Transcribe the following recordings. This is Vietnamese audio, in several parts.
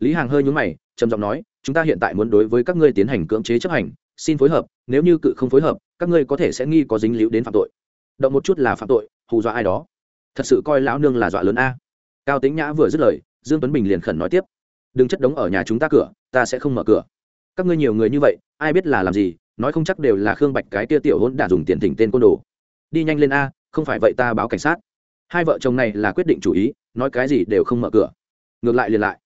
lý hàng hơi nhúng mày, trầm giọng nói, chúng ta hiện tại muốn đối với các ngươi tiến hành cưỡng chế chấp hành, xin phối hợp, nếu như cự không phối hợp, các ngươi có thể sẽ nghi có dính líu đến phạm tội. Động một chút là phạm tội, hù dọa ai đó. Thật sự coi lão nương là dọa lớn a. Cao tính nhã vừa dứt lời, dương tuấn bình liền khẩn nói tiếp, đừng chất đống ở nhà chúng ta cửa, ta sẽ không mở cửa. Các ngươi nhiều người như vậy, ai biết là làm gì, nói không chắc đều là khương bạch cái tia tiểu hôn đã dùng tiền thỉnh tên côn đồ. Đi nhanh lên a, không phải vậy ta báo cảnh sát. Hai vợ chồng này là quyết định chủ ý, nói cái gì đều không mở cửa. Ngược lại liền lại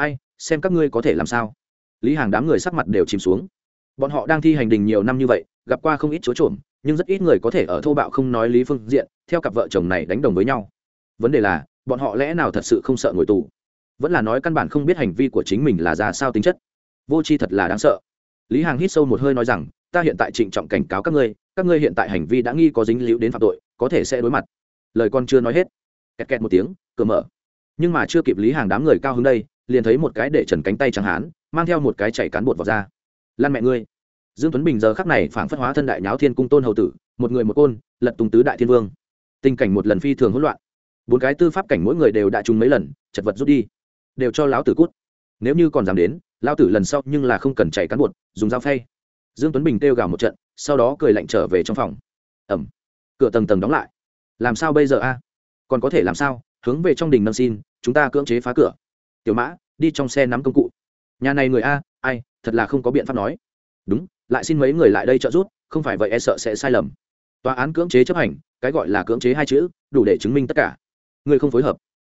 ai, xem các ngươi có thể làm sao. Lý hàng đám người sắc mặt đều chìm xuống. Bọn họ đang thi hành đình nhiều năm như vậy, gặp qua không ít chỗ trộm, nhưng rất ít người có thể ở thô bạo không nói lý phương diện, theo cặp vợ chồng này đánh đồng với nhau. Vấn đề là, bọn họ lẽ nào thật sự không sợ ngồi tù? Vẫn là nói căn bản không biết hành vi của chính mình là ra sao tính chất. Vô tri thật là đáng sợ. Lý hàng hít sâu một hơi nói rằng, ta hiện tại trịnh trọng cảnh cáo các ngươi các ngươi hiện tại hành vi đã nghi có dính líu đến phạm tội, có thể sẽ đối mặt. Lời con chưa nói hết, kẹt kẹt một tiếng, cửa mở. Nhưng mà chưa kịp lý hàng đám người cao hứng đây liền thấy một cái để trần cánh tay chẳng hán, mang theo một cái chảy cán bột vào ra lan mẹ ngươi. Dương tuấn bình giờ khắc này phảng phất hóa thân đại nháo thiên cung tôn hầu tử, một người một côn, lật tùng tứ đại thiên vương. Tình cảnh một lần phi thường hỗn loạn. Bốn cái tư pháp cảnh mỗi người đều đã trúng mấy lần, chật vật rút đi. Đều cho lão tử cút. Nếu như còn dám đến, lão tử lần sau nhưng là không cần chạy cán bột, dùng dao phay. Dương tuấn bình kêu gào một trận, sau đó cười lạnh trở về trong phòng. Ẩm. Cửa tầng tầng đóng lại. Làm sao bây giờ a? Còn có thể làm sao? Hướng về trong đình nâng xin, chúng ta cưỡng chế phá cửa tiểu mã, đi trong xe nắm công cụ. Nhà này người a, ai, thật là không có biện pháp nói. Đúng, lại xin mấy người lại đây trợ giúp, không phải vậy e sợ sẽ sai lầm. Tòa án cưỡng chế chấp hành, cái gọi là cưỡng chế hai chữ, đủ để chứng minh tất cả. Người không phối hợp,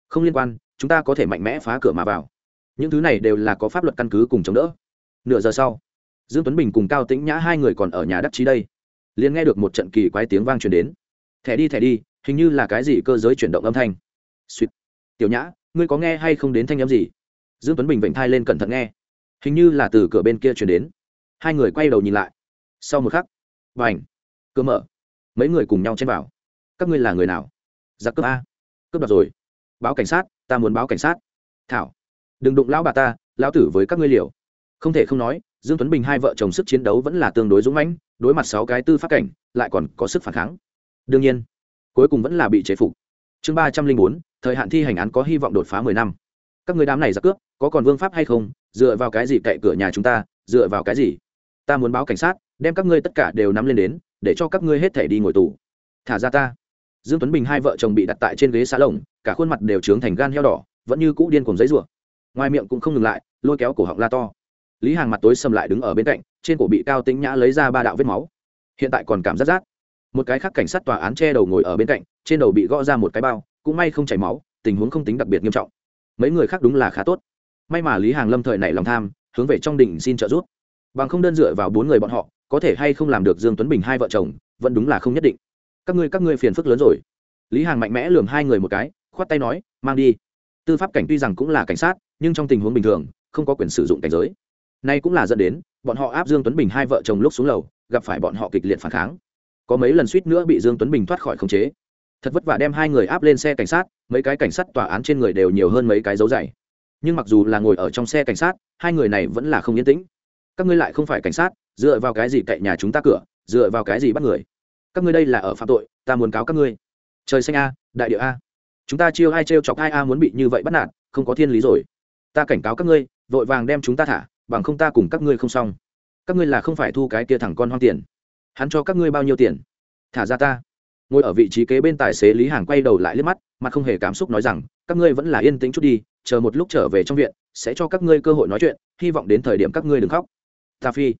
không liên quan, chúng ta có thể mạnh mẽ phá cửa mà vào. Những thứ này đều là có pháp luật căn cứ cùng chống đỡ. Nửa giờ sau, dương tuấn bình cùng cao tĩnh nhã hai người còn ở nhà đắc chí đây. Liền nghe được một trận kỳ quái tiếng vang truyền đến. Thẻ đi thẻ đi, hình như là cái gì cơ giới chuyển động âm thanh. Suýt tiểu nhã ngươi có nghe hay không đến thanh âm gì? Dương tuấn bình vịnh thai lên cẩn thận nghe. Hình như là từ cửa bên kia chuyển đến. Hai người quay đầu nhìn lại. Sau một khắc và ảnh cửa mở. Mấy người cùng nhau chen vào. Các ngươi là người nào? Giặc cướp a. Cướp đoạt rồi. Báo cảnh sát, ta muốn báo cảnh sát. Thảo, đừng đụng lão bà ta, lão tử với các ngươi liều. Không thể không nói, dương tuấn bình hai vợ chồng sức chiến đấu vẫn là tương đối dũng mãnh, đối mặt sáu cái tư pháp cảnh, lại còn có sức phản kháng. Đương nhiên, cuối cùng vẫn là bị chế phục chương ba trăm linh bốn, thời hạn thi hành án có hy vọng đột phá mười năm. Các người đám này ra cướp, có còn vương pháp hay không? Dựa vào cái gì cậy cửa nhà chúng ta? Dựa vào cái gì? Ta muốn báo cảnh sát, đem các ngươi tất cả đều nắm lên đến, để cho các ngươi hết thể đi ngồi tù. Thả ra ta. Dương tuấn bình hai vợ chồng bị đặt tại trên ghế xá lồng, cả khuôn mặt đều trướng thành gan heo đỏ, vẫn như cũ điên cùng giấy rủa ngoài miệng cũng không ngừng lại, lôi kéo cổ họng la to. Lý hàng mặt tối sầm lại đứng ở bên cạnh, trên cổ bị cao tính nhã lấy ra ba đạo vết máu. Hiện tại còn cảm giác rát. Một cái khác cảnh sát tòa án che đầu ngồi ở bên cạnh trên đầu bị gõ ra một cái bao, cũng may không chảy máu, tình huống không tính đặc biệt nghiêm trọng. Mấy người khác đúng là khá tốt. May mà lý hàng lâm thời nảy lòng tham, hướng về trong đình xin trợ giúp. Bằng không đơn dựa vào bốn người bọn họ, có thể hay không làm được dương tuấn bình hai vợ chồng, vẫn đúng là không nhất định. Các ngươi các ngươi phiền phức lớn rồi. Lý hàng mạnh mẽ lườm hai người một cái, khoát tay nói, mang đi. Tư pháp cảnh tuy rằng cũng là cảnh sát, nhưng trong tình huống bình thường, không có quyền sử dụng cảnh giới. Nay cũng là dẫn đến, bọn họ áp dương tuấn bình hai vợ chồng lúc xuống lầu, gặp phải bọn họ kịch liệt phản kháng. Có mấy lần suýt nữa bị dương tuấn bình thoát khỏi khống chế thật vất vả đem hai người áp lên xe cảnh sát, mấy cái cảnh sát tòa án trên người đều nhiều hơn mấy cái dấu dày. Nhưng mặc dù là ngồi ở trong xe cảnh sát, hai người này vẫn là không yên tĩnh. Các ngươi lại không phải cảnh sát, dựa vào cái gì cậy nhà chúng ta cửa, dựa vào cái gì bắt người? Các ngươi đây là ở phạm tội, ta muốn cáo các ngươi. Trời xanh a, đại địa a. Chúng ta chiêu ai trêu chọc ai a muốn bị như vậy bắt nạt, không có thiên lý rồi. Ta cảnh cáo các ngươi, vội vàng đem chúng ta thả, bằng không ta cùng các ngươi không xong. Các ngươi là không phải thu cái kia thẳng con hoang tiền. Hắn cho các ngươi bao nhiêu tiền? Thả ra ta ngồi ở vị trí kế bên tài xế lý hàng quay đầu lại liếc mắt mà không hề cảm xúc nói rằng, các ngươi vẫn là yên tĩnh chút đi, chờ một lúc trở về trong viện, sẽ cho các ngươi cơ hội nói chuyện, hy vọng đến thời điểm các ngươi đừng khóc. Ta phi,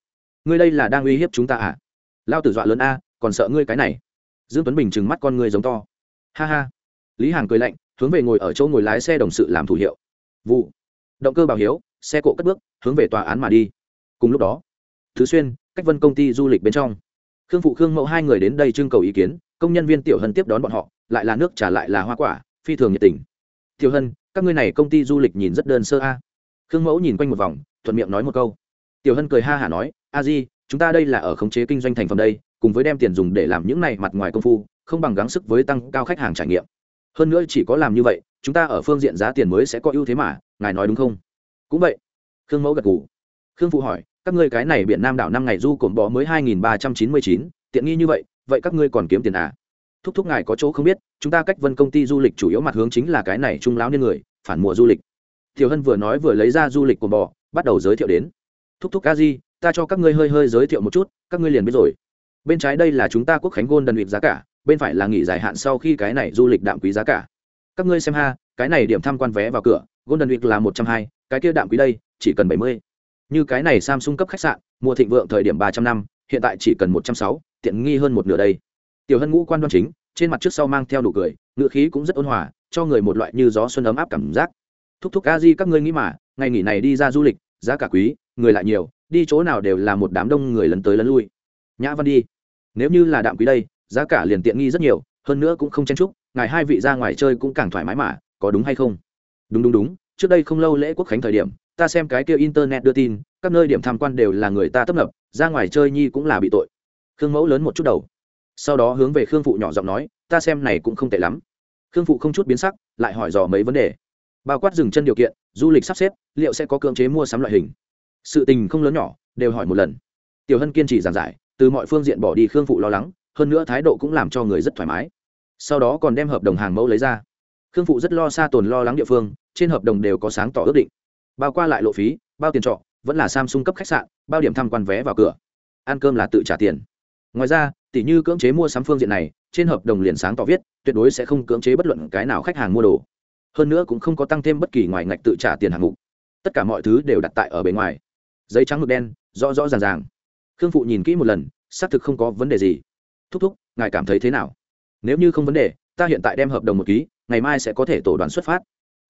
ngươi đây là đang uy hiếp chúng ta à? Lao tử dọa lớn a, còn sợ ngươi cái này. Dương tuấn bình trừng mắt con ngươi giống to. Ha ha. Lý hàng cười lạnh, hướng về ngồi ở chỗ ngồi lái xe đồng sự làm thủ hiệu. Vụ. Động cơ bảo hiếu, xe cộ cất bước, hướng về tòa án mà đi. Cùng lúc đó, thứ xuyên, cách vân công ty du lịch bên trong. Khương phụ khương mẫu hai người đến đây trưng cầu ý kiến công nhân viên tiểu hân tiếp đón bọn họ, lại là nước trả lại là hoa quả, phi thường nhiệt tình. Tiểu hân, các ngươi này công ty du lịch nhìn rất đơn sơ a. Khương mẫu nhìn quanh một vòng, thuận miệng nói một câu. Tiểu hân cười ha hả nói, a di, chúng ta đây là ở khống chế kinh doanh thành phẩm đây, cùng với đem tiền dùng để làm những này mặt ngoài công phu, không bằng gắng sức với tăng cao khách hàng trải nghiệm. Hơn nữa chỉ có làm như vậy, chúng ta ở phương diện giá tiền mới sẽ có ưu thế mà, ngài nói đúng không? Cũng vậy. Khương mẫu gật gù. khương phụ hỏi, các ngươi cái này biển nam đảo năm ngày du cồn bó mới hai nghìn ba trăm chín mươi chín, tiện nghi như vậy vậy các ngươi còn kiếm tiền à? Thúc thúc ngài có chỗ không biết, chúng ta cách vân công ty du lịch chủ yếu mặt hướng chính là cái này trung lão nên người, phản mùa du lịch. Tiểu hân vừa nói vừa lấy ra du lịch của bò, bắt đầu giới thiệu đến. Thúc thúc a di, ta cho các ngươi hơi hơi giới thiệu một chút, các ngươi liền biết rồi. Bên trái đây là chúng ta quốc khánh gôn đần vịt giá cả, bên phải là nghỉ dài hạn sau khi cái này du lịch đạm quý giá cả. Các ngươi xem ha, cái này điểm tham quan vé vào cửa, golden week là một trăm hai, cái kia đạm quý đây, chỉ cần bảy mươi. Như cái này samsung cấp khách sạn mua thịnh vượng thời điểm ba trăm năm hiện tại chỉ cần một trăm sáu, tiện nghi hơn một nửa đây. Tiểu hân ngũ quan đoan chính, trên mặt trước sau mang theo nụ cười ngựa khí cũng rất ôn hòa, cho người một loại như gió xuân ấm áp cảm giác. Thúc thúc a di, các ngươi nghĩ mà, ngày nghỉ này đi ra du lịch, giá cả quý, người lại nhiều, đi chỗ nào đều là một đám đông người lấn tới lấn lui. Nhã văn đi. Nếu như là đạm quý đây, giá cả liền tiện nghi rất nhiều, hơn nữa cũng không chen chúc, ngài hai vị ra ngoài chơi cũng càng thoải mái mà, có đúng hay không? Đúng đúng đúng, trước đây không lâu lễ quốc khánh thời điểm ta xem cái kia internet đưa tin, các nơi điểm tham quan đều là người ta tấp nập, ra ngoài chơi nhi cũng là bị tội. Khương mẫu lớn một chút đầu. Sau đó hướng về khương phụ nhỏ giọng nói, ta xem này cũng không tệ lắm. Khương phụ không chút biến sắc, lại hỏi dò mấy vấn đề. Bao quát dừng chân điều kiện, du lịch sắp xếp, liệu sẽ có cưỡng chế mua sắm loại hình? Sự tình không lớn nhỏ, đều hỏi một lần. Tiểu hân kiên trì giảng giải, từ mọi phương diện bỏ đi khương phụ lo lắng, hơn nữa thái độ cũng làm cho người rất thoải mái. Sau đó còn đem hợp đồng hàng mẫu lấy ra. Khương phụ rất lo xa tồn lo lắng địa phương, trên hợp đồng đều có sáng tỏ ước định bao qua lại lộ phí, bao tiền trọ, vẫn là samsung cấp khách sạn, bao điểm tham quan vé vào cửa. Ăn cơm là tự trả tiền. Ngoài ra tỷ như cưỡng chế mua sắm phương diện này, trên hợp đồng liền sáng tỏ viết, tuyệt đối sẽ không cưỡng chế bất luận cái nào khách hàng mua đồ. Hơn nữa cũng không có tăng thêm bất kỳ ngoài ngạch tự trả tiền hàng mục. Tất cả mọi thứ đều đặt tại ở bề ngoài. Giấy trắng ngực đen, rõ rõ ràng ràng. Khương phụ nhìn kỹ một lần, xác thực không có vấn đề gì. Thúc thúc, ngài cảm thấy thế nào? Nếu như không vấn đề, ta hiện tại đem hợp đồng một ký, ngày mai sẽ có thể tổ đoàn xuất phát.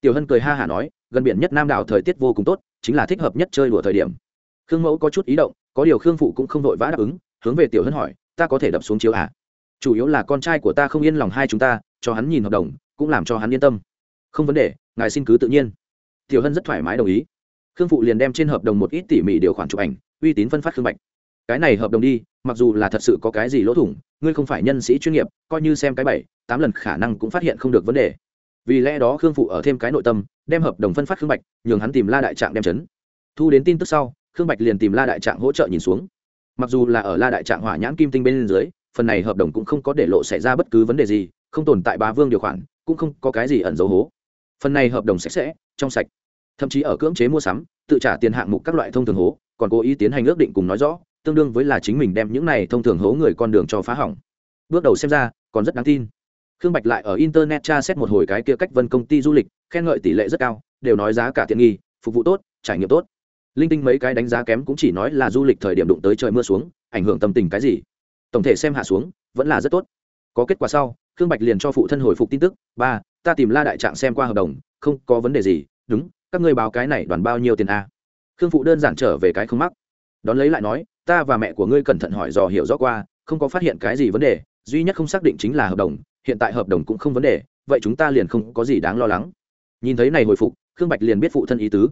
Tiểu hân cười ha hả nói gần biển nhất nam đảo thời tiết vô cùng tốt, chính là thích hợp nhất chơi đùa thời điểm. Khương mẫu có chút ý động, có điều khương phụ cũng không vội vã đáp ứng, hướng về tiểu hân hỏi, ta có thể đập xuống chiếu à? chủ yếu là con trai của ta không yên lòng hai chúng ta, cho hắn nhìn hợp đồng, cũng làm cho hắn yên tâm. Không vấn đề, ngài xin cứ tự nhiên. Tiểu hân rất thoải mái đồng ý. Khương phụ liền đem trên hợp đồng một ít tỉ mỉ điều khoản chụp ảnh, uy tín phân phát khương bạch. Cái này hợp đồng đi, mặc dù là thật sự có cái gì lỗ thủng, ngươi không phải nhân sĩ chuyên nghiệp, coi như xem cái bảy, tám lần khả năng cũng phát hiện không được vấn đề vì lẽ đó khương phụ ở thêm cái nội tâm, đem hợp đồng phân phát khương bạch, nhường hắn tìm la đại trạng đem chấn. Thu đến tin tức sau, khương bạch liền tìm la đại trạng hỗ trợ nhìn xuống. Mặc dù là ở la đại trạng hỏa nhãn kim tinh bên dưới, phần này hợp đồng cũng không có để lộ xảy ra bất cứ vấn đề gì, không tồn tại bá vương điều khoản, cũng không có cái gì ẩn dấu hố. Phần này hợp đồng sạch sẽ, trong sạch. Thậm chí ở cưỡng chế mua sắm, tự trả tiền hạng mục các loại thông thường hố, còn cố ý tiến hành ước định cùng nói rõ, tương đương với là chính mình đem những này thông thường hố người con đường cho phá hỏng. Bước đầu xem ra, còn rất đáng tin khương bạch lại ở internet tra xét một hồi cái kia cách vân công ty du lịch, khen ngợi tỷ lệ rất cao, đều nói giá cả tiện nghi, phục vụ tốt, trải nghiệm tốt. Linh tinh mấy cái đánh giá kém cũng chỉ nói là du lịch thời điểm đụng tới trời mưa xuống, ảnh hưởng tâm tình cái gì. Tổng thể xem hạ xuống, vẫn là rất tốt. Có kết quả sau, khương bạch liền cho phụ thân hồi phục tin tức, ba, ta tìm la đại trạng xem qua hợp đồng, không có vấn đề gì, đúng, các ngươi báo cái này đoàn bao nhiêu tiền a? Khương phụ đơn giản trở về cái không mắc. Đón lấy lại nói, ta và mẹ của ngươi cẩn thận hỏi dò hiểu rõ qua, không có phát hiện cái gì vấn đề, duy nhất không xác định chính là hợp đồng hiện tại hợp đồng cũng không vấn đề, vậy chúng ta liền không có gì đáng lo lắng. Nhìn thấy này hồi phục, khương bạch liền biết phụ thân ý tứ.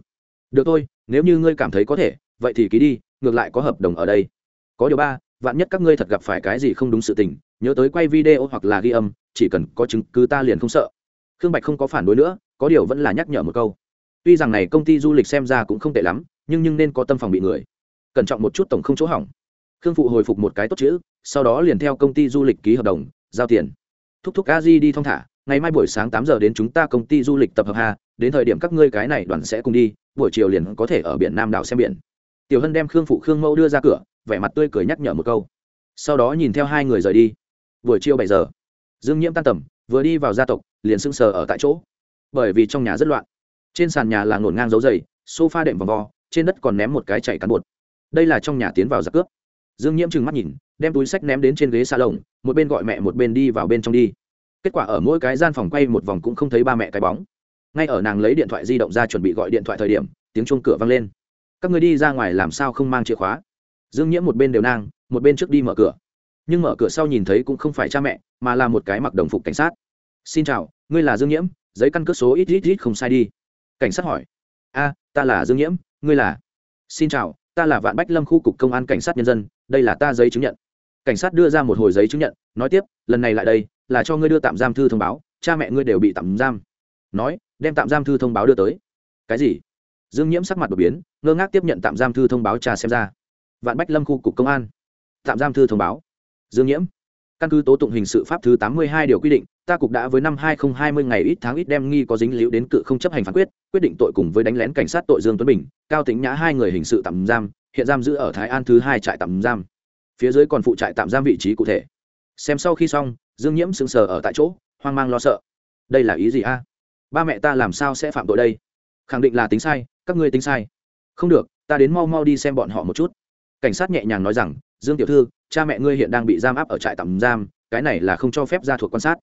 Được thôi, nếu như ngươi cảm thấy có thể, vậy thì ký đi, ngược lại có hợp đồng ở đây. Có điều ba, vạn nhất các ngươi thật gặp phải cái gì không đúng sự tình, nhớ tới quay video hoặc là ghi âm, chỉ cần có chứng cứ ta liền không sợ. Khương bạch không có phản đối nữa, có điều vẫn là nhắc nhở một câu. Tuy rằng này công ty du lịch xem ra cũng không tệ lắm, nhưng nhưng nên có tâm phòng bị người. Cẩn trọng một chút tổng không chỗ hỏng. Khương phụ hồi phục một cái tốt chữ, sau đó liền theo công ty du lịch ký hợp đồng, giao tiền thúc thúc a di đi thong thả, ngày mai buổi sáng tám giờ đến chúng ta công ty du lịch tập hợp hà đến thời điểm các ngươi cái này đoàn sẽ cùng đi, buổi chiều liền có thể ở biển nam đảo xem biển. Tiểu hân đem khương phụ khương mẫu đưa ra cửa, vẻ mặt tươi cười nhắc nhở một câu. Sau đó nhìn theo hai người rời đi. Buổi chiều bảy giờ, dương nhiễm tan tầm, vừa đi vào gia tộc, liền sưng sờ ở tại chỗ. Bởi vì trong nhà rất loạn. Trên sàn nhà là ngổn ngang dấu dày, sofa đệm vòng vo, trên đất còn ném một cái chảy cán bột. Đây là trong nhà tiến vào giặc cướp. Dương nhiễm trừng mắt nhìn đem túi sách ném đến trên ghế xa lồng một bên gọi mẹ một bên đi vào bên trong đi. Kết quả ở mỗi cái gian phòng quay một vòng cũng không thấy ba mẹ cái bóng. Ngay ở nàng lấy điện thoại di động ra chuẩn bị gọi điện thoại thời điểm, tiếng chuông cửa vang lên. Các người đi ra ngoài làm sao không mang chìa khóa? Dương nhiễm một bên đều nang, một bên trước đi mở cửa. Nhưng mở cửa sau nhìn thấy cũng không phải cha mẹ, mà là một cái mặc đồng phục cảnh sát. Xin chào, ngươi là dương nhiễm, giấy căn cước số ít ít ít không sai đi. Cảnh sát hỏi. A, ta là dương nhiễm, ngươi là? Xin chào, ta là vạn bách lâm khu cục công an cảnh sát nhân dân, đây là ta giấy chứng nhận cảnh sát đưa ra một hồi giấy chứng nhận, nói tiếp, lần này lại đây, là cho ngươi đưa tạm giam thư thông báo, cha mẹ ngươi đều bị tạm giam. Nói, đem tạm giam thư thông báo đưa tới. Cái gì? Dương nhiễm sắc mặt đột biến, ngơ ngác tiếp nhận tạm giam thư thông báo cha xem ra. Vạn bách lâm khu cục công an, tạm giam thư thông báo. Dương nhiễm, căn cứ tố tụng hình sự pháp thứ tám mươi hai điều quy định, ta cục đã với năm hai nghìn hai mươi ngày ít tháng ít đem nghi có dính líu đến cự không chấp hành phán quyết quyết định tội cùng với đánh lén cảnh sát tội dương tuấn bình, cao tính nhã hai người hình sự tạm giam, hiện giam giữ ở thái an thứ hai trại tạm giam phía dưới còn phụ trại tạm giam vị trí cụ thể. Xem sau khi xong, dương nhiễm sững sờ ở tại chỗ, hoang mang lo sợ. Đây là ý gì a? À? Ba mẹ ta làm sao sẽ phạm tội đây? Khẳng định là tính sai, các ngươi tính sai. Không được, ta đến mau mau đi xem bọn họ một chút. Cảnh sát nhẹ nhàng nói rằng, dương tiểu thư, cha mẹ ngươi hiện đang bị giam áp ở trại tạm giam, cái này là không cho phép ra thuộc quan sát.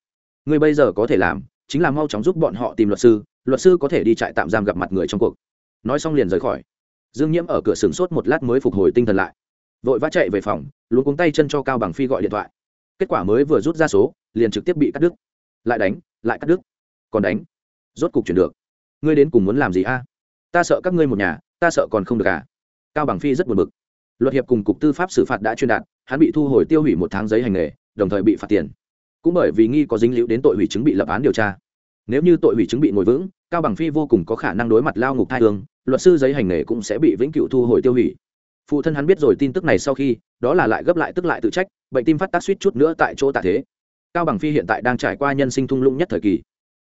Ngươi bây giờ có thể làm, chính là mau chóng giúp bọn họ tìm luật sư luật sư có thể đi trại tạm giam gặp mặt người trong cuộc. Nói xong liền rời khỏi. Dương nhiễm ở cửa sừng sốt một lát mới phục hồi tinh thần lại vội vã chạy về phòng luôn cuống tay chân cho cao bằng phi gọi điện thoại. Kết quả mới vừa rút ra số, liền trực tiếp bị cắt đứt. Lại đánh, lại cắt đứt. Còn đánh. Rốt cục chuyển được. Ngươi đến cùng muốn làm gì a? Ta sợ các ngươi một nhà, ta sợ còn không được à? Cao bằng phi rất buồn bực. Luật hiệp cùng cục tư pháp xử phạt đã chuyên đạt, hắn bị thu hồi tiêu hủy một tháng giấy hành nghề, đồng thời bị phạt tiền. Cũng bởi vì nghi có dính liễu đến tội hủy chứng bị lập án điều tra. Nếu như tội hủy chứng bị ngồi vững, cao bằng phi vô cùng có khả năng đối mặt lao ngục thai thương luật sư giấy hành nghề cũng sẽ bị vĩnh cửu thu hồi tiêu hủy phụ thân hắn biết rồi tin tức này sau khi, đó là lại gấp lại tức lại tự trách, bệnh tim phát tác suýt chút nữa tại chỗ tạ thế. Cao bằng phi hiện tại đang trải qua nhân sinh thung lũng nhất thời kỳ.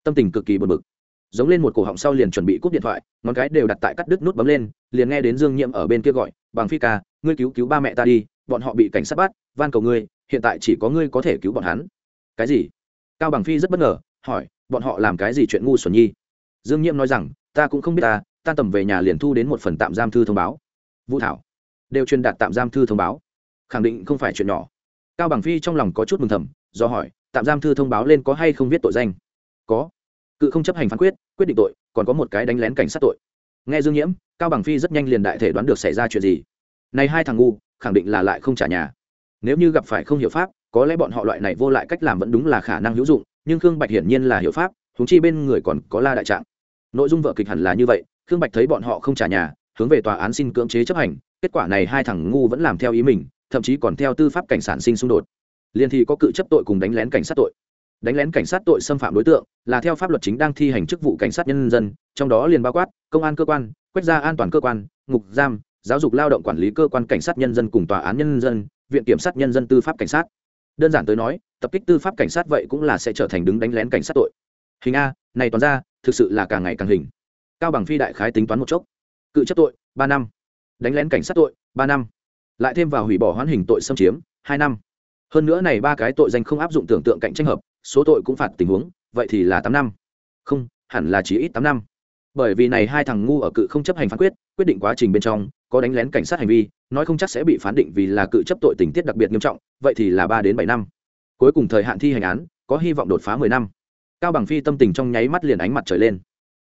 Tâm tình cực kỳ bực bực. Giống lên một cổ họng sau liền chuẩn bị cúp điện thoại, ngón cái đều đặt tại cắt đứt nút bấm lên, liền nghe đến dương nhiễm ở bên kia gọi, bằng phi ca, ngươi cứu cứu ba mẹ ta đi, bọn họ bị cảnh sát bắt, van cầu ngươi, hiện tại chỉ có ngươi có thể cứu bọn hắn. Cái gì? Cao bằng phi rất bất ngờ, hỏi, bọn họ làm cái gì chuyện ngu xuẩn nhi? Dương nhiễm nói rằng, ta cũng không biết ta ta tầm về nhà liền thu đến một phần tạm giam thư thông báo. Vũ thảo đều truyền đạt tạm giam thư thông báo. Khẳng định không phải chuyện nhỏ. Cao bằng phi trong lòng có chút mừng thầm, do hỏi, tạm giam thư thông báo lên có hay không viết tội danh? Có. Cự không chấp hành phán quyết quyết định tội, còn có một cái đánh lén cảnh sát tội. Nghe dương nhiễm, cao bằng phi rất nhanh liền đại thể đoán được xảy ra chuyện gì. Này hai thằng ngu, khẳng định là lại không trả nhà. Nếu như gặp phải không hiểu pháp, có lẽ bọn họ loại này vô lại cách làm vẫn đúng là khả năng hữu dụng, nhưng khương bạch hiển nhiên là hiểu pháp thúng chi bên người còn có la đại trạng. Nội dung vợ kịch hẳn là như vậy, khương bạch thấy bọn họ không trả nhà hướng về tòa án xin cưỡng chế chấp hành, kết quả này hai thằng ngu vẫn làm theo ý mình, thậm chí còn theo tư pháp cảnh sản sinh xung đột. Liền thì có cự chấp tội cùng đánh lén cảnh sát tội. Đánh lén cảnh sát tội xâm phạm đối tượng, là theo pháp luật chính đang thi hành chức vụ cảnh sát nhân dân, trong đó liền bao quát công an cơ quan, quét ra an toàn cơ quan, ngục giam, giáo dục lao động quản lý cơ quan cảnh sát nhân dân cùng tòa án nhân dân, viện kiểm sát nhân dân tư pháp cảnh sát. Đơn giản tới nói, tập kích tư pháp cảnh sát vậy cũng là sẽ trở thành đứng đánh lén cảnh sát tội. Hình a, này toàn ra, thực sự là càng ngày càng hình. Cao bằng phi đại khái tính toán một chốc cự chấp tội, ba năm. Đánh lén cảnh sát tội, ba năm. Lại thêm vào hủy bỏ hoãn hình tội xâm chiếm, hai năm. Hơn nữa này ba cái tội danh không áp dụng tưởng tượng cạnh tranh hợp, số tội cũng phạt tình huống, vậy thì là tám năm. Không, hẳn là chỉ ít tám năm. Bởi vì này hai thằng ngu ở cự không chấp hành phán quyết quyết định quá trình bên trong, có đánh lén cảnh sát hành vi, nói không chắc sẽ bị phán định vì là cự chấp tội tình tiết đặc biệt nghiêm trọng, vậy thì là ba đến bảy năm. Cuối cùng thời hạn thi hành án, có hy vọng đột phá mười năm. Cao bằng phi tâm tình trong nháy mắt liền ánh mặt trời lên.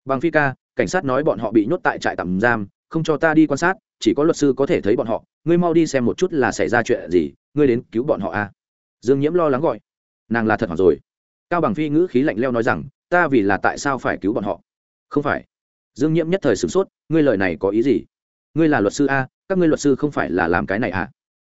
Bằng phi ca cảnh sát nói bọn họ bị nhốt tại trại tạm giam, không cho ta đi quan sát, chỉ có luật sư có thể thấy bọn họ. Ngươi mau đi xem một chút là xảy ra chuyện gì, ngươi đến cứu bọn họ a à? dương nhiễm lo lắng gọi. Nàng là thật hoặc rồi. Cao bằng phi ngữ khí lạnh leo nói rằng, ta vì là tại sao phải cứu bọn họ? Không phải. Dương nhiễm nhất thời sửng sốt, ngươi lời này có ý gì? Ngươi là luật sư a, các ngươi luật sư không phải là làm cái này à?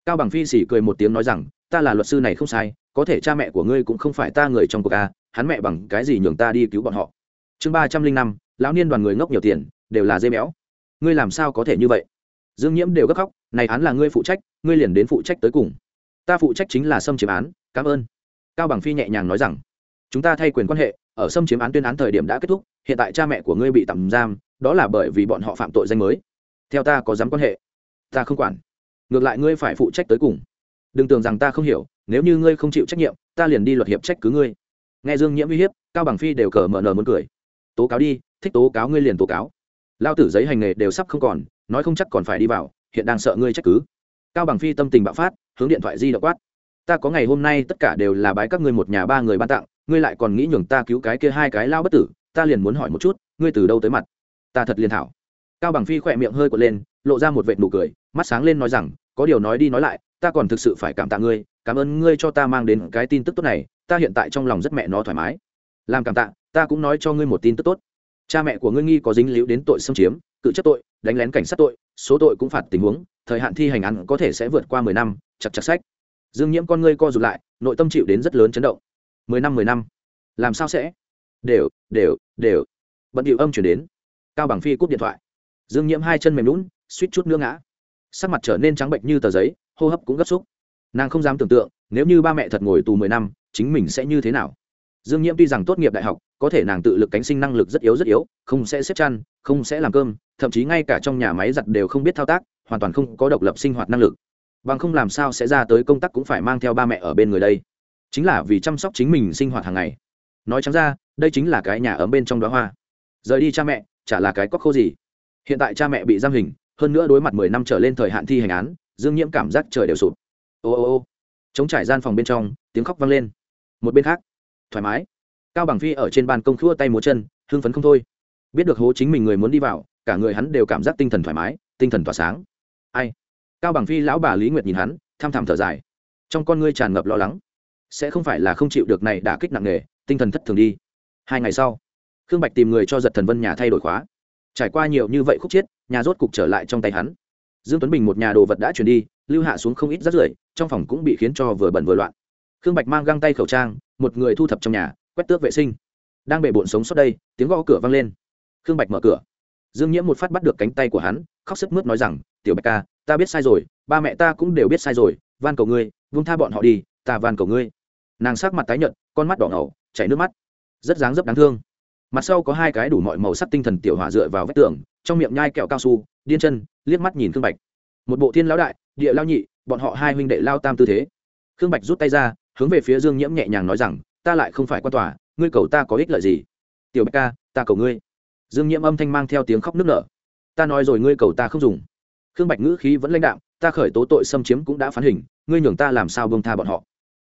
Cao bằng phi xỉ cười một tiếng nói rằng, ta là luật sư này không sai, có thể cha mẹ của ngươi cũng không phải ta người trong cuộc a hắn mẹ bằng cái gì nhường ta đi cứu bọn họ? Chương ba trăm linh năm lão niên đoàn người ngốc nhiều tiền, đều là dây béo. Ngươi làm sao có thể như vậy? Dương nhiễm đều gấp khóc, này án là ngươi phụ trách, ngươi liền đến phụ trách tới cùng. Ta phụ trách chính là xâm chiếm án, cảm ơn. Cao bằng phi nhẹ nhàng nói rằng, chúng ta thay quyền quan hệ, ở xâm chiếm án tuyên án thời điểm đã kết thúc, hiện tại cha mẹ của ngươi bị tạm giam, đó là bởi vì bọn họ phạm tội danh mới. Theo ta có dám quan hệ? Ta không quản. Ngược lại ngươi phải phụ trách tới cùng. Đừng tưởng rằng ta không hiểu, nếu như ngươi không chịu trách nhiệm, ta liền đi luật hiệp trách cứ ngươi. Nghe dương nhiễm uy hiếp, cao bằng phi đều cờ mở nờ muốn cười tố cáo đi, thích tố cáo ngươi liền tố cáo. Lao tử giấy hành nghề đều sắp không còn, nói không chắc còn phải đi vào, hiện đang sợ ngươi trách cứ. Cao bằng phi tâm tình bạo phát, hướng điện thoại di động quát. Ta có ngày hôm nay tất cả đều là bái các ngươi một nhà ba người ban tặng, ngươi lại còn nghĩ nhường ta cứu cái kia hai cái lao bất tử, ta liền muốn hỏi một chút, ngươi từ đâu tới mặt? Ta thật liền thảo. Cao bằng phi khỏe miệng hơi quật lên, lộ ra một vệt nụ cười, mắt sáng lên nói rằng, có điều nói đi nói lại, ta còn thực sự phải cảm tạ ngươi, cảm ơn ngươi cho ta mang đến cái tin tức tốt này, ta hiện tại trong lòng rất mẹ nó thoải mái. Làm cảm tạ ta cũng nói cho ngươi một tin tức tốt. Cha mẹ của ngươi nghi có dính líu đến tội xâm chiếm, cự chấp tội, đánh lén cảnh sát tội, số tội cũng phạt tình huống, thời hạn thi hành án có thể sẽ vượt qua mười năm, chặt chặt sách. Dương nhiễm con ngươi co rụt lại, nội tâm chịu đến rất lớn chấn động. Mười năm mười năm. Làm sao sẽ? Đều đều đều. Bận điệu âm chuyển đến. Cao bằng phi cúp điện thoại. Dương nhiễm hai chân mềm lún suýt chút nữa ngã. Sắc mặt trở nên trắng bệnh như tờ giấy, hô hấp cũng gấp xúc. Nàng không dám tưởng tượng, nếu như ba mẹ thật ngồi tù mười năm, chính mình sẽ như thế nào? Dương nhiễm tuy rằng tốt nghiệp đại học, có thể nàng tự lực cánh sinh năng lực rất yếu rất yếu, không sẽ xếp chăn, không sẽ làm cơm, thậm chí ngay cả trong nhà máy giặt đều không biết thao tác, hoàn toàn không có độc lập sinh hoạt năng lực. Bằng không làm sao sẽ ra tới công tác cũng phải mang theo ba mẹ ở bên người đây. Chính là vì chăm sóc chính mình sinh hoạt hàng ngày. Nói chẳng ra, đây chính là cái nhà ấm bên trong đó hoa. Rời đi cha mẹ, chả là cái cóc khô gì. Hiện tại cha mẹ bị giam hình, hơn nữa đối mặt mười năm trở lên thời hạn thi hành án, dương nhiễm cảm giác trời đều sụp. Ô ô ô. Chống trải gian phòng bên trong, tiếng khóc vang lên. Một bên khác thoải mái. Cao bằng phi ở trên ban công khua tay múa chân, hưng phấn không thôi. Biết được hố chính mình người muốn đi vào, cả người hắn đều cảm giác tinh thần thoải mái, tinh thần tỏa sáng. Ai? Cao bằng phi lão bà lý nguyệt nhìn hắn, tham thảm thở dài. Trong con ngươi tràn ngập lo lắng. Sẽ không phải là không chịu được này đả kích nặng nề, tinh thần thất thường đi. Hai ngày sau, khương bạch tìm người cho giật thần vân nhà thay đổi khóa. Trải qua nhiều như vậy khúc chiết nhà rốt cục trở lại trong tay hắn. Dương tuấn bình một nhà đồ vật đã chuyển đi, lưu hạ xuống không ít rác rưởi, trong phòng cũng bị khiến cho vừa bẩn vừa loạn. Khương bạch mang găng tay khẩu trang một người thu thập trong nhà, quét tước vệ sinh. Đang bể bộn sống sót đây, tiếng gõ cửa vang lên. Khương bạch mở cửa. Dương nhiễm một phát bắt được cánh tay của hắn, khóc sức mướt nói rằng, tiểu bạch ca, ta biết sai rồi, ba mẹ ta cũng đều biết sai rồi, van cầu ngươi vung tha bọn họ đi, ta van cầu ngươi. Nàng sắc mặt tái nhợt, con mắt đỏ ngầu, chảy nước mắt. Rất dáng dấp đáng thương. Mặt sau có hai cái đủ mọi màu sắc tinh thần tiểu hỏa dựa vào vách tường, trong miệng nhai kẹo cao su, điên chân, liếc mắt nhìn khương bạch. Một bộ thiên lão đại, địa lao nhị, bọn họ hai huynh đệ lao tam tư thế. Khương bạch rút tay ra hướng về phía dương nhiễm nhẹ nhàng nói rằng, ta lại không phải quan tòa, ngươi cầu ta có ích lợi gì? Tiểu bạch ca, ta cầu ngươi. Dương nhiễm âm thanh mang theo tiếng khóc nức nở. Ta nói rồi ngươi cầu ta không dùng. Khương bạch ngữ khí vẫn lãnh đạm, ta khởi tố tội xâm chiếm cũng đã phán hình, ngươi nhường ta làm sao bông tha bọn họ?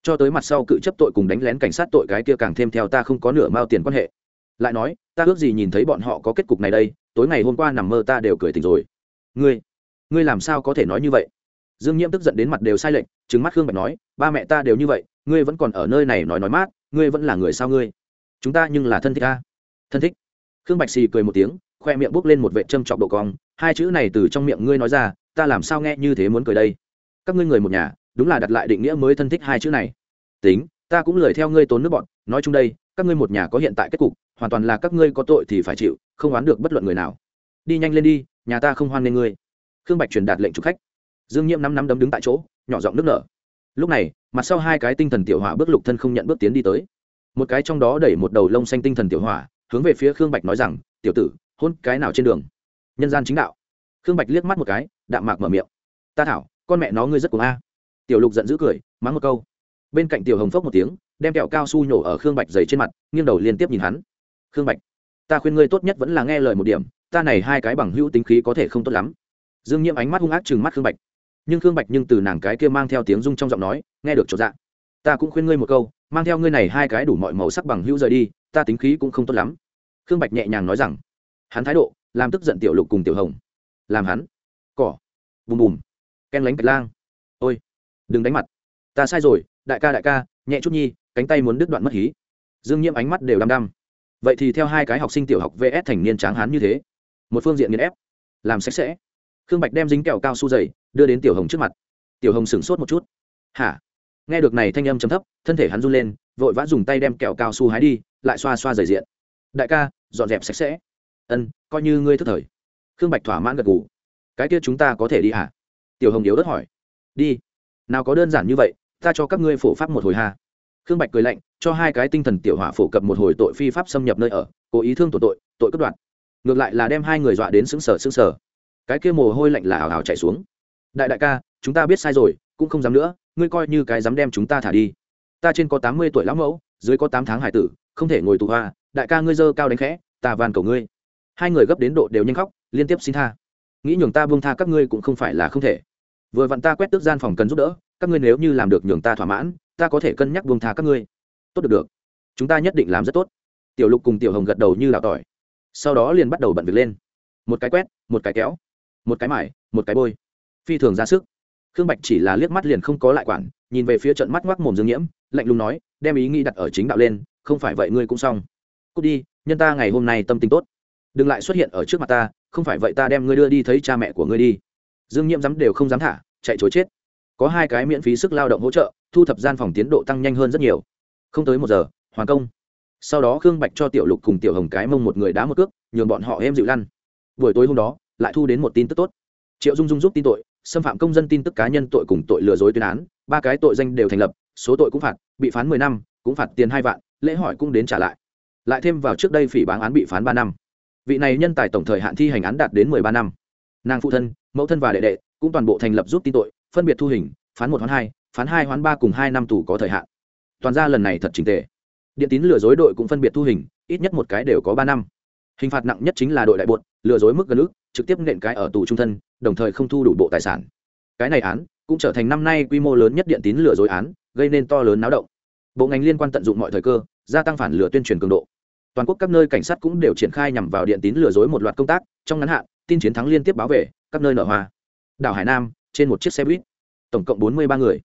Cho tới mặt sau cự chấp tội cùng đánh lén cảnh sát tội cái kia càng thêm theo ta không có nửa mao tiền quan hệ. Lại nói, ta ước gì nhìn thấy bọn họ có kết cục này đây, tối ngày hôm qua nằm mơ ta đều cười tỉnh rồi. Ngươi ngươi làm sao có thể nói như vậy? Dương nhiễm tức giận đến mặt đều sai lệch trứng mắt khương bạch nói, ba mẹ ta đều như vậy ngươi vẫn còn ở nơi này nói nói mát, ngươi vẫn là người sao ngươi? Chúng ta nhưng là thân thích ta thân thích. Khương bạch xì cười một tiếng, khoe miệng bốc lên một vệ châm chọc độ cong. Hai chữ này từ trong miệng ngươi nói ra, ta làm sao nghe như thế muốn cười đây? Các ngươi người một nhà, đúng là đặt lại định nghĩa mới thân thích hai chữ này. Tính, ta cũng lời theo ngươi tốn nước bọn. Nói chung đây, các ngươi một nhà có hiện tại kết cục, hoàn toàn là các ngươi có tội thì phải chịu, không oán được bất luận người nào. Đi nhanh lên đi, nhà ta không hoan nghênh ngươi. Khương bạch truyền đạt lệnh chụp khách. Dương nhiễm năm năm đấm đứng tại chỗ, nhỏ giọng nước nở lúc này, mặt sau hai cái tinh thần tiểu hỏa bước lục thân không nhận bước tiến đi tới. Một cái trong đó đẩy một đầu lông xanh tinh thần tiểu hỏa, hướng về phía khương bạch nói rằng, tiểu tử, hôn cái nào trên đường? Nhân gian chính đạo. Khương bạch liếc mắt một cái, đạm mạc mở miệng. Ta thảo, con mẹ nó ngươi rất cuồng a. Tiểu lục giận dữ cười, mắng một câu. Bên cạnh tiểu hồng phốc một tiếng, đem kẹo cao su nhổ ở khương bạch dày trên mặt, nghiêng đầu liên tiếp nhìn hắn. Khương bạch, ta khuyên ngươi tốt nhất vẫn là nghe lời một điểm, ta này hai cái bằng hữu tính khí có thể không tốt lắm. Dương nhiễm ánh mắt hung ác chừng mắt khương bạch nhưng khương bạch nhưng từ nàng cái kia mang theo tiếng rung trong giọng nói, nghe được chỗ dạ. Ta cũng khuyên ngươi một câu, mang theo ngươi này hai cái đủ mọi màu sắc bằng hữu rời đi, ta tính khí cũng không tốt lắm. Khương bạch nhẹ nhàng nói rằng, hắn thái độ, làm tức giận tiểu lục cùng tiểu hồng. Làm hắn, cỏ, bùm bùm, ken lánh bạch lang. Ôi, đừng đánh mặt. Ta sai rồi, đại ca đại ca, nhẹ chút nhi, cánh tay muốn đứt đoạn mất hí. Dương nhiễm ánh mắt đều đăm đăm. Vậy thì theo hai cái học sinh tiểu học vs thành niên tráng hán như thế, một phương diện nghiên ép, làm sạch sẽ khương bạch đem dính kẹo cao su dày, đưa đến tiểu hồng trước mặt. Tiểu hồng sửng sốt một chút. Hả? Nghe được này thanh âm chấm thấp, thân thể hắn run lên, vội vã dùng tay đem kẹo cao su hái đi, lại xoa xoa dày diện. Đại ca, dọn dẹp sạch sẽ. Ân, coi như ngươi thức thời. Khương bạch thỏa mãn gật gù. Cái kia chúng ta có thể đi hả? Tiểu hồng yếu đất hỏi. Đi. Nào có đơn giản như vậy, ta cho các ngươi phổ pháp một hồi hà khương bạch cười lạnh, cho hai cái tinh thần tiểu hỏa phổ cập một hồi tội phi pháp xâm nhập nơi ở, cố ý thương tổ tội tội cất đoạt. ngược lại là đem hai người dọa đến xứng sở xứng sở cái kia mồ hôi lạnh là ảo ảo chạy xuống. Đại đại ca, chúng ta biết sai rồi, cũng không dám nữa, ngươi coi như cái dám đem chúng ta thả đi. Ta trên có tám mươi tuổi lão mẫu, dưới có tám tháng hải tử, không thể ngồi tù hoa. Đại ca ngươi dơ cao đánh khẽ, ta van cầu ngươi. Hai người gấp đến độ đều nhanh khóc, liên tiếp xin tha. Nghĩ nhường ta buông tha các ngươi cũng không phải là không thể. Vừa vặn ta quét tước gian phòng cần giúp đỡ, các ngươi nếu như làm được nhường ta thỏa mãn, ta có thể cân nhắc buông tha các ngươi. Tốt được được. Chúng ta nhất định làm rất tốt. Tiểu lục cùng tiểu hồng gật đầu như lào tỏi. Sau đó liền bắt đầu bận việc lên. Một cái quét, một cái kéo một cái mải, một cái bôi. Phi thường ra sức. Khương bạch chỉ là liếc mắt liền không có lại quản, nhìn về phía trận mắt ngoác mồm dương nhiễm, lạnh lùng nói, đem ý nghĩ đặt ở chính đạo lên, không phải vậy ngươi cũng xong. Cút đi, nhân ta ngày hôm nay tâm tình tốt. Đừng lại xuất hiện ở trước mặt ta, không phải vậy ta đem ngươi đưa đi thấy cha mẹ của ngươi đi. Dương nhiễm dám đều không dám thả, chạy chối chết. Có hai cái miễn phí sức lao động hỗ trợ, thu thập gian phòng tiến độ tăng nhanh hơn rất nhiều. Không tới một giờ, hoàn công. Sau đó khương bạch cho tiểu lục cùng tiểu hồng cái mông một người đá một cước, nhường bọn họ êm dịu lăn. Buổi tối hôm đó lại thu đến một tin tức tốt. Triệu dung dung giúp tin tội, xâm phạm công dân tin tức cá nhân tội cùng tội lừa dối tuyên án, ba cái tội danh đều thành lập, số tội cũng phạt, bị phán mười năm, cũng phạt tiền hai vạn, lễ hỏi cũng đến trả lại. Lại thêm vào trước đây phỉ báng án bị phán ba năm. Vị này nhân tài tổng thời hạn thi hành án đạt đến mười ba năm. Nàng phụ thân, mẫu thân và đệ đệ cũng toàn bộ thành lập giúp tin tội, phân biệt thu hình, phán một hoán hai, phán hai hoán ba cùng hai năm tù có thời hạn. Toàn ra lần này thật trình tệ điện tín lừa dối đội cũng phân biệt thu hình, ít nhất một cái đều có ba năm. Hình phạt nặng nhất chính là đội đại bột, lừa dối mức gần ước trực tiếp nện cái ở tù trung thân, đồng thời không thu đủ bộ tài sản. Cái này án cũng trở thành năm nay quy mô lớn nhất điện tín lừa dối án, gây nên to lớn náo động. Bộ ngành liên quan tận dụng mọi thời cơ, gia tăng phản lừa tuyên truyền cường độ. Toàn quốc các nơi cảnh sát cũng đều triển khai nhằm vào điện tín lừa dối một loạt công tác, trong ngắn hạn, tin chiến thắng liên tiếp báo về, các nơi nở hoa. Đảo hải nam, trên một chiếc xe buýt, tổng cộng bốn mươi ba người.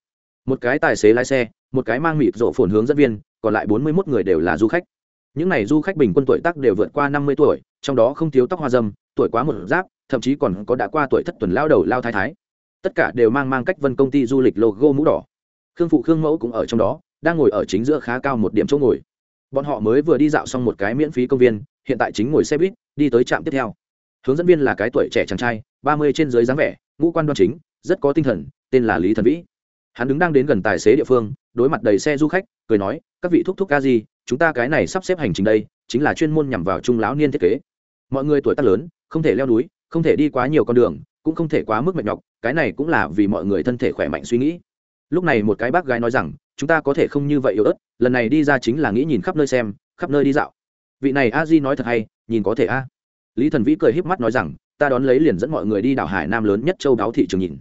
Một cái tài xế lái xe, một cái mang mịt rộ phồn hướng dẫn viên, còn lại bốn mươi một người đều là du khách. Những n à y du khách bình quân tuổi tác đều vượt qua năm mươi tuổi, trong đó không thiếu tóc hoa dâm tuổi quá một giáp, thậm chí còn có đã qua tuổi thất tuần lao đầu lao thái thái. Tất cả đều mang mang cách vân công ty du lịch logo mũ đỏ. Khương phụ khương mẫu cũng ở trong đó, đang ngồi ở chính giữa khá cao một điểm chỗ ngồi. Bọn họ mới vừa đi dạo xong một cái miễn phí công viên, hiện tại chính ngồi xe buýt, đi tới trạm tiếp theo. Hướng dẫn viên là cái tuổi trẻ chàng trai, ba mươi trên dưới dáng vẻ, ngũ quan đoan chính, rất có tinh thần, tên là lý thần vĩ. Hắn đứng đang đến gần tài xế địa phương, đối mặt đầy xe du khách, cười nói, các vị thúc thúc ca gì chúng ta cái này sắp xếp hành trình đây, chính là chuyên môn nhằm vào trung lão niên thiết kế mọi người tuổi tác lớn không thể leo núi không thể đi quá nhiều con đường cũng không thể quá mức mệt nhọc cái này cũng là vì mọi người thân thể khỏe mạnh suy nghĩ. Lúc này một cái bác gái nói rằng chúng ta có thể không như vậy yếu ớt lần này đi ra chính là nghĩ nhìn khắp nơi xem khắp nơi đi dạo. Vị này a di nói thật hay nhìn có thể a. Lý thần vĩ cười híp mắt nói rằng ta đón lấy liền dẫn mọi người đi đảo hải nam lớn nhất châu đáo thị trường nhìn.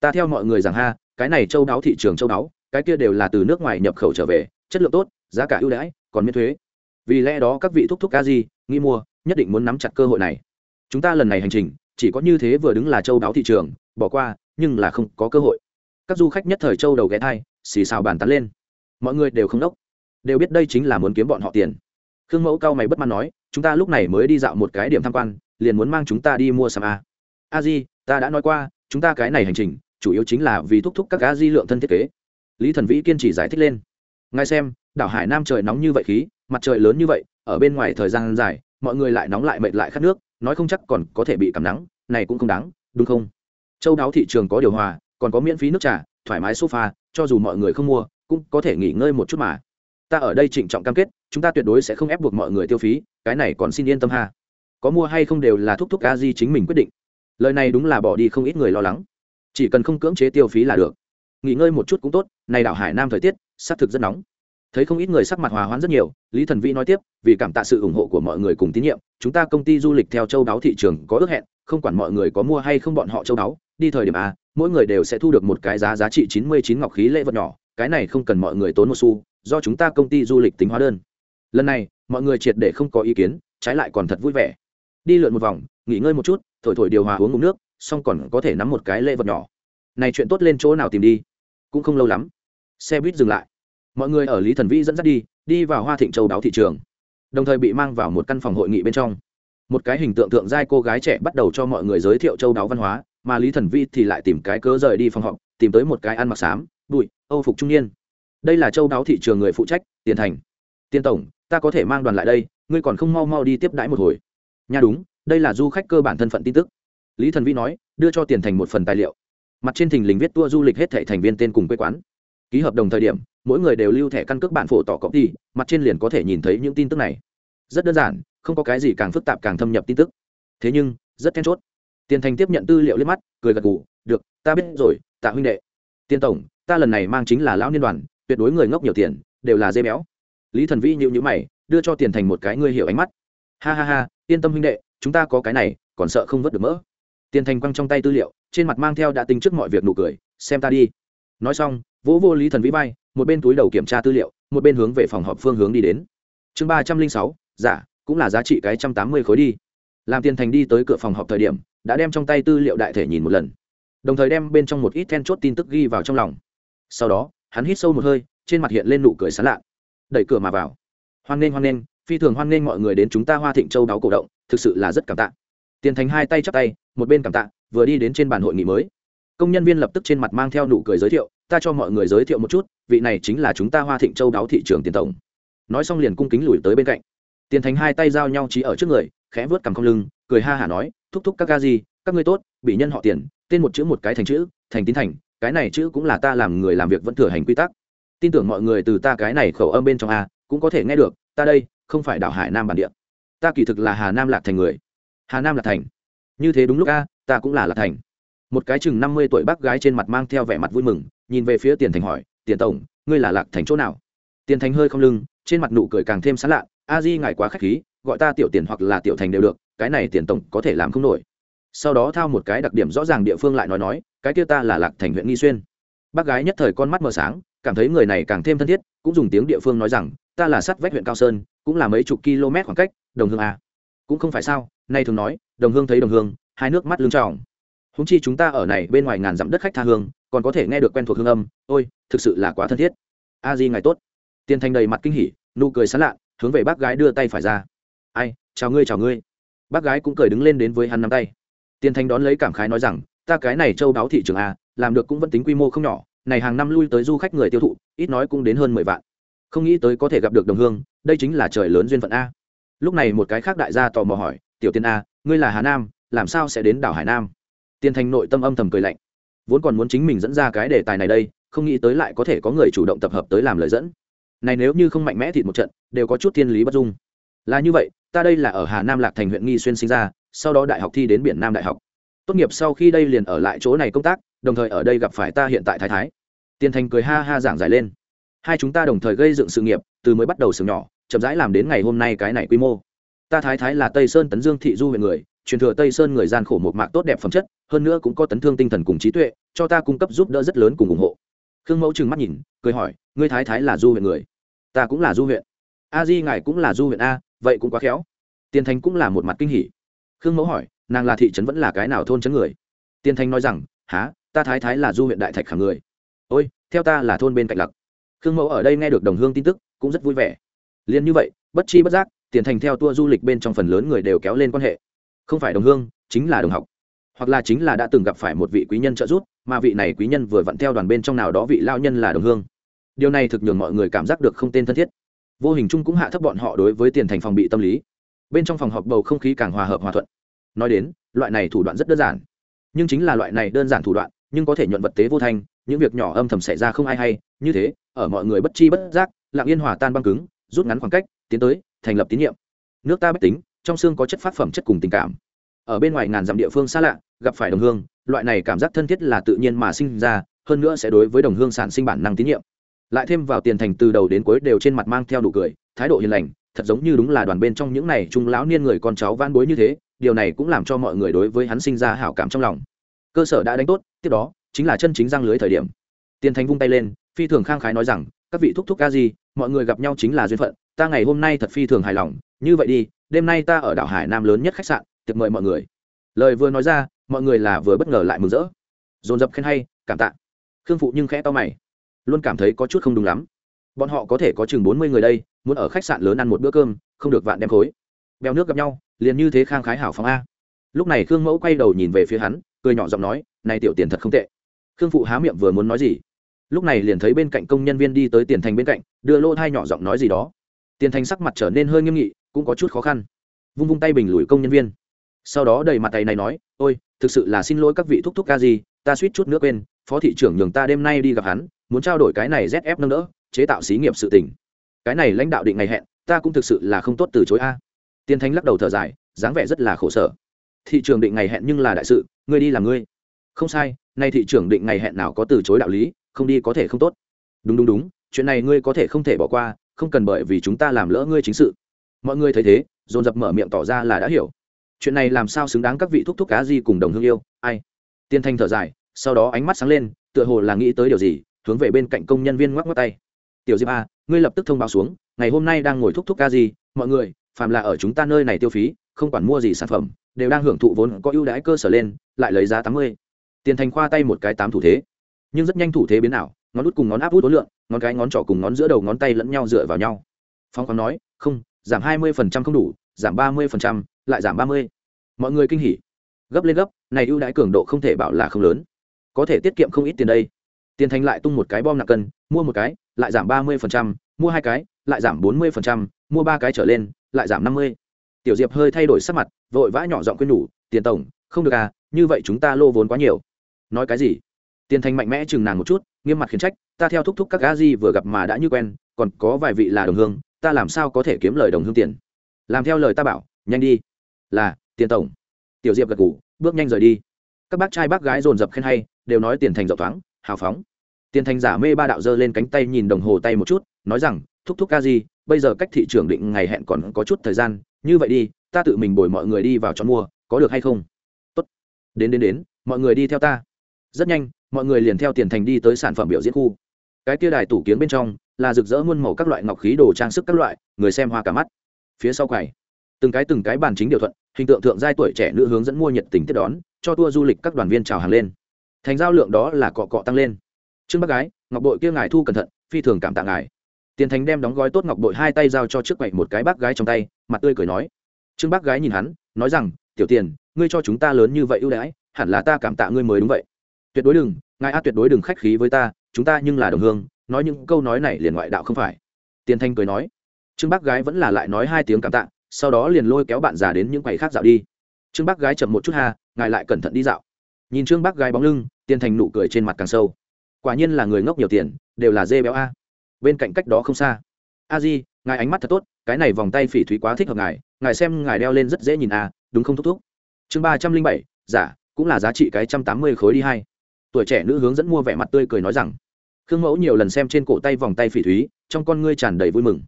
Ta theo mọi người rằng ha cái này châu đáo thị trường châu đáo cái kia đều là từ nước ngoài nhập khẩu trở về chất lượng tốt giá cả ưu đãi còn miễn thuế. Vì lẽ đó các vị thúc thúc a di, nghĩ mua nhất định muốn nắm chặt cơ hội này. Chúng ta lần này hành trình, chỉ có như thế vừa đứng là châu đáo thị trường, bỏ qua, nhưng là không có cơ hội. Các du khách nhất thời châu đầu ghé thai, xì xào bàn tán lên. Mọi người đều không đốc. Đều biết đây chính là muốn kiếm bọn họ tiền. Khương mẫu cao mày bất mãn nói, chúng ta lúc này mới đi dạo một cái điểm tham quan, liền muốn mang chúng ta đi mua sắm a a di, ta đã nói qua, chúng ta cái này hành trình, chủ yếu chính là vì thúc thúc các a di lượng thân thiết kế. Lý thần vĩ kiên trì giải thích lên. Ngài xem, đảo hải nam trời nóng như vậy khí, mặt trời lớn như vậy, ở bên ngoài thời gian dài mọi người lại nóng lại mệt lại khát nước, nói không chắc còn có thể bị cảm nắng, này cũng không đáng, đúng không? Châu đáo thị trường có điều hòa, còn có miễn phí nước trà, thoải mái sofa, cho dù mọi người không mua, cũng có thể nghỉ ngơi một chút mà. Ta ở đây trịnh trọng cam kết, chúng ta tuyệt đối sẽ không ép buộc mọi người tiêu phí, cái này còn xin yên tâm ha. Có mua hay không đều là thúc thúc a di chính mình quyết định. Lời này đúng là bỏ đi không ít người lo lắng. Chỉ cần không cưỡng chế tiêu phí là được. Nghỉ ngơi một chút cũng tốt, này đảo hải nam thời tiết xác thực rất nóng thấy không ít người sắc mặt hòa hoãn rất nhiều, lý thần vĩ nói tiếp, vì cảm tạ sự ủng hộ của mọi người cùng tín nhiệm, chúng ta công ty du lịch theo châu đáo thị trường có ước hẹn, không quản mọi người có mua hay không bọn họ châu đáo, đi thời điểm a, mỗi người đều sẽ thu được một cái giá giá trị chín mươi chín ngọc khí lễ vật nhỏ, cái này không cần mọi người tốn một xu, do chúng ta công ty du lịch tính hóa đơn. Lần này, mọi người triệt để không có ý kiến, trái lại còn thật vui vẻ. Đi lượn một vòng, nghỉ ngơi một chút, thổi thổi điều hòa uống ngụm nước, xong còn có thể nắm một cái lễ vật nhỏ. Này chuyện tốt lên chỗ nào tìm đi? Cũng không lâu lắm. Xe buýt dừng lại mọi người ở lý thần vĩ dẫn dắt đi đi vào hoa thịnh châu đáo thị trường, đồng thời bị mang vào một căn phòng hội nghị bên trong. Một cái hình tượng thượng giai cô gái trẻ bắt đầu cho mọi người giới thiệu châu đáo văn hóa, mà lý thần vi thì lại tìm cái cớ rời đi phòng họp, tìm tới một cái ăn mặc xám, bụi, âu phục trung niên. Đây là châu đáo thị trường người phụ trách, tiền thành. Tiền tổng, ta có thể mang đoàn lại đây, ngươi còn không mau mau đi tiếp đãi một hồi. Nha đúng, đây là du khách cơ bản thân phận tin tức. Lý thần vi nói, đưa cho tiền thành một phần tài liệu. Mặt trên thình lình viết tour du lịch hết thẻ thành viên tên cùng quê quán. Ký hợp đồng thời điểm mỗi người đều lưu thẻ căn cước bản phổ tỏ copy mặt trên liền có thể nhìn thấy những tin tức này. Rất đơn giản, không có cái gì càng phức tạp càng thâm nhập tin tức. Thế nhưng, rất then chốt. Tiền thành tiếp nhận tư liệu liếc mắt, cười gật gù, được, ta biết rồi, tạ huynh đệ. Tiên tổng, ta lần này mang chính là lão niên đoàn, tuyệt đối người ngốc nhiều tiền, đều là dê béo. Lý thần vĩ nhịu nhữ mày, đưa cho tiền thành một cái ngươi hiểu ánh mắt. Ha ha ha, yên tâm huynh đệ, chúng ta có cái này, còn sợ không vớt được mỡ. Tiền thành quăng trong tay tư liệu, trên mặt mang theo đã tính trước mọi việc nụ cười, xem ta đi. Nói xong, vỗ vô lý thần vĩ bay một bên túi đầu kiểm tra tư liệu, một bên hướng về phòng họp phương hướng đi đến. Chương ba trăm linh sáu giả cũng là giá trị cái trăm tám mươi khối đi. Làm tiền thành đi tới cửa phòng họp thời điểm, đã đem trong tay tư liệu đại thể nhìn một lần. Đồng thời đem bên trong một ít then chốt tin tức ghi vào trong lòng. Sau đó, hắn hít sâu một hơi, trên mặt hiện lên nụ cười sán lạ. Đẩy cửa mà vào. Hoan nghênh hoan nghênh, phi thường hoan nghênh mọi người đến chúng ta hoa thịnh châu đáo cổ động, thực sự là rất cảm tạ. Tiền thành hai tay chắp tay, một bên cảm tạ, vừa đi đến trên bàn hội nghị mới. Công nhân viên lập tức trên mặt mang theo nụ cười giới thiệu ta cho mọi người giới thiệu một chút, vị này chính là chúng ta hoa thịnh châu đáo thị trường tiền tổng. Nói xong liền cung kính lùi tới bên cạnh. Tiền thành hai tay giao nhau trí ở trước người, khẽ vớt cằm không lưng, cười ha hả nói, thúc thúc các ca gì các ngươi tốt, bị nhân họ tiền, tên một chữ một cái thành chữ, thành tín thành, cái này chữ cũng là ta làm người làm việc vẫn thừa hành quy tắc. Tin tưởng mọi người từ ta cái này khẩu âm bên trong a, cũng có thể nghe được, ta đây, không phải đảo hải nam bản địa. Ta kỳ thực là hà nam lạc thành người. Hà nam lạc thành? Như thế đúng lúc a, ta cũng là lạc thành. Một cái chừng năm mươi tuổi bác gái trên mặt mang theo vẻ mặt vui mừng nhìn về phía tiền thành hỏi, tiền tổng, ngươi là lạc thành chỗ nào? Tiền thành hơi không lưng, trên mặt nụ cười càng thêm sán lạ, a di ngài quá k h á c h khí, gọi ta tiểu tiền hoặc là tiểu thành đều được, cái này tiền tổng có thể làm không nổi. Sau đó thao một cái đặc điểm rõ ràng địa phương lại nói nói, cái kia ta là lạc thành huyện nghi xuyên. Bác gái nhất thời con mắt mờ sáng, cảm thấy người này càng thêm thân thiết, cũng dùng tiếng địa phương nói rằng, ta là sắt vách huyện cao sơn, cũng là mấy chục km khoảng cách, đồng hương à. cũng không phải sao, nay thường nói, đồng hương thấy đồng hương, hai nước mắt lưng tròng. Húng chi chúng ta ở này bên ngoài ngàn dặm đất khách tha hương còn có thể nghe được quen thuộc hương âm, ôi, thực sự là quá thân thiết. A di ngài tốt. Tiền thành đầy mặt kinh hỉ, nụ cười sán lạ, hướng về bác gái đưa tay phải ra. Ai, chào ngươi chào ngươi. Bác gái cũng cười đứng lên đến với hắn nắm tay. Tiền thành đón lấy cảm khái nói rằng, ta cái này châu đáo thị trường a làm được cũng vẫn tính quy mô không nhỏ, này hàng năm lui tới du khách người tiêu thụ, ít nói cũng đến hơn mười vạn. Không nghĩ tới có thể gặp được đồng hương, đây chính là trời lớn duyên phận a. Lúc này một cái khác đại gia tò mò hỏi, tiểu tiên a ngươi là hà nam, làm sao sẽ đến đảo hải nam? Tiên thành nội tâm âm thầm cười lạnh vốn còn muốn chính mình dẫn ra cái đề tài này đây, không nghĩ tới lại có thể có người chủ động tập hợp tới làm lời dẫn. Này nếu như không mạnh mẽ thịt một trận, đều có chút thiên lý bất dung. Là như vậy, ta đây là ở hà nam lạc thành huyện nghi xuyên sinh ra, sau đó đại học thi đến biển nam đại học. Tốt nghiệp sau khi đây liền ở lại chỗ này công tác, đồng thời ở đây gặp phải ta hiện tại thái thái. Tiền thành cười ha ha giảng giải lên. Hai chúng ta đồng thời gây dựng sự nghiệp, từ mới bắt đầu sừng nhỏ, chậm rãi làm đến ngày hôm nay cái này quy mô. Ta thái thái là tây sơn tấn dương thị du huyện người truyền thừa tây sơn người gian khổ một mạc tốt đẹp phẩm chất, hơn nữa cũng có tấn thương tinh thần cùng trí tuệ, cho ta cung cấp giúp đỡ rất lớn cùng ủng hộ. Khương mẫu trừng mắt nhìn, cười hỏi, ngươi thái thái là du huyện người? Ta cũng là du huyện. A di ngài cũng là du huyện a, vậy cũng quá khéo. Tiền thành cũng là một mặt kinh hỉ. Khương mẫu hỏi, nàng là thị trấn vẫn là cái nào thôn trấn người? Tiền thành nói rằng há ta thái thái là du huyện đại thạch khả người. Ôi, theo ta là thôn bên cạnh lặc. Khương mẫu ở đây nghe được đồng hương tin tức, cũng rất vui vẻ. Liền như vậy, bất chi bất giác, tiền thành theo tour du lịch bên trong phần lớn người đều kéo lên quan hệ không phải đồng hương, chính là đồng học. Hoặc là chính là đã từng gặp phải một vị quý nhân trợ giúp, mà vị này quý nhân vừa vặn theo đoàn bên trong nào đó vị lao nhân là đồng hương. Điều này thực nhường mọi người cảm giác được không tên thân thiết. Vô hình chung cũng hạ thấp bọn họ đối với tiền thành phòng bị tâm lý. Bên trong phòng họp bầu không khí càng hòa hợp hòa thuận. Nói đến, loại này thủ đoạn rất đơn giản. Nhưng chính là loại này đơn giản thủ đoạn, nhưng có thể nhuận vật tế vô thanh, những việc nhỏ âm thầm xảy ra không ai hay. Như thế, ở mọi người bất chi bất giác, lặng yên hòa tan băng cứng, rút ngắn khoảng cách, tiến tới, thành lập tín nhiệm. Nước ta bách tính trong xương có chất phát phẩm chất cùng tình cảm. Ở bên ngoài ngàn dặm địa phương xa lạ, gặp phải đồng hương, loại này cảm giác thân thiết là tự nhiên mà sinh ra, hơn nữa sẽ đối với đồng hương sản sinh bản năng tín nhiệm. Lại thêm vào tiền thành từ đầu đến cuối đều trên mặt mang theo đủ cười, thái độ hiền lành, thật giống như đúng là đoàn bên trong những này trung lão niên người con cháu van bối như thế, điều này cũng làm cho mọi người đối với hắn sinh ra hảo cảm trong lòng. Cơ sở đã đánh tốt, tiếp đó, chính là chân chính răng lưới thời điểm. Tiền thành vung tay lên, phi thường khang khái nói rằng, các vị thúc thúc ca gì mọi người gặp nhau chính là duyên phận, ta ngày hôm nay thật phi thường hài lòng, như vậy đi đêm nay ta ở đảo hải nam lớn nhất khách sạn, tiệc mời mọi người. Lời vừa nói ra, mọi người là vừa bất ngờ lại mừng rỡ. Dồn dập khen hay, cảm tạ. Khương phụ nhưng khẽ to mày, luôn cảm thấy có chút không đúng lắm. Bọn họ có thể có chừng bốn mươi người đây, muốn ở khách sạn lớn ăn một bữa cơm, không được vạn đem khối. Bèo nước gặp nhau, liền như thế khang khái hảo phóng a. Lúc này khương mẫu quay đầu nhìn về phía hắn, cười nhỏ giọng nói, này tiểu tiền thật không tệ. Khương phụ há miệng vừa muốn nói gì, lúc này liền thấy bên cạnh công nhân viên đi tới tiền thành bên cạnh, đưa lô thai nhỏ giọng nói gì đó. Tiền thành sắc mặt trở nên hơi nghiêm nghị cũng có chút khó khăn. Vung vung tay bình lùi công nhân viên. Sau đó đầy mặt tay này nói, ôi, thực sự là xin lỗi các vị thúc thúc ca gì ta suýt chút nước quên, phó thị trưởng nhường ta đêm nay đi gặp hắn, muốn trao đổi cái này zf nâng đỡ, chế tạo xí nghiệp sự tỉnh cái này lãnh đạo định ngày hẹn, ta cũng thực sự là không tốt từ chối a. Tiên thanh lắc đầu thở dài, dáng vẻ rất là khổ sở. Thị trường định ngày hẹn nhưng là đại sự, ngươi đi làm ngươi. Không sai, nay thị trường định ngày hẹn nào có từ chối đạo lý, không đi có thể không tốt. Đúng đúng đúng, chuyện này ngươi có thể không thể bỏ qua, không cần bởi vì chúng ta làm lỡ ngươi chính sự mọi người thấy thế, dồn dập mở miệng tỏ ra là đã hiểu. Chuyện này làm sao xứng đáng các vị thúc thúc cá gì cùng đồng hương yêu? Ai? Tiên thanh thở dài, sau đó ánh mắt sáng lên, tựa hồ là nghĩ tới điều gì, hướng về bên cạnh công nhân viên ngoắc ngoắc tay. Tiểu diệp a, ngươi lập tức thông báo xuống, ngày hôm nay đang ngồi thúc thúc ca gì mọi người, phàm là ở chúng ta nơi này tiêu phí, không quản mua gì sản phẩm, đều đang hưởng thụ vốn có ưu đãi cơ sở lên, lại lấy giá tám mươi. Tiền thành khoa tay một cái tám thủ thế. Nhưng rất nhanh thủ thế biến ảo, ngón út cùng ngón áp út ối lượng ngón cái ngón trỏ cùng ngón giữa đầu ngón tay lẫn nhau dựa vào nhau. Phong khoáng nói, không giảm hai mươi phần trăm không đủ, giảm ba mươi phần trăm, lại giảm ba mươi. Mọi người kinh hỉ. Gấp lên gấp, này ưu đãi cường độ không thể bảo là không lớn. Có thể tiết kiệm không ít tiền đây. Tiền thành lại tung một cái bom nặng cân, mua một cái, lại giảm ba mươi phần trăm, mua hai cái, lại giảm bốn mươi phần trăm, mua ba cái trở lên, lại giảm năm mươi. Tiểu diệp hơi thay đổi sắc mặt, vội vã nhỏ giọng khuyên nhủ, tiền tổng, không được à như vậy chúng ta lô vốn quá nhiều. Nói cái gì? Tiền thành mạnh mẽ chừng nàng một chút, nghiêm mặt khiển trách, ta theo thúc thúc các gã di vừa gặp mà đã như quen, còn có vài vị là đồng hương ta làm sao có thể kiếm lời đồng hương tiền? Làm theo lời ta bảo, nhanh đi. Là, tiền tổng. Tiểu diệp gật ngủ bước nhanh rời đi. Các bác trai bác gái dồn dập khen hay, đều nói tiền thành rộng thoáng, hào phóng. Tiền thành giả mê ba đạo dơ lên cánh tay nhìn đồng hồ tay một chút, nói rằng, thúc thúc ca gì bây giờ cách thị trường định ngày hẹn còn có chút thời gian, như vậy đi, ta tự mình bồi mọi người đi vào chọn mua, có được hay không? Tốt. Đến đến đến, mọi người đi theo ta. Rất nhanh, mọi người liền theo tiền thành đi tới sản phẩm biểu diễn khu. Cái tia đài tủ kiến bên trong là rực rỡ muôn màu các loại ngọc khí đồ trang sức các loại, người xem hoa cả mắt. Phía sau quầy, từng cái từng cái bàn chính điều thuận, hình tượng thượng giai tuổi trẻ nữ hướng dẫn mua nhiệt tình tiếp đón, cho tour du lịch các đoàn viên chào hàng lên. Thành giao lượng đó là cọ cọ tăng lên. Trương bác gái, ngọc bội kia ngài thu cẩn thận, phi thường cảm tạ ngài. Tiền thành đem đóng gói tốt ngọc bội hai tay giao cho trước quầy một cái bác gái trong tay, mặt tươi cười nói. Trương bác gái nhìn hắn, nói rằng, tiểu tiền, ngươi cho chúng ta lớn như vậy ưu đãi, hẳn là ta cảm tạ ngươi mới đúng vậy. Tuyệt đối đừng, ngài a tuyệt đối đừng khách khí với ta, chúng ta nhưng là đồng hương nói những câu nói này liền ngoại đạo không phải. Tiền thanh cười nói, trương bác gái vẫn là lại nói hai tiếng cảm tạ, sau đó liền lôi kéo bạn già đến những quầy khác dạo đi. Trương bác gái chậm một chút ha, ngài lại cẩn thận đi dạo. Nhìn trương bác gái bóng lưng, tiền thành nụ cười trên mặt càng sâu. Quả nhiên là người ngốc nhiều tiền, đều là dê béo a. Bên cạnh cách đó không xa. A di, ngài ánh mắt thật tốt, cái này vòng tay phỉ thúy quá thích hợp ngài ngài xem ngài đeo lên rất dễ nhìn a, đúng không thúc thúc? Chương ba trăm linh bảy, giả, cũng là giá trị cái trăm tám mươi khối đi hai. Tuổi trẻ nữ hướng dẫn mua vẻ mặt tươi cười nói rằng khương mẫu nhiều lần xem trên cổ tay vòng tay phỉ thúy, trong con ngươi tràn đầy vui mừng.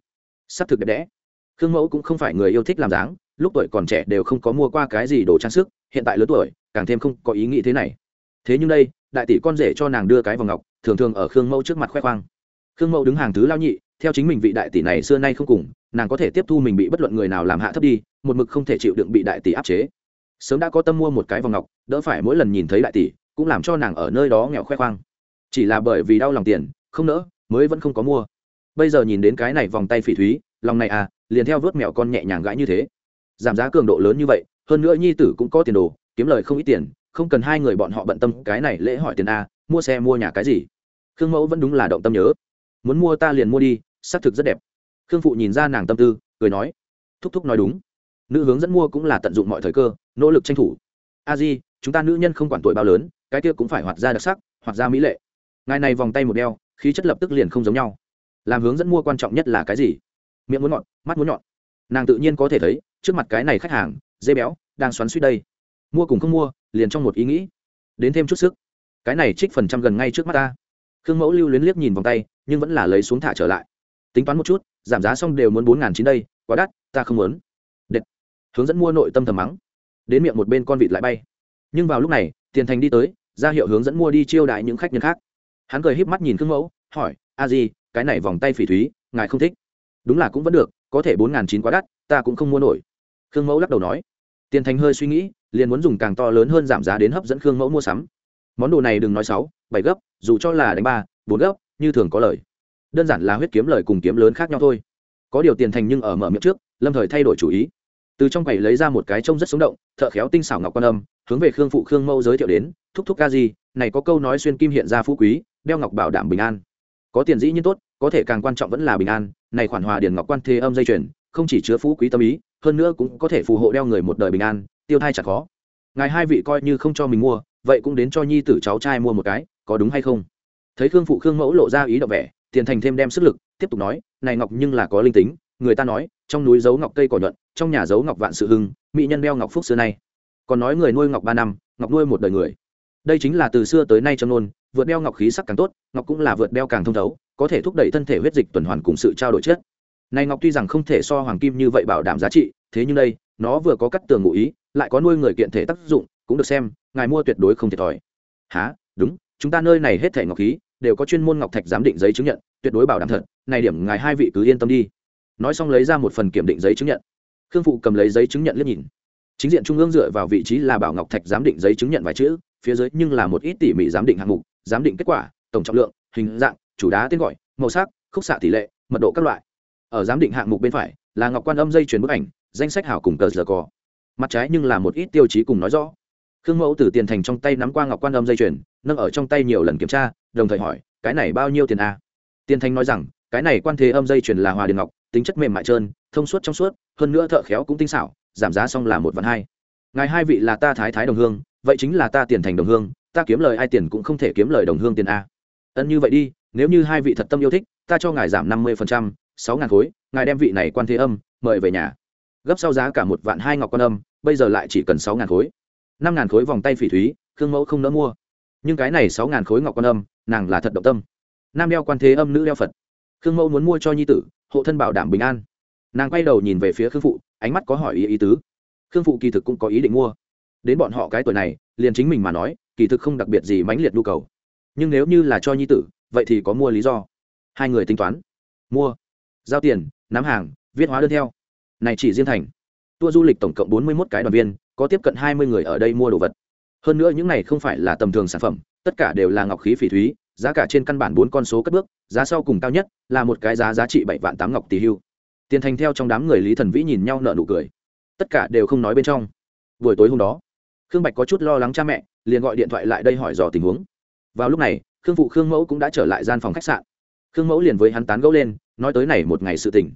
S ắ c thực đẹp đẽ. Khương mẫu cũng không phải người yêu thích làm dáng, lúc tuổi còn trẻ đều không có mua qua cái gì đồ trang sức, hiện tại lớn tuổi, càng thêm không có ý nghĩ thế này. Thế nhưng đây, đại tỷ con rể cho nàng đưa cái vòng ngọc, thường thường ở khương mẫu trước mặt khoe khoang. Khương mẫu đứng hàng thứ lao nhị, theo chính mình vị đại tỷ này xưa nay không cùng, nàng có thể tiếp thu mình bị bất luận người nào làm hạ thấp đi, một mực không thể chịu đựng bị đại tỷ áp chế. Sớm đã có tâm mua một cái vòng ngọc, đỡ phải mỗi lần nhìn thấy đại tỷ, cũng làm cho nàng ở nơi đó nghèo khoe khoang chỉ là bởi vì đau lòng tiền, không nỡ, mới vẫn không có mua. Bây giờ nhìn đến cái này vòng tay phỉ thúy, lòng này à liền theo vớt mẹo con nhẹ nhàng gãi như thế. Giảm giá cường độ lớn như vậy, hơn nữa nhi tử cũng có tiền đồ, kiếm lời không ít tiền, không cần hai người bọn họ bận tâm cái này lễ hỏi tiền a, mua xe mua nhà cái gì. Khương mẫu vẫn đúng là động tâm nhớ. Muốn mua ta liền mua đi, xác thực rất đẹp. Khương phụ nhìn ra nàng tâm tư, cười nói. Thúc thúc nói đúng. Nữ hướng dẫn mua cũng là tận dụng mọi thời cơ, nỗ lực tranh thủ. A di, chúng ta nữ nhân không quản tuổi bao lớn, cái kia cũng phải hoạt ra đặc sắc, hoạt ra mỹ lệ ngài này vòng tay một đeo, khí chất lập tức liền không giống nhau. Làm hướng dẫn mua quan trọng nhất là cái gì? Miệng muốn ngọn mắt muốn nhọn. Nàng tự nhiên có thể thấy, trước mặt cái này khách hàng, dê béo, đang xoắn suýt đây. Mua cùng không mua, liền trong một ý nghĩ. Đến thêm chút sức. Cái này trích phần trăm gần ngay trước mắt ta. Khương mẫu lưu luyến liếc nhìn vòng tay, nhưng vẫn là lấy xuống thả trở lại. Tính toán một chút, giảm giá xong đều muốn bốn ngàn chín đây, quá đắt, ta không muốn. Đệt. hướng dẫn mua nội tâm thầm mắng. Đến miệng một bên con vịt lại bay. Nhưng vào lúc này, tiền thành đi tới, ra hiệu hướng dẫn mua đi chiêu đại những khách nhân khác hắn cười híp mắt nhìn khương mẫu, hỏi, a di, cái này vòng tay phỉ thúy, ngài không thích? Đúng là cũng vẫn được, có thể bốn ngàn chín quá đắt, ta cũng không mua nổi. Khương mẫu lắc đầu nói. Tiền thành hơi suy nghĩ, liền muốn dùng càng to lớn hơn giảm giá đến hấp dẫn khương mẫu mua sắm. Món đồ này đừng nói sáu, bảy gấp, dù cho là đánh ba, bốn gấp, như thường có lời. Đơn giản là huyết kiếm lời cùng kiếm lớn khác nhau thôi. Có điều tiền thành nhưng ở mở miệng trước, lâm thời thay đổi chủ ý. Từ trong quầy lấy ra một cái trông rất sống động, thợ khéo tinh xảo ngọc quan âm, hướng về khương phụ khương mẫu giới thiệu đến, thúc thúc ca gì này có câu nói xuyên kim hiện ra phú quý đeo ngọc bảo đảm bình an. Có tiền dĩ nhiên tốt có thể càng quan trọng vẫn là bình an. Này khoản hòa điền ngọc quan thế âm dây chuyển, không chỉ chứa phú quý tâm ý hơn nữa cũng có thể phù hộ đeo người một đời bình an tiêu thai chặt khó. Ngài hai vị coi như không cho mình mua vậy cũng đến cho nhi tử cháu trai mua một cái có đúng hay không? Thấy khương phụ khương mẫu lộ ra ý động vẻ tiền thành thêm đem sức lực tiếp tục nói này ngọc nhưng là có linh tính người ta nói trong núi giấu ngọc cây cỏ nhuận trong nhà giấu ngọc vạn sự hưng mỹ nhân đeo ngọc phúc xưa nay. Còn nói người nuôi ngọc ba năm ngọc nuôi một đời người đây chính là từ xưa tới nay trong nôn vượt đeo ngọc khí sắc càng tốt, ngọc cũng là vượt đeo càng thông thấu, có thể thúc đẩy thân thể huyết dịch tuần hoàn cùng sự trao đổi chất. Này ngọc tuy rằng không thể so hoàng kim như vậy bảo đảm giá trị, thế nhưng đây, nó vừa có cắt tường ngụ ý, lại có nuôi người kiện thể tác dụng, cũng được xem, ngài mua tuyệt đối không thiệt thòi. Há đúng, chúng ta nơi này hết thể ngọc khí, đều có chuyên môn ngọc thạch giám định giấy chứng nhận, tuyệt đối bảo đảm thật, này điểm ngài hai vị cứ yên tâm đi. Nói xong lấy ra một phần kiểm định giấy chứng nhận. Khương phụ cầm lấy giấy chứng nhận liếc nhìn. Chính diện trung ương dựa vào vị trí là bảo ngọc thạch giám định giấy chứng nhận vài chữ phía dưới nhưng là một ít tỉ mỉ giám định hạng mục giám định kết quả tổng trọng lượng hình dạng chủ đá tên gọi màu sắc khúc xạ tỷ lệ mật độ các loại. Ở giám định hạng mục bên phải là ngọc quan âm dây chuyển bức ảnh danh sách hảo cùng cờ giờ cò. Mặt trái nhưng là một ít tiêu chí cùng nói rõ. Khương mẫu từ tiền thành trong tay nắm qua ngọc quan âm dây chuyển, nâng ở trong tay nhiều lần kiểm tra đồng thời hỏi cái này bao nhiêu tiền a? À? tiền thành nói rằng cái này quan thế âm dây chuyển là hòa điền ngọc tính chất mềm mại trơn thông suốt trong suốt hơn nữa thợ khéo cũng tinh xảo giảm giá xong là một vạn hai. Ngài hai vị là ta thái thái đồng hương vậy chính là ta tiền thành đồng hương, ta kiếm lời ai tiền cũng không thể kiếm lời đồng hương tiền a. Ân như vậy đi, nếu như hai vị thật tâm yêu thích, ta cho ngài giảm năm mươi phần trăm, sáu ngàn khối, ngài đem vị này quan thế âm, mời về nhà. Gấp sau giá cả một vạn hai ngọc quan âm, bây giờ lại chỉ cần sáu ngàn khối. Năm ngàn khối vòng tay phỉ thúy, khương mẫu không nỡ mua. Nhưng cái này sáu ngàn khối ngọc quan âm, nàng là thật động tâm. Nam đeo quan thế âm, nữ đeo phật. Khương mẫu muốn mua cho nhi tử, hộ thân bảo đảm bình an. Nàng quay đầu nhìn về phía khương phụ, ánh mắt có hỏi ý ý tứ. Khương phụ kỳ thực cũng có ý định mua đến bọn họ cái tuổi này, liền chính mình mà nói, kỳ thực không đặc biệt gì mãnh liệt nhu cầu. Nhưng nếu như là cho nhi tử, vậy thì có mua lý do. Hai người tính toán. Mua. Giao tiền, nắm hàng, viết hóa đơn theo. Này chỉ riêng thành. Tour du lịch tổng cộng bốn mươi một cái đoàn viên, có tiếp cận hai mươi người ở đây mua đồ vật. Hơn nữa những này không phải là tầm thường sản phẩm, tất cả đều là ngọc khí phỉ thúy, giá cả trên căn bản bốn con số cất bước, giá sau cùng cao nhất là một cái giá giá trị bảy vạn tám ngọc tỷ hưu. Tiền thành theo trong đám người lý thần vĩ nhìn nhau nợ nụ cười. Tất cả đều không nói bên trong. Buổi tối hôm đó khương bạch có chút lo lắng cha mẹ, liền gọi điện thoại lại đây hỏi dò tình huống. Vào lúc này, khương phụ khương mẫu cũng đã trở lại gian phòng khách sạn. Khương mẫu liền với hắn tán gẫu lên, nói tới này một ngày sự tình.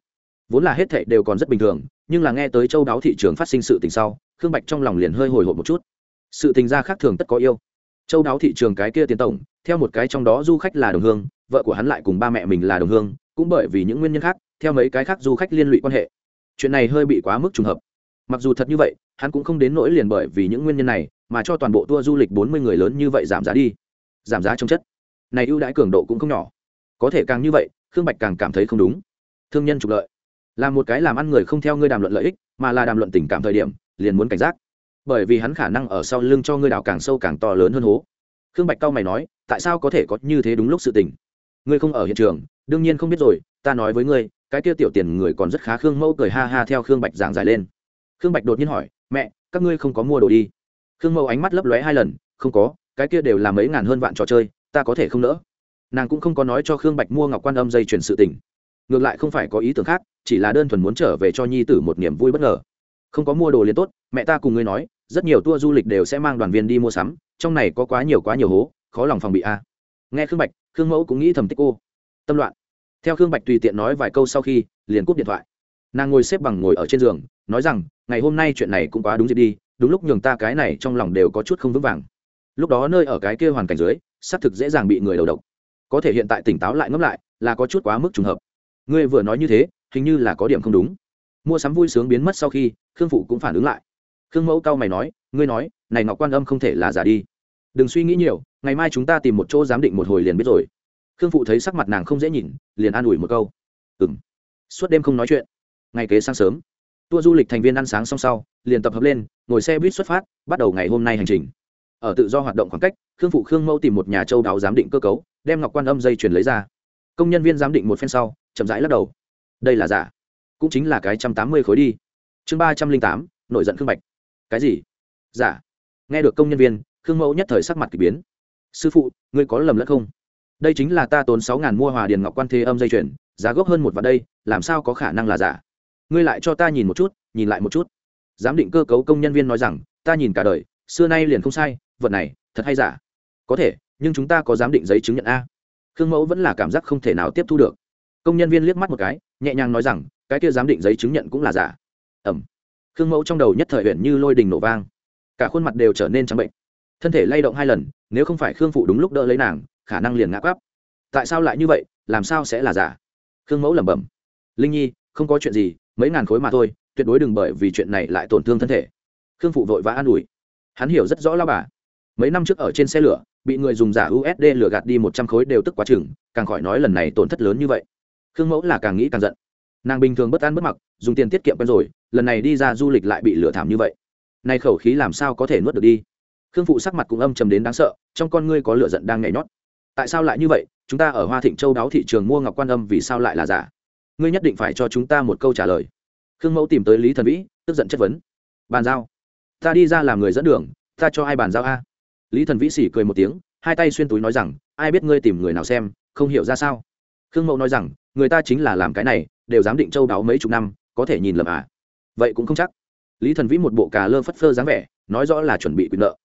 Vốn là hết thệ đều còn rất bình thường, nhưng là nghe tới châu đáo thị trường phát sinh sự tình sau, khương bạch trong lòng liền hơi hồi hộp một chút. Sự tình ra khác thường tất có yêu. Châu đáo thị trường cái kia tiền tổng, theo một cái trong đó du khách là đồng hương, vợ của hắn lại cùng ba mẹ mình là đồng hương, cũng bởi vì những nguyên nhân khác, theo mấy cái khác du khách liên lụy quan hệ. Chuyện này hơi bị quá mức trùng hợp. Mặc dù thật như vậy hắn cũng không đến nỗi liền bởi vì những nguyên nhân này mà cho toàn bộ tour du lịch bốn mươi người lớn như vậy giảm giá đi. Giảm giá trong chất. Này ưu đãi cường độ cũng không nhỏ. Có thể càng như vậy, khương bạch càng cảm thấy không đúng. Thương nhân trục lợi. Là một cái làm ăn người không theo ngươi đàm luận lợi ích, mà là đàm luận tình cảm thời điểm, liền muốn cảnh giác. Bởi vì hắn khả năng ở sau lưng cho ngươi đào càng sâu càng to lớn hơn hố. Khương bạch cao mày nói, tại sao có thể có như thế đúng lúc sự tình? Ngươi không ở hiện trường, đương nhiên không biết rồi, ta nói với ngươi, cái kia tiểu tiền người còn rất khá khương mẫu cười ha ha theo khương bạch giảng giải lên. Khương bạch đột nhiên hỏi mẹ, các ngươi không có mua đồ đi. Khương mẫu ánh mắt lấp lóe hai lần, không có, cái kia đều là mấy ngàn hơn vạn trò chơi, ta có thể không nỡ. Nàng cũng không có nói cho khương bạch mua ngọc quan âm dây chuyển sự tình. Ngược lại không phải có ý tưởng khác, chỉ là đơn thuần muốn trở về cho nhi tử một niềm vui bất ngờ. Không có mua đồ liền tốt, mẹ ta cùng ngươi nói, rất nhiều tour du lịch đều sẽ mang đoàn viên đi mua sắm, trong này có quá nhiều quá nhiều hố, khó lòng phòng bị a. Nghe khương bạch, khương mẫu cũng nghĩ thầm tích cô. Tâm loạn. Theo khương bạch tùy tiện nói vài câu sau khi, liền cúp điện thoại. Nàng ngồi xếp bằng ngồi ở trên giường, nói rằng ngày hôm nay chuyện này cũng quá đúng dịp đi, đúng lúc nhường ta cái này trong lòng đều có chút không vững vàng. Lúc đó nơi ở cái kia hoàn cảnh dưới, xác thực dễ dàng bị người đầu độc. Có thể hiện tại tỉnh táo lại ngẫm lại, là có chút quá mức trùng hợp. Ngươi vừa nói như thế, hình như là có điểm không đúng. Mua sắm vui sướng biến mất sau khi, khương phụ cũng phản ứng lại. Khương mẫu cao mày nói, ngươi nói, này ngọc quan âm không thể là giả đi. Đừng suy nghĩ nhiều, ngày mai chúng ta tìm một chỗ giám định một hồi liền biết rồi. Khương phụ thấy sắc mặt nàng không dễ nhìn, liền an ủi một câu. Ừ m suốt đêm không nói chuyện. Ngày kế sáng sớm tour du lịch thành viên ăn sáng xong sau, liền tập hợp lên, ngồi xe buýt xuất phát, bắt đầu ngày hôm nay hành trình. Ở tự do hoạt động khoảng cách, khương phụ khương mẫu tìm một nhà châu đáo giám định cơ cấu, đem ngọc quan âm dây chuyển lấy ra. Công nhân viên giám định một phen sau, chậm rãi lắc đầu. Đây là giả. Cũng chính là cái trăm tám mươi khối đi. Chương ba trăm linh tám nội giận khương bạch. Cái gì? Giả. Nghe được công nhân viên, khương mẫu nhất thời sắc mặt k ỳ biến. Sư phụ, ngươi có lầm lẫn không? Đây chính là ta tốn sáu ngàn mua hòa điền ngọc quan thế âm dây chuyển, giá gốc hơn một vạn đây, làm sao có khả năng là giả? Ngươi lại cho ta nhìn một chút, nhìn lại một chút. Giám định cơ cấu công nhân viên nói rằng, ta nhìn cả đời, xưa nay liền không sai, vật này, thật hay giả? Có thể, nhưng chúng ta có giám định giấy chứng nhận a. Khương mẫu vẫn là cảm giác không thể nào tiếp thu được. Công nhân viên liếc mắt một cái, nhẹ nhàng nói rằng, cái kia giám định giấy chứng nhận cũng là giả. Ẩm. Khương mẫu trong đầu nhất thời huyện như lôi đình nổ vang. Cả khuôn mặt đều trở nên trắng bệnh. Thân thể lay động hai lần, nếu không phải khương phụ đúng lúc đỡ lấy nàng, khả năng liền ngã quắp. Tại sao lại như vậy, làm sao sẽ là giả? Khương mẫu lẩm bẩm. Linh nhi, không có chuyện gì mấy ngàn khối mà thôi, tuyệt đối đừng bởi vì chuyện này lại tổn thương thân thể. Khương phụ vội vã an ủi. Hắn hiểu rất rõ lao bà. Mấy năm trước ở trên xe lửa, bị người dùng giả usd lừa gạt đi một trăm khối đều tức quá chừng, càng khỏi nói lần này tổn thất lớn như vậy. Khương mẫu là càng nghĩ càng giận. Nàng bình thường bất an bất mặc, dùng tiền tiết kiệm quen rồi, lần này đi ra du lịch lại bị lừa thảm như vậy. Nay khẩu khí làm sao có thể nuốt được đi? Khương phụ sắc mặt cũng âm trầm đến đáng sợ, trong con ngươi có lửa giận đang nhảy nhót. Tại sao lại như vậy? Chúng ta ở hoa thịnh châu đáo thị trường mua ngọc quan âm vì sao lại là giả? Ngươi nhất định phải cho chúng ta một câu trả lời. Khương mẫu tìm tới lý thần vĩ, tức giận chất vấn. Bàn giao. Ta đi ra làm người dẫn đường, ta cho ai bàn giao a? Lý thần vĩ sỉ cười một tiếng, hai tay xuyên túi nói rằng, ai biết ngươi tìm người nào xem, không hiểu ra sao. Khương mẫu nói rằng, người ta chính là làm cái này, đều dám định châu đáo mấy chục năm, có thể nhìn lầm à? Vậy cũng không chắc. Lý thần vĩ một bộ cà lơ phất phơ dáng vẻ, nói rõ là chuẩn bị quyền nợ.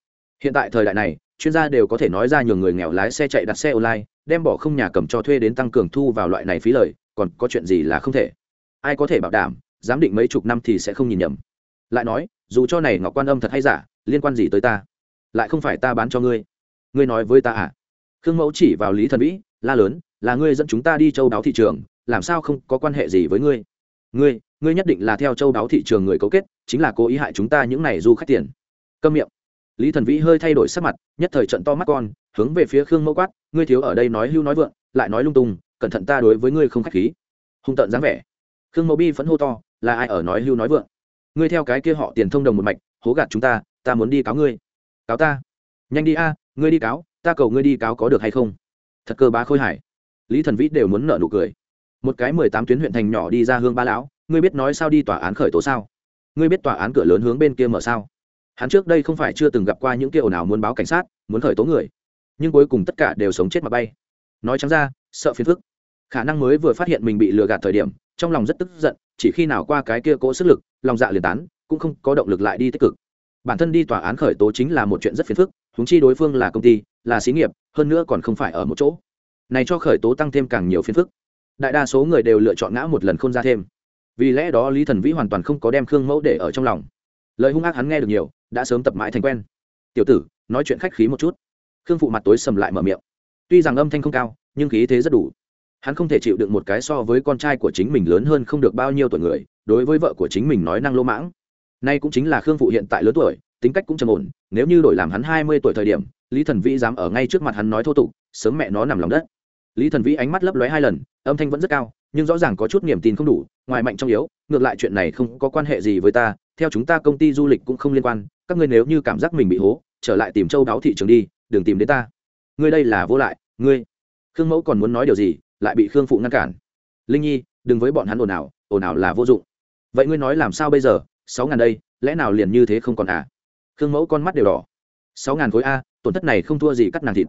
Hiện tại thời đại này, chuyên gia đều có thể nói ra nhường người nghèo lái xe chạy đặt xe online, đem bỏ không nhà cầm cho thuê đến tăng cường thu vào loại này phí lời còn có chuyện gì là không thể? Ai có thể bảo đảm, giám định mấy chục năm thì sẽ không nhìn nhầm? Lại nói, dù cho này ngọc quan âm thật hay giả, liên quan gì tới ta? Lại không phải ta bán cho ngươi. Ngươi nói với ta à? Khương mẫu chỉ vào lý thần vĩ, la lớn, là ngươi dẫn chúng ta đi châu đáo thị trường, làm sao không có quan hệ gì với ngươi? Ngươi ngươi nhất định là theo châu đáo thị trường người cấu kết, chính là cố ý hại chúng ta những này du khách tiền. Câm miệng. Lý thần vĩ hơi thay đổi sắc mặt, nhất thời trận to mắt con, hướng về phía khương mẫu quát, ngươi thiếu ở đây nói hưu nói vượng, lại nói lung tung cẩn thận ta đối với ngươi không khách khí. Hung tợn dáng vẻ. Khương mẫu bi phẫn hô to, là ai ở nói hưu nói vượng? Ngươi theo cái kia họ tiền thông đồng một mạch, hố gạt chúng ta ta muốn đi cáo ngươi. Cáo ta? Nhanh đi a, ngươi đi cáo, ta cầu ngươi đi cáo có được hay không? Thật cơ bá khôi hải lý thần vĩ đều muốn nợ nụ cười. Một cái mười tám tuyến huyện thành nhỏ đi ra hương ba lão, ngươi biết nói sao đi tòa án khởi tố sao? Ngươi biết tòa án cửa lớn hướng bên kia mở sao? Hắn trước đây không phải chưa từng gặp qua những kia ồn ào muốn báo cảnh sát, muốn khởi tố người. Nhưng cuối cùng tất cả đều sống chết mà bay. Nói chẳng ra, sợ phiền phức khả năng mới vừa phát hiện mình bị lừa gạt thời điểm, trong lòng rất tức giận, chỉ khi nào qua cái kia cỗ sức lực, lòng dạ liền tán, cũng không có động lực lại đi tích cực. Bản thân đi tòa án khởi tố chính là một chuyện rất phiền phức húng chi đối phương là công ty, là xí nghiệp, hơn nữa còn không phải ở một chỗ. Này cho khởi tố tăng thêm càng nhiều phiền phức. Đại đa số người đều lựa chọn ngã một lần không ra thêm. Vì lẽ đó lý thần vĩ hoàn toàn không có đem khương mẫu để ở trong lòng. Lời hung ác hắn nghe được nhiều, đã sớm tập mãi thành quen. Tiểu tử, nói chuyện khách khí một chút. Khương phụ mặt tối sầm lại mở miệng. Tuy rằng âm thanh không cao, nhưng khí thế rất đủ hắn không thể chịu đựng một cái so với con trai của chính mình lớn hơn không được bao nhiêu tuổi người, đối với vợ của chính mình nói năng lỗ mãng. Nay cũng chính là khương phụ hiện tại lớn tuổi, tính cách cũng trầm ổn, nếu như đổi làm hắn hai mươi tuổi thời điểm, lý thần vĩ dám ở ngay trước mặt hắn nói thô tục, sớm mẹ nó nằm lòng đất. Lý thần vĩ ánh mắt lấp lóe hai lần, âm thanh vẫn rất cao, nhưng rõ ràng có chút niềm tin không đủ, ngoài mạnh trong yếu, ngược lại chuyện này không có quan hệ gì với ta, theo chúng ta công ty du lịch cũng không liên quan, các ngươi nếu như cảm giác mình bị hố, trở lại tìm châu đáo thị trường đi, đừng tìm đến ta. Ngươi đây là vô lại, ngươi. Khương mẫu còn muốn nói điều gì lại bị khương phụ ngăn cản. Linh nhi, đừng với bọn hắn ồn ào ồn ào là vô dụng. Vậy ngươi nói làm sao bây giờ? Sáu ngàn đây, lẽ nào liền như thế không còn à? Khương mẫu con mắt đều đỏ. Sáu ngàn khối a, tổn thất này không thua gì cắt nàng thịt.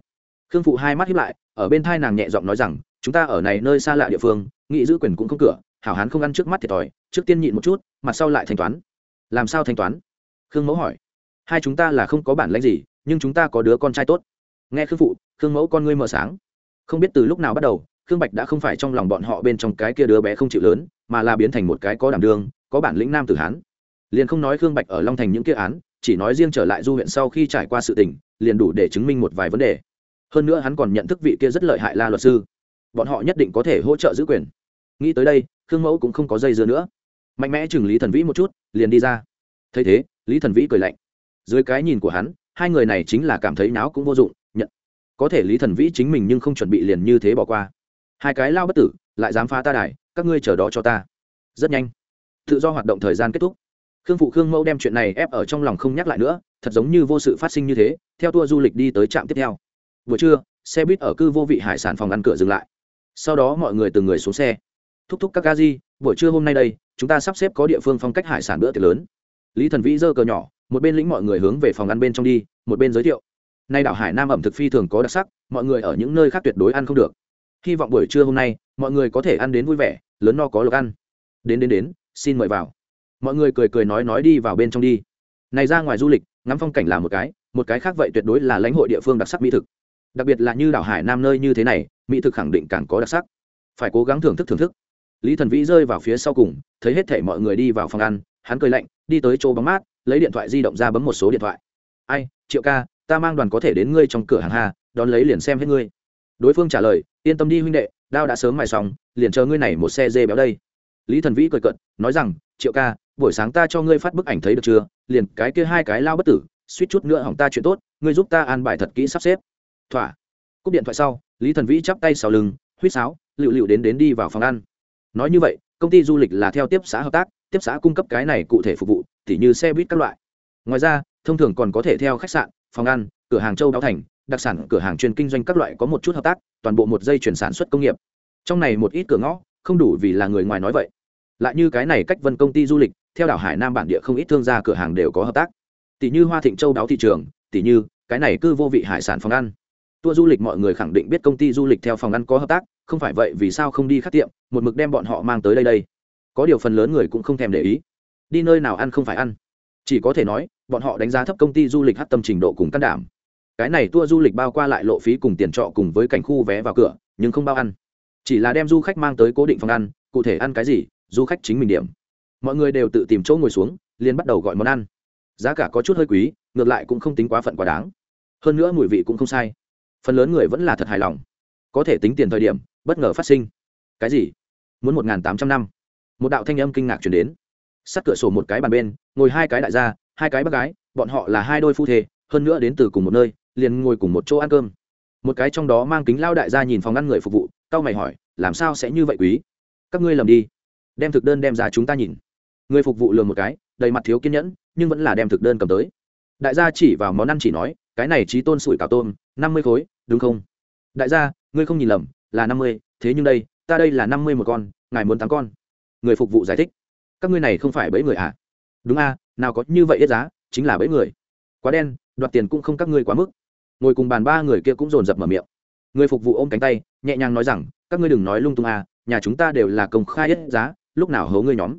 Khương phụ hai mắt hiếp lại, ở bên thai nàng nhẹ giọng nói rằng, chúng ta ở này nơi xa lạ địa phương nghị giữ quyền cũng không cửa, hảo hán không ăn trước mắt thiệt thòi, trước tiên nhịn một chút, mặt sau lại thanh toán. Làm sao thanh toán? Khương mẫu hỏi. Hai chúng ta là không có bản lãnh gì, nhưng chúng ta có đứa con trai tốt. Nghe khương phụ, khương mẫu con ngươi mở sáng. Không biết từ lúc nào bắt đầu khương bạch đã không phải trong lòng bọn họ bên trong cái kia đứa bé không chịu lớn, mà là biến thành một cái có đảm đương, có bản lĩnh nam tử hán. Liền không nói khương bạch ở long thành những kia án, chỉ nói riêng trở lại du huyện sau khi trải qua sự tình, liền đủ để chứng minh một vài vấn đề. Hơn nữa hắn còn nhận thức vị kia rất lợi hại la luật sư. Bọn họ nhất định có thể hỗ trợ giữ quyền. Nghĩ tới đây, khương mẫu cũng không có dây dưa nữa. Mạnh mẽ chừng lý thần vĩ một chút, liền đi ra. Thấy thế, lý thần vĩ cười lạnh. Dưới cái nhìn của hắn, hai người này chính là cảm thấy náo cũng vô dụng, nhận. Có thể lý thần vĩ chính mình nhưng không chuẩn bị liền như thế bỏ qua hai cái lao bất tử, lại dám phá ta đài, các ngươi chờ đó cho ta. Rất nhanh, tự do hoạt động thời gian kết thúc. Khương phụ khương mẫu đem chuyện này ép ở trong lòng không nhắc lại nữa, thật giống như vô sự phát sinh như thế, theo tour du lịch đi tới trạm tiếp theo. Buổi trưa, xe buýt ở cư vô vị hải sản phòng ăn cửa dừng lại. Sau đó mọi người từng người xuống xe. Thúc thúc các ga di buổi trưa hôm nay đây, chúng ta sắp xếp có địa phương phong cách hải sản bữa tiệc lớn. Lý thần vĩ giơ cờ nhỏ, một bên lĩnh mọi người hướng về phòng ăn bên trong đi, một bên giới thiệu. Nay đảo hải nam ẩm thực phi thường có đặc sắc, mọi người ở những nơi khác tuyệt đối ăn không được hy vọng buổi trưa hôm nay, mọi người có thể ăn đến vui vẻ, lớn no có lộc ăn. Đến đến đến, xin mời vào. Mọi người cười cười nói nói đi vào bên trong đi. Này ra ngoài du lịch, ngắm phong cảnh là một cái một cái khác vậy tuyệt đối là lãnh hội địa phương đặc sắc mỹ thực. Đặc biệt là như đảo hải nam nơi như thế này, mỹ thực khẳng định càng có đặc sắc. Phải cố gắng thưởng thức thưởng thức. Lý thần vĩ rơi vào phía sau cùng, thấy hết thể mọi người đi vào phòng ăn, hắn cười lạnh, đi tới chỗ bóng mát, lấy điện thoại di động ra bấm một số điện thoại. Ai, triệu ca, ta mang đoàn có thể đến ngươi trong cửa hàng hà đón lấy liền xem hết ngươi. Đối phương trả lời yên tâm đi huynh đệ, đao đã sớm mài xong, liền chờ ngươi này một xe dê béo đây. Lý thần vĩ cười cận nói rằng, triệu ca, buổi sáng ta cho ngươi phát bức ảnh thấy được chưa? Liền cái kia hai cái lao bất tử, suýt chút nữa hỏng ta chuyện tốt, ngươi giúp ta an bài thật kỹ sắp xếp. Thỏa. Cúp điện thoại sau, lý thần vĩ chắp tay sau lưng huýt sáo, lựu lựu đến đến đi vào phòng ăn. Nói như vậy, công ty du lịch là theo tiếp xã hợp tác, tiếp xã cung cấp cái này cụ thể phục vụ, tỉ như xe buýt các loại. Ngoài ra, thông thường còn có thể theo khách sạn, phòng ăn, cửa hàng châu đáo thành đặc sản cửa hàng chuyên kinh doanh các loại có một chút hợp tác, toàn bộ một dây chuyển sản xuất công nghiệp. Trong này một ít cửa ngõ, không đủ vì là người ngoài nói vậy. Lại như cái này cách vân công ty du lịch, theo đảo hải nam bản địa không ít thương gia cửa hàng đều có hợp tác. Tỷ như hoa thịnh châu đáo thị trường, tỷ như cái này cư vô vị hải sản phòng ăn. Tour du lịch mọi người khẳng định biết công ty du lịch theo phòng ăn có hợp tác, không phải vậy vì sao không đi khắc tiệm, một mực đem bọn họ mang tới đây đây. Có điều phần lớn người cũng không thèm để ý. Đi nơi nào ăn không phải ăn. Chỉ có thể nói, bọn họ đánh giá thấp công ty du lịch hát tâm trình độ cùng can đảm cái này tour du lịch bao qua lại lộ phí cùng tiền trọ cùng với cảnh khu vé vào cửa, nhưng không bao ăn. Chỉ là đem du khách mang tới cố định phòng ăn, cụ thể ăn cái gì, du khách chính mình điểm. Mọi người đều tự tìm chỗ ngồi xuống, liền bắt đầu gọi món ăn. Giá cả có chút hơi quý, ngược lại cũng không tính quá phận quá đáng. Hơn nữa mùi vị cũng không sai. Phần lớn người vẫn là thật hài lòng. Có thể tính tiền thời điểm, bất ngờ phát sinh. Cái gì? Muốn một tám trăm năm. Một đạo thanh âm kinh ngạc chuyển đến. Sát cửa sổ một cái bàn bên, ngồi hai cái đại gia, hai cái bác gái, bọn họ là hai đôi phu thê, hơn nữa đến từ cùng một nơi liền ngồi cùng một chỗ ăn cơm. Một cái trong đó mang kính lao đại gia nhìn phòng ngăn người phục vụ tao mày hỏi, làm sao sẽ như vậy quý? Các ngươi lầm đi. Đem thực đơn đem ra chúng ta nhìn. Người phục vụ lừa một cái, đầy mặt thiếu kiên nhẫn, nhưng vẫn là đem thực đơn cầm tới. Đại gia chỉ vào món ăn chỉ nói, cái này trí tôn sủi cảo tôm, năm mươi khối, đúng không? Đại gia, ngươi không nhìn lầm, là năm mươi, thế nhưng đây, ta đây là năm mươi một con, ngài muốn tám con. Người phục vụ giải thích, các ngươi này không phải bẫy người à? Đúng a, nào có như vậy ít giá, chính là bẫy người. Quá đen, đoạt tiền cũng không các ngươi quá mức ngồi cùng bàn ba người kia cũng dồn dập mở miệng. Người phục vụ ôm cánh tay, nhẹ nhàng nói rằng, các ngươi đừng nói lung tung à nhà chúng ta đều là công khai ít giá, lúc nào hấu ngươi nhóm?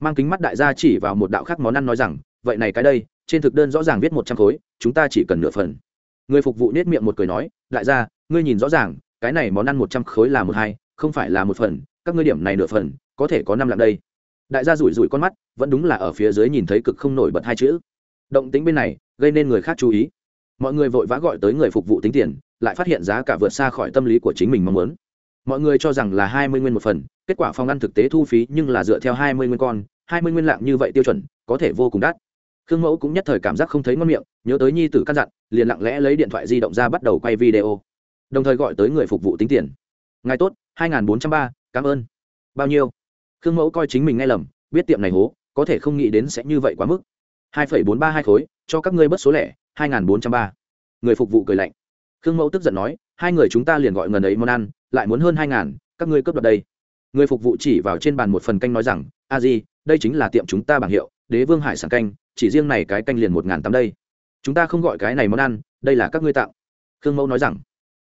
Mang kính mắt đại gia chỉ vào một đạo khác món ăn nói rằng, vậy này cái đây, trên thực đơn rõ ràng viết một trăm khối, chúng ta chỉ cần nửa phần. Người phục vụ nết miệng một cười nói, đại gia, ngươi nhìn rõ ràng, cái này món ăn một trăm khối là một hai, không phải là một phần, các ngươi điểm này nửa phần, có thể có năm lạng đây. Đại gia rủi rủi con mắt, vẫn đúng là ở phía dưới nhìn thấy cực không nổi bật hai chữ. Động tính bên này, gây nên người khác chú ý mọi người vội vã gọi tới người phục vụ tính tiền, lại phát hiện giá cả vượt xa khỏi tâm lý của chính mình mong muốn. Mọi người cho rằng là hai mươi nguyên một phần, kết quả phòng ăn thực tế thu phí nhưng là dựa theo hai mươi nguyên con, hai mươi nguyên lạng như vậy tiêu chuẩn, có thể vô cùng đắt. Khương mẫu cũng nhất thời cảm giác không thấy ngon miệng, nhớ tới nhi tử căn dặn, liền lặng lẽ lấy điện thoại di động ra bắt đầu quay video. Đồng thời gọi tới người phục vụ tính tiền. Ngài tốt, hai nghìn bốn trăm ba, cảm ơn. Bao nhiêu? Khương mẫu coi chính mình nghe lầm, biết tiệm này hố, có thể không nghĩ đến sẽ như vậy quá mức. hai phẩy bốn ba hai khối, cho các ngươi bớt số lẻ hai nghìn bốn trăm ba. Người phục vụ cười lạnh. Khương mẫu tức giận nói, hai người chúng ta liền gọi ngần ấy món ăn, lại muốn hơn hai ngàn các ngươi cướp đoạt đây. Người phục vụ chỉ vào trên bàn một phần canh nói rằng, a di, đây chính là tiệm chúng ta bảng hiệu, đế vương hải sản canh, chỉ riêng này cái canh liền một ngàn tám đây. Chúng ta không gọi cái này món ăn, đây là các ngươi tạo. Khương mẫu nói rằng.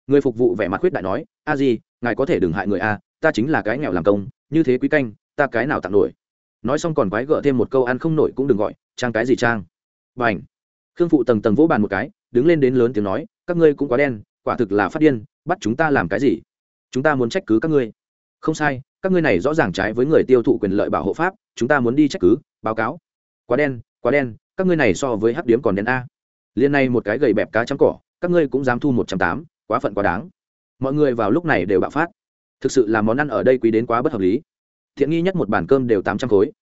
Người phục vụ vẻ mặt khuyết đại nói, a di, ngài có thể đừng hại người a, ta chính là cái nghèo làm công, như thế quý canh, ta cái nào tặng nổi. Nói xong còn quái gợ thêm một câu ăn không nổi cũng đừng gọi, trang cái gì trang. Và ảnh khương phụ tầng tầng vỗ bàn một cái, đứng lên đến lớn tiếng nói, các ngươi cũng quá đen, quả thực là phát điên, bắt chúng ta làm cái gì? Chúng ta muốn trách cứ các ngươi. Không sai, các ngươi này rõ ràng trái với người tiêu thụ quyền lợi bảo hộ pháp, chúng ta muốn đi trách cứ, báo cáo. Quá đen quá đen, các ngươi này so với hắc điếm còn đen a. Liên này một cái gầy bẹp cá trắng cỏ, các ngươi cũng dám thu một trăm tám, quá phận quá đáng. Mọi người vào lúc này đều bạo phát. Thực sự là món ăn ở đây quý đến quá bất hợp lý. Thiện nghi nhất một bàn cơm đều tám trăm khối.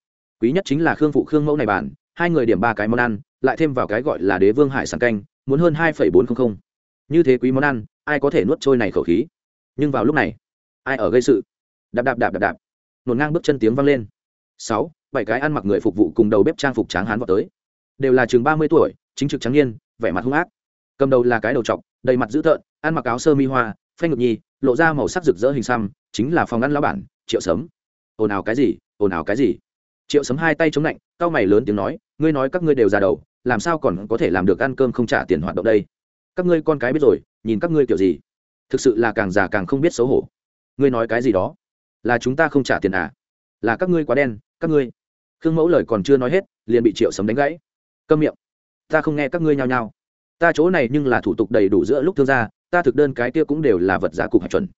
Quý nhất chính là khương phụ khương mẫu này bản hai người điểm ba cái món ăn, lại thêm vào cái gọi là đế vương hải sản canh, muốn hơn hai bốn trăm linh như thế quý món ăn, ai có thể nuốt trôi này khẩu khí? Nhưng vào lúc này, ai ở gây sự? Đạp đạp đạp đạp đạp. Nổn ngang bước chân tiếng vang lên. Sáu, bảy cái ăn mặc người phục vụ cùng đầu bếp trang phục tráng hán vào tới. Đều là chừng ba mươi tuổi, chính trực trắng niên, vẻ mặt hung ác. Cầm đầu là cái đầu trọc, đầy mặt dữ tợn, ăn mặc áo sơ mi hoa, phanh ngực nhi lộ ra màu sắc rực rỡ hình xăm, chính là phòng ăn lão bản, triệu sớm ồn ào cái gì? Ồn ào cái gì? Triệu sấm hai tay chống lạnh cao mày lớn tiếng nói, ngươi nói các ngươi đều già đầu, làm sao còn có thể làm được ăn cơm không trả tiền hoạt động đây? Các ngươi con cái biết rồi, nhìn các ngươi kiểu gì? Thực sự là càng già càng không biết xấu hổ. Ngươi nói cái gì đó? Là chúng ta không trả tiền à? Là các ngươi quá đen, các ngươi. Khương mẫu lời còn chưa nói hết, liền bị triệu sấm đánh gãy. Câm miệng. Ta không nghe các ngươi nhao nhao. Ta chỗ này nhưng là thủ tục đầy đủ giữa lúc thương gia, ta thực đơn cái kia cũng đều là vật giá cục hạch chuẩn.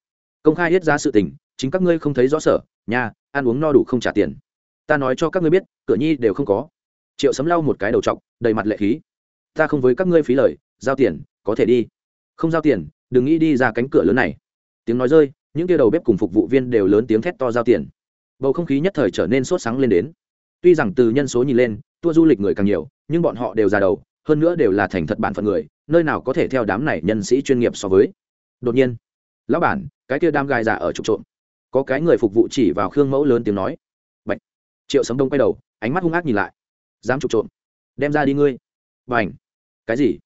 Công khai hết giá sự tình, chính các ngươi không thấy rõ sở, nhà, ăn uống no đủ không trả tiền ta nói cho các ngươi biết, cửa nhi đều không có. Triệu sấm lau một cái đầu t đầy mặt lệ khí. Ta không với các ngươi phí lời, giao tiền, có thể đi. Không giao tiền, đừng nghĩ đi ra cánh cửa lớn này. Tiếng nói rơi, những kia đầu bếp cùng phục vụ viên đều lớn tiếng thét to giao tiền. Bầu không khí nhất thời trở nên sốt sáng lên đến. Tuy rằng từ nhân số nhìn lên, tour du lịch người càng nhiều, nhưng bọn họ đều già đầu, hơn nữa đều là thành thật bản phận người, nơi nào có thể theo đám này nhân sĩ chuyên nghiệp so với. Đột nhiên, lão bản, cái kia đam gai giả ở trục trộm. Có cái người phục vụ chỉ vào khương mẫu lớn tiếng nói triệu sấm đông quay đầu, ánh mắt hung ác nhìn lại. Dám trục trộm. Đem ra đi ngươi. B à n cái gì?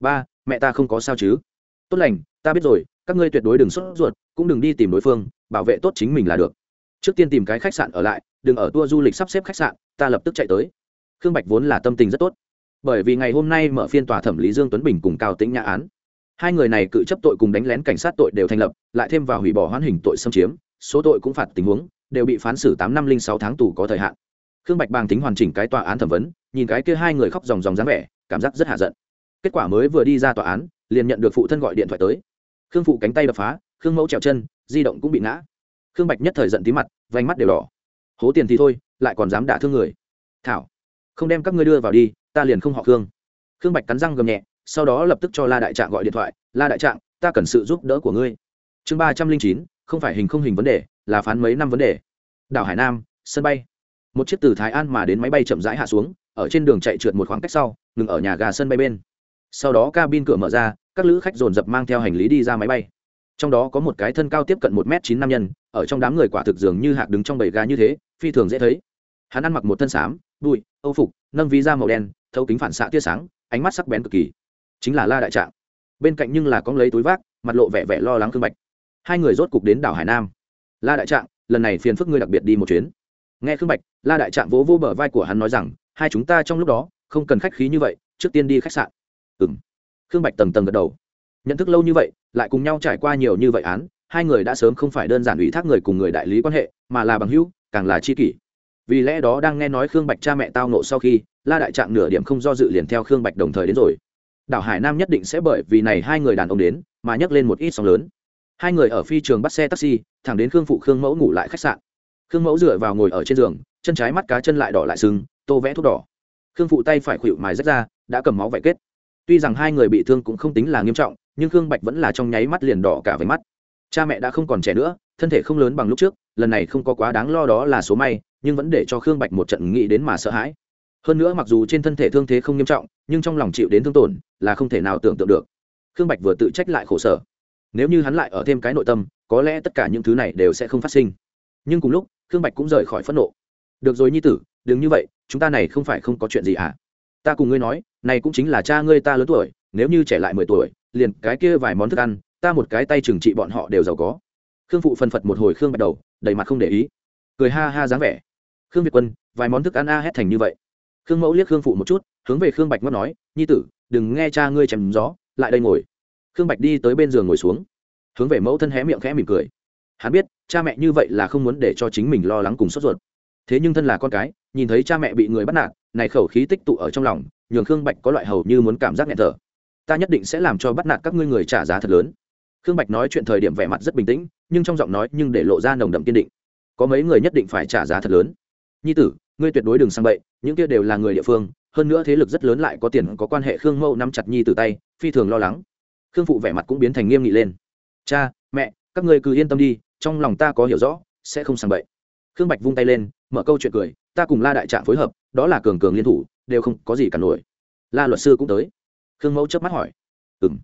Ba, mẹ ta không có sao chứ? Tốt lành, ta biết rồi, các ngươi tuyệt đối đừng sốt ruột, cũng đừng đi tìm đối phương, bảo vệ tốt chính mình là được. Trước tiên tìm cái khách sạn ở lại, đừng ở tour du lịch sắp xếp khách sạn, ta lập tức chạy tới. Khương bạch vốn là tâm tình rất tốt. Bởi vì ngày hôm nay mở phiên tòa thẩm lý dương tuấn bình cùng cao tĩnh nhã án. Hai người này cự chấp tội cùng đánh lén cảnh sát tội đều thành lập, lại thêm vào hủy bỏ hoãn hình tội xâm chiếm, số tội cũng phạt tình huống đều bị phán xử tám năm linh sáu tháng tù có thời hạn. Khương bạch bàng tính hoàn chỉnh cái tòa án thẩm vấn, nhìn cái kia hai người khóc ròng ròng dáng vẻ, cảm giác rất hạ giận. Kết quả mới vừa đi ra tòa án, liền nhận được phụ thân gọi điện thoại tới. Khương phụ cánh tay đập phá, khương mẫu trèo chân, di động cũng bị ngã. Khương bạch nhất thời giận tí mặt, vành mắt đều đỏ. Hố tiền thì thôi, lại còn dám đả thương người. Thảo, không đem các ngươi đưa vào đi, ta liền không họ khương. Khương bạch cắn răng gầm nhẹ, sau đó lập tức cho la đại trạng gọi điện thoại. La đại trạng, ta cần sự giúp đỡ của ngươi. Chương ba trăm linh chín không phải hình không hình vấn đề, là phán mấy năm vấn đề. Đảo hải nam, sân bay. Một chiếc từ thái an mà đến máy bay chậm rãi hạ xuống, ở trên đường chạy trượt một khoảng cách sau, ngừng ở nhà ga sân bay bên. Sau đó cabin cửa mở ra, các lữ khách dồn dập mang theo hành lý đi ra máy bay. Trong đó có một cái thân cao tiếp cận một m chín nam nhân, ở trong đám người quả thực dường như hạc đứng trong bầy gà như thế, phi thường dễ thấy. Hắn ăn mặc một thân xám, bụi, âu phục, nâng ví da màu đen, thấu kính phản xạ tia sáng, ánh mắt sắc bén cực kỳ. Chính là la đại trạng. Bên cạnh nhưng là có lấy túi vác, mặt lộ vẻ vẻ lo lắng thương bạch hai người rốt cục đến đảo hải nam. La đại trạng, lần này phiền phức ngươi đặc biệt đi một chuyến. Nghe khương bạch, la đại trạng vỗ vỗ bờ vai của hắn nói rằng, hai chúng ta trong lúc đó, không cần khách khí như vậy, trước tiên đi khách sạn. Ừ m khương bạch tầng tầng gật đầu. Nhận thức lâu như vậy, lại cùng nhau trải qua nhiều như vậy án, hai người đã sớm không phải đơn giản ủy thác người cùng người đại lý quan hệ, mà là bằng hữu, càng là tri kỷ. Vì lẽ đó đang nghe nói khương bạch cha mẹ tao nộ sau khi, la đại trạng nửa điểm không do dự liền theo khương bạch đồng thời đến rồi. Đảo hải nam nhất định sẽ bởi vì này hai người đàn ông đến, mà nhắc lên một ít sóng lớn hai người ở phi trường bắt xe taxi, thẳng đến khương phụ khương mẫu ngủ lại khách sạn. Khương mẫu dựa vào ngồi ở trên giường, chân trái mắt cá chân lại đỏ lại sưng, tô vẽ thuốc đỏ. Khương phụ tay phải khuỵu mài rách ra, đã cầm máu vải kết. Tuy rằng hai người bị thương cũng không tính là nghiêm trọng, nhưng khương bạch vẫn là trong nháy mắt liền đỏ cả về mắt. Cha mẹ đã không còn trẻ nữa, thân thể không lớn bằng lúc trước, lần này không có quá đáng lo đó là số may, nhưng vẫn để cho khương bạch một trận nghĩ đến mà sợ hãi. Hơn nữa mặc dù trên thân thể thương thế không nghiêm trọng, nhưng trong lòng chịu đến thương tổn là không thể nào tưởng tượng được. Khương bạch vừa tự trách lại khổ sở nếu như hắn lại ở thêm cái nội tâm, có lẽ tất cả những thứ này đều sẽ không phát sinh. Nhưng cùng lúc, khương bạch cũng rời khỏi phẫn nộ. Được rồi nhi tử, đừng như vậy, chúng ta này không phải không có chuyện gì à? Ta cùng ngươi nói, này cũng chính là cha ngươi ta lớn tuổi, nếu như trẻ lại mười tuổi, liền cái kia vài món thức ăn, ta một cái tay trừng trị bọn họ đều giàu có. Khương phụ phần phật một hồi khương bạch đầu, đầy mặt không để ý. Cười ha ha dáng vẻ. Khương việt quân, vài món thức ăn a hét thành như vậy. Khương mẫu liếc khương phụ một chút, hướng về khương bạch ngót nói, nhi tử, đừng nghe cha ngươi chèm gió, lại đây ngồi khương bạch đi tới bên giường ngồi xuống. Hướng về mẫu thân hé miệng khẽ mỉm cười. Hắn biết, cha mẹ như vậy là không muốn để cho chính mình lo lắng cùng sốt ruột. Thế nhưng thân là con cái, nhìn thấy cha mẹ bị người bắt nạt, này khẩu khí tích tụ ở trong lòng, nhường khương bạch có loại hầu như muốn cảm giác nghẹn thở. Ta nhất định sẽ làm cho bắt nạt các ngươi người trả giá thật lớn. Khương bạch nói chuyện thời điểm vẻ mặt rất bình tĩnh, nhưng trong giọng nói nhưng để lộ ra nồng đậm kiên định. Có mấy người nhất định phải trả giá thật lớn. Nhi tử, ngươi tuyệt đối đừng sang bậy, những kia đều là người địa phương, hơn nữa thế lực rất lớn lại có tiền, có quan hệ khương mẫu nắm chặt nhi từ tay, phi thường lo lắng khương phụ vẻ mặt cũng biến thành nghiêm nghị lên. Cha, mẹ, các ngươi cứ yên tâm đi, trong lòng ta có hiểu rõ, sẽ không sang bậy. Khương bạch vung tay lên, mở câu chuyện cười, ta cùng la đại trạng phối hợp, đó là cường cường liên thủ, đều không có gì cả nổi. La luật sư cũng tới. Khương mẫu chớp mắt hỏi. Ừ m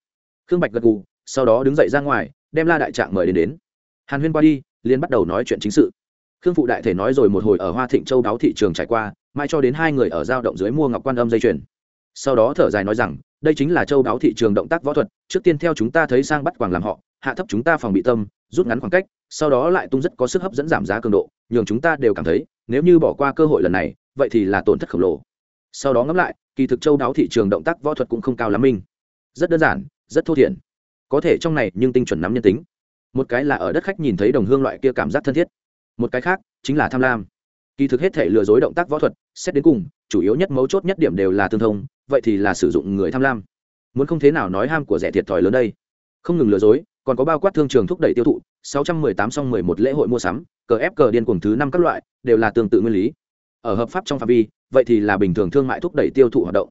khương bạch gật gù, sau đó đứng dậy ra ngoài, đem la đại trạng mời đến đến. Hàn huyên qua đi liên bắt đầu nói chuyện chính sự. Khương phụ đại thể nói rồi một hồi ở hoa thịnh châu đáo thị trường trải qua, mai cho đến hai người ở giao động dưới mua ngọc quan âm dây chuyền. Sau đó thở dài nói rằng đây chính là châu đáo thị trường động tác võ thuật, trước tiên theo chúng ta thấy sang bắt quảng làm họ, hạ thấp chúng ta phòng bị tâm, rút ngắn khoảng cách, sau đó lại tung rất có sức hấp dẫn giảm giá cường độ, nhường chúng ta đều cảm thấy, nếu như bỏ qua cơ hội lần này, vậy thì là tổn thất khổng lồ. Sau đó ngẫm lại, kỳ thực châu đáo thị trường động tác võ thuật cũng không cao lắm minh rất đơn giản, rất thô thiển. Có thể trong này nhưng tinh chuẩn nắm nhân tính. Một cái là ở đất khách nhìn thấy đồng hương loại kia cảm giác thân thiết. Một cái khác, chính là tham lam. Kỳ thực hết thể lừa dối động tác võ thuật, xét đến cùng, chủ yếu nhất mấu chốt nhất điểm đều là tương thông vậy thì là sử dụng người tham lam. Muốn không thế nào nói ham của rẻ thiệt thòi lớn đây. Không ngừng lừa dối, còn có bao quát thương trường thúc đẩy tiêu thụ 618 xong 11 lễ hội mua sắm, cờ ép cờ điên cuồng thứ năm các loại, đều là tương tự nguyên lý. Ở hợp pháp trong phạm vi, vậy thì là bình thường thương mại thúc đẩy tiêu thụ hoạt động.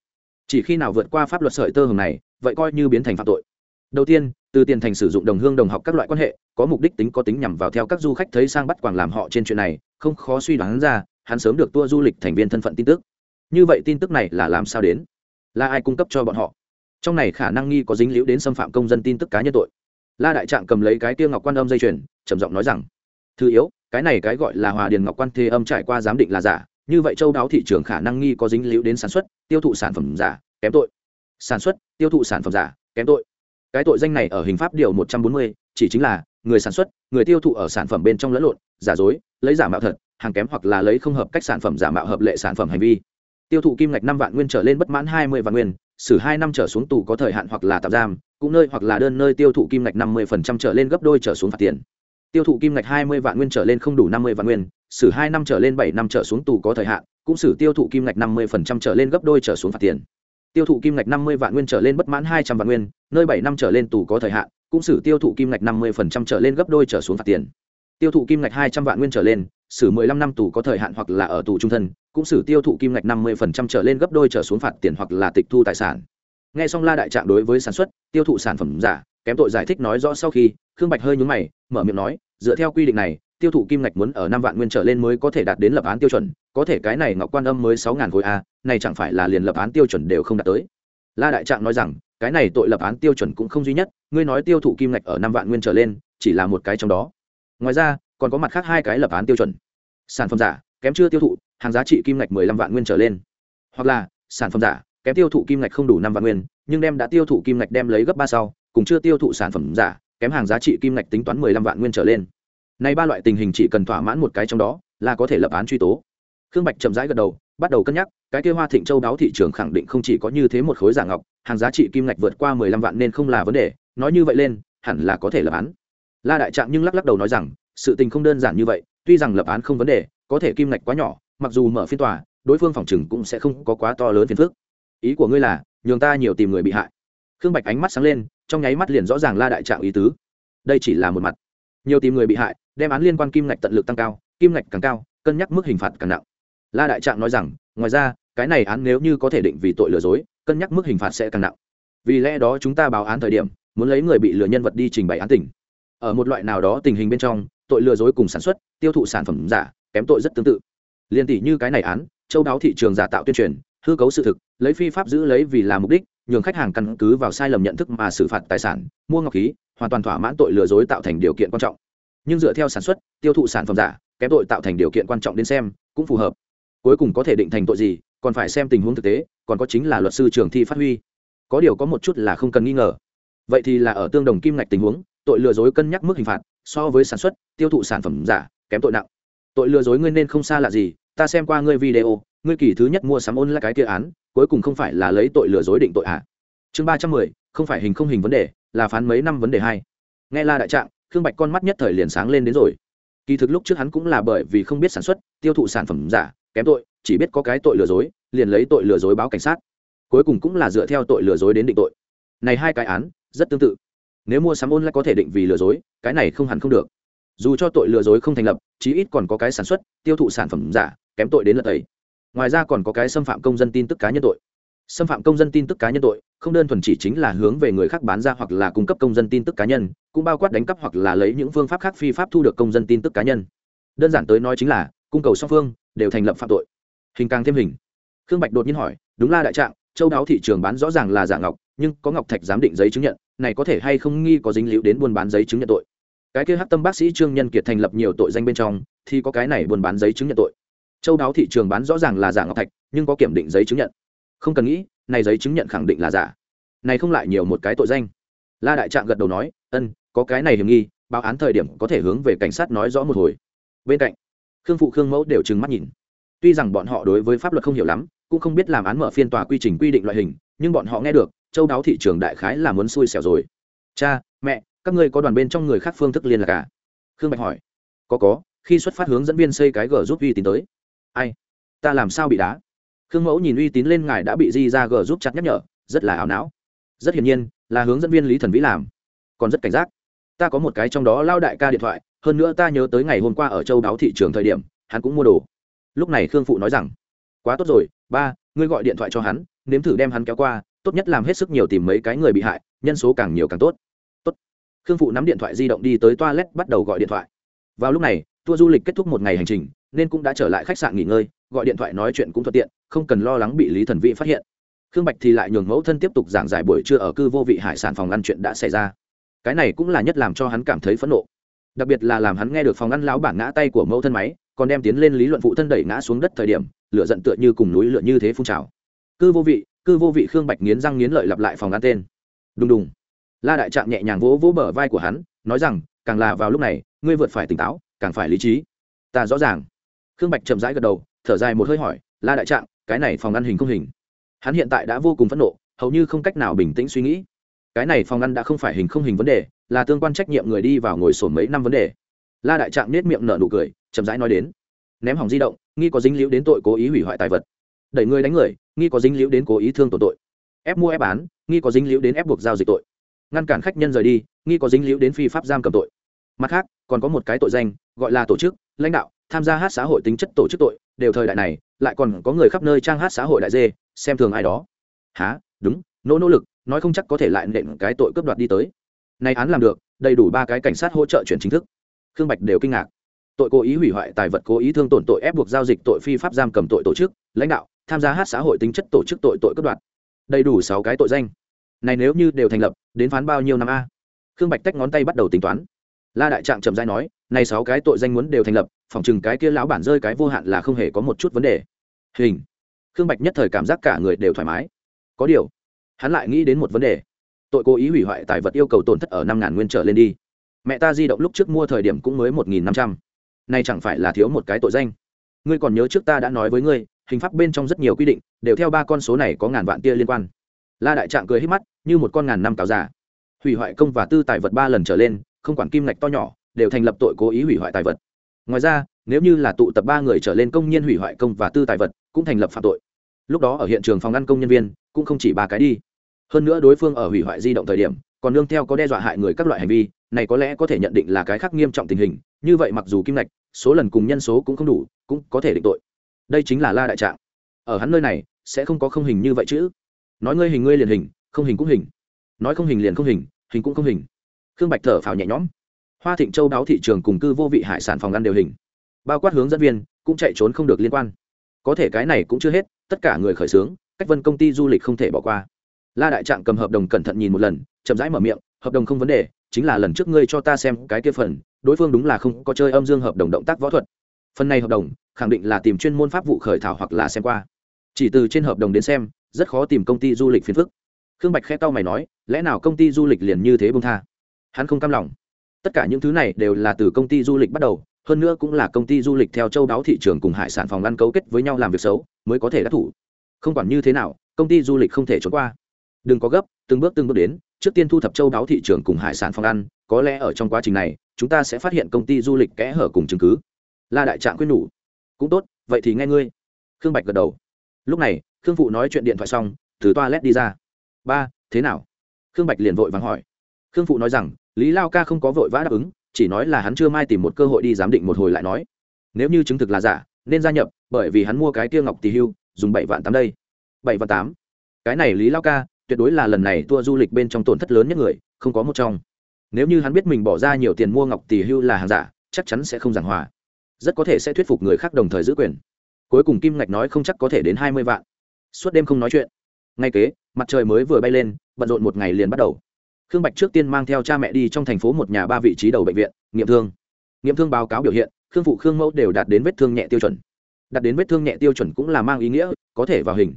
Chỉ khi nào vượt qua pháp luật sợi tơ hồng này, vậy coi như biến thành phạm tội. Đầu tiên, từ tiền thành sử dụng đồng hương đồng học các loại quan hệ, có mục đích tính có tính nhằm vào theo các du khách thấy sang bắt quảng làm họ trên chuyện này, không khó suy đoán ra, hắn sớm được tour du lịch thành viên thân phận tin tức. Như vậy tin tức này là làm sao đến? Là ai cung cấp cho bọn họ? Trong này khả năng nghi có dính liễu đến xâm phạm công dân tin tức cá nhân tội. La đại trạng cầm lấy cái tiêu ngọc quan âm dây chuyền, trầm giọng nói rằng, thứ yếu, cái này cái gọi là hòa điền ngọc quan thê âm trải qua giám định là giả, như vậy châu đáo thị trường khả năng nghi có dính liễu đến sản xuất, tiêu thụ sản phẩm giả, kém tội. Sản xuất, tiêu thụ sản phẩm giả, kém tội. Cái tội danh này ở hình pháp điều một trăm bốn mươi, chỉ chính là, người sản xuất, người tiêu thụ ở sản phẩm bên trong lẫn lộn, giả dối, lấy giả mạo thật, hàng kém hoặc là lấy không hợp cách sản phẩm giả mạo hợp lệ sản phẩm hành vi tiêu thụ kim ngạch năm vạn nguyên trở lên bất mãn hai mươi vạn nguyên, xử hai năm trở xuống tù có thời hạn hoặc là tạm giam, cũng nơi hoặc là đơn nơi tiêu thụ kim ngạch năm mươi trở lên gấp đôi trở xuống phạt tiền. Tiêu thụ kim ngạch hai mươi vạn nguyên trở lên không đủ năm mươi vạn nguyên, xử hai năm trở lên bảy năm trở xuống tù có thời hạn, cũng xử tiêu thụ kim ngạch năm mươi trở lên gấp đôi trở xuống phạt tiền. Tiêu thụ kim ngạch năm mươi vạn nguyên trở lên bất mãn hai trăm vạn nguyên, nơi bảy năm trở lên tù có thời hạn, cũng xử tiêu thụ kim ngạch năm mươi trở lên gấp đôi trở xuống phạt tiền. Tiêu thụ kim ngạch hai trăm vạn nguyên trở lên, xử mười lăm năm tù có thời hạn hoặc là ở tù trung thân cũng xử tiêu thụ kim ngạch năm mươi trở lên gấp đôi trở xuống phạt tiền hoặc là tịch thu tài sản. Nghe xong la đại trạng đối với sản xuất, tiêu thụ sản phẩm giả, kém tội giải thích nói rõ sau khi, khương bạch hơi nhúng mày, mở miệng nói, dựa theo quy định này, tiêu thụ kim ngạch muốn ở năm vạn nguyên trở lên mới có thể đạt đến lập án tiêu chuẩn, có thể cái này ngọc quan âm mới sáu ngàn khối a, này chẳng phải là liền lập án tiêu chuẩn đều không đạt tới. La đại trạng nói rằng, cái này tội lập án tiêu chuẩn cũng không duy nhất, ngươi nói tiêu thụ kim ngạch ở năm vạn nguyên trở lên, chỉ là một cái trong đó. Ngoài ra, còn có mặt khác hai cái lập án tiêu chuẩn. Sản phẩm giả, kém chưa tiêu thụ hàng giá trị kim ngạch mười lăm vạn nguyên trở lên. Hoặc là, sản phẩm giả, kém tiêu thụ kim ngạch không đủ năm vạn nguyên, nhưng đem đã tiêu thụ kim ngạch đem lấy gấp ba sau, cùng chưa tiêu thụ sản phẩm giả, kém hàng giá trị kim ngạch tính toán mười lăm vạn nguyên trở lên. Này ba loại tình hình chỉ cần thỏa mãn một cái trong đó, là có thể lập án truy tố. Khương bạch chậm rãi gật đầu, bắt đầu cân nhắc, cái kia hoa thịnh châu đáo thị trường khẳng định không chỉ có như thế một khối giả ngọc, hàng giá trị kim ngạch vượt qua mười lăm vạn nên không là vấn đề, nói như vậy lên, hẳn là có thể lập án. La đại trạng nhưng lắc lắc đầu nói rằng, sự tình không đơn giản như vậy, tuy rằng lập án không vấn đề, có thể kim ngạch quá nhỏ mặc dù mở phiên tòa, đối phương phòng chừng cũng sẽ không có quá to lớn phiền phức. Ý của ngươi là, nhường ta nhiều tìm người bị hại. Khương bạch ánh mắt sáng lên, trong nháy mắt liền rõ ràng la đại trạng ý tứ. Đây chỉ là một mặt. Nhiều tìm người bị hại, đem án liên quan kim ngạch tận lực tăng cao, kim ngạch càng cao, cân nhắc mức hình phạt càng nặng. La đại trạng nói rằng, ngoài ra, cái này án nếu như có thể định vì tội lừa dối, cân nhắc mức hình phạt sẽ càng nặng. Vì lẽ đó chúng ta báo án thời điểm, muốn lấy người bị lừa nhân vật đi trình bày án tỉnh ở một loại nào đó tình hình bên trong, tội lừa dối cùng sản xuất, tiêu thụ sản phẩm giả, kém tội rất tương tự liên tỷ như cái này án, châu đáo thị trường giả tạo tuyên truyền, hư cấu sự thực, lấy phi pháp giữ lấy vì là mục đích, nhường khách hàng căn cứ vào sai lầm nhận thức mà xử phạt tài sản, mua ngọc khí, hoàn toàn thỏa mãn tội lừa dối tạo thành điều kiện quan trọng. Nhưng dựa theo sản xuất, tiêu thụ sản phẩm giả, kém tội tạo thành điều kiện quan trọng đến xem, cũng phù hợp. Cuối cùng có thể định thành tội gì, còn phải xem tình huống thực tế, còn có chính là luật sư trường thi phát huy. Có điều có một chút là không cần nghi ngờ. Vậy thì là ở tương đồng kim ngạch tình huống, tội lừa dối cân nhắc mức hình phạt, so với sản xuất, tiêu thụ sản phẩm giả, kém tội nặng tội lừa dối ngươi nên không xa lạ gì, ta xem qua ngươi video, ngươi kỳ thứ nhất mua sắm ôn là cái kia án, cuối cùng không phải là lấy tội lừa dối định tội à? chương ba trăm mười, không phải hình không hình vấn đề, là phán mấy năm vấn đề hai. Nghe la đại trạng, khương bạch con mắt nhất thời liền sáng lên đến rồi. Kỳ thực lúc trước hắn cũng là bởi vì không biết sản xuất, tiêu thụ sản phẩm giả, kém tội, chỉ biết có cái tội lừa dối, liền lấy tội lừa dối báo cảnh sát. Cuối cùng cũng là dựa theo tội lừa dối đến định tội. Này hai cái án, rất tương tự. Nếu mua sắm ôn lại có thể định vì lừa dối, cái này không hẳn không được dù cho tội lừa dối không thành lập, chí ít còn có cái sản xuất, tiêu thụ sản phẩm giả, kém tội đến lật tẩy. Ngoài ra còn có cái xâm phạm công dân tin tức cá nhân tội. Xâm phạm công dân tin tức cá nhân tội, không đơn thuần chỉ chính là hướng về người khác bán ra hoặc là cung cấp công dân tin tức cá nhân, cũng bao quát đánh cắp hoặc là lấy những phương pháp khác phi pháp thu được công dân tin tức cá nhân. Đơn giản tới nói chính là, cung cầu song phương đều thành lập phạm tội. Hình càng thêm hình. Khương bạch đột nhiên hỏi, đúng la đại trạng, châu đáo thị trường bán rõ ràng là giả ngọc, nhưng có ngọc thạch giám định giấy chứng nhận, này có thể hay không nghi có dính líu đến buôn bán giấy chứng nhận tội? Cái kia hắc tâm bác sĩ trương nhân kiệt thành lập nhiều tội danh bên trong, thì có cái này buôn bán giấy chứng nhận tội. Châu đáo thị trường bán rõ ràng là giả ngọc thạch, nhưng có kiểm định giấy chứng nhận. Không cần nghĩ, này giấy chứng nhận khẳng định là giả. Này không lại nhiều một cái tội danh. La đại trạng gật đầu nói, ân, có cái này hiểm nghi, báo án thời điểm có thể hướng về cảnh sát nói rõ một hồi. Bên cạnh, khương phụ khương mẫu đều trừng mắt nhìn. Tuy rằng bọn họ đối với pháp luật không hiểu lắm, cũng không biết làm án mở phiên tòa quy trình quy định loại hình, nhưng bọn họ nghe được, châu đáo thị trường đại khái là muốn xui xẻo rồi. Cha, mẹ các ngươi có đoàn bên trong người khác phương thức liên lạc cả à? khương bạch hỏi. Có có, khi xuất phát hướng dẫn viên xây cái g giúp uy tín tới. Ai? Ta làm sao bị đá? Khương mẫu nhìn uy tín lên ngài đã bị di ra g giúp chặt nhắc nhở, rất là ảo não. Rất hiển nhiên, là hướng dẫn viên lý thần vĩ làm. Còn rất cảnh giác. Ta có một cái trong đó lao đại ca điện thoại, hơn nữa ta nhớ tới ngày hôm qua ở châu đáo thị trường thời điểm, hắn cũng mua đồ. Lúc này khương phụ nói rằng, quá tốt rồi, ba, ngươi gọi điện thoại cho hắn, nếm thử đem hắn kéo qua, tốt nhất làm hết sức nhiều tìm mấy cái người bị hại, nhân số càng nhiều càng tốt khương phụ nắm điện thoại di động đi tới toilet, bắt đầu gọi điện thoại. Vào lúc này, tour du lịch kết thúc một ngày hành trình, nên cũng đã trở lại khách sạn nghỉ ngơi, gọi điện thoại nói chuyện cũng thuận tiện, không cần lo lắng bị lý thần vị phát hiện. Khương bạch thì lại nhường mẫu thân tiếp tục giảng giải buổi trưa ở cư vô vị hải sản phòng ăn chuyện đã xảy ra. Cái này cũng là nhất làm cho hắn cảm thấy phẫn nộ. Đặc biệt là làm hắn nghe được phòng ăn lão bản ngã tay của mẫu thân máy, còn đem tiến lên lý luận phụ thân đẩy ngã xuống đất thời điểm, lửa giận tựa như cùng núi lửa như thế phun trào. Cư vô vị, cư vô vị khương bạch nghiến răng nghiến lợi lặp lại phòng ăn tên. Đùng đùng la đại trạng nhẹ nhàng vỗ vỗ bờ vai của hắn, nói rằng, càng là vào lúc này, ngươi vượt phải tỉnh táo, càng phải lý trí. Ta rõ ràng. Khương bạch chậm rãi gật đầu, thở dài một hơi hỏi, la đại trạng cái này phòng ăn hình không hình? Hắn hiện tại đã vô cùng phẫn nộ, hầu như không cách nào bình tĩnh suy nghĩ. Cái này phòng ăn đã không phải hình không hình vấn đề, là tương quan trách nhiệm người đi vào ngồi sổ mấy năm vấn đề. La đại trạng nết miệng nở nụ cười, chậm rãi nói đến, ném hỏng di động, nghi có dính liễu đến tội cố ý hủy hoại tài vật. Đẩy người đánh người, nghi có dính liễu đến cố ý thương tổn tội. Ép mua ép bán, nghi có dính liễu đến ép buộc giao dịch tội ngăn cản khách nhân rời đi, nghi có dính liễu đến phi pháp giam cầm tội. Mặt khác, còn có một cái tội danh, gọi là tổ chức, lãnh đạo, tham gia hát xã hội tính chất tổ chức tội, đều thời đại này, lại còn có người khắp nơi trang hát xã hội đại dê, xem thường ai đó. Há đúng, nỗ nỗ lực, nói không chắc có thể lại nện cái tội cướp đoạt đi tới. Nay án làm được, đầy đủ ba cái cảnh sát hỗ trợ chuyển chính thức. Khương bạch đều kinh ngạc. Tội cố ý hủy hoại tài vật, cố ý thương tổn tội, ép buộc giao dịch tội, phi pháp giam cầm tội tổ chức, lãnh đạo, tham gia hát xã hội tính chất tổ chức tội tội cướp đoạt. Đầy đủ sáu cái tội danh. Này nếu như đều thành lập đến phán bao nhiêu năm a? Khương bạch tách ngón tay bắt đầu tính toán. La đại trạng trầm dai nói nay sáu cái tội danh muốn đều thành lập, phòng chừng cái kia lão bản rơi cái vô hạn là không hề có một chút vấn đề. Hình. Khương bạch nhất thời cảm giác cả người đều thoải mái. Có điều, hắn lại nghĩ đến một vấn đề. Tội cố ý hủy hoại tài vật yêu cầu tổn thất ở năm ngàn nguyên trở lên đi. Mẹ ta di động lúc trước mua thời điểm cũng mới một nghìn năm trăm. Nay chẳng phải là thiếu một cái tội danh. Ngươi còn nhớ trước ta đã nói với ngươi, hình pháp bên trong rất nhiều quy định, đều theo ba con số này có ngàn vạn tia liên quan la đại trạng cười hít mắt như một con ngàn năm cáo già, hủy hoại công và tư tài vật ba lần trở lên không quản kim ngạch to nhỏ đều thành lập tội cố ý hủy hoại tài vật. Ngoài ra nếu như là tụ tập ba người trở lên công nhân hủy hoại công và tư tài vật cũng thành lập phạm tội. Lúc đó ở hiện trường phòng ngăn công nhân viên cũng không chỉ ba cái đi. Hơn nữa đối phương ở hủy hoại di động thời điểm còn nương theo có đe dọa hại người các loại hành vi này có lẽ có thể nhận định là cái khác nghiêm trọng tình hình như vậy mặc dù kim ngạch số lần cùng nhân số cũng không đủ cũng có thể định tội. Đây chính là la đại trạng. Ở hắn nơi này sẽ không có không hình như vậy chứ nói ngươi hình ngươi liền hình, không hình cũng hình. Nói không hình liền không hình hình cũng không hình. Khương bạch thở phào nhẹ nhõm. Hoa thịnh châu đáo thị trường cùng cư vô vị hải sản phòng ăn đều hình. Bao quát hướng dẫn viên, cũng chạy trốn không được liên quan. Có thể cái này cũng chưa hết, tất cả người khởi xướng, cách vân công ty du lịch không thể bỏ qua. La đại trạng cầm hợp đồng cẩn thận nhìn một lần, chậm rãi mở miệng, hợp đồng không vấn đề, chính là lần trước ngươi cho ta xem cái kia phần, đối phương đúng là không có chơi âm dương hợp đồng động tác võ thuật. Phần này hợp đồng, khẳng định là tìm chuyên môn pháp vụ khởi thảo hoặc là xem qua. Chỉ từ trên hợp đồng đến xem rất khó tìm công ty du lịch phiền phức. Khương bạch khẽ tao mày nói, lẽ nào công ty du lịch liền như thế bông tha? Hắn không cam lòng. Tất cả những thứ này đều là từ công ty du lịch bắt đầu, hơn nữa cũng là công ty du lịch theo châu đáo thị trường cùng hải sản phòng ăn cấu kết với nhau làm việc xấu, mới có thể đắc thủ. Không quản như thế nào, công ty du lịch không thể trốn qua. Đừng có gấp, từng bước từng bước đến, trước tiên thu thập châu đáo thị trường cùng hải sản phòng ăn, có lẽ ở trong quá trình này, chúng ta sẽ phát hiện công ty du lịch kẽ hở cùng chứng cứ. La đại trạng quyết nhủ. Cũng tốt, vậy thì nghe ngươi. Khương bạch gật đầu. Lúc này khương phụ nói chuyện điện thoại xong, từ toilet đi ra. Ba, thế nào? Khương bạch liền vội vàng hỏi. Khương phụ nói rằng, lý lao ca không có vội vã đáp ứng, chỉ nói là hắn chưa mai tìm một cơ hội đi giám định một hồi lại nói. Nếu như chứng thực là giả, nên gia nhập, bởi vì hắn mua cái kia ngọc tỷ hưu, dùng bảy vạn tám đây. Bảy vạn tám? Cái này lý lao ca, tuyệt đối là lần này tour du lịch bên trong tổn thất lớn nhất người, không có một trong. Nếu như hắn biết mình bỏ ra nhiều tiền mua ngọc tỷ hưu là hàng giả, chắc chắn sẽ không giảng hòa. Rất có thể sẽ thuyết phục người khác đồng thời giữ quyền. Cuối cùng kim ngạch nói không chắc có thể đến hai mươi vạn suốt đêm không nói chuyện. Ngay kế, mặt trời mới vừa bay lên, bận rộn một ngày liền bắt đầu. Khương bạch trước tiên mang theo cha mẹ đi trong thành phố một nhà ba vị trí đầu bệnh viện, nghiệm thương. Nghiệm thương báo cáo biểu hiện, khương phụ khương mẫu đều đạt đến vết thương nhẹ tiêu chuẩn. Đạt đến vết thương nhẹ tiêu chuẩn cũng là mang ý nghĩa, có thể vào hình.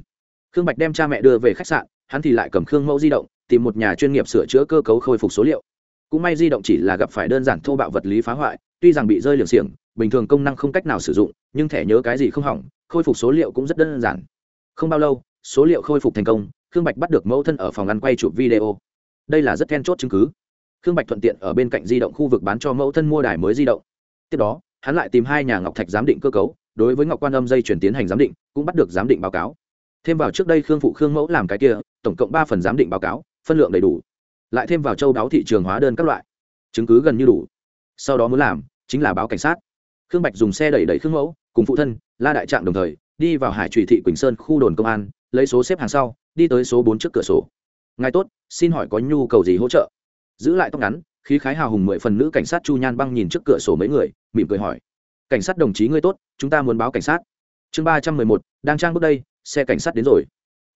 Khương bạch đem cha mẹ đưa về khách sạn, hắn thì lại cầm khương mẫu di động, tìm một nhà chuyên nghiệp sửa chữa cơ cấu khôi phục số liệu. Cũng may di động chỉ là gặp phải đơn giản thô bạo vật lý phá hoại, tuy rằng bị rơi liều xiềng, bình thường công năng không cách nào sử dụng, nhưng thẻ nhớ cái gì không hỏng, khôi phục số liệu cũng rất đơn giản không bao lâu, số liệu khôi phục thành công, khương bạch bắt được mẫu thân ở phòng ăn quay chụp video. Đây là rất then chốt chứng cứ. Khương bạch thuận tiện ở bên cạnh di động khu vực bán cho mẫu thân mua đài mới di động. Tiếp đó, hắn lại tìm hai nhà ngọc thạch giám định cơ cấu, đối với ngọc quan âm dây chuyển tiến hành giám định, cũng bắt được giám định báo cáo. Thêm vào trước đây khương phụ khương mẫu làm cái kia, tổng cộng ba phần giám định báo cáo, phân lượng đầy đủ. Lại thêm vào châu đáo thị trường hóa đơn các loại. Chứng cứ gần như đủ. Sau đó muốn làm, chính là báo cảnh sát. Khương bạch dùng xe đẩy đẩy khương mẫu, cùng phụ thân, la đại trạng đồng thời đi vào hải trụy thị quỳnh sơn khu đồn công an lấy số xếp hàng sau đi tới số bốn trước cửa sổ ngài tốt xin hỏi có nhu cầu gì hỗ trợ giữ lại tóc ngắn khí khái hào hùng mười phần nữ cảnh sát chu nhan băng nhìn trước cửa sổ mấy người mỉm cười hỏi cảnh sát đồng chí ngươi tốt chúng ta muốn báo cảnh sát chương ba trăm mười một đang trang bước đây xe cảnh sát đến rồi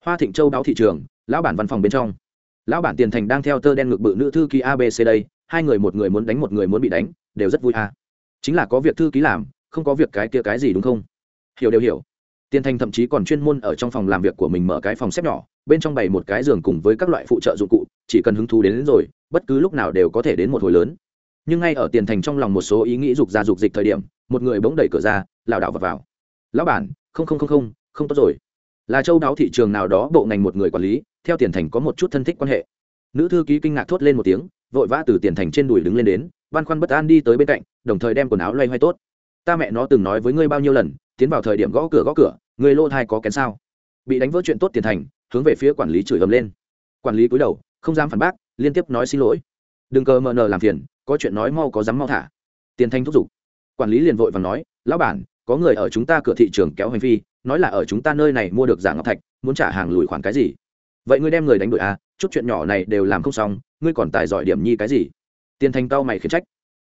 hoa thịnh châu báo thị trường lão bản văn phòng bên trong lão bản tiền thành đang theo tơ đen ngực bự nữ thư ký abc đây hai người một người muốn đánh một người muốn bị đánh đều rất vui à. chính là có việc thư ký làm không có việc cái kia cái gì đúng không hiểu đều hiểu tiền thành thậm chí còn chuyên môn ở trong phòng làm việc của mình mở cái phòng xếp nhỏ bên trong bày một cái giường cùng với các loại phụ trợ dụng cụ chỉ cần hứng thú đến, đến rồi bất cứ lúc nào đều có thể đến một hồi lớn. Nhưng ngay ở tiền thành trong lòng một số ý nghĩ dục ra dục dịch thời điểm một người bỗng đẩy cửa ra lảo đảo vào, vào. lão bản không không không không không tốt rồi. Là châu đáo thị trường nào đó bộ ngành một người quản lý theo tiền thành có một chút thân thích quan hệ. Nữ thư ký kinh ngạc thốt lên một tiếng vội vã từ tiền thành trên đùi đứng lên đến băn khoăn bất an đi tới bên cạnh đồng thời đem quần áo loay hoay tốt. Ta mẹ nó từng nói với ngươi bao nhiêu lần tiến vào thời điểm gõ cửa gõ cửa người lô thai có kén sao? Bị đánh vỡ chuyện tốt tiền thành, hướng về phía quản lý chửi ầm lên. Quản lý cúi đầu, không dám phản bác, liên tiếp nói xin lỗi. Đừng cờ mờ nờ làm phiền, có chuyện nói mau có dám mau thả. Tiền thanh thúc giục. Quản lý liền vội và nói, lão bản, có người ở chúng ta cửa thị trường kéo hành vi, nói là ở chúng ta nơi này mua được giả ngọc thạch, muốn trả hàng lùi khoản cái gì? Vậy ngươi đem người đánh đuổi à chút chuyện nhỏ này đều làm không xong, ngươi còn tài giỏi điểm nhi cái gì? Tiền thanh cao mày khiến trách.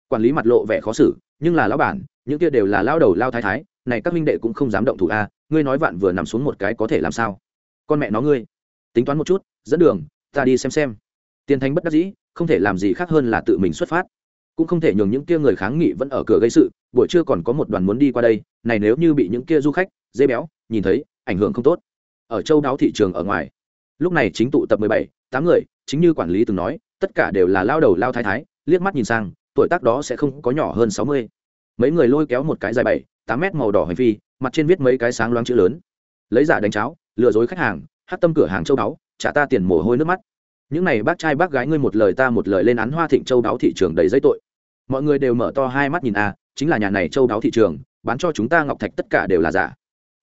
Quản lý mặt lộ vẻ khó xử, nhưng là lão bản, những kia đều là lao đầu lao thái thái, này các minh đệ cũng không dám động thủ a ngươi nói vạn vừa nằm xuống một cái có thể làm sao? Con mẹ nó ngươi. Tính toán một chút, dẫn đường, ta đi xem xem. Tiền thành bất đắc dĩ, không thể làm gì khác hơn là tự mình xuất phát. Cũng không thể nhường những kia người kháng nghị vẫn ở cửa gây sự, buổi trưa còn có một đoàn muốn đi qua đây, này nếu như bị những kia du khách dê béo, nhìn thấy, ảnh hưởng không tốt. Ở châu đáo thị trường ở ngoài. Lúc này chính tụ tập mười bảy, tám người, chính như quản lý từng nói, tất cả đều là lao đầu lao thái thái, liếc mắt nhìn sang, tuổi tác đó sẽ không có nhỏ hơn sáu mươi. Mấy người lôi kéo một cái dài bảy, tám mét màu đỏ hành phi mặt trên viết mấy cái sáng loáng chữ lớn. Lấy giả đánh cháo, lừa dối khách hàng, hát tâm cửa hàng châu đáo trả ta tiền mồ hôi nước mắt. Những này bác trai bác gái ngươi một lời ta một lời lên án hoa thịnh châu đáo thị trường đầy giấy tội. Mọi người đều mở to hai mắt nhìn a chính là nhà này châu đáo thị trường, bán cho chúng ta ngọc thạch tất cả đều là giả.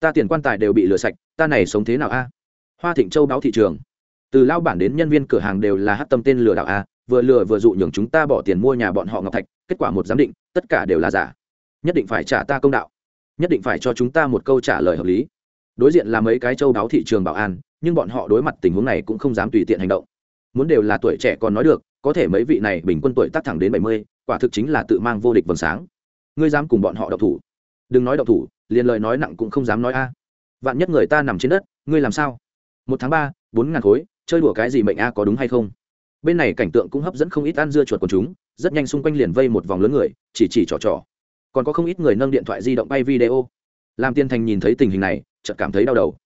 Ta tiền quan tài đều bị lừa sạch, ta này sống thế nào a hoa thịnh châu đáo thị trường. Từ lao bản đến nhân viên cửa hàng đều là hát tâm tên lừa đảo a vừa lừa vừa dụ nhường chúng ta bỏ tiền mua nhà bọn họ ngọc thạch, kết quả một giám định, tất cả đều là giả. Nhất định phải trả ta công đạo nhất định phải cho chúng ta một câu trả lời hợp lý. Đối diện là mấy cái châu đáo thị trường bảo an, nhưng bọn họ đối mặt tình huống này cũng không dám tùy tiện hành động. Muốn đều là tuổi trẻ còn nói được, có thể mấy vị này bình quân tuổi tác thẳng đến bảy mươi, quả thực chính là tự mang vô địch vầng sáng. Ngươi dám cùng bọn họ đậu thủ? Đừng nói đậu thủ, liền lời nói nặng cũng không dám nói a. Vạn nhất người ta nằm trên đất, ngươi làm sao? Một tháng ba, bốn ngàn khối, chơi đùa cái gì mệnh a, có đúng hay không? Bên này cảnh tượng cũng hấp dẫn không ít ăn dưa chuột của chúng, rất nhanh xung quanh liền vây một vòng lớn người, chỉ chỉ trò trò còn có không ít người nâng điện thoại di động bay video. Làm tiên thành nhìn thấy tình hình này, chợt cảm thấy đau đầu.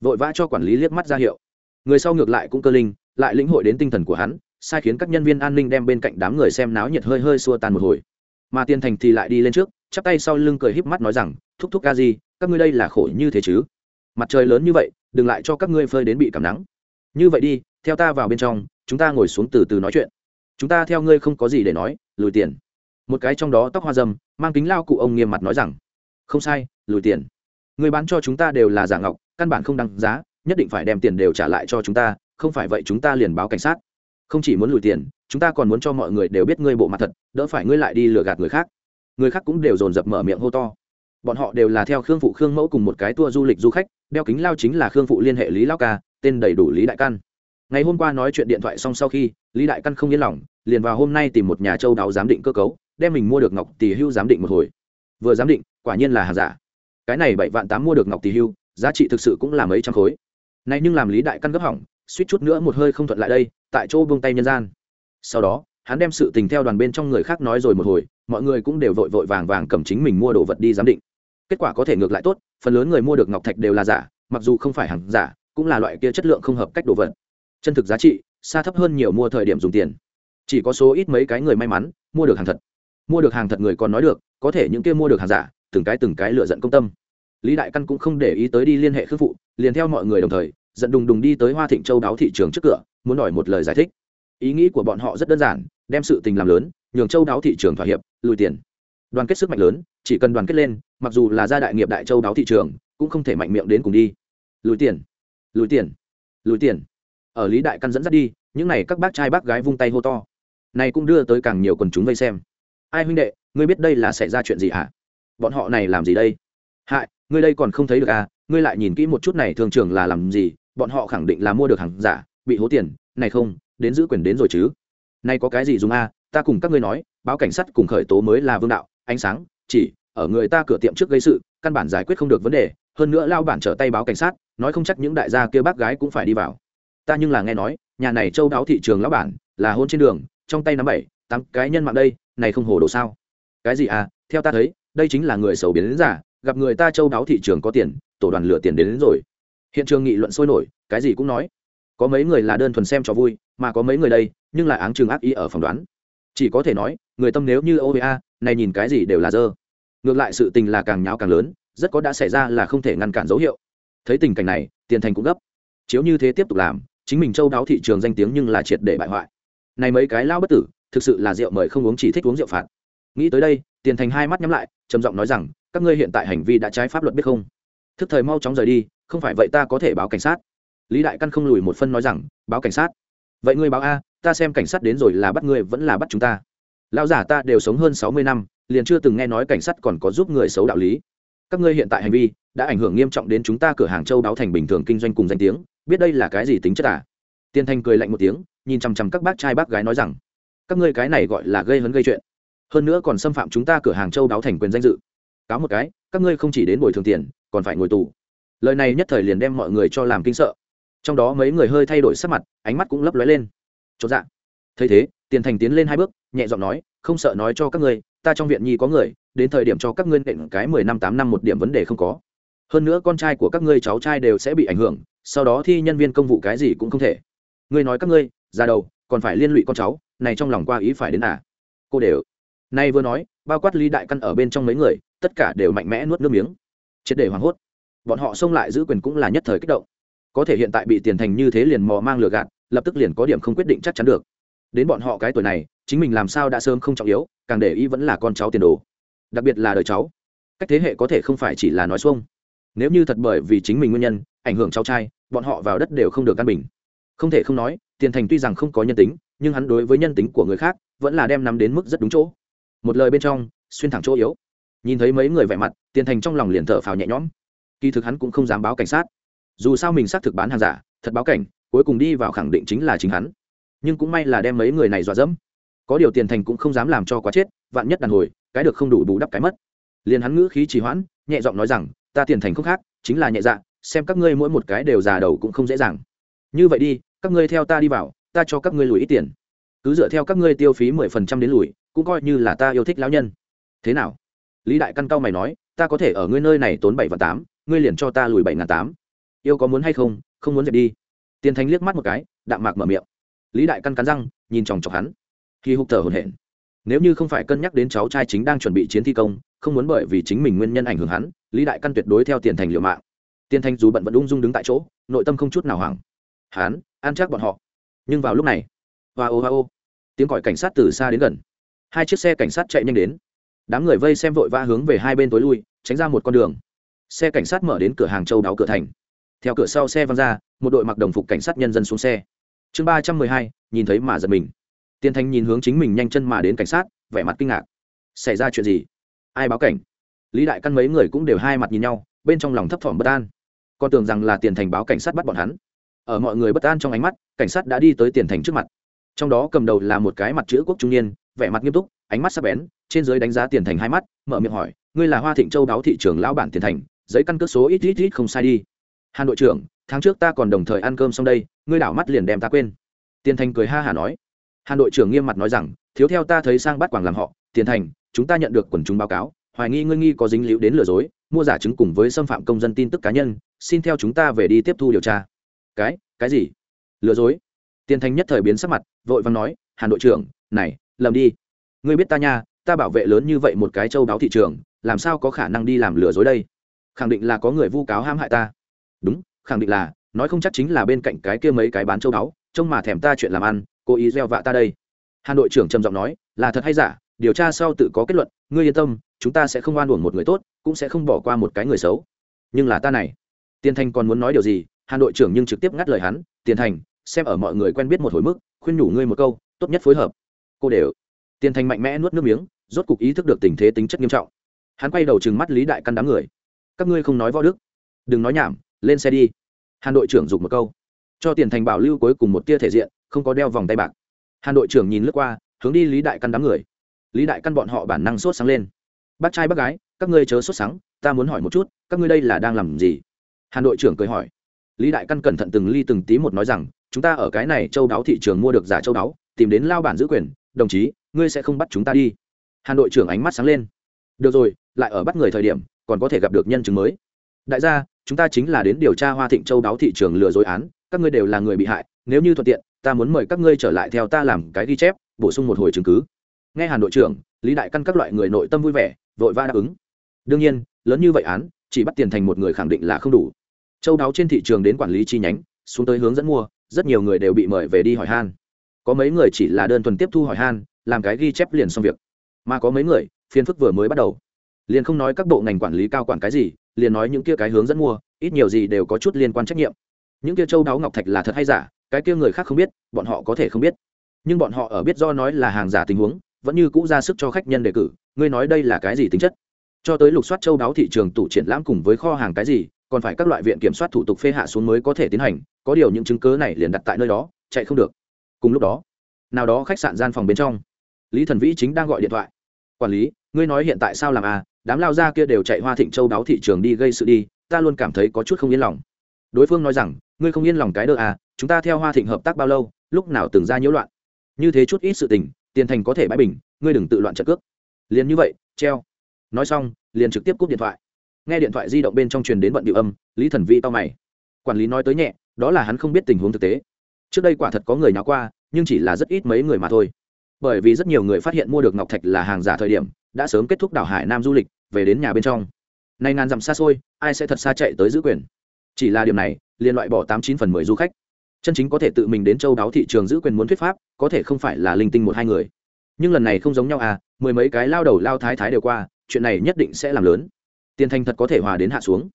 Vội vã cho quản lý liếc mắt ra hiệu. Người sau ngược lại cũng cơ linh, lại lĩnh hội đến tinh thần của hắn, sai khiến các nhân viên an ninh đem bên cạnh đám người xem náo nhiệt hơi hơi xua tan một hồi. Mà tiên thành thì lại đi lên trước, chắp tay sau lưng cười híp mắt nói rằng, thúc thúc ca gì các ngươi đây là khổ như thế chứ? Mặt trời lớn như vậy, đừng lại cho các ngươi phơi đến bị cảm nắng. Như vậy đi, theo ta vào bên trong, chúng ta ngồi xuống từ từ nói chuyện. Chúng ta theo ngươi không có gì để nói, lùi tiền một cái trong đó tóc hoa dâm, mang kính lao cụ ông nghiêm mặt nói rằng, không sai, lùi tiền. Người bán cho chúng ta đều là giả ngọc, căn bản không đăng giá, nhất định phải đem tiền đều trả lại cho chúng ta, không phải vậy chúng ta liền báo cảnh sát. Không chỉ muốn lùi tiền, chúng ta còn muốn cho mọi người đều biết ngươi bộ mặt thật, đỡ phải ngươi lại đi lừa gạt người khác. Người khác cũng đều dồn dập mở miệng hô to. Bọn họ đều là theo khương phụ khương mẫu cùng một cái tour du lịch du khách, đeo kính lao chính là khương phụ liên hệ lý lao ca, tên đầy đủ lý đại căn. Ngày hôm qua nói chuyện điện thoại xong sau khi, lý đại căn không yên lòng, liền vào hôm nay tìm một nhà châu đáo giám định cơ cấu đem mình mua được ngọc tỷ hưu giám định một hồi. Vừa giám định, quả nhiên là hàng giả. Cái này bảy vạn tám mua được ngọc tỷ hưu, giá trị thực sự cũng là mấy trăm khối. Này nhưng làm lý đại căn gấp hỏng, suýt chút nữa một hơi không thuận lại đây, tại chỗ buông tay nhân gian. Sau đó, hắn đem sự tình theo đoàn bên trong người khác nói rồi một hồi, mọi người cũng đều vội vội vàng vàng cầm chính mình mua đồ vật đi giám định. Kết quả có thể ngược lại tốt, phần lớn người mua được ngọc thạch đều là giả, mặc dù không phải hàng giả, cũng là loại kia chất lượng không hợp cách đồ vật. Chân thực giá trị, xa thấp hơn nhiều mua thời điểm dùng tiền. Chỉ có số ít mấy cái người may mắn, mua được hàng thật mua được hàng thật người còn nói được, có thể những kia mua được hàng giả, từng cái từng cái lựa giận công tâm. Lý đại căn cũng không để ý tới đi liên hệ khước phụ, liền theo mọi người đồng thời dẫn đùng đùng đi tới hoa thịnh châu đáo thị trường trước cửa, muốn đòi một lời giải thích. Ý nghĩ của bọn họ rất đơn giản, đem sự tình làm lớn, nhường châu đáo thị trường thỏa hiệp, lùi tiền. Đoàn kết sức mạnh lớn, chỉ cần đoàn kết lên, mặc dù là gia đại nghiệp đại châu đáo thị trường, cũng không thể mạnh miệng đến cùng đi. Lùi tiền lùi tiền lùi tiền. Ở lý đại căn dẫn dắt đi, những n à y các bác trai bác gái vung tay hô to. Này cũng đưa tới càng nhiều quần chúng vây xem ai huynh đệ, ngươi biết đây là xảy ra chuyện gì hả? Bọn họ này làm gì đây? Hại, ngươi đây còn không thấy được à? Ngươi lại nhìn kỹ một chút này thường trường là làm gì, bọn họ khẳng định là mua được hàng giả, bị hố tiền. Này không, đến giữ quyền đến rồi chứ. Nay có cái gì dùng a ta cùng các ngươi nói, báo cảnh sát cùng khởi tố mới là vương đạo, ánh sáng, chỉ, ở người ta cửa tiệm trước gây sự, căn bản giải quyết không được vấn đề. Hơn nữa lao bản trở tay báo cảnh sát, nói không chắc những đại gia kia bác gái cũng phải đi vào. Ta nhưng là nghe nói, nhà này châu đáo thị trường lão bản, là hôn trên đường, trong tay nắm bảy, tám cái nhân mạng đây này không hồ đồ sao? Cái gì à? Theo ta thấy đây chính là người xấu biến đến giả gặp người ta châu đáo thị trường có tiền tổ đoàn lửa tiền đến, đến rồi. Hiện trường nghị luận sôi nổi cái gì cũng nói. Có mấy người là đơn thuần xem cho vui mà có mấy người đây nhưng lại áng trường ác ý ở phỏng đoán. Chỉ có thể nói người tâm nếu như ova này nhìn cái gì đều là dơ. Ngược lại sự tình là càng nháo càng lớn rất có đã xảy ra là không thể ngăn cản dấu hiệu. Thấy tình cảnh này tiền thành cũng gấp. Chiếu như thế tiếp tục làm chính mình châu đáo thị trường danh tiếng nhưng là triệt để bại hoại. Này mấy cái lao bất tử thực sự là rượu mời không uống chỉ thích uống rượu phạt. Nghĩ tới đây, tiền thành hai mắt nhắm lại, trầm giọng nói rằng, các ngươi hiện tại hành vi đã trái pháp luật biết không? Thức thời mau chóng rời đi, không phải vậy ta có thể báo cảnh sát. Lý đại căn không lùi một phân nói rằng, báo cảnh sát. Vậy ngươi báo a, ta xem cảnh sát đến rồi là bắt ngươi vẫn là bắt chúng ta. Lão giả ta đều sống hơn sáu mươi năm, liền chưa từng nghe nói cảnh sát còn có giúp người xấu đạo lý. Các ngươi hiện tại hành vi đã ảnh hưởng nghiêm trọng đến chúng ta cửa hàng châu đáo thành bình thường kinh doanh cùng danh tiếng, biết đây là cái gì tính chất à? Tiên thanh cười lạnh một tiếng, nhìn chằm chằm các bác trai bác gái nói rằng các ngươi cái này gọi là gây hấn gây chuyện. Hơn nữa còn xâm phạm chúng ta cửa hàng châu đáo thành quyền danh dự. Cáo một cái, các ngươi không chỉ đến bồi thường tiền, còn phải ngồi tù. Lời này nhất thời liền đem mọi người cho làm kinh sợ. Trong đó mấy người hơi thay đổi sắc mặt, ánh mắt cũng lấp lóe lên. Chốt dạ. Thấy thế, tiền thành tiến lên hai bước, nhẹ giọng nói, không sợ nói cho các ngươi, ta trong viện nhi có người, đến thời điểm cho các ngươi nện cái mười năm tám năm một điểm vấn đề không có. Hơn nữa con trai của các ngươi cháu trai đều sẽ bị ảnh hưởng, sau đó thi nhân viên công vụ cái gì cũng không thể. Ngươi nói các ngươi ra đầu, còn phải liên lụy con cháu này trong lòng qua ý phải đến à? Cô đều. Nay vừa nói, bao quát ly đại căn ở bên trong mấy người, tất cả đều mạnh mẽ nuốt nước miếng. Triệt để hoảng hốt. Bọn họ xông lại giữ quyền cũng là nhất thời kích động. Có thể hiện tại bị tiền thành như thế liền mò mang lừa gạt, lập tức liền có điểm không quyết định chắc chắn được. Đến bọn họ cái tuổi này, chính mình làm sao đã sớm không trọng yếu, càng để ý vẫn là con cháu tiền đồ. Đặc biệt là đời cháu. Cách thế hệ có thể không phải chỉ là nói xuông. Nếu như thật bởi vì chính mình nguyên nhân, ảnh hưởng cháu trai, bọn họ vào đất đều không được căn bình. Không thể không nói, tiền thành tuy rằng không có nhân tính nhưng hắn đối với nhân tính của người khác vẫn là đem nắm đến mức rất đúng chỗ. Một lời bên trong, xuyên thẳng chỗ yếu. Nhìn thấy mấy người vẻ mặt, tiền thành trong lòng liền thở phào nhẹ nhõm. Kỳ thực hắn cũng không dám báo cảnh sát. Dù sao mình xác thực bán hàng giả, thật báo cảnh, cuối cùng đi vào khẳng định chính là chính hắn. Nhưng cũng may là đem mấy người này dọa dẫm. Có điều tiền thành cũng không dám làm cho quá chết, vạn nhất đàn hồi, cái được không đủ bù đắp cái mất. Liền hắn ngữ khí trì hoãn, nhẹ giọng nói rằng, ta tiền thành không khác, chính là nhẹ dạ xem các ngươi mỗi một cái đều già đầu cũng không dễ dàng. Như vậy đi, các ngươi theo ta đi vào ta cho các ngươi lùi ít tiền. Cứ dựa theo các ngươi tiêu phí mười phần trăm đến lùi, cũng coi như là ta yêu thích lão nhân. Thế nào? Lý đại căn cao mày nói, ta có thể ở ngươi nơi này tốn bảy và tám, ngươi liền cho ta lùi bảy ngàn tám. Yêu có muốn hay không không muốn dẹp đi. Tiền thánh liếc mắt một cái, đạm mạc mở miệng. Lý đại căn cắn răng, nhìn chòng chọc hắn. Khi hụt thở hồn hển. Nếu như không phải cân nhắc đến cháu trai chính đang chuẩn bị chiến thi công, không muốn bởi vì chính mình nguyên nhân ảnh hưởng hắn, lý đại căn tuyệt đối theo tiền thành liều mạng. Tiền thành dù bận vẫn ung dung đứng tại chỗ, nội tâm không chút nào hoảng. Hắn an chắc bọn họ nhưng vào lúc này, hoa ô hoa ô, tiếng còi cảnh sát từ xa đến gần. Hai chiếc xe cảnh sát chạy nhanh đến. Đám người vây xem vội vã hướng về hai bên tối lui, tránh ra một con đường. Xe cảnh sát mở đến cửa hàng châu đáo cửa thành. Theo cửa sau xe văng ra, một đội mặc đồng phục cảnh sát nhân dân xuống xe. Chương ba trăm mười hai, nhìn thấy mà giật mình. Tiên thanh nhìn hướng chính mình nhanh chân mà đến cảnh sát, vẻ mặt kinh ngạc. Xảy ra chuyện gì? Ai báo cảnh? Lý đại căn mấy người cũng đều hai mặt nhìn nhau, bên trong lòng thấp thỏm bất an. Con tưởng rằng là tiền thành báo cảnh sát bắt bọn hắn ở mọi người bất an trong ánh mắt, cảnh sát đã đi tới tiền thành trước mặt. Trong đó cầm đầu là một cái mặt chữ quốc trung niên, vẻ mặt nghiêm túc, ánh mắt sắc bén, trên dưới đánh giá tiền thành hai mắt, mở miệng hỏi, ngươi là hoa thịnh châu đáo thị trường lão bản tiền thành, giấy căn cước số ít ít ít không sai đi. Hàn đội trưởng, tháng trước ta còn đồng thời ăn cơm xong đây, ngươi đảo mắt liền đem ta quên. Tiền thành cười ha hả nói. Hàn đội trưởng nghiêm mặt nói rằng, thiếu theo ta thấy sang bắt quảng làm họ, tiền thành, chúng ta nhận được quần chúng báo cáo, hoài nghi ngươi nghi có dính líu đến lừa dối, mua giả chứng cùng với xâm phạm công dân tin tức cá nhân, xin theo chúng ta về đi tiếp thu điều tra cái cái gì? Lừa dối. Tiền thành nhất thời biến sắc mặt, vội vàng nói hàn đội trưởng, này, lầm đi. Ngươi biết ta nha, ta bảo vệ lớn như vậy một cái châu đáo thị trường, làm sao có khả năng đi làm lừa dối đây? Khẳng định là có người vu cáo ham hại ta. Đúng, khẳng định là, nói không chắc chính là bên cạnh cái kia mấy cái bán châu đáo, trông mà thèm ta chuyện làm ăn, cố ý gieo vạ ta đây. Hàn đội trưởng trầm giọng nói, là thật hay giả, điều tra sau tự có kết luận, ngươi yên tâm, chúng ta sẽ không oan uổng một người tốt, cũng sẽ không bỏ qua một cái người xấu. Nhưng là ta này. Tiền Thanh còn muốn nói điều gì hà nội trưởng nhưng trực tiếp ngắt lời hắn, tiền thành, xem ở mọi người quen biết một hồi mức, khuyên nhủ ngươi một câu, tốt nhất phối hợp. Cô đều. Tiền thành mạnh mẽ nuốt nước miếng, rốt cục ý thức được tình thế tính chất nghiêm trọng. Hắn quay đầu chừng mắt lý đại căn đám người. Các ngươi không nói võ đức, đừng nói nhảm, lên xe đi. Hàn đội trưởng dục một câu. Cho tiền thành bảo lưu cuối cùng một tia thể diện, không có đeo vòng tay bạc. Hàn đội trưởng nhìn lướt qua, hướng đi lý đại căn đám người. Lý đại căn bọn họ bản năng sốt sáng lên. Bác trai, bác gái, các ngươi chớ sốt sáng ta muốn hỏi một chút, các ngươi đây là đang làm gì? Hàn đội trưởng cười hỏi lý đại căn cẩn thận từng ly từng tí một nói rằng, chúng ta ở cái này châu đáo thị trường mua được giả châu đáo, tìm đến lao bản giữ quyền, đồng chí, ngươi sẽ không bắt chúng ta đi. Hàn đội trưởng ánh mắt sáng lên. Được rồi, lại ở bắt người thời điểm, còn có thể gặp được nhân chứng mới. Đại gia, chúng ta chính là đến điều tra hoa thịnh châu đáo thị trường lừa dối án, các ngươi đều là người bị hại, nếu như thuận tiện, ta muốn mời các ngươi trở lại theo ta làm cái ghi chép, bổ sung một hồi chứng cứ. Nghe hàn đội trưởng, lý đại căn các loại người nội tâm vui vẻ, vội va đáp ứng. Đương nhiên, lớn như vậy án, chỉ bắt tiền thành một người khẳng định là không đủ châu đáo trên thị trường đến quản lý chi nhánh, xuống tới hướng dẫn mua, rất nhiều người đều bị mời về đi hỏi han. Có mấy người chỉ là đơn thuần tiếp thu hỏi han, làm cái ghi chép liền xong việc. Mà có mấy người phiên phức vừa mới bắt đầu. Liền không nói các bộ ngành quản lý cao quản cái gì, liền nói những kia cái hướng dẫn mua, ít nhiều gì đều có chút liên quan trách nhiệm. Những kia châu đáo ngọc thạch là thật hay giả, cái kia người khác không biết, bọn họ có thể không biết. Nhưng bọn họ ở biết do nói là hàng giả tình huống, vẫn như cũ ra sức cho khách nhân đề cử, ngươi nói đây là cái gì tính chất? Cho tới lục soát châu đáo thị trường tủ triển lãm cùng với kho hàng cái gì còn phải các loại viện kiểm soát thủ tục phê hạ xuống mới có thể tiến hành, có điều những chứng cớ này liền đặt tại nơi đó, chạy không được. Cùng lúc đó, nào đó khách sạn gian phòng bên trong, lý thần vĩ chính đang gọi điện thoại. Quản lý, ngươi nói hiện tại sao làm à? Đám lao ra kia đều chạy hoa thịnh châu đáo thị trường đi gây sự đi, ta luôn cảm thấy có chút không yên lòng. Đối phương nói rằng, ngươi không yên lòng cái đơ à chúng ta theo hoa thịnh hợp tác bao lâu, lúc nào từng ra nhiễu loạn. Như thế chút ít sự tình, tiền thành có thể bãi bình, ngươi đừng tự loạn trợ cước. Liền như vậy, treo. Nói xong, liền trực tiếp cúp điện thoại nghe điện thoại di động bên trong truyền đến bận điệu âm, lý thần vi to mày. Quản lý nói tới nhẹ, đó là hắn không biết tình huống thực tế. Trước đây quả thật có người nào qua, nhưng chỉ là rất ít mấy người mà thôi. Bởi vì rất nhiều người phát hiện mua được ngọc thạch là hàng giả thời điểm, đã sớm kết thúc đảo hải nam du lịch, về đến nhà bên trong. Nay ngàn dặm xa xôi, ai sẽ thật xa chạy tới giữ quyền? Chỉ là điểm này, liền loại bỏ tám chín phần mười du khách. Chân chính có thể tự mình đến châu đáo thị trường giữ quyền muốn thuyết pháp, có thể không phải là linh tinh một hai người. Nhưng lần này không giống nhau à mười mấy cái lao đầu lao thái thái đều qua, chuyện này nhất định sẽ làm lớn tiền thành thật có thể hòa đến hạ xuống.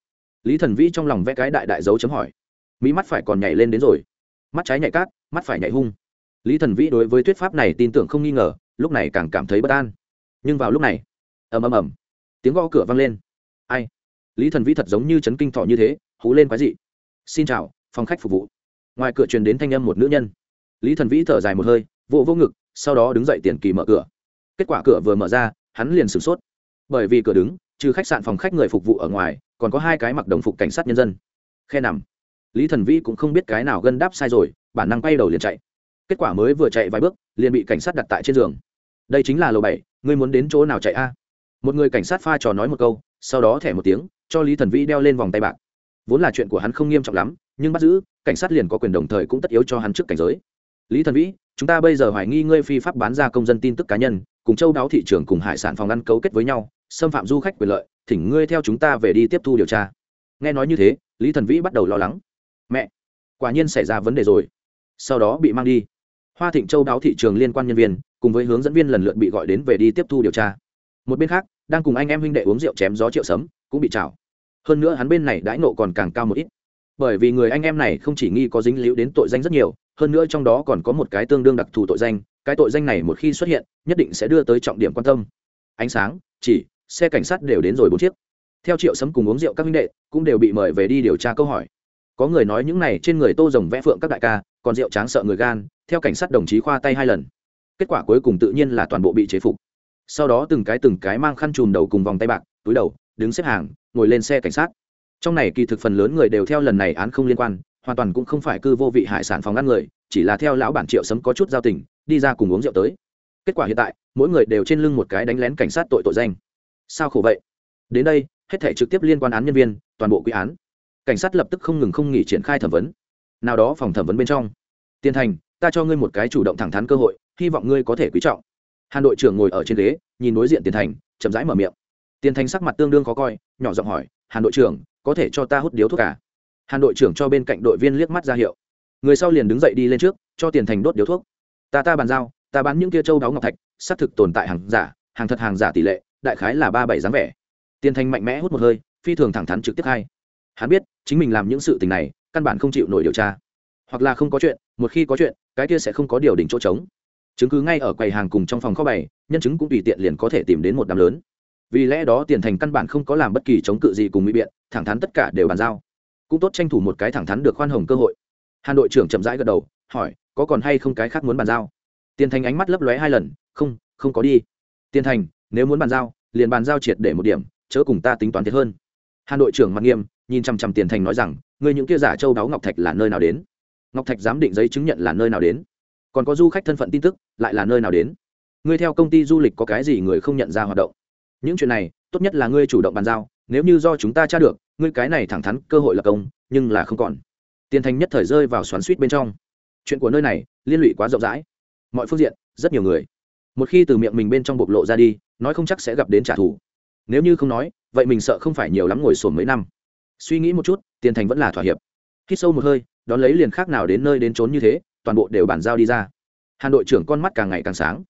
Lý thần vĩ trong lòng vẽ cái đại đại dấu chấm hỏi. Mỹ mắt phải còn nhảy lên đến rồi. Mắt trái nhảy cát, mắt phải nhảy hung. Lý thần vĩ đối với thuyết pháp này tin tưởng không nghi ngờ, lúc này càng cảm thấy bất an. Nhưng vào lúc này, ầm ầm ầm, tiếng gõ cửa vang lên. Ai? Lý thần vĩ thật giống như chấn kinh thọ như thế, hú lên quái dị. Xin chào, phòng khách phục vụ. Ngoài cửa truyền đến thanh âm một nữ nhân. Lý thần vĩ thở dài một hơi, vỗ vô ngực, sau đó đứng dậy tiền kỳ mở cửa. Kết quả cửa vừa mở ra, hắn liền sửng sốt. Bởi vì cửa đứng trừ khách sạn phòng khách người phục vụ ở ngoài, còn có hai cái mặc đồng phục cảnh sát nhân dân. Khe nằm. Lý thần vĩ cũng không biết cái nào gân đáp sai rồi, bản năng quay đầu liền chạy. Kết quả mới vừa chạy vài bước, liền bị cảnh sát đặt tại trên giường. Đây chính là lầu bảy, ngươi muốn đến chỗ nào chạy a? Một người cảnh sát pha trò nói một câu, sau đó thẻ một tiếng, cho lý thần vĩ đeo lên vòng tay bạc. Vốn là chuyện của hắn không nghiêm trọng lắm, nhưng bắt giữ, cảnh sát liền có quyền đồng thời cũng tất yếu cho hắn trước cảnh giới. Lý thần vĩ, chúng ta bây giờ hoài nghi ngươi phi pháp bán ra công dân tin tức cá nhân, cùng châu đáo thị trường cùng hải sản phòng ăn cấu kết với nhau xâm phạm du khách quyền lợi, thỉnh ngươi theo chúng ta về đi tiếp thu điều tra. Nghe nói như thế, lý thần vĩ bắt đầu lo lắng. Mẹ, quả nhiên xảy ra vấn đề rồi. Sau đó bị mang đi. Hoa thịnh châu đáo thị trường liên quan nhân viên, cùng với hướng dẫn viên lần lượt bị gọi đến về đi tiếp thu điều tra. Một bên khác, đang cùng anh em huynh đệ uống rượu chém gió triệu sấm, cũng bị trào hơn nữa hắn bên này đãi nộ còn càng cao một ít. Bởi vì người anh em này không chỉ nghi có dính líu đến tội danh rất nhiều, hơn nữa trong đó còn có một cái tương đương đặc thù tội danh, cái tội danh này một khi xuất hiện, nhất định sẽ đưa tới trọng điểm quan tâm. Ánh sáng, chỉ xe cảnh sát đều đến rồi bốn chiếc. Theo triệu sấm cùng uống rượu các minh đệ, cũng đều bị mời về đi điều tra câu hỏi. Có người nói những này trên người tô rồng vẽ phượng các đại ca, còn rượu tráng sợ người gan, theo cảnh sát đồng chí khoa tay hai lần. Kết quả cuối cùng tự nhiên là toàn bộ bị chế phục. Sau đó từng cái từng cái mang khăn chùm đầu cùng vòng tay bạc, túi đầu, đứng xếp hàng, ngồi lên xe cảnh sát. Trong này kỳ thực phần lớn người đều theo lần này án không liên quan, hoàn toàn cũng không phải cư vô vị hải sản phòng ngăn người, chỉ là theo lão bản triệu sấm có chút giao tình, đi ra cùng uống rượu tới. Kết quả hiện tại, mỗi người đều trên lưng một cái đánh lén cảnh sát tội tội danh sao khổ vậy? Đến đây, hết thể trực tiếp liên quan án nhân viên, toàn bộ quy án. Cảnh sát lập tức không ngừng không nghỉ triển khai thẩm vấn. Nào đó phòng thẩm vấn bên trong. Tiên thành, ta cho ngươi một cái chủ động thẳng thắn cơ hội, hy vọng ngươi có thể quý trọng. Hàn đội trưởng ngồi ở trên ghế, nhìn đối diện tiền thành, chậm rãi mở miệng. Tiền thành sắc mặt tương đương khó coi, nhỏ giọng hỏi, hàn đội trưởng, có thể cho ta hút điếu thuốc cả hàn đội trưởng cho bên cạnh đội viên liếc mắt ra hiệu. Người sau liền đứng dậy đi lên trước, cho tiền thành đốt điếu thuốc. Ta ta bàn giao, ta bán những kia châu đáo ngọc thạch, xác thực tồn tại hàng giả, hàng thật hàng giả tỷ lệ đại khái là ba bảy dáng vẻ. Tiền thành mạnh mẽ hút một hơi, phi thường thẳng thắn trực tiếp hai. Hắn biết, chính mình làm những sự tình này, căn bản không chịu nổi điều tra. Hoặc là không có chuyện, một khi có chuyện, cái kia sẽ không có điều đỉnh chỗ trống. Chứng cứ ngay ở quầy hàng cùng trong phòng kho bày, nhân chứng cũng tùy tiện liền có thể tìm đến một đám lớn. Vì lẽ đó tiền thành căn bản không có làm bất kỳ chống cự gì cùng mỹ biện, thẳng thắn tất cả đều bàn giao. Cũng tốt tranh thủ một cái thẳng thắn được khoan hồng cơ hội. Hàn đội trưởng chậm rãi gật đầu, hỏi, có còn hay không cái khác muốn bàn giao? Tiền thành ánh mắt lấp lóe hai lần, không không có đi. Tiền thành nếu muốn bàn giao, liền bàn giao triệt để một điểm, chớ cùng ta tính toán thiệt hơn. Hà Nội trưởng mặt nghiêm, nhìn chăm chăm tiền thành nói rằng người những kia giả châu đáo ngọc thạch là nơi nào đến? Ngọc thạch giám định giấy chứng nhận là nơi nào đến? Còn có du khách thân phận tin tức, lại là nơi nào đến? Ngươi theo công ty du lịch có cái gì người không nhận ra hoạt động? Những chuyện này, tốt nhất là ngươi chủ động bàn giao, nếu như do chúng ta tra được, ngươi cái này thẳng thắn, cơ hội là công, nhưng là không còn. Tiền thành nhất thời rơi vào xoắn suýt bên trong. Chuyện của nơi này, liên lụy quá rộng rãi. Mọi phương diện, rất nhiều người. Một khi từ miệng mình bên trong bộc lộ ra đi nói không chắc sẽ gặp đến trả thù. Nếu như không nói, vậy mình sợ không phải nhiều lắm ngồi sổm mấy năm. Suy nghĩ một chút, tiền thành vẫn là thỏa hiệp. Hít sâu một hơi, đón lấy liền khác nào đến nơi đến trốn như thế, toàn bộ đều bàn giao đi ra. Hàn đội trưởng con mắt càng ngày càng sáng.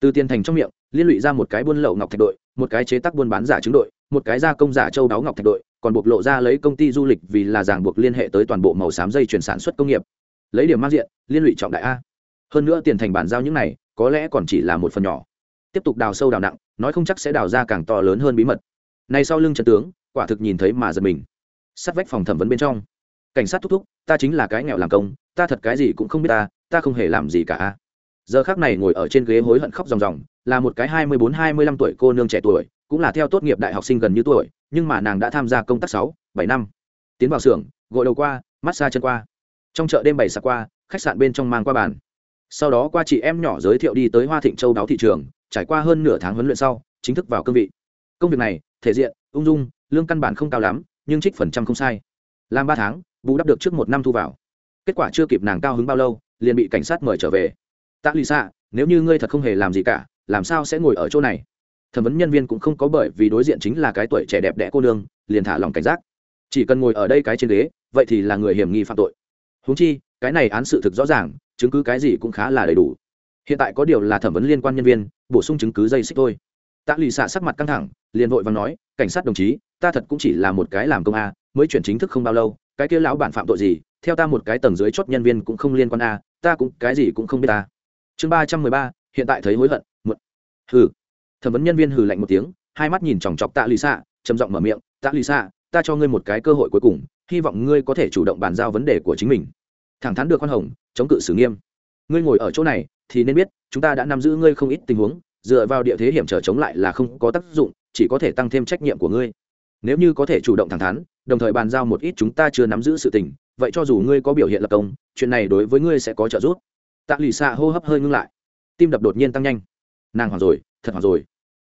Từ tiền thành trong miệng, liên lụy ra một cái buôn lậu ngọc thạch đội, một cái chế tác buôn bán giả trứng đội, một cái gia công giả châu đáo ngọc thạch đội, còn buộc lộ ra lấy công ty du lịch vì là ràng buộc liên hệ tới toàn bộ màu xám dây chuyển sản xuất công nghiệp. Lấy điểm mang diện, liên lụy trọng đại a. Hơn nữa tiền thành bản giao những này, có lẽ còn chỉ là một phần nhỏ. Tiếp tục đào sâu đào nặng nói không chắc sẽ đào ra càng to lớn hơn bí mật. Này sau lưng trận tướng, quả thực nhìn thấy mà giật mình. Sát vách phòng thẩm vấn bên trong. Cảnh sát thúc thúc, ta chính là cái nghèo làm công, ta thật cái gì cũng không biết ta ta không hề làm gì cả. Giờ khác này ngồi ở trên ghế hối hận khóc ròng ròng, là một cái hai mươi bốn, hai mươi lăm tuổi cô nương trẻ tuổi, cũng là theo tốt nghiệp đại học sinh gần như tuổi, nhưng mà nàng đã tham gia công tác sáu, bảy năm. Tiến vào xưởng, gội đầu qua, massage chân qua. Trong chợ đêm bảy xa qua, khách sạn bên trong mang qua bàn. Sau đó qua chị em nhỏ giới thiệu đi tới hoa thịnh châu đáo thị trường trải qua hơn nửa tháng huấn luyện sau, chính thức vào cương vị. Công việc này, thể diện, ung dung, lương căn bản không cao lắm, nhưng trích phần trăm không sai. Làm ba tháng, bù đắp được trước một năm thu vào. Kết quả chưa kịp nàng cao hứng bao lâu, liền bị cảnh sát mời trở về. Tạ lì xạ nếu như ngươi thật không hề làm gì cả, làm sao sẽ ngồi ở chỗ này? Thẩm vấn nhân viên cũng không có bởi vì đối diện chính là cái tuổi trẻ đẹp đẽ cô nương, liền thả lòng cảnh giác. Chỉ cần ngồi ở đây cái trên ghế, vậy thì là người hiểm nghi phạm tội. Húng chi, cái này án sự thực rõ ràng, chứng cứ cái gì cũng khá là đầy đủ hiện tại có điều là thẩm vấn liên quan nhân viên, bổ sung chứng cứ dây xích thôi. Tạ lì xạ sắc mặt căng thẳng, liền vội và nói, cảnh sát đồng chí, ta thật cũng chỉ là một cái làm công a, mới chuyển chính thức không bao lâu, cái kia lão bản phạm tội gì, theo ta một cái tầng dưới chốt nhân viên cũng không liên quan a, ta cũng cái gì cũng không biết ta. Chương ba trăm mười ba, hiện tại thấy hối hận một hừ. Thẩm vấn nhân viên hừ lạnh một tiếng, hai mắt nhìn chòng chọc tạ lì xạ trầm giọng mở miệng, tạ lì xạ ta cho ngươi một cái cơ hội cuối cùng, hy vọng ngươi có thể chủ động bàn giao vấn đề của chính mình. Thẳng thắn được khoan hồng, chống cự xử nghiêm. Ngươi ngồi ở chỗ này thì nên biết, chúng ta đã nắm giữ ngươi không ít tình huống, dựa vào địa thế hiểm trở chống lại là không có tác dụng, chỉ có thể tăng thêm trách nhiệm của ngươi. Nếu như có thể chủ động thẳng thắn, đồng thời bàn giao một ít chúng ta chưa nắm giữ sự tình, vậy cho dù ngươi có biểu hiện lập công, chuyện này đối với ngươi sẽ có trợ giúp. Tạ lì xạ hô hấp hơi ngưng lại. Tim đập đột nhiên tăng nhanh. Nàng hoảng rồi, thật hoảng rồi.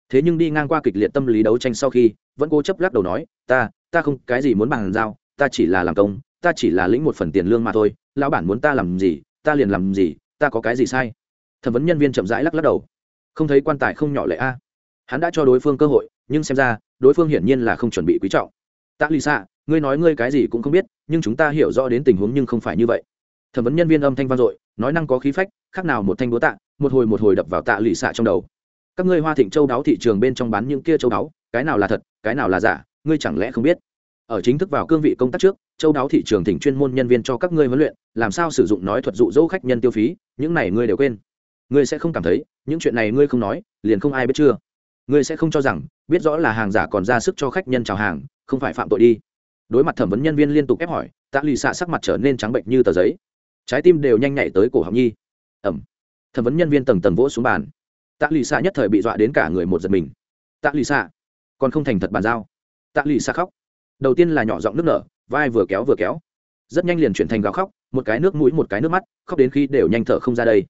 Thế nhưng đi ngang qua kịch liệt tâm lý đấu tranh sau khi, vẫn cố chấp lắc đầu nói, ta ta không, cái gì muốn bàn giao, ta chỉ là làm công, ta chỉ là lĩnh một phần tiền lương mà thôi, lão bản muốn ta làm gì, ta liền làm gì, ta có cái gì sai? Thẩm vấn nhân viên chậm rãi lắc lắc đầu. Không thấy quan tài không nhỏ lệ a. Hắn đã cho đối phương cơ hội, nhưng xem ra, đối phương hiển nhiên là không chuẩn bị quý trọng. Tạ lì xạ ngươi nói ngươi cái gì cũng không biết, nhưng chúng ta hiểu rõ đến tình huống nhưng không phải như vậy. Thẩm vấn nhân viên âm thanh vang dội, nói năng có khí phách, khác nào một thanh đố tạ, một hồi một hồi đập vào tạ lì xạ trong đầu. Các ngươi hoa thịnh châu đáo thị trường bên trong bán những kia châu đáo, cái nào là thật, cái nào là giả, ngươi chẳng lẽ không biết? Ở chính thức vào cương vị công tác trước, châu đáo thị trường thỉnh chuyên môn nhân viên cho các ngươi huấn luyện, làm sao sử dụng nói thuật dụ dỗ khách nhân tiêu phí, những này ngươi đều quên ngươi sẽ không cảm thấy, những chuyện này ngươi không nói, liền không ai biết chưa. Ngươi sẽ không cho rằng, biết rõ là hàng giả còn ra sức cho khách nhân chào hàng, không phải phạm tội đi. Đối mặt thẩm vấn nhân viên liên tục ép hỏi, tạ lì xạ sắc mặt trở nên trắng bệnh như tờ giấy. Trái tim đều nhanh nhảy tới cổ họng nhi. Ẩm. Thẩm vấn nhân viên tầng tầng vỗ xuống bàn. Tạ lì xạ nhất thời bị dọa đến cả người một giật mình. Tạ lì xạ còn không thành thật bàn giao. Tạ lì xạ khóc. Đầu tiên là nhỏ giọng nước nở, vai vừa kéo vừa kéo. Rất nhanh liền chuyển thành gào khóc, một cái nước mũi, một cái nước mắt, khóc đến khi đều nhanh thở không ra đây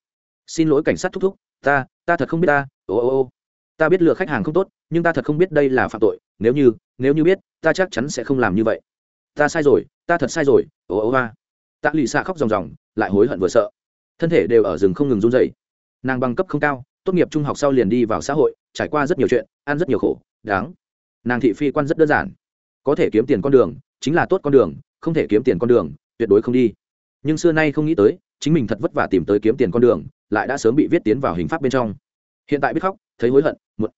xin lỗi cảnh sát thúc thúc, ta ta thật không biết ta, ô ô ô. Ta biết lừa khách hàng không tốt, nhưng ta thật không biết đây là phạm tội, nếu như nếu như biết, ta chắc chắn sẽ không làm như vậy. Ta sai rồi, ta thật sai rồi, ô ô va tạ lì xạ khóc ròng ròng, lại hối hận vừa sợ. Thân thể đều ở rừng không ngừng run dày nàng bằng cấp không cao, tốt nghiệp trung học sau liền đi vào xã hội, trải qua rất nhiều chuyện, ăn rất nhiều khổ, đáng. Nàng thị phi quan rất đơn giản. Có thể kiếm tiền con đường, chính là tốt con đường, không thể kiếm tiền con đường, tuyệt đối không đi. Nhưng xưa nay không nghĩ tới, chính mình thật vất vả tìm tới kiếm tiền con đường lại đã sớm bị viết tiến vào hình pháp bên trong. Hiện tại biết khóc, thấy hối hận một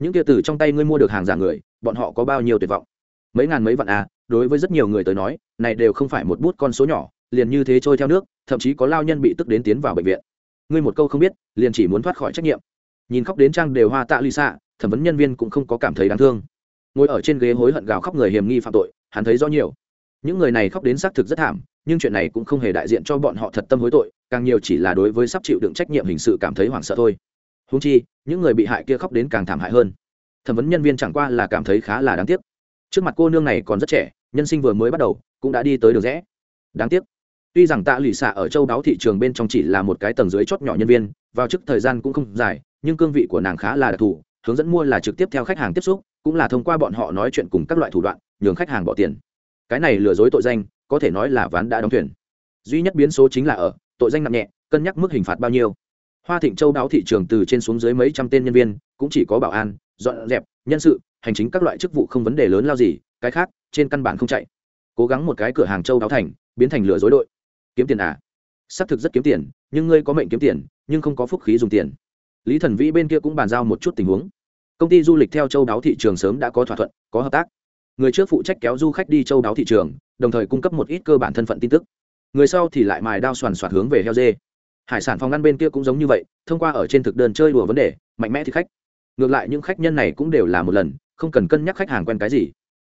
những kia từ trong tay ngươi mua được hàng giả người, bọn họ có bao nhiêu tuyệt vọng? Mấy ngàn mấy vạn à đối với rất nhiều người tới nói, này đều không phải một bút con số nhỏ, liền như thế trôi theo nước, thậm chí có lao nhân bị tức đến tiến vào bệnh viện. Ngươi một câu không biết, liền chỉ muốn thoát khỏi trách nhiệm. Nhìn khóc đến trang đều hoa tạ ly xạ, thẩm vấn nhân viên cũng không có cảm thấy đáng thương. Ngồi ở trên ghế hối hận gào khóc người hiểm nghi phạm tội, hắn thấy rõ nhiều. Những người này khóc đến xác thực rất thảm nhưng chuyện này cũng không hề đại diện cho bọn họ thật tâm hối tội, càng nhiều chỉ là đối với sắp chịu đựng trách nhiệm hình sự cảm thấy hoảng sợ thôi. Húng chi, những người bị hại kia khóc đến càng thảm hại hơn. Thẩm vấn nhân viên chẳng qua là cảm thấy khá là đáng tiếc. Trước mặt cô nương này còn rất trẻ, nhân sinh vừa mới bắt đầu, cũng đã đi tới được rẽ. Đáng tiếc. Tuy rằng tạ lì xạ ở châu đáo thị trường bên trong chỉ là một cái tầng dưới chót nhỏ nhân viên, vào chức thời gian cũng không dài, nhưng cương vị của nàng khá là đặc thù, hướng dẫn mua là trực tiếp theo khách hàng tiếp xúc, cũng là thông qua bọn họ nói chuyện cùng các loại thủ đoạn, nhường khách hàng bỏ tiền. Cái này lừa dối tội danh có thể nói là ván đã đóng thuyền. Duy nhất biến số chính là ở, tội danh nặng nhẹ, cân nhắc mức hình phạt bao nhiêu. Hoa thịnh châu đáo thị trường từ trên xuống dưới mấy trăm tên nhân viên, cũng chỉ có bảo an, dọn dẹp, nhân sự, hành chính các loại chức vụ không vấn đề lớn lao gì, cái khác, trên căn bản không chạy. Cố gắng một cái cửa hàng châu đáo thành, biến thành lừa dối đội. Kiếm tiền à? Xác thực rất kiếm tiền, nhưng ngươi có mệnh kiếm tiền, nhưng không có phúc khí dùng tiền. Lý thần vĩ bên kia cũng bàn giao một chút tình huống. Công ty du lịch theo châu đáo thị trường sớm đã có thỏa thuận, có hợp tác người trước phụ trách kéo du khách đi châu đáo thị trường, đồng thời cung cấp một ít cơ bản thân phận tin tức. Người sau thì lại mài đao soàn soạt hướng về heo dê. Hải sản phòng ngăn bên kia cũng giống như vậy, thông qua ở trên thực đơn chơi đùa vấn đề, mạnh mẽ thì khách. Ngược lại những khách nhân này cũng đều là một lần, không cần cân nhắc khách hàng quen cái gì.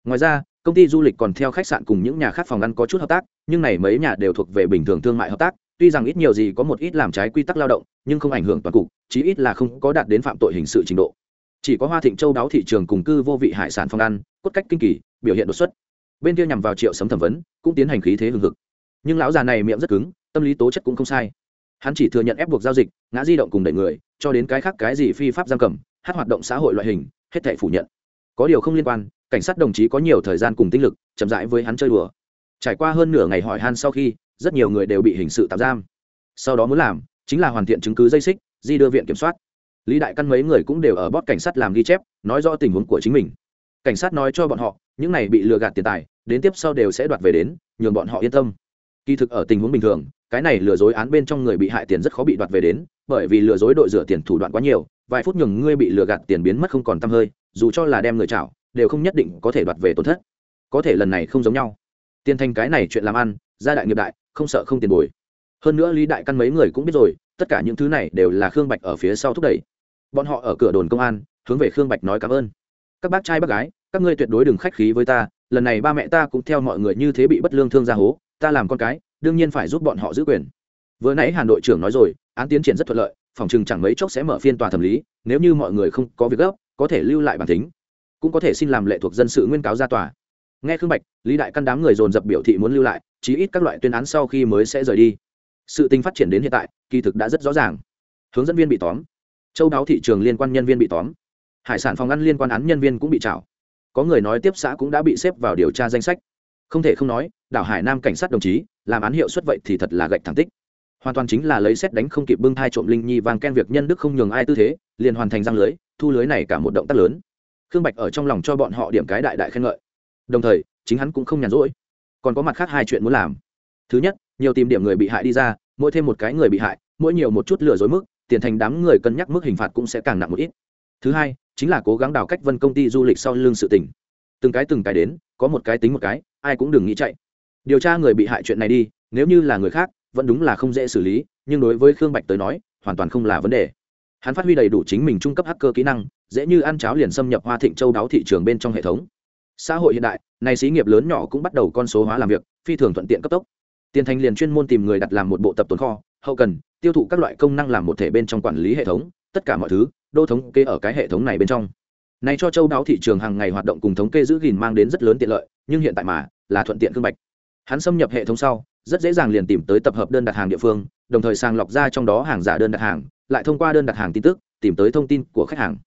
Ngoài ra, công ty du lịch còn theo khách sạn cùng những nhà khác phòng ăn có chút hợp tác, nhưng này mấy nhà đều thuộc về bình thường thương mại hợp tác, tuy rằng ít nhiều gì có một ít làm trái quy tắc lao động, nhưng không ảnh hưởng toàn cục, chí ít là không có đạt đến phạm tội hình sự trình độ chỉ có hoa thịnh châu đáo thị trường cùng cư vô vị hải sản phong ăn, cốt cách kinh kỳ, biểu hiện đột xuất. Bên kia nhằm vào triệu sấm thẩm vấn, cũng tiến hành khí thế hừng hực. Nhưng lão già này miệng rất cứng, tâm lý tố chất cũng không sai. Hắn chỉ thừa nhận ép buộc giao dịch, ngã di động cùng đẩy người, cho đến cái khác cái gì phi pháp giam cầm, hát hoạt động xã hội loại hình, hết thể phủ nhận. Có điều không liên quan, cảnh sát đồng chí có nhiều thời gian cùng tinh lực, chậm rãi với hắn chơi đùa. Trải qua hơn nửa ngày hỏi han sau khi, rất nhiều người đều bị hình sự tạm giam. Sau đó muốn làm, chính là hoàn thiện chứng cứ dây xích, di đưa viện kiểm soát lý đại căn mấy người cũng đều ở bót cảnh sát làm ghi chép, nói rõ tình huống của chính mình. Cảnh sát nói cho bọn họ, những này bị lừa gạt tiền tài, đến tiếp sau đều sẽ đoạt về đến, nhường bọn họ yên tâm. Kỳ thực ở tình huống bình thường, cái này lừa dối án bên trong người bị hại tiền rất khó bị đoạt về đến, bởi vì lừa dối đội rửa tiền thủ đoạn quá nhiều, vài phút nhường ngươi bị lừa gạt tiền biến mất không còn tăm hơi, dù cho là đem người chảo, đều không nhất định có thể đoạt về tổn thất. Có thể lần này không giống nhau. Tiền thành cái này chuyện làm ăn, gia đại nghiệp đại, không sợ không tiền bồi. Hơn nữa lý đại căn mấy người cũng biết rồi, tất cả những thứ này đều là khương bạch ở phía sau thúc đẩy bọn họ ở cửa đồn công an, hướng về khương bạch nói cảm ơn. Các bác trai bác gái, các ngươi tuyệt đối đừng khách khí với ta, lần này ba mẹ ta cũng theo mọi người như thế bị bất lương thương ra hố, ta làm con cái, đương nhiên phải giúp bọn họ giữ quyền. Vừa nãy hàn đội trưởng nói rồi, án tiến triển rất thuận lợi, phòng chừng chẳng mấy chốc sẽ mở phiên tòa thẩm lý, nếu như mọi người không có việc gấp, có thể lưu lại bản tính, cũng có thể xin làm lệ thuộc dân sự nguyên cáo ra tòa. Nghe khương bạch, lý đại căn đám người dồn dập biểu thị muốn lưu lại, chí ít các loại tuyên án sau khi mới sẽ rời đi. Sự tình phát triển đến hiện tại, kỳ thực đã rất rõ ràng. Hướng dẫn viên bị tóm châu đáo thị trường liên quan nhân viên bị tóm. Hải sản phòng ăn liên quan án nhân viên cũng bị trảo. Có người nói tiếp xã cũng đã bị xếp vào điều tra danh sách. Không thể không nói, đảo hải nam cảnh sát đồng chí, làm án hiệu suất vậy thì thật là gạch thẳng tích. Hoàn toàn chính là lấy xét đánh không kịp bưng thai trộm linh nhi vàng ken việc nhân đức không nhường ai tư thế, liền hoàn thành răng lưới, thu lưới này cả một động tác lớn. Khương bạch ở trong lòng cho bọn họ điểm cái đại đại khen ngợi. Đồng thời, chính hắn cũng không nhàn rỗi. Còn có mặt khác hai chuyện muốn làm. Thứ nhất, nhiều tìm điểm người bị hại đi ra, mỗi thêm một cái người bị hại, mỗi nhiều một chút lừa dối mức tiền thành đám người cân nhắc mức hình phạt cũng sẽ càng nặng một ít. Thứ hai, chính là cố gắng đào cách vân công ty du lịch sau lưng sự tỉnh từng cái từng cái đến, có một cái tính một cái, ai cũng đừng nghĩ chạy. Điều tra người bị hại chuyện này đi, nếu như là người khác, vẫn đúng là không dễ xử lý, nhưng đối với khương bạch tới nói, hoàn toàn không là vấn đề. Hắn phát huy đầy đủ chính mình trung cấp hacker kỹ năng, dễ như ăn cháo liền xâm nhập hoa thịnh châu đáo thị trường bên trong hệ thống. Xã hội hiện đại, này xí nghiệp lớn nhỏ cũng bắt đầu con số hóa làm việc, phi thường thuận tiện cấp tốc. Tiền thành liền chuyên môn tìm người đặt làm một bộ tập tồn kho, hậu cần tiêu thụ các loại công năng làm một thể bên trong quản lý hệ thống, tất cả mọi thứ, đô thống kê ở cái hệ thống này bên trong. Này cho châu đáo thị trường hàng ngày hoạt động cùng thống kê giữ gìn mang đến rất lớn tiện lợi, nhưng hiện tại mà, là thuận tiện cương bạch. Hắn xâm nhập hệ thống sau, rất dễ dàng liền tìm tới tập hợp đơn đặt hàng địa phương, đồng thời sàng lọc ra trong đó hàng giả đơn đặt hàng, lại thông qua đơn đặt hàng tin tức, tìm tới thông tin của khách hàng.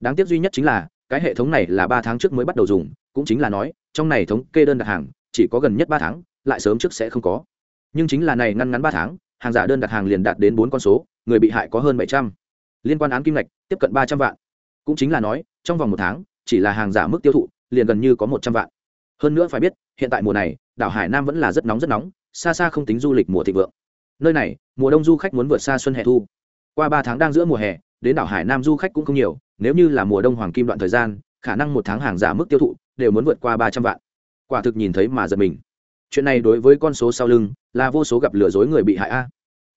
Đáng tiếc duy nhất chính là, cái hệ thống này là ba tháng trước mới bắt đầu dùng, cũng chính là nói, trong này thống kê đơn đặt hàng, chỉ có gần nhất ba tháng, lại sớm trước sẽ không có. Nhưng chính là này ngăn ngắn ba tháng hàng giả đơn đặt hàng liền đạt đến bốn con số, người bị hại có hơn bảy trăm. Liên quan án kim ngạch, tiếp cận ba trăm vạn. Cũng chính là nói, trong vòng một tháng, chỉ là hàng giả mức tiêu thụ, liền gần như có một trăm vạn. Hơn nữa phải biết, hiện tại mùa này, đảo hải nam vẫn là rất nóng rất nóng, xa xa không tính du lịch mùa thịnh vượng. Nơi này, mùa đông du khách muốn vượt xa xuân hè thu. Qua ba tháng đang giữa mùa hè, đến đảo hải nam du khách cũng không nhiều, nếu như là mùa đông hoàng kim đoạn thời gian, khả năng một tháng hàng giả mức tiêu thụ đều muốn vượt qua ba trăm vạn. Quả thực nhìn thấy mà giật mình chuyện này đối với con số sau lưng là vô số gặp lừa dối người bị hại a.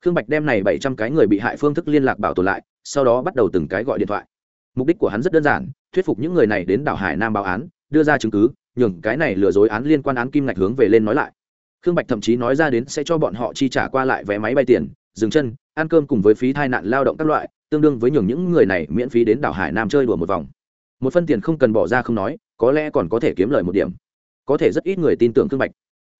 Khương bạch đem này bảy trăm cái người bị hại phương thức liên lạc bảo tồn lại, sau đó bắt đầu từng cái gọi điện thoại. Mục đích của hắn rất đơn giản, thuyết phục những người này đến đảo hải nam báo án, đưa ra chứng cứ, nhường cái này lừa dối án liên quan án kim ngạch hướng về lên nói lại. Khương bạch thậm chí nói ra đến sẽ cho bọn họ chi trả qua lại vé máy bay tiền, dừng chân, ăn cơm cùng với phí thai nạn lao động các loại, tương đương với nhường những người này miễn phí đến đảo hải nam chơi đùa một vòng. Một phân tiền không cần bỏ ra không nói, có lẽ còn có thể kiếm lời một điểm. Có thể rất ít người tin tưởng khương bạch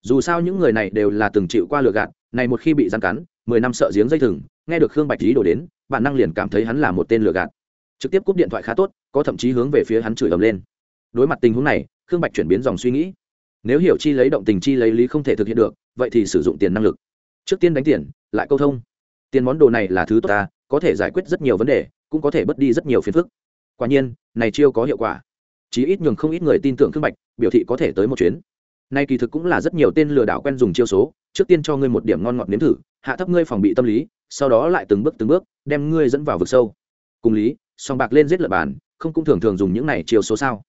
dù sao những người này đều là từng chịu qua lừa gạt, này một khi bị gian cắn, mười năm sợ giếng dây thừng, nghe được khương bạch lý đổ đến, bản năng liền cảm thấy hắn là một tên lừa gạt. Trực tiếp cúp điện thoại khá tốt, có thậm chí hướng về phía hắn chửi ầm lên. Đối mặt tình huống này, khương bạch chuyển biến dòng suy nghĩ. Nếu hiểu chi lấy động tình chi lấy lý không thể thực hiện được, vậy thì sử dụng tiền năng lực. Trước tiên đánh tiền, lại câu thông. Tiền món đồ này là thứ tốt ta, có thể giải quyết rất nhiều vấn đề, cũng có thể bớt đi rất nhiều phiền phức. Quả nhiên, này chiêu có hiệu quả. Chí ít nhường không ít người tin tưởng khương bạch, biểu thị có thể tới một chuyến nay kỳ thực cũng là rất nhiều tên lừa đảo quen dùng chiêu số, trước tiên cho ngươi một điểm ngon ngọt nếm thử, hạ thấp ngươi phòng bị tâm lý, sau đó lại từng bước từng bước đem ngươi dẫn vào vực sâu. Cùng lý, song bạc lên giết lật bàn, không cũng thường thường dùng những này chiêu số sao?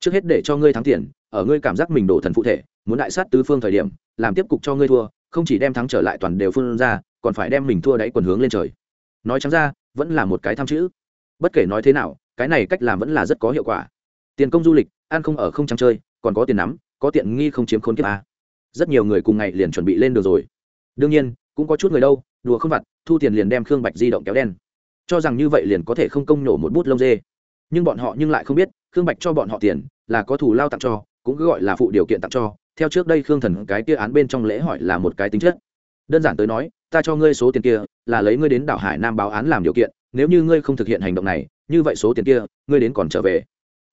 Trước hết để cho ngươi thắng tiền, ở ngươi cảm giác mình đổ thần phụ thể, muốn đại sát tứ phương thời điểm, làm tiếp cục cho ngươi thua, không chỉ đem thắng trở lại toàn đều phương ra, còn phải đem mình thua đáy quần hướng lên trời. Nói trắng ra, vẫn là một cái tham chữ. Bất kể nói thế nào, cái này cách làm vẫn là rất có hiệu quả. Tiền công du lịch, ăn không ở không trắng chơi, còn có tiền nắm có tiện nghi không chiếm khốn kiếp à? rất nhiều người cùng ngày liền chuẩn bị lên đường rồi. Đương nhiên, cũng có chút người đâu, đùa không vặt, thu tiền liền đem khương bạch di động kéo đen. Cho rằng như vậy liền có thể không công nổ một bút lông dê. Nhưng bọn họ nhưng lại không biết, khương bạch cho bọn họ tiền, là có thủ lao tặng cho, cũng cứ gọi là phụ điều kiện tặng cho. Theo trước đây khương thần cái kia án bên trong lễ hỏi là một cái tính chất. Đơn giản tới nói, ta cho ngươi số tiền kia, là lấy ngươi đến đảo hải nam báo án làm điều kiện, nếu như ngươi không thực hiện hành động này, như vậy số tiền kia, ngươi đến còn trở về.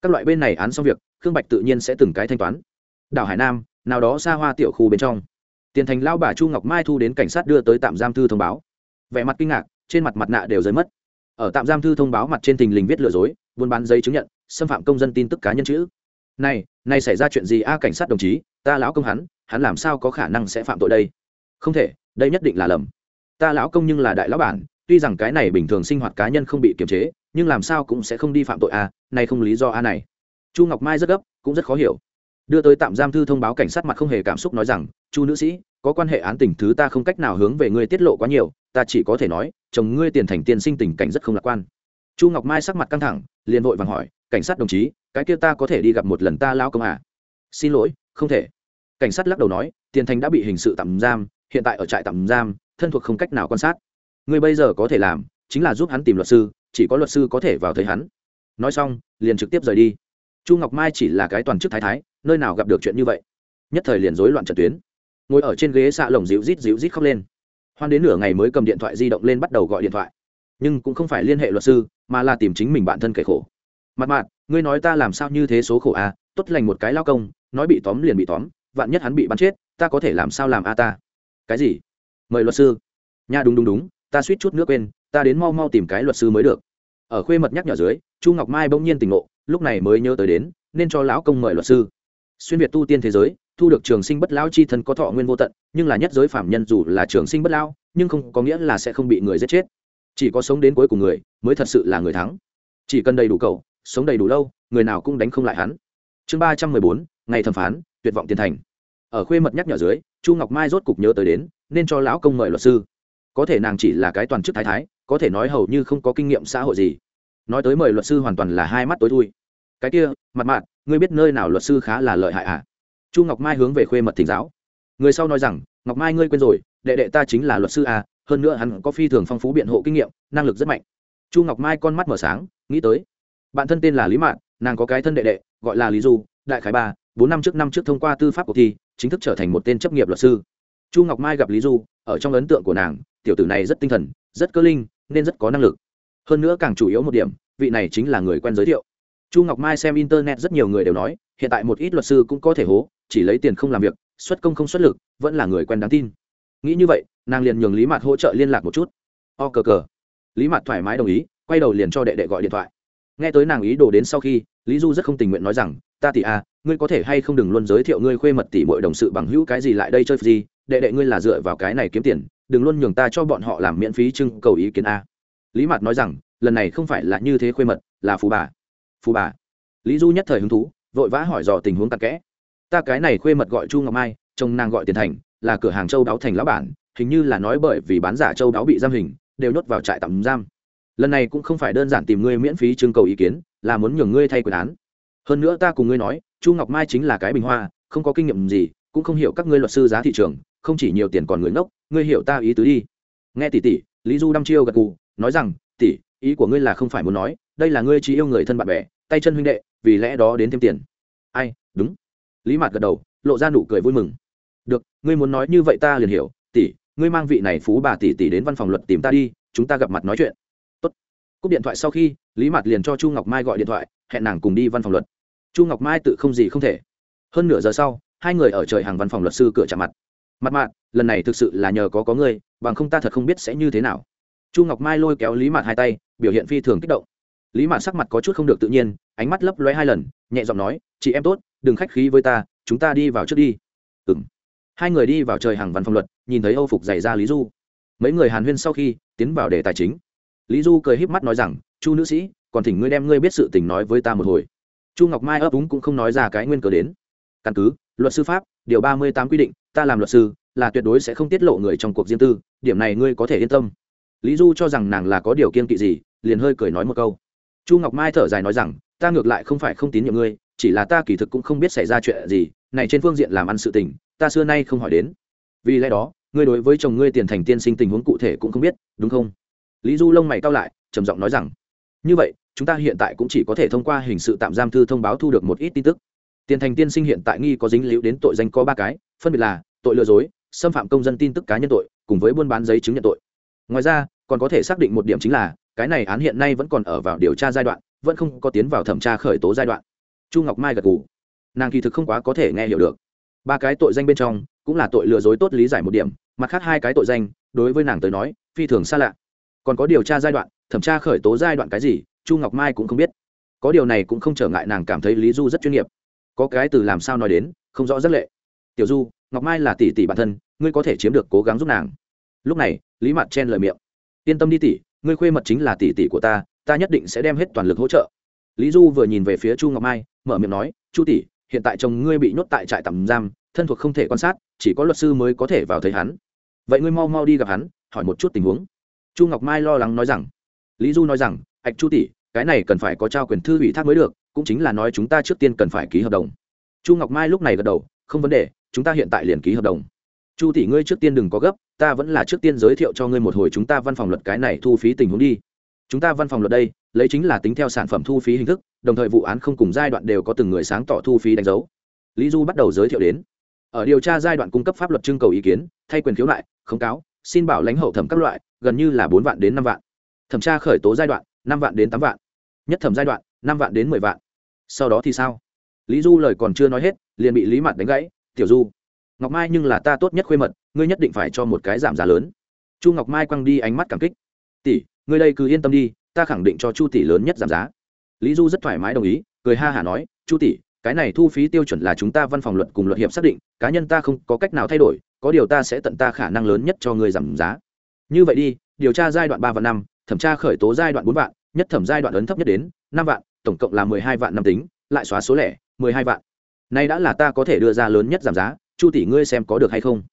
Các loại bên này án xong việc, khương bạch tự nhiên sẽ từng cái thanh toán đảo hải nam, nào đó xa hoa tiểu khu bên trong. Tiền thành lao bà chu ngọc mai thu đến cảnh sát đưa tới tạm giam thư thông báo. Vẻ mặt kinh ngạc, trên mặt mặt nạ đều rơi mất. Ở tạm giam thư thông báo mặt trên tình lình viết lừa dối, buôn bán giấy chứng nhận, xâm phạm công dân tin tức cá nhân chữ. Này này xảy ra chuyện gì a, cảnh sát đồng chí, ta lão công hắn hắn làm sao có khả năng sẽ phạm tội đây? Không thể, đây nhất định là lầm. Ta lão công nhưng là đại lão bản, tuy rằng cái này bình thường sinh hoạt cá nhân không bị kiềm chế, nhưng làm sao cũng sẽ không đi phạm tội a, này không lý do a này. Chu ngọc mai rất gấp, cũng rất khó hiểu đưa tới tạm giam thư thông báo cảnh sát mặt không hề cảm xúc nói rằng, chu nữ sĩ, có quan hệ án tình thứ ta không cách nào hướng về ngươi tiết lộ quá nhiều, ta chỉ có thể nói, chồng ngươi tiền thành tiên sinh tình cảnh rất không lạc quan. Chu ngọc mai sắc mặt căng thẳng, liền vội vàng hỏi, cảnh sát đồng chí, cái kia ta có thể đi gặp một lần ta lao công à? Xin lỗi, không thể. Cảnh sát lắc đầu nói, tiền thành đã bị hình sự tạm giam, hiện tại ở trại tạm giam, thân thuộc không cách nào quan sát. Ngươi bây giờ có thể làm, chính là giúp hắn tìm luật sư, chỉ có luật sư có thể vào thấy hắn. Nói xong, liền trực tiếp rời đi. Chu ngọc mai chỉ là cái toàn chức thái thái nơi nào gặp được chuyện như vậy? Nhất thời liền rối loạn trận tuyến. Ngồi ở trên ghế xạ lồng dịu rít dịu rít khóc lên. Hoan đến nửa ngày mới cầm điện thoại di động lên bắt đầu gọi điện thoại. Nhưng cũng không phải liên hệ luật sư, mà là tìm chính mình bản thân kể khổ. Mặt mặt ngươi nói ta làm sao như thế số khổ à? Tốt lành một cái lao công, nói bị tóm liền bị tóm, vạn nhất hắn bị bắn chết, ta có thể làm sao làm a ta? Cái gì? Mời luật sư. Nha, đúng đúng đúng, ta suýt chút nước quên, ta đến mau mau tìm cái luật sư mới được. Ở khuê mật nhắc nhở dưới, chu ngọc mai bỗng nhiên tỉnh ngộ, lúc này mới nhớ tới đến, nên cho lão công mời luật sư xuyên việt tu tiên thế giới, thu được trường sinh bất lão chi thân có thọ nguyên vô tận, nhưng là nhất giới phạm nhân dù là trường sinh bất lão, nhưng không có nghĩa là sẽ không bị người giết chết. Chỉ có sống đến cuối cùng người mới thật sự là người thắng. Chỉ cần đầy đủ cầu, sống đầy đủ lâu, người nào cũng đánh không lại hắn. Chương ba trăm mười bốn, ngày thẩm phán, tuyệt vọng tiền thành. Ở khuê mật nhắc nhở dưới, chu ngọc mai rốt cục nhớ tới đến, nên cho lão công mời luật sư. Có thể nàng chỉ là cái toàn chức thái thái, có thể nói hầu như không có kinh nghiệm xã hội gì. Nói tới mời luật sư hoàn toàn là hai mắt tối thui. Cái kia, mặt mạn ngươi biết nơi nào luật sư khá là lợi hại à? Chu ngọc mai hướng về khuê mật thỉnh giáo. Người sau nói rằng, ngọc mai ngươi quên rồi, đệ đệ ta chính là luật sư à hơn nữa hắn có phi thường phong phú biện hộ kinh nghiệm, năng lực rất mạnh. Chu ngọc mai con mắt mở sáng, nghĩ tới. Bạn thân tên là lý mạn, nàng có cái thân đệ đệ, gọi là lý du, đại khái ba, bốn năm trước năm trước thông qua tư pháp cuộc thi, chính thức trở thành một tên chấp nghiệp luật sư. Chu ngọc mai gặp lý du, ở trong ấn tượng của nàng, tiểu tử này rất tinh thần, rất cơ linh, nên rất có năng lực. Hơn nữa càng chủ yếu một điểm, vị này chính là người quen giới thiệu chu ngọc mai xem internet rất nhiều người đều nói hiện tại một ít luật sư cũng có thể hố chỉ lấy tiền không làm việc xuất công không xuất lực vẫn là người quen đáng tin. Nghĩ như vậy nàng liền nhường lý mạt hỗ trợ liên lạc một chút. O cờ cờ. Lý mạt thoải mái đồng ý quay đầu liền cho đệ đệ gọi điện thoại. Nghe tới nàng ý đồ đến sau khi lý du rất không tình nguyện nói rằng ta tỷ a à, ngươi có thể hay không đừng luôn giới thiệu ngươi khuê mật tỷ mọi đồng sự bằng hữu cái gì lại đây chơi gì? Đệ đệ ngươi là dựa vào cái này kiếm tiền đừng luôn nhường ta cho bọn họ làm miễn phí trưng cầu ý kiến a. Lý mạt nói rằng lần này không phải là như thế khuê mật là phù bà phù bà. Lý du nhất thời hứng thú, vội vã hỏi dò tình huống tặc kẽ. Ta cái này khuê mật gọi chu ngọc mai, chồng nàng gọi tiền thành, là cửa hàng châu đáo thành lão bản, hình như là nói bởi vì bán giả châu đáo bị giam hình, đều nhốt vào trại tạm giam. Lần này cũng không phải đơn giản tìm ngươi miễn phí trưng cầu ý kiến, là muốn nhường ngươi thay quyền án. Hơn nữa ta cùng ngươi nói, chu ngọc mai chính là cái bình hoa, không có kinh nghiệm gì, cũng không hiểu các ngươi luật sư giá thị trường, không chỉ nhiều tiền còn người ngốc, ngươi hiểu ta ý tứ đi. Nghe tỷ tỷ, lý du đăm chiêu gật gù, nói rằng, tỷ ý của ngươi là không phải muốn nói, đây là ngươi chỉ yêu người thân bạn bè, tay chân huynh đệ, vì lẽ đó đến thêm tiền. Ai, đúng. Lý mạt gật đầu, lộ ra nụ cười vui mừng. Được, ngươi muốn nói như vậy ta liền hiểu. Tỷ, ngươi mang vị này phú bà tỷ tỷ đến văn phòng luật tìm ta đi, chúng ta gặp mặt nói chuyện. Tốt. cúp điện thoại sau khi, lý mạt liền cho chu ngọc mai gọi điện thoại, hẹn nàng cùng đi văn phòng luật. Chu ngọc mai tự không gì không thể. Hơn nửa giờ sau, hai người ở trời hàng văn phòng luật sư cửa chạm mặt. Mặt mạn lần này thực sự là nhờ có có ngươi, bằng không ta thật không biết sẽ như thế nào chu ngọc mai lôi kéo lý mạn hai tay, biểu hiện phi thường kích động. Lý mạn sắc mặt có chút không được tự nhiên, ánh mắt lấp lóe hai lần, nhẹ giọng nói, chị em tốt, đừng khách khí với ta, chúng ta đi vào trước đi. Ừng hai người đi vào trời hàng văn phòng luật, nhìn thấy âu phục dày ra lý du. Mấy người hàn huyên sau khi tiến vào đề tài chính. Lý du cười híp mắt nói rằng, chu nữ sĩ, còn thỉnh ngươi đem ngươi biết sự tình nói với ta một hồi. Chu ngọc mai ấp úng cũng không nói ra cái nguyên cớ đến. Căn cứ, luật sư pháp, điều ba mươi tám quy định, ta làm luật sư, là tuyệt đối sẽ không tiết lộ người trong cuộc riêng tư, điểm này ngươi có thể yên tâm lý du cho rằng nàng là có điều kiên kỵ gì, liền hơi cười nói một câu. Chu ngọc mai thở dài nói rằng, ta ngược lại không phải không tín nhiệm ngươi, chỉ là ta kỳ thực cũng không biết xảy ra chuyện gì, này trên phương diện làm ăn sự tình, ta xưa nay không hỏi đến. Vì lẽ đó, ngươi đối với chồng ngươi tiền thành tiên sinh tình huống cụ thể cũng không biết, đúng không? Lý du lông mày cao lại, trầm giọng nói rằng, như vậy, chúng ta hiện tại cũng chỉ có thể thông qua hình sự tạm giam thư thông báo thu được một ít tin tức. Tiền thành tiên sinh hiện tại nghi có dính líu đến tội danh có ba cái, phân biệt là tội lừa dối, xâm phạm công dân tin tức cá nhân tội, cùng với buôn bán giấy chứng nhận tội. Ngoài ra còn có thể xác định một điểm chính là, cái này án hiện nay vẫn còn ở vào điều tra giai đoạn, vẫn không có tiến vào thẩm tra khởi tố giai đoạn. Chu ngọc mai gật g ủ nàng kỳ thực không quá có thể nghe hiểu được. Ba cái tội danh bên trong, cũng là tội lừa dối tốt lý giải một điểm, mặt khác hai cái tội danh, đối với nàng tới nói, phi thường xa lạ. Còn có điều tra giai đoạn, thẩm tra khởi tố giai đoạn cái gì, chu ngọc mai cũng không biết. Có điều này cũng không trở ngại nàng cảm thấy lý du rất chuyên nghiệp. Có cái từ làm sao nói đến, không rõ rất lệ. Tiểu du, ngọc mai là tỷ tỷ bản thân, ngươi có thể chiếm được cố gắng giúp nàng. Lúc này, lý mặt chen lời miệng yên tâm đi tỷ, ngươi khuê mật chính là tỷ tỷ của ta ta nhất định sẽ đem hết toàn lực hỗ trợ. Lý du vừa nhìn về phía chu ngọc mai, mở miệng nói, chu tỷ, hiện tại chồng ngươi bị nhốt tại trại tạm giam, thân thuộc không thể quan sát, chỉ có luật sư mới có thể vào thấy hắn. Vậy ngươi mau mau đi gặp hắn, hỏi một chút tình huống. Chu ngọc mai lo lắng nói rằng, lý du nói rằng ạch chu tỷ, cái này cần phải có trao quyền thư ủy thác mới được, cũng chính là nói chúng ta trước tiên cần phải ký hợp đồng chu ngọc mai lúc này gật đầu, không vấn đề, chúng ta hiện tại liền ký hợp đồng chu tỷ ngươi trước tiên đừng có gấp, ta vẫn là trước tiên giới thiệu cho ngươi một hồi chúng ta văn phòng luật cái này thu phí tình huống đi. Chúng ta văn phòng luật đây, lấy chính là tính theo sản phẩm thu phí hình thức, đồng thời vụ án không cùng giai đoạn đều có từng người sáng tỏ thu phí đánh dấu. Lý du bắt đầu giới thiệu đến. Ở điều tra giai đoạn cung cấp pháp luật trưng cầu ý kiến, thay quyền khiếu nại khống cáo, xin bảo lãnh hậu thẩm các loại, gần như là bốn vạn đến năm vạn. Thẩm tra khởi tố giai đoạn, năm vạn đến tám vạn. Nhất thẩm giai đoạn, năm vạn đến mười vạn. Sau đó thì sao? Lý du lời còn chưa nói hết, liền bị lý mặt đánh gãy, tiểu du ngọc mai nhưng là ta tốt nhất khuê mật, ngươi nhất định phải cho một cái giảm giá lớn. Chu ngọc mai quăng đi ánh mắt cảm kích. Tỷ, ngươi đây cứ yên tâm đi, ta khẳng định cho chu tỷ lớn nhất giảm giá. Lý du rất thoải mái đồng ý, cười ha hả nói, chu tỷ, cái này thu phí tiêu chuẩn là chúng ta văn phòng luật cùng luật hiệp xác định, cá nhân ta không có cách nào thay đổi, có điều ta sẽ tận ta khả năng lớn nhất cho ngươi giảm giá. Như vậy đi, điều tra giai đoạn ba và năm, thẩm tra khởi tố giai đoạn bốn vạn, nhất thẩm giai đoạn ấn thấp nhất đến năm vạn, tổng cộng là mười hai vạn năm tính, lại xóa số lẻ, mười hai vạn. Nay đã là ta có thể đưa ra lớn nhất giảm giá chu tỷ ngươi xem có được hay không?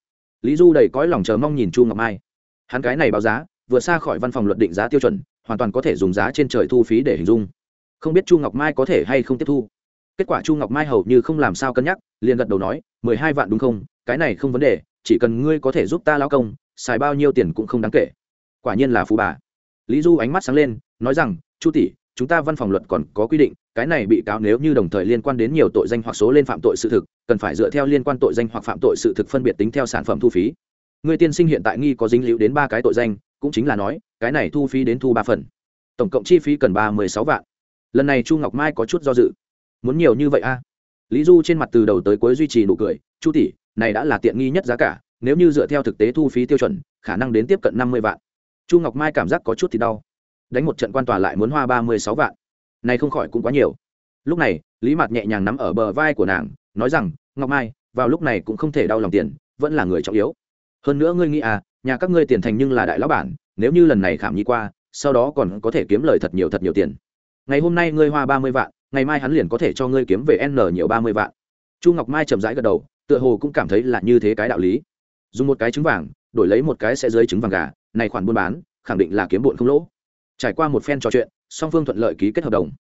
Lý du đầy cõi lòng chờ mong nhìn chu ngọc mai. Hắn cái này báo giá, vừa xa khỏi văn phòng luật định giá tiêu chuẩn, hoàn toàn có thể dùng giá trên trời thu phí để hình dung. Không biết chu ngọc mai có thể hay không tiếp thu. Kết quả chu ngọc mai hầu như không làm sao cân nhắc, liền gật đầu nói, mười hai vạn đúng không? Cái này không vấn đề, chỉ cần ngươi có thể giúp ta lao công, xài bao nhiêu tiền cũng không đáng kể. Quả nhiên là phú bà. Lý du ánh mắt sáng lên, nói rằng, chu tỷ, chúng ta văn phòng luật còn có quy định cái này bị cáo nếu như đồng thời liên quan đến nhiều tội danh hoặc số lên phạm tội sự thực, cần phải dựa theo liên quan tội danh hoặc phạm tội sự thực phân biệt tính theo sản phẩm thu phí. Người tiên sinh hiện tại nghi có dính líu đến ba cái tội danh, cũng chính là nói, cái này thu phí đến thu ba phần. Tổng cộng chi phí cần ba mươi sáu vạn. Lần này chu ngọc mai có chút do dự. Muốn nhiều như vậy a à? lý du trên mặt từ đầu tới cuối duy trì nụ cười, chu tỷ, này đã là tiện nghi nhất giá cả, nếu như dựa theo thực tế thu phí tiêu chuẩn, khả năng đến tiếp cận năm mươi vạn. Chu ngọc mai cảm giác có chút thì đau. Đánh một trận quan tòa lại muốn hoa ba mươi sáu vạn này không khỏi cũng quá nhiều. Lúc này, lý mạt nhẹ nhàng nắm ở bờ vai của nàng, nói rằng, ngọc mai, vào lúc này cũng không thể đau lòng tiền, vẫn là người trọng yếu. Hơn nữa ngươi nghĩ à nhà các ngươi tiền thành nhưng là đại lão bản, nếu như lần này khảm nhi qua, sau đó còn có thể kiếm lời thật nhiều thật nhiều tiền. Ngày hôm nay ngươi hoa ba mươi vạn, ngày mai hắn liền có thể cho ngươi kiếm về n nhiều ba mươi vạn. Chu ngọc mai chậm rãi gật đầu, tựa hồ cũng cảm thấy là như thế cái đạo lý. Dùng một cái trứng vàng, đổi lấy một cái sẽ dưới trứng vàng gà, này khoản buôn bán, khẳng định là kiếm bụn không lỗ. Trải qua một phen trò chuyện song phương thuận lợi ký kết hợp đồng.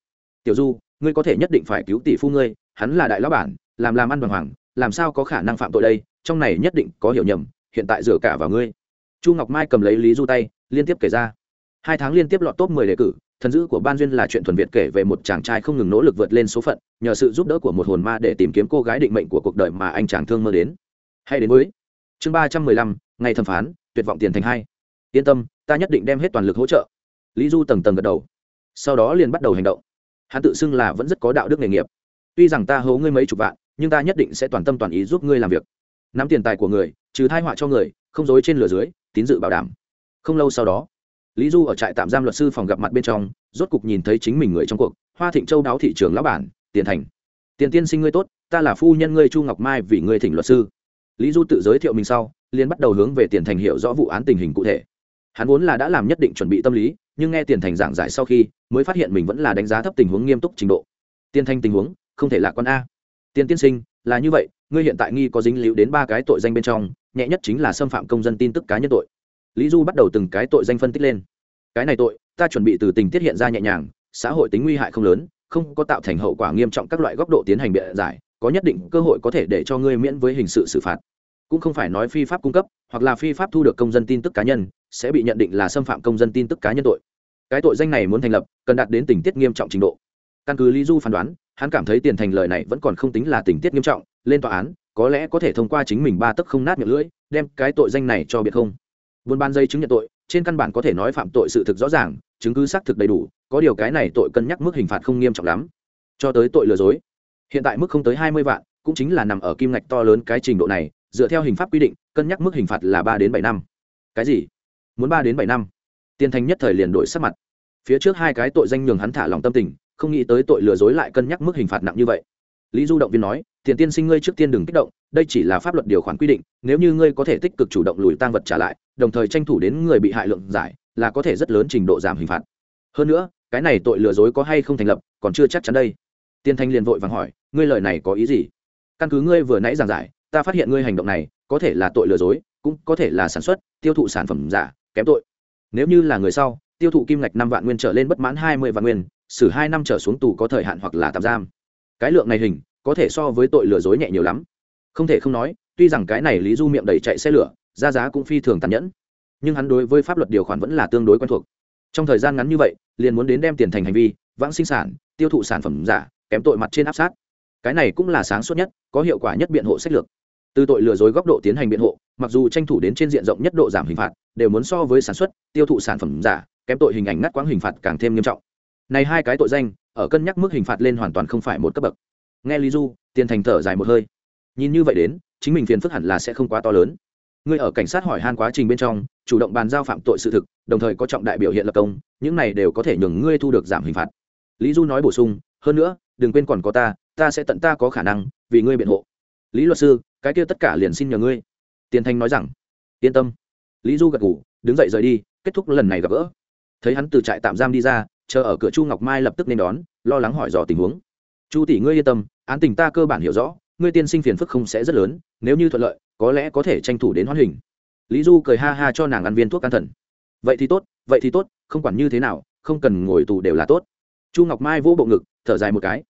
Tiểu du, ngươi có thể nhất định phải cứu tỷ phu ngươi, hắn là đại lão bản, làm làm ăn bằng hoàng, làm sao có khả năng phạm tội đây, trong này nhất định có hiểu nhầm, hiện tại dựa cả vào ngươi. Chu ngọc mai cầm lấy lý du tay, liên tiếp kể ra. Hai tháng liên tiếp lọt top mười đề cử, thần dữ của ban duyên là chuyện thuần việt kể về một chàng trai không ngừng nỗ lực vượt lên số phận, nhờ sự giúp đỡ của một hồn ma để tìm kiếm cô gái định mệnh của cuộc đời mà anh chàng thương mơ đến. Hay đến với chương ba trăm mười lăm, ngày thẩm phán, tuyệt vọng tiền thành hai. Yên tâm, ta nhất định đem hết toàn lực hỗ trợ. Lý du tầng tầng gật đầu sau đó liền bắt đầu hành động. Hắn tự xưng là vẫn rất có đạo đức nghề nghiệp. Tuy rằng ta hố ngươi mấy chục vạn, nhưng ta nhất định sẽ toàn tâm toàn ý giúp ngươi làm việc. Nắm tiền tài của người, trừ thai họa cho người, không dối trên lửa dưới, tín dự bảo đảm. Không lâu sau đó, lý du ở trại tạm giam luật sư phòng gặp mặt bên trong, rốt cục nhìn thấy chính mình người trong cuộc, hoa thịnh châu đáo thị trường lão bản, tiền thành. Tiền tiên sinh ngươi tốt, ta là phu nhân ngươi chu ngọc mai vì ngươi thỉnh luật sư. Lý du tự giới thiệu mình sau liên bắt đầu hướng về tiền thành hiểu rõ vụ án tình hình cụ thể hắn vốn là đã làm nhất định chuẩn bị tâm lý, nhưng nghe tiền thành giảng giải sau khi, mới phát hiện mình vẫn là đánh giá thấp tình huống nghiêm túc trình độ. Tiền Thanh tình huống, không thể là con a. Tiền tiên sinh, là như vậy, ngươi hiện tại nghi có dính líu đến ba cái tội danh bên trong, nhẹ nhất chính là xâm phạm công dân tin tức cá nhân tội. Lý du bắt đầu từng cái tội danh phân tích lên. Cái này tội, ta chuẩn bị từ tình tiết hiện ra nhẹ nhàng, xã hội tính nguy hại không lớn, không có tạo thành hậu quả nghiêm trọng các loại góc độ tiến hành biện giải, có nhất định cơ hội có thể để cho ngươi miễn với hình sự xử phạt. Cũng không phải nói phi pháp cung cấp hoặc là phi pháp thu được công dân tin tức cá nhân, sẽ bị nhận định là xâm phạm công dân tin tức cá nhân tội. Cái tội danh này muốn thành lập, cần đạt đến tình tiết nghiêm trọng trình độ. Căn cứ lý du phán đoán, hắn cảm thấy tiền thành lời này vẫn còn không tính là tình tiết nghiêm trọng, lên tòa án, có lẽ có thể thông qua chính mình ba tấc không nát miệng lưỡi, đem cái tội danh này cho biệt không. Buôn ban dây chứng nhận tội, trên căn bản có thể nói phạm tội sự thực rõ ràng, chứng cứ xác thực đầy đủ, có điều cái này tội cân nhắc mức hình phạt không nghiêm trọng lắm. Cho tới tội lừa dối. Hiện tại mức không tới hai mươi vạn, cũng chính là nằm ở kim ngạch to lớn cái trình độ này dựa theo hình pháp quy định, cân nhắc mức hình phạt là ba đến bảy năm. Cái gì? Muốn ba đến bảy năm? Tiền thành nhất thời liền đổi sắc mặt. Phía trước hai cái tội danh nhường hắn thả lòng tâm tình, không nghĩ tới tội lừa dối lại cân nhắc mức hình phạt nặng như vậy. Lý du động viên nói, tiền tiên sinh ngươi trước tiên đừng kích động, đây chỉ là pháp luật điều khoản quy định, nếu như ngươi có thể tích cực chủ động lùi tăng vật trả lại, đồng thời tranh thủ đến người bị hại lượng giải, là có thể rất lớn trình độ giảm hình phạt. Hơn nữa, cái này tội lừa dối có hay không thành lập, còn chưa chắc chắn đây. Tiên thanh liền vội vàng hỏi, ngươi lời này có ý gì? Căn cứ ngươi vừa nãy giảng giải ta phát hiện ngươi hành động này có thể là tội lừa dối, cũng có thể là sản xuất, tiêu thụ sản phẩm giả, kém tội. Nếu như là người sau, tiêu thụ kim ngạch năm vạn nguyên trở lên bất mãn hai mươi vạn nguyên, xử hai năm trở xuống tù có thời hạn hoặc là tạm giam. Cái lượng này hình, có thể so với tội lừa dối nhẹ nhiều lắm. Không thể không nói, tuy rằng cái này lý du miệng đầy chạy xe lửa ra giá cũng phi thường tàn nhẫn, nhưng hắn đối với pháp luật điều khoản vẫn là tương đối quen thuộc. Trong thời gian ngắn như vậy, liền muốn đến đem tiền thành hành vi, vãng sinh sản, tiêu thụ sản phẩm giả, kém tội mặt trên áp sát. Cái này cũng là sáng suốt nhất, có hiệu quả nhất biện hộ sách lược từ tội lừa dối góc độ tiến hành biện hộ, mặc dù tranh thủ đến trên diện rộng nhất độ giảm hình phạt, đều muốn so với sản xuất, tiêu thụ sản phẩm giả, kém tội hình ảnh ngắt quãng hình phạt càng thêm nghiêm trọng. Này hai cái tội danh, ở cân nhắc mức hình phạt lên hoàn toàn không phải một cấp bậc. Nghe lý du, tiền thành thở dài một hơi. Nhìn như vậy đến, chính mình phiền phức hẳn là sẽ không quá to lớn. Ngươi ở cảnh sát hỏi han quá trình bên trong, chủ động bàn giao phạm tội sự thực, đồng thời có trọng đại biểu hiện lập công, những này đều có thể nhường ngươi thu được giảm hình phạt. Lý du nói bổ sung, hơn nữa, đừng quên còn có ta ta sẽ tận ta có khả năng vì ngươi biện hộ. Lý luật sư cái kia tất cả liền xin nhờ ngươi. Tiền thanh nói rằng. Yên tâm. Lý du gật ngủ đứng dậy rời đi, kết thúc lần này gặp gỡ. Thấy hắn từ trại tạm giam đi ra, chờ ở cửa chu ngọc mai lập tức nên đón, lo lắng hỏi dò tình huống. Chu tỷ ngươi yên tâm, án tình ta cơ bản hiểu rõ, ngươi tiên sinh phiền phức không sẽ rất lớn, nếu như thuận lợi, có lẽ có thể tranh thủ đến hoán hình. Lý du cười ha ha cho nàng ăn viên thuốc an thần. Vậy thì tốt, vậy thì tốt, không quản như thế nào, không cần ngồi tù đều là tốt. Chu ngọc mai vỗ bộ ngực, thở dài một cái.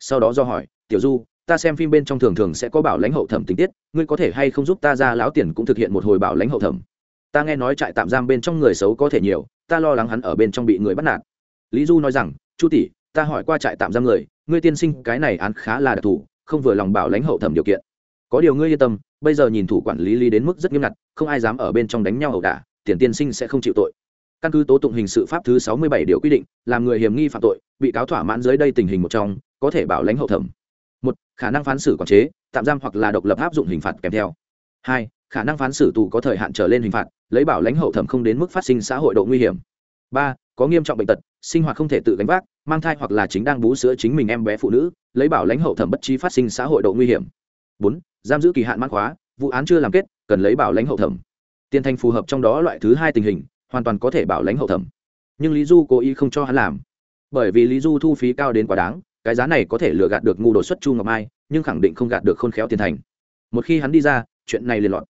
Sau đó do hỏi, tiểu du ta xem phim bên trong thường thường sẽ có bảo lãnh hậu thẩm tình tiết, ngươi có thể hay không giúp ta ra láo tiền cũng thực hiện một hồi bảo lãnh hậu thẩm. Ta nghe nói trại tạm giam bên trong người xấu có thể nhiều, ta lo lắng hắn ở bên trong bị người bắt nạt. Lý du nói rằng, chu tỷ, ta hỏi qua trại tạm giam người, ngươi tiên sinh cái này án khá là đặc thù, không vừa lòng bảo lãnh hậu thẩm điều kiện. Có điều ngươi yên tâm, bây giờ nhìn thủ quản lý lý đến mức rất nghiêm ngặt, không ai dám ở bên trong đánh nhau ẩu đả, tiền tiên sinh sẽ không chịu tội. Căn cứ tố tụng hình sự pháp thứ sáu mươi bảy điều quy định, làm người hiểm nghi phạm tội, bị cáo thỏa mãn dưới đây tình hình một trong, có thể bảo lãnh hậu thẩm khả năng phán xử quản chế, tạm giam hoặc là độc lập áp dụng hình phạt kèm theo. Hai, khả năng phán xử tù có thời hạn trở lên hình phạt, lấy bảo lãnh hậu thẩm không đến mức phát sinh xã hội độ nguy hiểm. Ba, có nghiêm trọng bệnh tật, sinh hoạt không thể tự gánh vác, mang thai hoặc là chính đang bú sữa chính mình em bé phụ nữ, lấy bảo lãnh hậu thẩm bất trí phát sinh xã hội độ nguy hiểm. Bốn, giam giữ kỳ hạn mãn khóa, vụ án chưa làm kết, cần lấy bảo lãnh hậu thẩm. Tiền thành phù hợp trong đó loại thứ hai tình hình, hoàn toàn có thể bảo lãnh hậu thẩm. Nhưng lý du cố ý không cho hắn làm. Bởi vì lý du thu phí cao đến quá đáng cái giá này có thể lừa gạt được ngu đột xuất chu ngọc mai, nhưng khẳng định không gạt được khôn khéo tiền thành. Một khi hắn đi ra, chuyện này liền lọt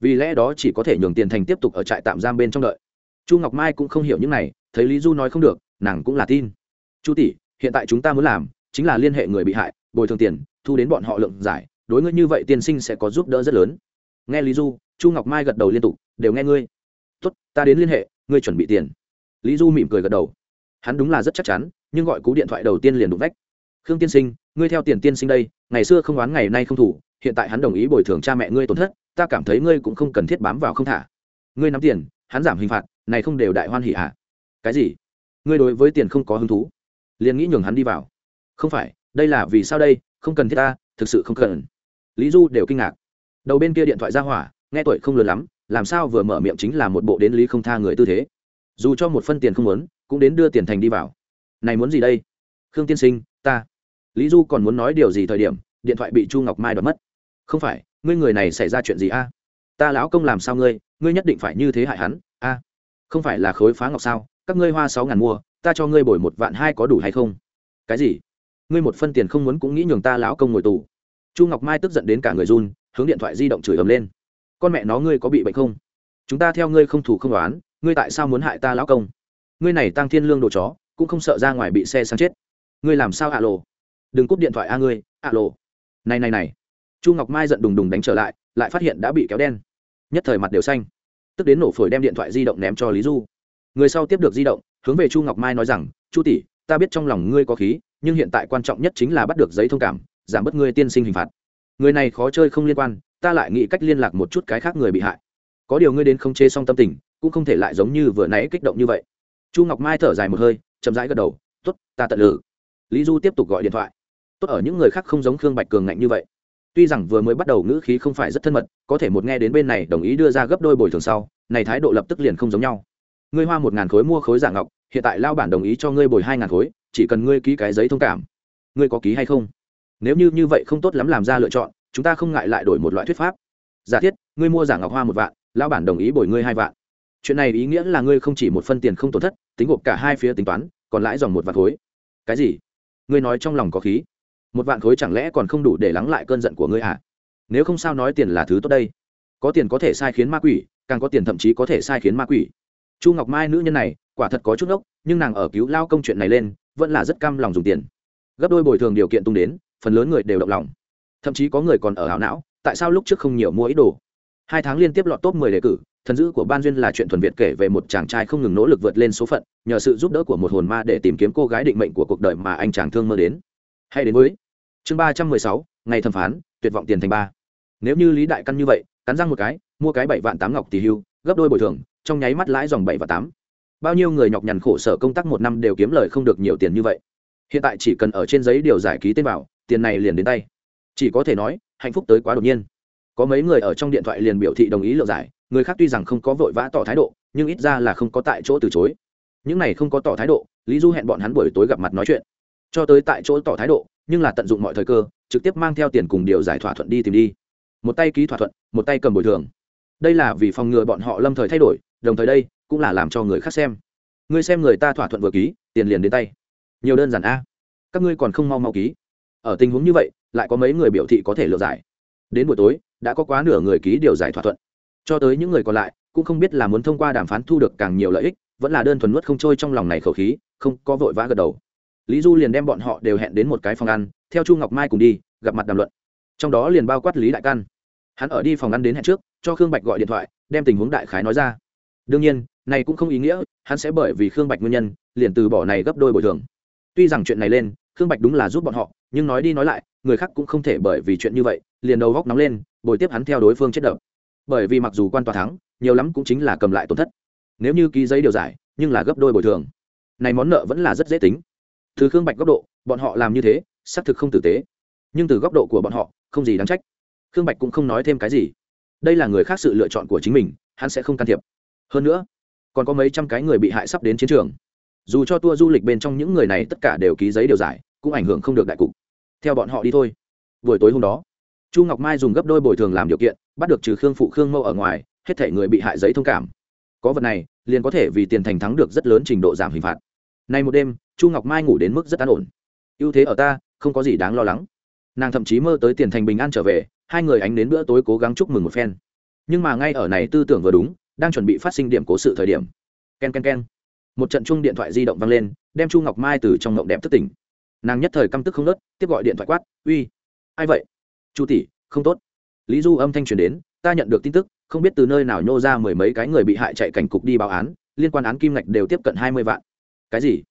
vì lẽ đó chỉ có thể nhường tiền thành tiếp tục ở trại tạm giam bên trong đợi. Chu ngọc mai cũng không hiểu những này, thấy lý du nói không được, nàng cũng là tin. Chu tỷ, hiện tại chúng ta muốn làm chính là liên hệ người bị hại, bồi thường tiền, thu đến bọn họ lượng giải, đối ngươi như vậy tiên sinh sẽ có giúp đỡ rất lớn. Nghe lý du, chu ngọc mai gật đầu liên tục, đều nghe ngươi. Tốt, ta đến liên hệ, ngươi chuẩn bị tiền. Lý du mỉm cười gật đầu. Hắn đúng là rất chắc chắn, nhưng gọi cú điện thoại đầu tiên liền đụng vách khương tiên sinh, ngươi theo tiền tiên sinh đây, ngày xưa không oán ngày nay không thủ, hiện tại hắn đồng ý bồi thường cha mẹ ngươi tổn thất, ta cảm thấy ngươi cũng không cần thiết bám vào không thả. Ngươi nắm tiền, hắn giảm hình phạt, này không đều đại hoan hỉ hả? Cái gì? Ngươi đối với tiền không có hứng thú? Liền nghĩ nhường hắn đi vào. Không phải, đây là vì sao đây? Không cần thiết ta, thực sự không cần. Lý du đều kinh ngạc. Đầu bên kia điện thoại ra hỏa, nghe tuổi không lớn lắm, làm sao vừa mở miệng chính là một bộ đến lý không tha người tư thế. Dù cho một phân tiền không muốn, cũng đến đưa tiền thành đi vào. Này muốn gì đây? Khương tiên sinh, ta lý du còn muốn nói điều gì thời điểm, điện thoại bị chu ngọc mai đoạt mất. Không phải, ngươi người này xảy ra chuyện gì a? Ta lão công làm sao ngươi ngươi nhất định phải như thế hại hắn, a. Không phải là khối phá ngọc sao? Các ngươi hoa sáu ngàn mua, ta cho ngươi bồi một vạn hai có đủ hay không? Cái gì? Ngươi một phân tiền không muốn cũng nghĩ nhường ta lão công ngồi tù. Chu ngọc mai tức giận đến cả người run, hướng điện thoại di động chửi ầm lên. Con mẹ nó ngươi có bị bệnh không? Chúng ta theo ngươi không thủ không đoán ngươi tại sao muốn hại ta lão công? Ngươi này tăng thiên lương đồ chó, cũng không sợ ra ngoài bị xe sang chết. Ngươi làm sao hạ lộ? Đừng cúp điện thoại a ngươi ạ lộ này này này. Chu ngọc mai giận đùng đùng đánh trở lại lại phát hiện đã bị kéo đen. Nhất thời mặt đều xanh. Tức đến nổ phổi đem điện thoại di động ném cho lý du. Người sau tiếp được di động, hướng về chu ngọc mai nói rằng, chu tỷ, ta biết trong lòng ngươi có khí, nhưng hiện tại quan trọng nhất chính là bắt được giấy thông cảm, giảm bớt ngươi tiên sinh hình phạt. Người này khó chơi không liên quan, ta lại nghĩ cách liên lạc một chút cái khác người bị hại. Có điều ngươi đến không chê xong tâm tình, cũng không thể lại giống như vừa nãy kích động như vậy. Chu ngọc mai thở dài một hơi, chậm rãi gật đầu t ố t ta tận lử lý du tiếp tục gọi điện thoại tốt ở những người khác không giống khương bạch cường ngạnh như vậy. Tuy rằng vừa mới bắt đầu ngữ khí không phải rất thân mật, có thể một nghe đến bên này đồng ý đưa ra gấp đôi bồi thường sau, này thái độ lập tức liền không giống nhau. Ngươi hoa một ngàn khối mua khối giả ngọc, hiện tại lao bản đồng ý cho ngươi bồi hai ngàn khối, chỉ cần ngươi ký cái giấy thông cảm. Ngươi có ký hay không? Nếu như như vậy không tốt lắm làm ra lựa chọn, chúng ta không ngại lại đổi một loại thuyết pháp. Giả thiết, ngươi mua giả ngọc hoa một vạn, lao bản đồng ý bồi ngươi hai vạn. Chuyện này ý nghĩa là ngươi không chỉ một phân tiền không tổn thất, tính gộp cả hai phía tính toán, còn lãi dòng một vạn khối. Cái gì? Ngươi nói trong lòng có khí một vạn khối chẳng lẽ còn không đủ để lắng lại cơn giận của ngươi à? Nếu không sao nói tiền là thứ tốt đây. Có tiền có thể sai khiến ma quỷ, càng có tiền thậm chí có thể sai khiến ma quỷ. Chu ngọc mai nữ nhân này, quả thật có chút ốc nhưng nàng ở cứu lao công chuyện này lên, vẫn là rất cam lòng dùng tiền. Gấp đôi bồi thường điều kiện tung đến, phần lớn người đều động lòng. Thậm chí có người còn ở hảo não, tại sao lúc trước không nhiều mua ý đồ? Hai tháng liên tiếp lọt top mười đề cử, thần dữ của ban duyên là chuyện thuần việt kể về một chàng trai không ngừng nỗ lực vượt lên số phận, nhờ sự giúp đỡ của một hồn ma để tìm kiếm cô gái định mệnh của cuộc đời mà anh chàng thương mơ đến. Hay đến với chương ba trăm mười sáu, ngày thẩm phán, tuyệt vọng tiền thành ba. Nếu như lý đại căn như vậy, cắn răng một cái, mua cái bảy vạn tám ngọc tỷ hưu, gấp đôi bồi thường, trong nháy mắt lãi dòng bảy và tám. Bao nhiêu người nhọc nhằn khổ sở công tác một năm đều kiếm lời không được nhiều tiền như vậy. Hiện tại chỉ cần ở trên giấy điều giải ký tên vào, tiền này liền đến tay. Chỉ có thể nói, hạnh phúc tới quá đột nhiên. Có mấy người ở trong điện thoại liền biểu thị đồng ý lượng giải, người khác tuy rằng không có vội vã tỏ thái độ, nhưng ít ra là không có tại chỗ từ chối. Những này không có tỏ thái độ, lý du hẹn bọn hắn buổi tối gặp mặt nói chuyện. Cho tới tại chỗ tỏ thái độ nhưng là tận dụng mọi thời cơ, trực tiếp mang theo tiền cùng điều giải thỏa thuận đi tìm đi. Một tay ký thỏa thuận, một tay cầm bồi thường. Đây là vì phòng ngừa bọn họ lâm thời thay đổi, đồng thời đây cũng là làm cho người khác xem. Ngươi xem người ta thỏa thuận vừa ký, tiền liền đến tay. Nhiều đơn giản a. Các ngươi còn không mau mau ký. Ở tình huống như vậy, lại có mấy người biểu thị có thể lựa giải. Đến buổi tối, đã có quá nửa người ký điều giải thỏa thuận. Cho tới những người còn lại, cũng không biết là muốn thông qua đàm phán thu được càng nhiều lợi ích, vẫn là đơn thuần nuốt không trôi trong lòng này khẩu khí, không có vội vã gật đầu lý du liền đem bọn họ đều hẹn đến một cái phòng ăn, theo chu ngọc mai cùng đi, gặp mặt đàm luận. Trong đó liền bao quát lý đại căn. Hắn ở đi phòng ăn đến hẹn trước, cho khương bạch gọi điện thoại, đem tình huống đại khái nói ra. Đương nhiên, này cũng không ý nghĩa hắn sẽ bởi vì khương bạch nguyên nhân, liền từ bỏ này gấp đôi bồi thường. Tuy rằng chuyện này lên, khương bạch đúng là giúp bọn họ, nhưng nói đi nói lại, người khác cũng không thể bởi vì chuyện như vậy, liền đầu góc nóng lên, bồi tiếp hắn theo đối phương chết đập. Bởi vì mặc dù quan tòa thắng, nhiều lắm cũng chính là cầm lại tổn thất. Nếu như ký giấy điều giải, nhưng là gấp đôi bồi thường. Này món nợ vẫn là rất dễ tính từ khương bạch góc độ, bọn họ làm như thế, xác thực không tử tế. Nhưng từ góc độ của bọn họ, không gì đáng trách. Khương bạch cũng không nói thêm cái gì. Đây là người khác sự lựa chọn của chính mình, hắn sẽ không can thiệp. Hơn nữa, còn có mấy trăm cái người bị hại sắp đến chiến trường. Dù cho tour du lịch bên trong những người này tất cả đều ký giấy điều giải, cũng ảnh hưởng không được đại cục. Theo bọn họ đi thôi. Buổi tối hôm đó, chu ngọc mai dùng gấp đôi bồi thường làm điều kiện, bắt được trừ khương phụ, khương mâu ở ngoài, hết thể người bị hại giấy thông cảm. Có vật này, liền có thể vì tiền thành thắng được rất lớn trình độ giảm hình phạt. Nay một đêm chu ngọc mai ngủ đến mức rất an ổn. Ưu thế ở ta, không có gì đáng lo lắng. Nàng thậm chí mơ tới tiền thành bình an trở về, hai người ánh đến bữa tối cố gắng chúc mừng một phen. Nhưng mà ngay ở này tư tưởng vừa đúng, đang chuẩn bị phát sinh điểm cố sự thời điểm. K e n k e n k e n một trận chung điện thoại di động vang lên, đem chu ngọc mai từ trong ngộng đẹp thất tỉnh. Nàng nhất thời căm tức không nớt tiếp gọi điện thoại quát, uy, ai vậy? Chu tỷ, không tốt. Lý du âm thanh truyền đến, ta nhận được tin tức, không biết từ nơi nào nhô ra mười mấy cái người bị hại chạy cảnh cục đi báo án, liên quan án kim ngạch đều tiếp cận hai mươi vạn. Cái gì?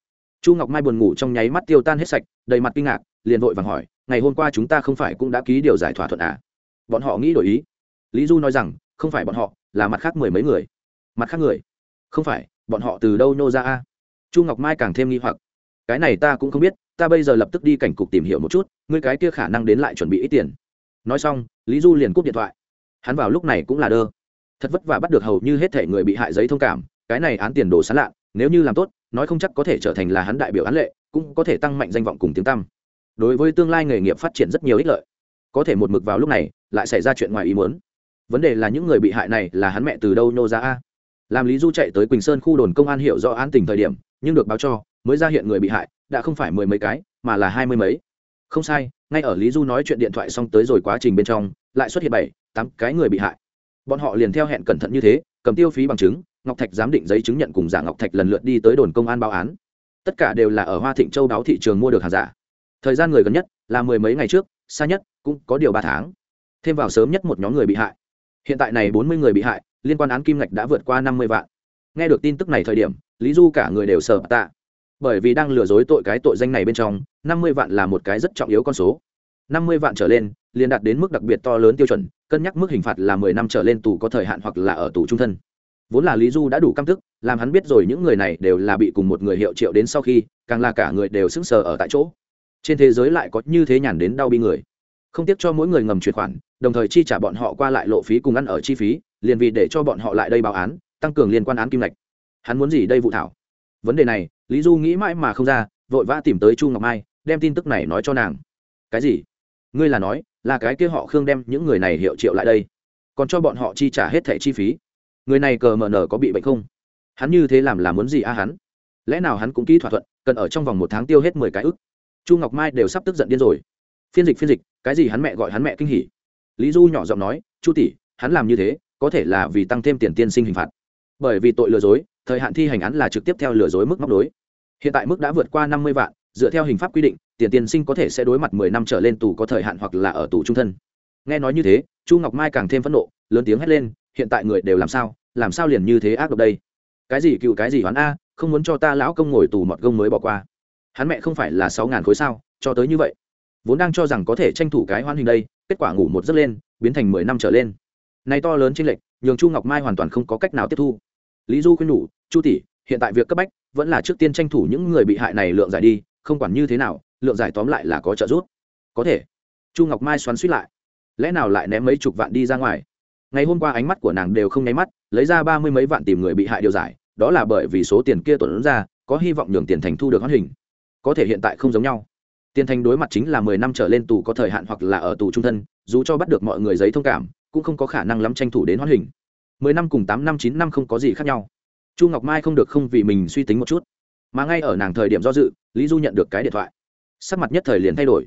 Chu ngọc mai buồn ngủ trong nháy mắt tiêu tan hết sạch, đầy mặt kinh ngạc, liền vội vàng hỏi, ngày hôm qua chúng ta không phải cũng đã ký điều giải thỏa thuận à? Bọn họ nghĩ đổi ý. Lý du nói rằng, không phải bọn họ, là mặt khác mười mấy người. Mặt khác người? Không phải, bọn họ từ đâu nhô ra a? Chu ngọc mai càng thêm nghi hoặc. Cái này ta cũng không biết, ta bây giờ lập tức đi cảnh cục tìm hiểu một chút, ngươi cái kia khả năng đến lại chuẩn bị ít tiền. Nói xong, lý du liền cúp điện thoại. Hắn vào lúc này cũng là đơ. Thật vất vả bắt được hầu như hết thể người bị hại giấy thông cảm, cái này án tiền đồ sán lạ, nếu như làm tốt nói không chắc có thể trở thành là hắn đại biểu án lệ, cũng có thể tăng mạnh danh vọng cùng tiếng tăm. Đối với tương lai nghề nghiệp phát triển rất nhiều ích lợi. Có thể một mực vào lúc này, lại xảy ra chuyện ngoài ý muốn. Vấn đề là những người bị hại này là hắn mẹ từ đâu nhô ra a? Làm lý du chạy tới quỳnh sơn khu đồn công an hiểu rõ án tình thời điểm, nhưng được báo cho, mới ra hiện người bị hại, đã không phải mười mấy cái, mà là hai mươi mấy. Không sai, ngay ở lý du nói chuyện điện thoại xong tới rồi quá trình bên trong, lại xuất hiện bảy, tám cái người bị hại. Bọn họ liền theo hẹn cẩn thận như thế, cầm tiêu phí bằng chứng ngọc thạch giám định giấy chứng nhận cùng giả ngọc thạch lần lượt đi tới đồn công an báo án. Tất cả đều là ở hoa thịnh châu đáo thị trường mua được hàng giả. Thời gian người gần nhất là mười mấy ngày trước, xa nhất cũng có điều ba tháng. Thêm vào sớm nhất một nhóm người bị hại. Hiện tại này bốn mươi người bị hại, liên quan án kim ngạch đã vượt qua năm mươi vạn. Nghe được tin tức này thời điểm, lý du cả người đều sợ tạ. Bởi vì đang lừa dối tội cái tội danh này bên trong, năm mươi vạn là một cái rất trọng yếu con số. Năm mươi vạn trở lên, liền đạt đến mức đặc biệt to lớn tiêu chuẩn, cân nhắc mức hình phạt là mười năm trở lên tù có thời hạn hoặc là ở tù trung thân vốn là lý du đã đủ căm thức làm hắn biết rồi những người này đều là bị cùng một người hiệu triệu đến sau khi, càng là cả người đều sững sờ ở tại chỗ. Trên thế giới lại có như thế nhàn đến đau bi người. Không tiếc cho mỗi người ngầm chuyển khoản, đồng thời chi trả bọn họ qua lại lộ phí cùng ăn ở chi phí, liền vì để cho bọn họ lại đây báo án, tăng cường liên quan án kim lệch hắn muốn gì đây vụ thảo? Vấn đề này, lý du nghĩ mãi mà không ra, vội vã tìm tới chu ngọc mai, đem tin tức này nói cho nàng. Cái gì? Ngươi là nói, là cái kia họ khương đem những người này hiệu triệu lại đây, còn cho bọn họ chi trả hết thẻ chi phí người này cờ mờ nở có bị bệnh không? Hắn như thế làm là muốn gì a hắn? Lẽ nào hắn cũng ký thỏa thuận, cần ở trong vòng một tháng tiêu hết mười cái ức? Chu ngọc mai đều sắp tức giận điên rồi. Phiên dịch phiên dịch, cái gì hắn mẹ gọi hắn mẹ kinh hỉ? Lý du nhỏ giọng nói, chu tỷ, hắn làm như thế, có thể là vì tăng thêm tiền tiên sinh hình phạt. Bởi vì tội lừa dối, thời hạn thi hành án là trực tiếp theo lừa dối mức móc đối. Hiện tại mức đã vượt qua năm mươi vạn, dựa theo hình pháp quy định, tiền tiên sinh có thể sẽ đối mặt mười năm trở lên tù có thời hạn hoặc là ở tù trung thân. Nghe nói như thế, chu ngọc mai càng thêm phẫn nộ, lớn tiếng hét lên hiện tại người đều làm sao làm sao liền như thế ác độc đây? Cái gì cựu cái gì hoán a, không muốn cho ta lão công ngồi tù mọt gông mới bỏ qua. Hắn mẹ không phải là sáu ngàn khối sao, cho tới như vậy. Vốn đang cho rằng có thể tranh thủ cái hoan hình đây, kết quả ngủ một giấc lên, biến thành mười năm trở lên. Này to lớn trên lệch, nhường chu ngọc mai hoàn toàn không có cách nào tiếp thu. Lý du khuyên nhủ, chu tỷ, hiện tại việc cấp bách, vẫn là trước tiên tranh thủ những người bị hại này lượng giải đi, không quản như thế nào, lượng giải tóm lại là có trợ giúp. Có thể. Chu ngọc mai xoắn suýt lại. Lẽ nào lại ném mấy chục vạn đi ra ngoài? Ngày hôm qua ánh mắt của nàng đều không nháy mắt, lấy ra ba mươi mấy vạn tìm người bị hại điều giải, đó là bởi vì số tiền kia tuần ra, có hy vọng nhường tiền thành thu được hoãn hình. Có thể hiện tại không giống nhau. Tiền thành đối mặt chính là mười năm trở lên tù có thời hạn hoặc là ở tù trung thân, dù cho bắt được mọi người giấy thông cảm, cũng không có khả năng lắm tranh thủ đến hoãn hình. Mười năm cùng tám năm, chín năm không có gì khác nhau. Chu ngọc mai không được không vì mình suy tính một chút, mà ngay ở nàng thời điểm do dự, lý du nhận được cái điện thoại. Sắc mặt nhất thời liền thay đổi.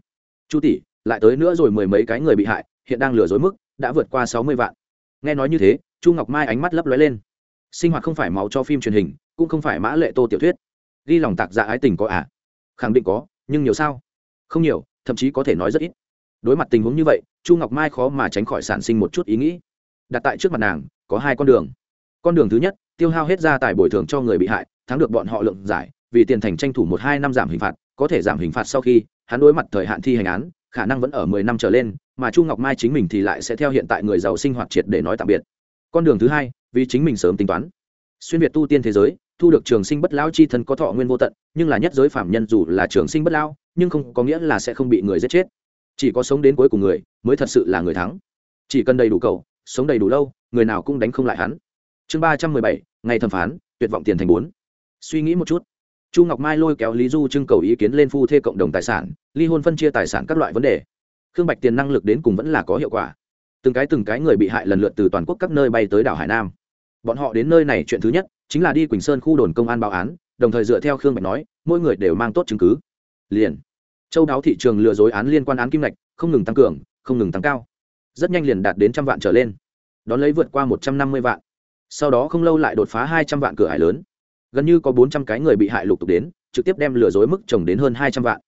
Chu tỷ, lại tới nữa rồi mười mấy cái người bị hại, hiện đang lừa dối mức, đã vượt qua sáu mươi vạn nghe nói như thế, chu ngọc mai ánh mắt lấp lóe lên. Sinh hoạt không phải máu cho phim truyền hình, cũng không phải mã lệ tô tiểu thuyết. Ghi lòng tạc dạ ái tình có à? Khẳng định có, nhưng nhiều sao? Không nhiều, thậm chí có thể nói rất ít. Đối mặt tình huống như vậy, chu ngọc mai khó mà tránh khỏi sản sinh một chút ý nghĩ. Đặt tại trước mặt nàng, có hai con đường. Con đường thứ nhất, tiêu hao hết gia tài bồi thường cho người bị hại, thắng được bọn họ lượng giải, vì tiền thành tranh thủ một hai năm giảm hình phạt, có thể giảm hình phạt sau khi, hắn đối mặt thời hạn thi hành án, khả năng vẫn ở mười năm trở lên mà chu ngọc mai chính mình thì lại sẽ theo hiện tại người giàu sinh hoạt triệt để nói tạm biệt. Con đường thứ hai, vì chính mình sớm tính toán. Xuyên việt tu tiên thế giới, thu được trường sinh bất lão chi thân có thọ nguyên vô tận, nhưng là nhất giới phạm nhân dù là trường sinh bất lão, nhưng không có nghĩa là sẽ không bị người giết chết. Chỉ có sống đến cuối cùng người, mới thật sự là người thắng. Chỉ cần đầy đủ cầu, sống đầy đủ lâu, người nào cũng đánh không lại hắn. Chương ba trăm mười bảy, ngày thẩm phán, tuyệt vọng tiền thành bốn. Suy nghĩ một chút. Chu ngọc mai lôi kéo lý du trưng cầu ý kiến lên phu thê cộng đồng tài sản, ly hôn phân chia tài sản các loại vấn đề khương bạch tiền năng lực đến cùng vẫn là có hiệu quả. Từng cái từng cái người bị hại lần lượt từ toàn quốc các nơi bay tới đảo hải nam. Bọn họ đến nơi này chuyện thứ nhất, chính là đi quỳnh sơn khu đồn công an báo án, đồng thời dựa theo khương bạch nói, mỗi người đều mang tốt chứng cứ. Liền, châu đáo thị trường lừa dối án liên quan án kim lạch không ngừng tăng cường, không ngừng tăng cao. Rất nhanh liền đạt đến trăm vạn trở lên. Đón lấy vượt qua một trăm năm mươi vạn. Sau đó không lâu lại đột phá hai trăm vạn cửa hải lớn. Gần như có bốn trăm cái người bị hại lục tục đến, trực tiếp đem lừa dối mức trồng đến hơn hai trăm vạn.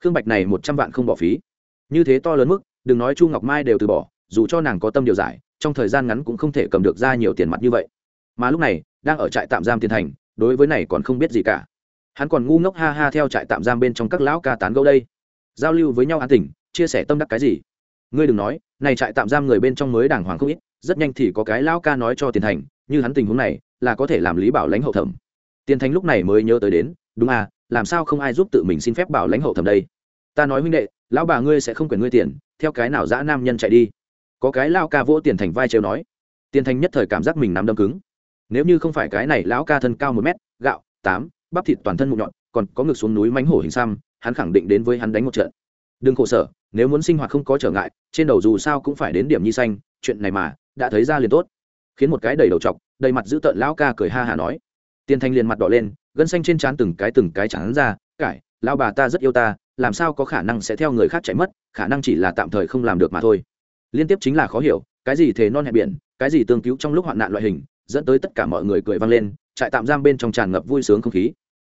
Khương bạch này một trăm vạn không bỏ phí như thế to lớn mức, đừng nói chu ngọc mai đều từ bỏ, dù cho nàng có tâm điều giải, trong thời gian ngắn cũng không thể cầm được ra nhiều tiền mặt như vậy. Mà lúc này, đang ở trại tạm giam tiền thành, đối với này còn không biết gì cả. Hắn còn ngu ngốc ha ha theo trại tạm giam bên trong các lão ca tán gẫu đây. Giao lưu với nhau an tình chia sẻ tâm đắc cái gì? Ngươi đừng nói, này trại tạm giam người bên trong mới đàng hoàng không ít, rất nhanh thì có cái lão ca nói cho tiền thành, như hắn tình huống này, là có thể làm lý bảo lãnh hậu thẩm. Tiền thành lúc này mới nhớ tới đến, đúng à làm sao không ai giúp tự mình xin phép bảo lãnh hậu thẩm đây? Ta nói huynh đệ, lão bà ngươi sẽ không quyền ngươi tiền, theo cái nào dã nam nhân chạy đi. Có cái lao ca vỗ tiền thành vai trêu nói. Tiền thành nhất thời cảm giác mình nắm đâm cứng. Nếu như không phải cái này lão ca thân cao một mét, gạo, tám, bắp thịt toàn thân mụn nhọn, còn có ngực xuống núi mánh hổ hình xăm, hắn khẳng định đến với hắn đánh một trận. Đừng khổ sở, nếu muốn sinh hoạt không có trở ngại, trên đầu dù sao cũng phải đến điểm nhi xanh, chuyện này mà, đã thấy ra liền tốt. Khiến một cái đầy đầu chọc, đầy mặt giữ tợn lão ca cười ha hả nói. Tiền thành liền mặt đỏ lên, gân xanh trên trán từng cái từng cái trắng ra, cải, lão bà ta rất yêu ta làm sao có khả năng sẽ theo người khác chạy mất, khả năng chỉ là tạm thời không làm được mà thôi. Liên tiếp chính là khó hiểu, cái gì thế non hẹn biển, cái gì tương cứu trong lúc hoạn nạn loại hình, dẫn tới tất cả mọi người cười vang lên, trại tạm giam bên trong tràn ngập vui sướng không khí.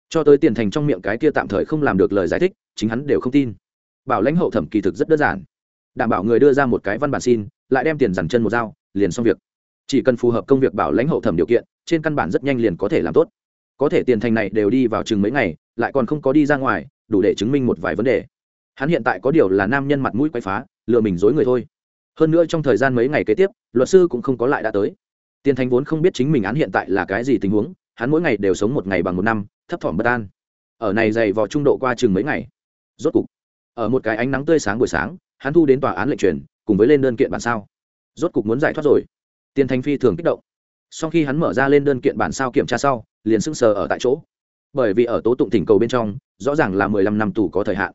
Cho tới tiền thành trong miệng cái kia tạm thời không làm được lời giải thích, chính hắn đều không tin. Bảo lãnh hậu thẩm kỳ thực rất đơn giản. Đảm bảo người đưa ra một cái văn bản xin, lại đem tiền dằn chân một dao, liền xong việc. Chỉ cần phù hợp công việc bảo lãnh hậu thẩm điều kiện, trên căn bản rất nhanh liền có thể làm tốt. Có thể tiền thành này đều đi vào chừng mấy ngày, lại còn không có đi ra ngoài đủ để chứng minh một vài vấn đề. Hắn hiện tại có điều là nam nhân mặt mũi quay phá, lừa mình dối người thôi. Hơn nữa trong thời gian mấy ngày kế tiếp, luật sư cũng không có lại đã tới. Tiền thành vốn không biết chính mình án hiện tại là cái gì tình huống, hắn mỗi ngày đều sống một ngày bằng một năm, thấp thỏm bất an. Ở này dày vò trung độ qua chừng mấy ngày. Rốt cục, ở một cái ánh nắng tươi sáng buổi sáng, hắn thu đến tòa án lệnh truyền, cùng với lên đơn kiện bản sao. Rốt cục muốn giải thoát rồi. Tiền thành phi thường kích động. Sau khi hắn mở ra lên đơn kiện bản sao kiểm tra sau, liền sững sờ ở tại chỗ bởi vì ở tố tụng tỉnh cầu bên trong, rõ ràng là mười lăm năm tù có thời hạn.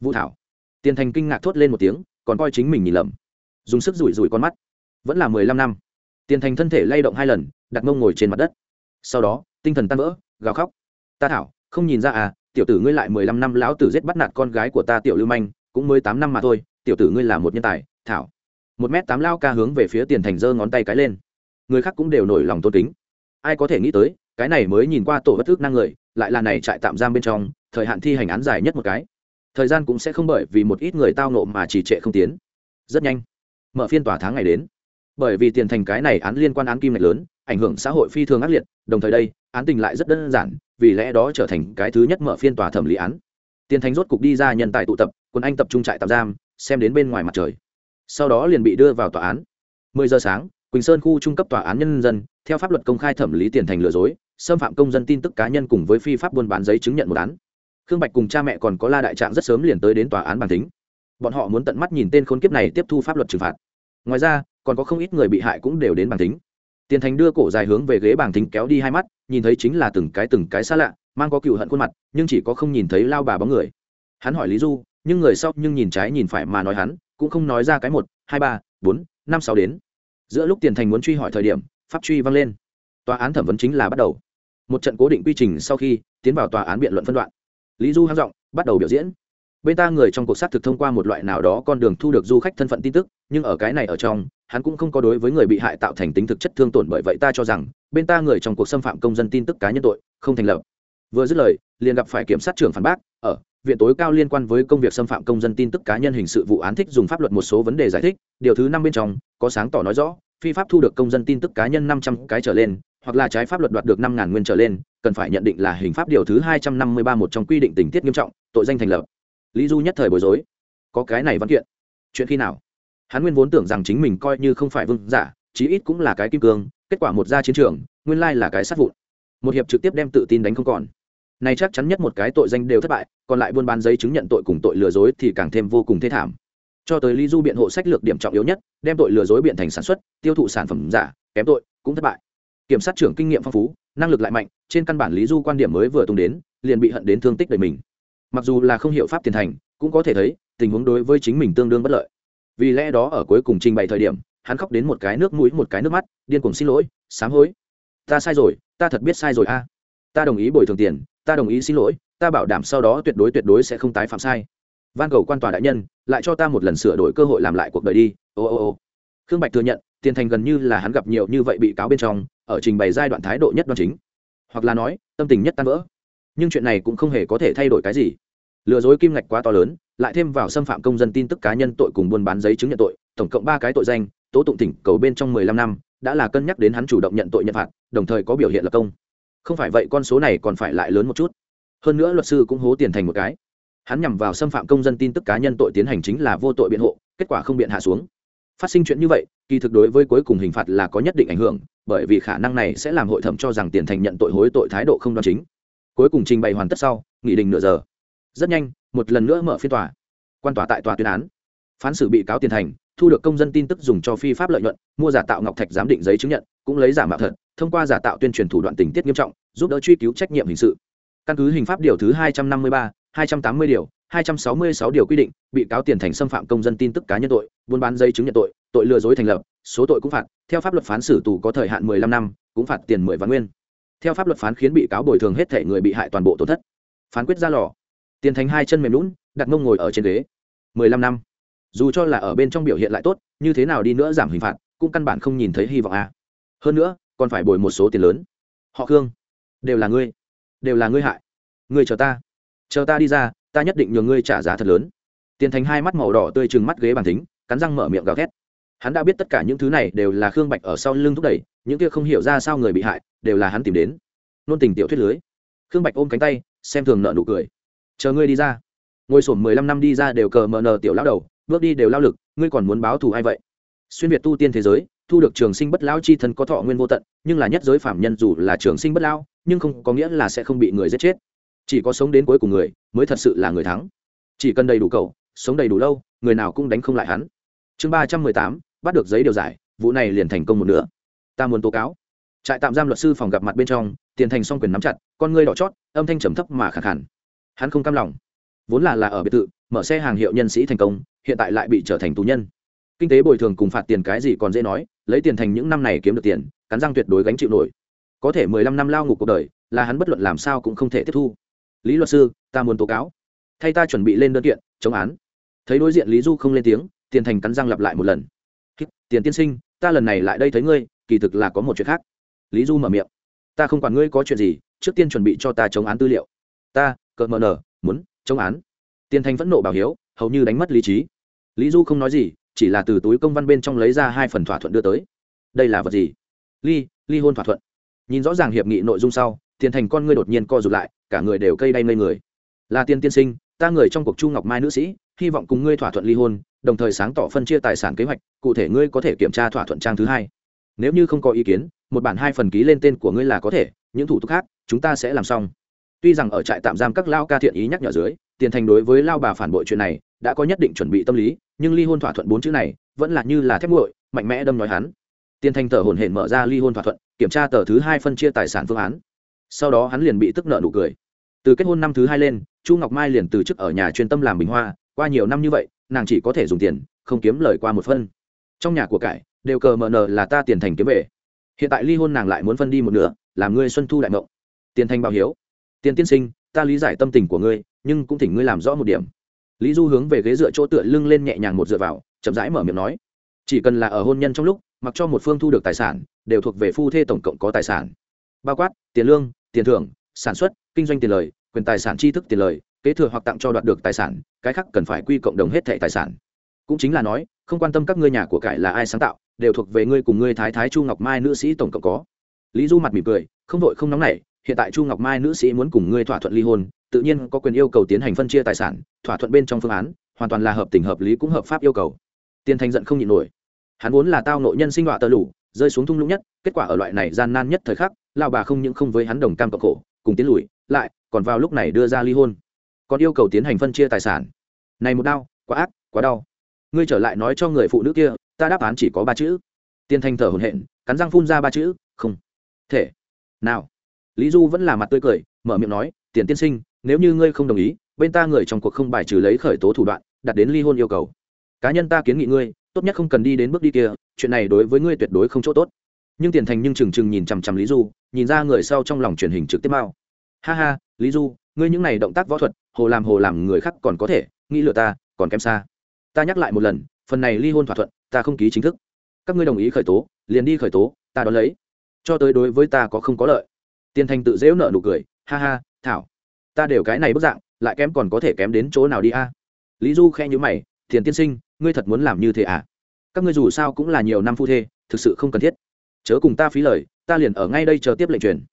Vũ thảo. Tiền thành kinh ngạc thốt lên một tiếng, còn coi chính mình nhìn lầm. Dùng sức rủi rủi con mắt. Vẫn là mười lăm năm. Tiền thành thân thể lay động hai lần, đặt mông ngồi trên mặt đất. Sau đó, tinh thần tan vỡ, gào khóc. Ta thảo, không nhìn ra à tiểu tử ngươi lại mười lăm năm lão tử giết bắt nạt con gái của ta tiểu lưu manh, cũng mới tám năm mà thôi, tiểu tử ngươi là một nhân tài, thảo. Một m tám lao ca hướng về phía tiền thành giơ ngón tay cái lên. Người khác cũng đều nổi lòng tôn kính. Ai có thể nghĩ tới cái này mới nhìn qua tổ bất thức năng người, lại là này trại tạm giam bên trong, thời hạn thi hành án dài nhất một cái. Thời gian cũng sẽ không bởi vì một ít người tao nộ mà trì trệ không tiến. Rất nhanh, mở phiên tòa tháng ngày đến. Bởi vì tiền thành cái này án liên quan án kim ngạch lớn, ảnh hưởng xã hội phi thường ác liệt, đồng thời đây, án tình lại rất đơn giản, vì lẽ đó trở thành cái thứ nhất mở phiên tòa thẩm lý án. Tiền thành rốt cục đi ra nhân tài tụ tập, quân anh tập trung trại tạm giam, xem đến bên ngoài mặt trời. Sau đó liền bị đưa vào tòa án. 10 giờ sáng, quỳnh sơn khu trung cấp tòa án nhân dân, theo pháp luật công khai thẩm lý tiền thành lừa dối xâm phạm công dân tin tức cá nhân cùng với phi pháp buôn bán giấy chứng nhận một án. Khương bạch cùng cha mẹ còn có la đại trạng rất sớm liền tới đến tòa án bàn tính bọn họ muốn tận mắt nhìn tên khốn kiếp này tiếp thu pháp luật trừng phạt. Ngoài ra, còn có không ít người bị hại cũng đều đến bàn tính tiền thành đưa cổ dài hướng về ghế bàn tính kéo đi hai mắt, nhìn thấy chính là từng cái từng cái xa lạ, mang có cựu hận khuôn mặt, nhưng chỉ có không nhìn thấy lao bà bóng người. Hắn hỏi lý du, nhưng người sau nhưng nhìn trái nhìn phải mà nói hắn, cũng không nói ra cái một, hai ba, bốn, năm sáu đến. Giữa lúc tiền thành muốn truy hỏi thời điểm, pháp truy vang lên. Tòa án thẩm vấn chính là bắt đầu một trận cố định quy trình sau khi tiến vào tòa án biện luận phân đoạn. Lý du hang giọng, bắt đầu biểu diễn. Bên ta người trong cuộc xác thực thông qua một loại nào đó con đường thu được du khách thân phận tin tức, nhưng ở cái này ở trong, hắn cũng không có đối với người bị hại tạo thành tính thực chất thương tổn bởi vậy ta cho rằng, bên ta người trong cuộc xâm phạm công dân tin tức cá nhân tội, không thành lập. Vừa dứt lời, liền gặp phải kiểm sát trưởng phản bác, ở, viện tối cao liên quan với công việc xâm phạm công dân tin tức cá nhân hình sự vụ án thích dùng pháp luật một số vấn đề giải thích, điều thứ năm bên trong, có sáng tỏ nói rõ phi pháp thu được công dân tin tức cá nhân năm trăm cái trở lên, hoặc là trái pháp luật đoạt được năm ngàn nguyên trở lên, cần phải nhận định là hình pháp điều thứ hai trăm năm mươi ba một trong quy định tình tiết nghiêm trọng, tội danh thành lập. Lý du nhất thời bối rối. Có cái này văn kiện. Chuyện khi nào? Hắn nguyên vốn tưởng rằng chính mình coi như không phải vương giả, chí ít cũng là cái kim cương, kết quả một ra chiến trường, nguyên lai là cái sát vụn. Một hiệp trực tiếp đem tự tin đánh không còn. Này chắc chắn nhất một cái tội danh đều thất bại, còn lại buôn bán giấy chứng nhận tội cùng tội lừa dối thì càng thêm vô cùng thê thảm cho tới lý du biện hộ sách lược điểm trọng yếu nhất, đem tội lừa dối biện thành sản xuất, tiêu thụ sản phẩm giả, kém tội, cũng thất bại. Kiểm sát trưởng kinh nghiệm phong phú, năng lực lại mạnh, trên căn bản lý du quan điểm mới vừa tung đến, liền bị hận đến thương tích đời mình. Mặc dù là không hiệu pháp tiền thành, cũng có thể thấy, tình huống đối với chính mình tương đương bất lợi. Vì lẽ đó ở cuối cùng trình bày thời điểm, hắn khóc đến một cái nước mũi, một cái nước mắt, điên cuồng xin lỗi, sám hối, ta sai rồi, ta thật biết sai rồi a. Ta đồng ý bồi thường tiền, ta đồng ý xin lỗi, ta bảo đảm sau đó tuyệt đối tuyệt đối sẽ không tái phạm sai van cầu quan tòa đại nhân, lại cho ta một lần sửa đổi cơ hội làm lại cuộc đời đi. Ô ô ô. Khương bạch thừa nhận, tiền thành gần như là hắn gặp nhiều như vậy bị cáo bên trong, ở trình bày giai đoạn thái độ nhất đoan chính. Hoặc là nói, tâm tình nhất tan vỡ. Nhưng chuyện này cũng không hề có thể thay đổi cái gì. Lừa dối kim ngạch quá to lớn, lại thêm vào xâm phạm công dân tin tức cá nhân tội cùng buôn bán giấy chứng nhận tội, tổng cộng ba cái tội danh, tố tụng tỉnh cầu bên trong mười lăm năm, đã là cân nhắc đến hắn chủ động nhận tội nhận phạt, đồng thời có biểu hiện lập công. Không phải vậy con số này còn phải lại lớn một chút. Hơn nữa luật sư cũng hố tiền thành một cái hắn nhằm vào xâm phạm công dân tin tức cá nhân tội tiến hành chính là vô tội biện hộ, kết quả không biện hạ xuống. Phát sinh chuyện như vậy, kỳ thực đối với cuối cùng hình phạt là có nhất định ảnh hưởng, bởi vì khả năng này sẽ làm hội thẩm cho rằng tiền thành nhận tội hối tội thái độ không đoan chính. Cuối cùng trình bày hoàn tất sau, nghị định nửa giờ. Rất nhanh, một lần nữa mở phiên tòa. Quan tòa tại tòa tuyên án. Phán xử bị cáo tiền thành, thu được công dân tin tức dùng cho phi pháp lợi nhuận, mua giả tạo ngọc thạch giám định giấy chứng nhận, cũng lấy giả mạo thật, thông qua giả tạo tuyên truyền thủ đoạn tình tiết nghiêm trọng, giúp đỡ truy cứu trách nhiệm hình sự. Căn cứ hình pháp điều thứ hai trăm năm mươi ba hai trăm tám mươi điều, hai trăm sáu mươi sáu điều quy định, bị cáo tiền thành xâm phạm công dân tin tức cá nhân tội, buôn bán giấy chứng nhận tội tội lừa dối thành lập, số tội cũng phạt, theo pháp luật phán xử tù có thời hạn mười lăm năm, cũng phạt tiền mười vạn nguyên. Theo pháp luật phán khiến bị cáo bồi thường hết thể người bị hại toàn bộ tổn thất. Phán quyết ra lò. Tiền thành hai chân mềm lún đặt mông ngồi ở trên ghế. mười lăm năm. Dù cho là ở bên trong biểu hiện lại tốt, như thế nào đi nữa giảm hình phạt, cũng căn bản không nhìn thấy hy vọng a hơn nữa, còn phải bồi một số tiền lớn. Họ khương, đều là ngươi, đều là ngươi hại. Ngươi chờ ta chờ ta đi ra, ta nhất định nhường ngươi trả giá thật lớn. Tiền thành hai mắt màu đỏ tươi chừng mắt ghế bàn tính cắn răng mở miệng gào thét. Hắn đã biết tất cả những thứ này đều là khương bạch ở sau lưng thúc đẩy, những kia không hiểu ra sao người bị hại, đều là hắn tìm đến. Nôn tình tiểu thuyết lưới. Khương bạch ôm cánh tay, xem thường nợ nụ cười. Chờ ngươi đi ra. Ngồi sổm mười lăm năm đi ra đều cờ mờ nờ tiểu lão đầu, bước đi đều lao lực, ngươi còn muốn báo thù ai vậy? Xuyên việt tu tiên thế giới, thu được trường sinh bất lão chi thân có thọ nguyên vô tận, nhưng là nhất giới phạm nhân dù là trường sinh bất lão, nhưng không có nghĩa là sẽ không bị người giết chết chỉ có sống đến cuối cùng người mới thật sự là người thắng. Chỉ cần đầy đủ cầu sống đầy đủ lâu, người nào cũng đánh không lại hắn. Chương ba trăm mười tám, bắt được giấy điều giải, vụ này liền thành công một nửa. Ta muốn tố cáo. Trại tạm giam luật sư phòng gặp mặt bên trong, tiền thành s quyền nắm chặt, con ngươi đỏ chót, âm thanh trầm thấp mà khẳng hẳn hắn không cam lòng. Vốn là là ở biệt thự, mở xe hàng hiệu nhân sĩ thành công, hiện tại lại bị trở thành tù nhân. Kinh tế bồi thường cùng phạt tiền cái gì còn dễ nói, lấy tiền thành những năm này kiếm được tiền, cắn răng tuyệt đối gánh chịu nổi. Có thể mười lăm năm lao ngục cuộc đời, là hắn bất luận làm sao cũng không thể tiếp thu lý luật sư, ta muốn tố cáo. Thay ta chuẩn bị lên đơn kiện, chống án. Thấy đối diện lý du không lên tiếng, tiền thành cắn răng lặp lại một lần. Tiền tiên sinh, ta lần này lại đây thấy ngươi, kỳ thực là có một chuyện khác. Lý du mở miệng. Ta không quản ngươi có chuyện gì, trước tiên chuẩn bị cho ta chống án tư liệu. Ta cợt mờ nở muốn chống án. Tiền thành phẫn nộ bảo hiếu, hầu như đánh mất lý trí. Lý du không nói gì, chỉ là từ túi công văn bên trong lấy ra hai phần thỏa thuận đưa tới. Đây là vật gì? Ly ly hôn thỏa thuận. Nhìn rõ ràng hiệp nghị nội dung sau, tiền thành con ngươi đột nhiên co rụt lại cả người đều cây đay ngây người. Là tiên tiên sinh, ta người trong cuộc chu ngọc mai nữ sĩ, hy vọng cùng ngươi thỏa thuận ly hôn, đồng thời sáng tỏ phân chia tài sản kế hoạch, cụ thể ngươi có thể kiểm tra thỏa thuận trang thứ hai. Nếu như không có ý kiến, một bản hai phần ký lên tên của ngươi là có thể, những thủ tục khác, chúng ta sẽ làm xong. Tuy rằng ở trại tạm giam các lao ca thiện ý nhắc nhở dưới, tiền thành đối với lao bà phản bội chuyện này, đã có nhất định chuẩn bị tâm lý, nhưng ly hôn thỏa thuận bốn chữ này, vẫn là như là thép nguội, mạnh mẽ đâm nói hắn. Tiền thành thở hổn hển mở ra ly hôn thỏa thuận, kiểm tra tờ thứ hai phân chia tài sản phương án sau đó hắn liền bị tức nợ nụ cười. Từ kết hôn năm thứ hai lên, chu ngọc mai liền từ chức ở nhà chuyên tâm làm bình hoa, qua nhiều năm như vậy, nàng chỉ có thể dùng tiền, không kiếm lời qua một phân. Trong nhà của cải, đều cờ mờ nờ là ta tiền thành kiếm về. Hiện tại ly hôn nàng lại muốn phân đi một nửa, làm ngươi xuân thu đại mộng. Tiền thành bảo hiếu. Tiền tiên sinh, ta lý giải tâm tình của ngươi, nhưng cũng thỉnh ngươi làm rõ một điểm. Lý du hướng về ghế dựa chỗ tựa lưng lên nhẹ nhàng một dựa vào, chậm rãi mở miệng nói. Chỉ cần là ở hôn nhân trong lúc, mặc cho một phương thu được tài sản, đều thuộc về phu thê tổng cộng có tài sản. Bao quát, tiền lương tiền thưởng, sản xuất, kinh doanh tiền lời, quyền tài sản tri thức tiền lời, kế thừa hoặc tặng cho đoạt được tài sản, cái khác cần phải quy cộng đồng hết thẻ tài sản. Cũng chính là nói, không quan tâm các ngươi nhà của cải là ai sáng tạo, đều thuộc về ngươi cùng ngươi thái thái chu ngọc mai nữ sĩ tổng cộng có. Lý du mặt mỉm cười, không vội không nóng nảy, hiện tại chu ngọc mai nữ sĩ muốn cùng ngươi thỏa thuận ly hôn, tự nhiên có quyền yêu cầu tiến hành phân chia tài sản, thỏa thuận bên trong phương án, hoàn toàn là hợp tình hợp lý cũng hợp pháp yêu cầu. Tiền thành giận không nhịn nổi. Hắn vốn là tao nội nhân sinh đoạn tơ lủ, rơi xuống thung lũng nhất, kết quả ở loại này gian nan nhất thời khắc lao bà không những không với hắn đồng cam cộng khổ, cùng tiến lùi, lại còn vào lúc này đưa ra ly hôn. Còn yêu cầu tiến hành phân chia tài sản. Này một đau, quá ác, quá đau. Ngươi trở lại nói cho người phụ nữ kia, ta đáp án chỉ có ba chữ. Tiên thanh thở hồn hện cắn răng phun ra ba chữ, không thể. Nào. Lý du vẫn là mặt tươi cười, mở miệng nói, tiền tiên sinh, nếu như ngươi không đồng ý, bên ta người trong cuộc không bài trừ lấy khởi tố thủ đoạn, đặt đến ly hôn yêu cầu. Cá nhân ta kiến nghị ngươi, tốt nhất không cần đi đến bước đi kia, chuyện này đối với ngươi tuyệt đối không chỗ tốt nhưng tiền thành nhưng trừng trừng nhìn chằm chằm lý du, nhìn ra người sau trong lòng truyền hình trực tiếp mao. Ha ha, lý du, ngươi những này động tác võ thuật, hồ làm hồ làm người khác còn có thể, nghĩ lừa ta, còn kém xa. Ta nhắc lại một lần, phần này ly hôn thỏa thuận, ta không ký chính thức. Các ngươi đồng ý khởi tố, liền đi khởi tố, ta đón lấy. Cho tới đối với ta có không có lợi. Tiền thành tự dễu nợ nụ cười, ha ha, thảo. Ta đều cái này bức dạng, lại kém còn có thể kém đến chỗ nào đi a? À? Lý du khe nhữ mày thiền tiên sinh, ngươi thật muốn làm như thế à? Các ngươi dù sao cũng là nhiều năm phu thê, thực sự không cần thiết chớ cùng ta phí lời, ta liền ở ngay đây chờ tiếp lệnh truyền.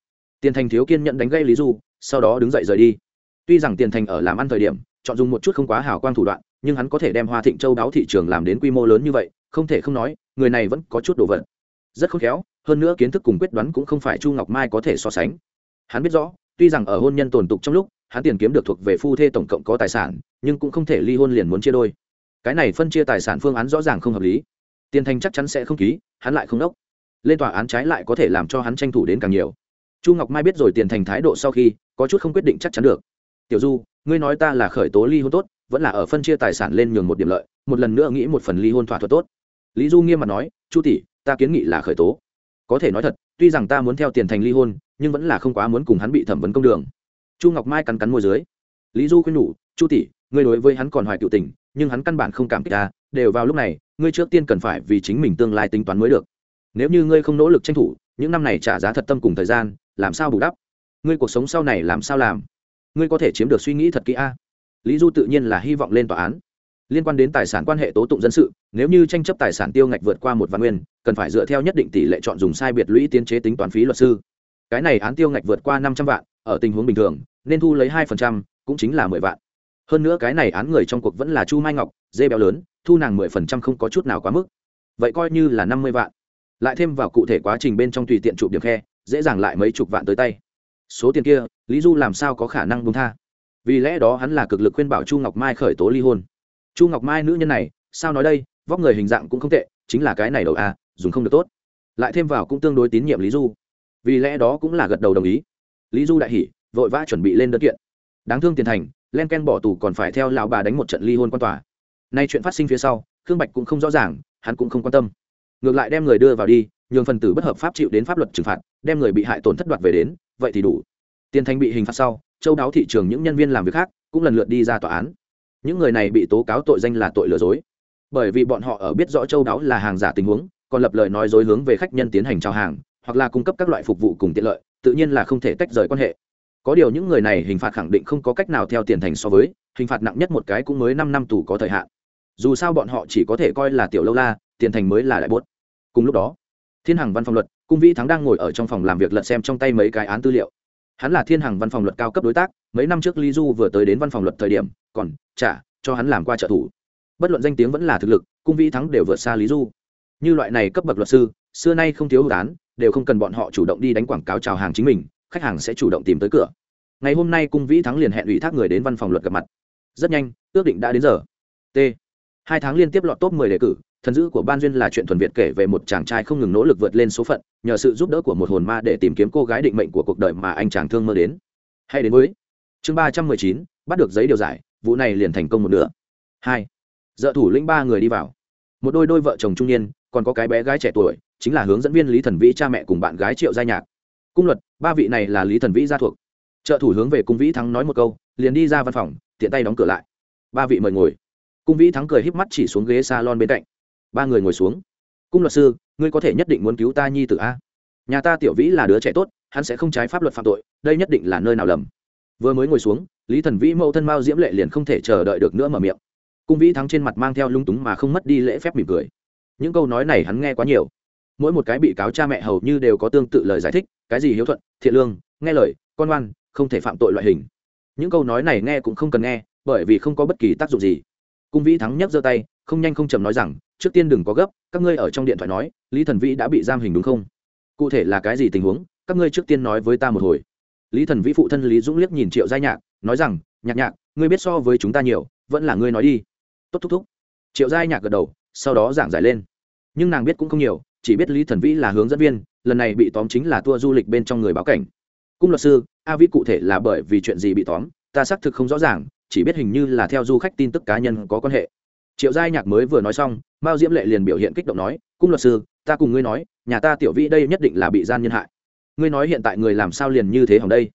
Tiền thành thiếu kiên nhận đánh gây lý du, sau đó đứng dậy rời đi. Tuy rằng tiền thành ở làm ăn thời điểm, chọn dùng một chút không quá hào quang thủ đoạn, nhưng hắn có thể đem hoa thịnh châu đáo thị trường làm đến quy mô lớn như vậy, không thể không nói, người này vẫn có chút đồ vật. Rất khôn khéo, hơn nữa kiến thức cùng quyết đoán cũng không phải chu ngọc mai có thể so sánh. Hắn biết rõ, tuy rằng ở hôn nhân tồn tục trong lúc, hắn tiền kiếm được thuộc về phu thê tổng cộng có tài sản, nhưng cũng không thể ly hôn liền muốn chia đôi. Cái này phân chia tài sản phương án rõ ràng không hợp lý. Tiền thành chắc chắn sẽ không ký, hắn lại không đốc lên tòa án trái lại có thể làm cho hắn tranh thủ đến càng nhiều. Chu ngọc mai biết rồi tiền thành thái độ sau khi, có chút không quyết định chắc chắn được. Tiểu du, ngươi nói ta là khởi tố ly hôn tốt, vẫn là ở phân chia tài sản lên nhường một điểm lợi, một lần nữa nghĩ một phần ly hôn thỏa thuận tốt. Lý du nghiêm mặt nói, chu tỷ, ta kiến nghị là khởi tố. Có thể nói thật, tuy rằng ta muốn theo tiền thành ly hôn, nhưng vẫn là không quá muốn cùng hắn bị thẩm vấn công đường. Chu ngọc mai cắn cắn môi dưới. Lý du khuyên nhủ, chu tỷ, ngươi đối với hắn còn hoài cựu tình, nhưng hắn căn bản không cảm kích ta, đều vào lúc này, ngươi trước tiên cần phải vì chính mình tương lai tính toán mới được nếu như ngươi không nỗ lực tranh thủ, những năm này trả giá thật tâm cùng thời gian, làm sao bù đắp? Ngươi cuộc sống sau này làm sao làm? Ngươi có thể chiếm được suy nghĩ thật kỹ a. Lý du tự nhiên là hy vọng lên tòa án. Liên quan đến tài sản quan hệ tố tụng dân sự, nếu như tranh chấp tài sản tiêu ngạch vượt qua một văn nguyên, cần phải dựa theo nhất định tỷ lệ chọn dùng sai biệt lũy tiến chế tính toán phí luật sư. Cái này án tiêu ngạch vượt qua năm trăm vạn, ở tình huống bình thường, nên thu lấy hai phần trăm, cũng chính là mười vạn. Hơn nữa cái này án người trong cuộc vẫn là chu mai ngọc, dê béo lớn, thu nàng mười phần trăm không có chút nào quá mức. Vậy coi như là năm mươi vạn lại thêm vào cụ thể quá trình bên trong tùy tiện chụp điểm khe, dễ dàng lại mấy chục vạn tới tay. Số tiền kia, lý du làm sao có khả năng bung tha? Vì lẽ đó hắn là cực lực khuyên bảo chu ngọc mai khởi tố ly hôn. Chu ngọc mai nữ nhân này, sao nói đây, vóc người hình dạng cũng không tệ, chính là cái này đầu a dùng không được tốt. Lại thêm vào cũng tương đối tín nhiệm lý du. Vì lẽ đó cũng là gật đầu đồng ý. Lý du đại hỉ, vội vã chuẩn bị lên đơn kiện. Đáng thương tiền thành, len ken bỏ tù còn phải theo lão bà đánh một trận ly hôn quan tòa. Nay chuyện phát sinh phía sau, khương bạch cũng không rõ ràng, hắn cũng không quan tâm ngược lại đem người đưa vào đi, nhường phần tử bất hợp pháp chịu đến pháp luật trừng phạt, đem người bị hại tổn thất đoạt về đến, vậy thì đủ. Tiền Thanh bị hình phạt sau, châu đáo thị trường những nhân viên làm việc khác cũng lần lượt đi ra tòa án. Những người này bị tố cáo tội danh là tội lừa dối. Bởi vì bọn họ ở biết rõ châu đáo là hàng giả tình huống, còn lập lời nói dối hướng về khách nhân tiến hành trao hàng, hoặc là cung cấp các loại phục vụ cùng tiện lợi, tự nhiên là không thể tách rời quan hệ. Có điều những người này hình phạt khẳng định không có cách nào theo tiền thành so với, hình phạt nặng nhất một cái cũng mới năm năm tù có thời hạn. Dù sao bọn họ chỉ có thể coi là tiểu lâu la tiền thành mới là đại bốt. Cùng lúc đó, thiên hằng văn phòng luật, cung vĩ thắng đang ngồi ở trong phòng làm việc lật xem trong tay mấy cái án tư liệu. Hắn là thiên hằng văn phòng luật cao cấp đối tác, mấy năm trước lý du vừa tới đến văn phòng luật thời điểm, còn trả cho hắn làm qua trợ thủ. Bất luận danh tiếng vẫn là thực lực, cung vĩ thắng đều vượt xa lý du. Như loại này cấp bậc luật sư, xưa nay không thiếu hữu án, đều không cần bọn họ chủ động đi đánh quảng cáo chào hàng chính mình, khách hàng sẽ chủ động tìm tới cửa. Ngày hôm nay cung vĩ thắng liền hẹn ủy thác người đến văn phòng luật gặp mặt. Rất nhanh, ước định đã đến giờ. T. Hai tháng liên tiếp lọt top 10 đề cử thần dữ của ban duyên là chuyện thuần việt kể về một chàng trai không ngừng nỗ lực vượt lên số phận, nhờ sự giúp đỡ của một hồn ma để tìm kiếm cô gái định mệnh của cuộc đời mà anh chàng thương mơ đến. Hay đến với chương ba trăm mười chín, bắt được giấy điều giải, vụ này liền thành công một nửa. Hai, dợ thủ lĩnh ba người đi vào. Một đôi đôi vợ chồng trung niên, còn có cái bé gái trẻ tuổi, chính là hướng dẫn viên lý thần vĩ cha mẹ cùng bạn gái triệu gia nhạc. Cung luật, ba vị này là lý thần vĩ gia thuộc. Trợ thủ hướng về cung vĩ thắng nói một câu, liền đi ra văn phòng, tiện tay đóng cửa lại. Ba vị mời ngồi. Cung vĩ thắng cười híp mắt chỉ xuống ghế salon bên cạnh ba người ngồi xuống. Cung luật sư, ngươi có thể nhất định muốn cứu ta nhi tử a? Nhà ta tiểu vĩ là đứa trẻ tốt, hắn sẽ không trái pháp luật phạm tội, đây nhất định là nơi nào lầm. Vừa mới ngồi xuống, lý thần vĩ mẫu thân mao diễm lệ liền không thể chờ đợi được nữa mở miệng. Cung vĩ thắng trên mặt mang theo lung túng mà không mất đi lễ phép mỉm cười. Những câu nói này hắn nghe quá nhiều. Mỗi một cái bị cáo cha mẹ hầu như đều có tương tự lời giải thích, cái gì hiếu thuận, thiện lương, nghe lời, con ngoan, không thể phạm tội loại hình. Những câu nói này nghe cũng không cần nghe, bởi vì không có bất kỳ tác dụng gì. Cung vĩ thắng nhấc giơ tay, không nhanh không chầm nói rằng trước tiên đừng có gấp, các ngươi ở trong điện thoại nói, lý thần vĩ đã bị giam hình đúng không? Cụ thể là cái gì tình huống, các ngươi trước tiên nói với ta một hồi. Lý thần vĩ phụ thân lý dũng liếc nhìn triệu giai nhạc, nói rằng, nhạc nhạc, ngươi biết so với chúng ta nhiều, vẫn là ngươi nói đi. Tốt, thúc thúc. Triệu giai nhạc gật đầu, sau đó giảng giải lên. Nhưng nàng biết cũng không nhiều, chỉ biết lý thần vĩ là hướng dẫn viên, lần này bị tóm chính là tour du lịch bên trong người báo cảnh. Cung luật sư, a vĩ cụ thể là bởi vì chuyện gì bị tóm, ta xác thực không rõ ràng, chỉ biết hình như là theo du khách tin tức cá nhân có quan hệ triệu giai nhạc mới vừa nói xong, mao diễm lệ liền biểu hiện kích động nói, cung luật sư, ta cùng ngươi nói, nhà ta tiểu vĩ đây nhất định là bị gian nhân hại. Ngươi nói hiện tại người làm sao liền như thế hỏng đây?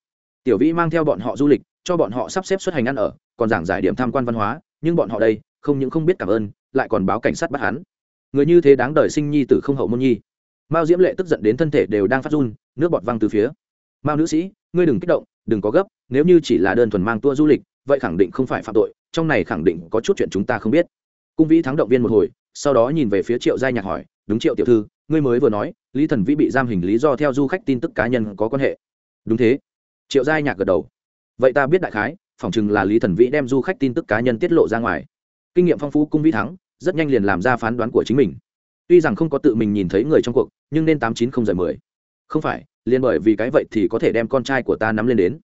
Tiểu vĩ mang theo bọn họ du lịch, cho bọn họ sắp xếp xuất hành ăn ở, còn giảng giải điểm tham quan văn hóa, nhưng bọn họ đây, không những không biết cảm ơn, lại còn báo cảnh sát bắt hắn. Người như thế đáng đời sinh nhi tử không hậu môn nhi. Mao diễm lệ tức giận đến thân thể đều đang phát run, nước bọt văng từ phía. Mao nữ sĩ, ngươi đừng kích động, đừng có gấp, nếu như chỉ là đơn thuần mang tour du lịch, vậy khẳng định không phải phạm tội, trong này khẳng định có chút chuyện chúng ta không biết cung vĩ thắng động viên một hồi, sau đó nhìn về phía triệu giai nhạc hỏi, đúng triệu tiểu thư, ngươi mới vừa nói, lý thần vĩ bị giam hình lý do theo du khách tin tức cá nhân có quan hệ. Đúng thế. Triệu giai nhạc gật đầu. Vậy ta biết đại khái, phỏng chừng là lý thần vĩ đem du khách tin tức cá nhân tiết lộ ra ngoài. Kinh nghiệm phong phú cung vĩ thắng, rất nhanh liền làm ra phán đoán của chính mình. Tuy rằng không có tự mình nhìn thấy người trong cuộc, nhưng nên tám chín không giờ mười. Không phải, liền bởi vì cái vậy thì có thể đem con trai của ta nắm lên đến.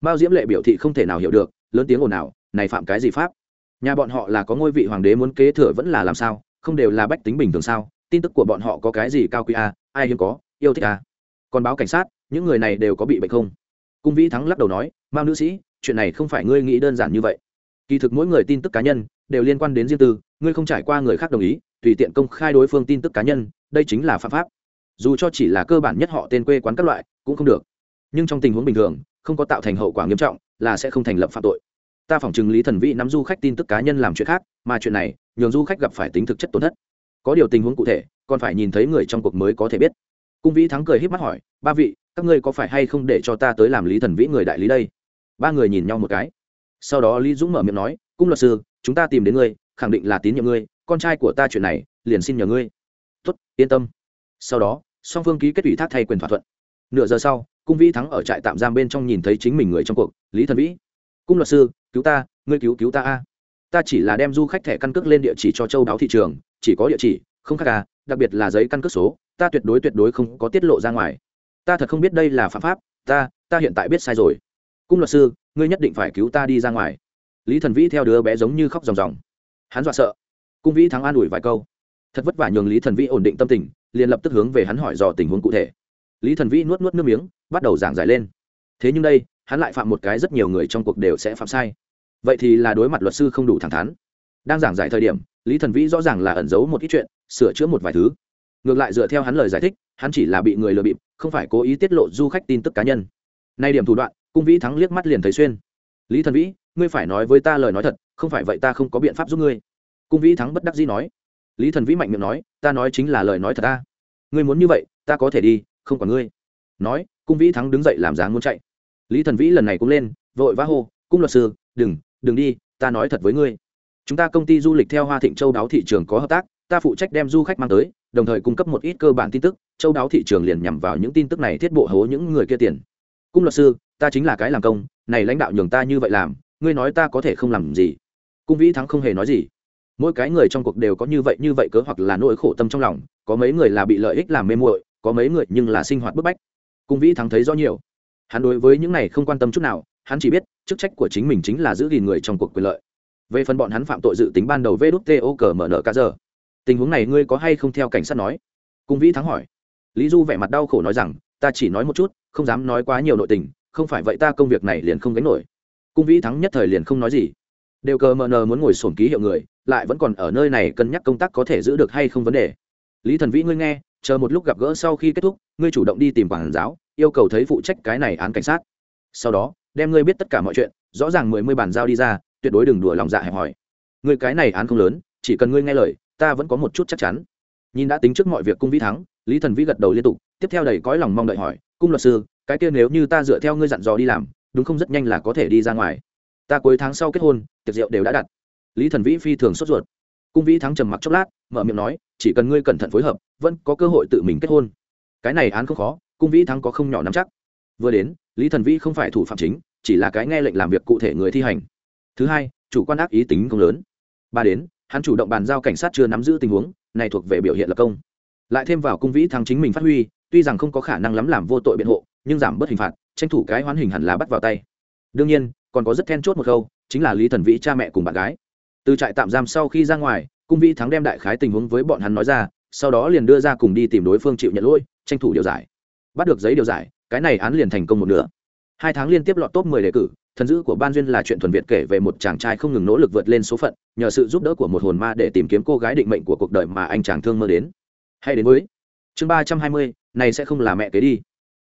Mao diễm lệ biểu thị không thể nào hiểu được, lớn tiếng ồn ào, này phạm cái gì pháp? Nhà bọn họ là có ngôi vị hoàng đế muốn kế thừa vẫn là làm sao không đều là bách tính bình thường sao? Tin tức của bọn họ có cái gì cao quý a à, ai hiếm có yêu thích a à. còn báo cảnh sát những người này đều có bị bệnh không? Cung vĩ thắng lắc đầu nói mao nữ sĩ chuyện này không phải ngươi nghĩ đơn giản như vậy. Kỳ thực mỗi người tin tức cá nhân đều liên quan đến riêng tư ngươi không trải qua người khác đồng ý tùy tiện công khai đối phương tin tức cá nhân đây chính là phạm pháp. Dù cho chỉ là cơ bản nhất họ tên quê quán các loại cũng không được. Nhưng trong tình huống bình thường không có tạo thành hậu quả nghiêm trọng là sẽ không thành lập phạm tội ta phỏng chừng lý thần vĩ nắm du khách tin tức cá nhân làm chuyện khác, mà chuyện này, nhường du khách gặp phải tính thực chất tổn thất. Có điều tình huống cụ thể, còn phải nhìn thấy người trong cuộc mới có thể biết. Cung vĩ thắng cười h í p mắt hỏi, ba vị, các ngươi có phải hay không để cho ta tới làm lý thần vĩ người đại lý đây? Ba người nhìn nhau một cái. Sau đó lý dũng mở miệng nói, cung luật sư, chúng ta tìm đến ngươi, khẳng định là tín nhiệm ngươi, con trai của ta chuyện này, liền xin nhờ ngươi. Tuất yên tâm. Sau đó, song phương ký kết ủy thác thay quyền thỏa thuận. Nửa giờ sau, cung vĩ thắng ở trại tạm giam bên trong nhìn thấy chính mình người trong cuộc, lý thần vĩ. Cung luật sư cứu ta, ngươi cứu cứu ta a. Ta chỉ là đem du khách thẻ căn cước lên địa chỉ cho châu đáo thị trường, chỉ có địa chỉ, không khác à đặc biệt là giấy căn cước số, ta tuyệt đối tuyệt đối không có tiết lộ ra ngoài. Ta thật không biết đây là phạm pháp, ta ta hiện tại biết sai rồi. Cung luật sư, ngươi nhất định phải cứu ta đi ra ngoài. Lý thần vĩ theo đứa bé giống như khóc ròng ròng. Hắn dọa sợ. Cung vĩ thắng an ủi vài câu. Thật vất vả nhường lý thần vĩ ổn định tâm tình, liền lập tức hướng về hắn hỏi dò tình huống cụ thể. Lý thần vĩ nuốt nuốt nước miếng, bắt đầu giảng giải lên. Thế nhưng đây hắn lại phạm một cái rất nhiều người trong cuộc đều sẽ phạm sai. Vậy thì là đối mặt luật sư không đủ thẳng thắn. Đang giảng giải thời điểm, lý thần vĩ rõ ràng là ẩn giấu một ít chuyện, sửa chữa một vài thứ. Ngược lại dựa theo hắn lời giải thích, hắn chỉ là bị người lừa bịp, không phải cố ý tiết lộ du khách tin tức cá nhân. Nay điểm thủ đoạn, cung vĩ thắng liếc mắt liền thấy xuyên. Lý thần vĩ, ngươi phải nói với ta lời nói thật, không phải vậy ta không có biện pháp giúp ngươi. Cung vĩ thắng bất đắc dĩ nói. Lý thần vĩ mạnh miệng nói, ta nói chính là lời nói thật ta. Ngươi muốn như vậy, ta có thể đi, không còn ngươi. Nói, cung vĩ thắng đứng dậy làm dáng muốn chạy lý thần vĩ lần này cũng lên, vội vã hô, cung luật sư, đừng đừng đi, ta nói thật với ngươi. Chúng ta công ty du lịch theo hoa thịnh châu đáo thị trường có hợp tác, ta phụ trách đem du khách mang tới, đồng thời cung cấp một ít cơ bản tin tức, châu đáo thị trường liền nhằm vào những tin tức này thiết bộ hố những người kia tiền. Cung luật sư, ta chính là cái làm công, này lãnh đạo nhường ta như vậy làm, ngươi nói ta có thể không làm gì? Cung vĩ thắng không hề nói gì. Mỗi cái người trong cuộc đều có như vậy như vậy cớ hoặc là nỗi khổ tâm trong lòng, có mấy người là bị lợi ích làm mê muội, có mấy người nhưng là sinh hoạt bức bách. Cung vĩ thắng thấy rõ nhiều hắn đối với những này không quan tâm chút nào, hắn chỉ biết, chức trách của chính mình chính là giữ gìn người trong cuộc quyền lợi. Về phần bọn hắn phạm tội dự tính ban đầu vê đút to cờ mở nở cả giờ. Tình huống này ngươi có hay không theo cảnh sát nói? Cung vĩ thắng hỏi. Lý du vẻ mặt đau khổ nói rằng, ta chỉ nói một chút, không dám nói quá nhiều nội tình, không phải vậy ta công việc này liền không gánh nổi. Cung vĩ thắng nhất thời liền không nói gì. Đều cờ mờ nờ muốn ngồi sổn ký hiệu người, lại vẫn còn ở nơi này cân nhắc công tác có thể giữ được hay không vấn đề. Lý thần vĩ ngươi nghe, chờ một lúc gặp gỡ sau khi kết thúc, ngươi chủ động đi tìm quản giáo yêu cầu thấy phụ trách cái này án cảnh sát. Sau đó, đem ngươi biết tất cả mọi chuyện, rõ ràng mười mươi bản giao đi ra, tuyệt đối đừng đùa lòng dạ hẹp hòi. Ngươi cái này án không lớn, chỉ cần ngươi nghe lời, ta vẫn có một chút chắc chắn. Nhìn đã tính trước mọi việc cung vĩ thắng, lý thần vĩ gật đầu liên tục, tiếp theo đầy cõi lòng mong đợi hỏi, cung luật sư, cái kia nếu như ta dựa theo ngươi dặn dò đi làm, đúng không rất nhanh là có thể đi ra ngoài. Ta cuối tháng sau kết hôn, tiệc rượu đều đã đặt. Lý thần vĩ phi thường sốt ruột. Cung vĩ thắng trầm mặc chốc lát, mở miệng nói, chỉ cần ngươi cẩn thận phối hợp, vẫn có cơ hội tự mình kết hôn. Cái này án không khó cung vĩ thắng có không nhỏ nắm chắc. Vừa đến, lý thần vĩ không phải thủ phạm chính, chỉ là cái nghe lệnh làm việc cụ thể người thi hành. Thứ hai, chủ quan ác ý tính không lớn. Ba đến, hắn chủ động bàn giao cảnh sát chưa nắm giữ tình huống, này thuộc về biểu hiện lập công. Lại thêm vào cung vĩ thắng chính mình phát huy, tuy rằng không có khả năng lắm làm vô tội biện hộ, nhưng giảm bớt hình phạt, tranh thủ cái hoán hình hẳn là bắt vào tay. Đương nhiên, còn có rất then chốt một câu, chính là lý thần vĩ cha mẹ cùng bạn gái. Từ trại tạm giam sau khi ra ngoài, cung vĩ thắng đem đại khái tình huống với bọn hắn nói ra, sau đó liền đưa ra cùng đi tìm đối phương chịu nhận lỗi, tranh thủ điều giải bắt được giấy điều giải, cái này án liền thành công một nửa. Hai tháng liên tiếp lọt top mười đề cử, thần dữ của ban duyên là chuyện thuần việt kể về một chàng trai không ngừng nỗ lực vượt lên số phận, nhờ sự giúp đỡ của một hồn ma để tìm kiếm cô gái định mệnh của cuộc đời mà anh chàng thương mơ đến. Hay đến với chương ba trăm hai mươi, này sẽ không là mẹ kế đi.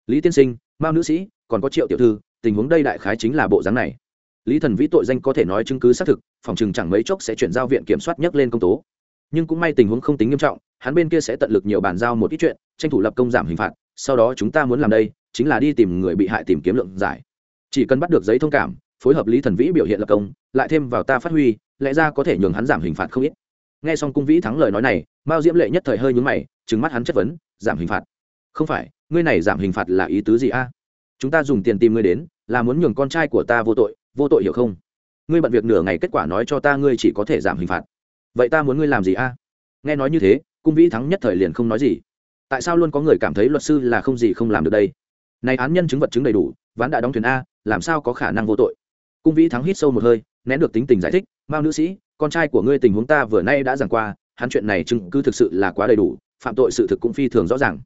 Lý tiên sinh, mao nữ sĩ, còn có triệu tiểu thư, tình huống đây đại khái chính là bộ dáng này. Lý thần vĩ tội danh có thể nói chứng cứ xác thực, phòng chừng chẳng mấy chốc sẽ chuyển giao viện kiểm soát nhắc lên công tố nhưng cũng may tình huống không tính nghiêm trọng, hắn bên kia sẽ tận lực nhiều bàn giao một ít chuyện, tranh thủ lập công giảm hình phạt, sau đó chúng ta muốn làm đây, chính là đi tìm người bị hại tìm kiếm lượng giải. Chỉ cần bắt được giấy thông cảm, phối hợp lý thần vĩ biểu hiện lập công, lại thêm vào ta phát huy, lẽ ra có thể nhường hắn giảm hình phạt không ít. Nghe xong cung vĩ thắng lời nói này, mao diễm lệ nhất thời hơi nhúng mày trứng mắt hắn chất vấn, giảm hình phạt. Không phải, ngươi này giảm hình phạt là ý tứ gì a? Chúng ta dùng tiền tìm ngươi đến, là muốn nhường con trai của ta vô tội vô tội hiểu không? Ngươi bận việc nửa ngày kết quả nói cho ta ngươi chỉ có thể giảm hình phạt vậy ta muốn ngươi làm gì a? Nghe nói như thế, cung vĩ thắng nhất thời liền không nói gì. Tại sao luôn có người cảm thấy luật sư là không gì không làm được đây? Này án nhân chứng vật chứng đầy đủ, ván đã đóng thuyền a, làm sao có khả năng vô tội? Cung vĩ thắng hít sâu một hơi, nén được tính tình giải thích, mao nữ sĩ, con trai của ngươi tình huống ta vừa nay đã giảng qua, hắn chuyện này chứng cứ thực sự là quá đầy đủ, phạm tội sự thực cũng phi thường rõ ràng.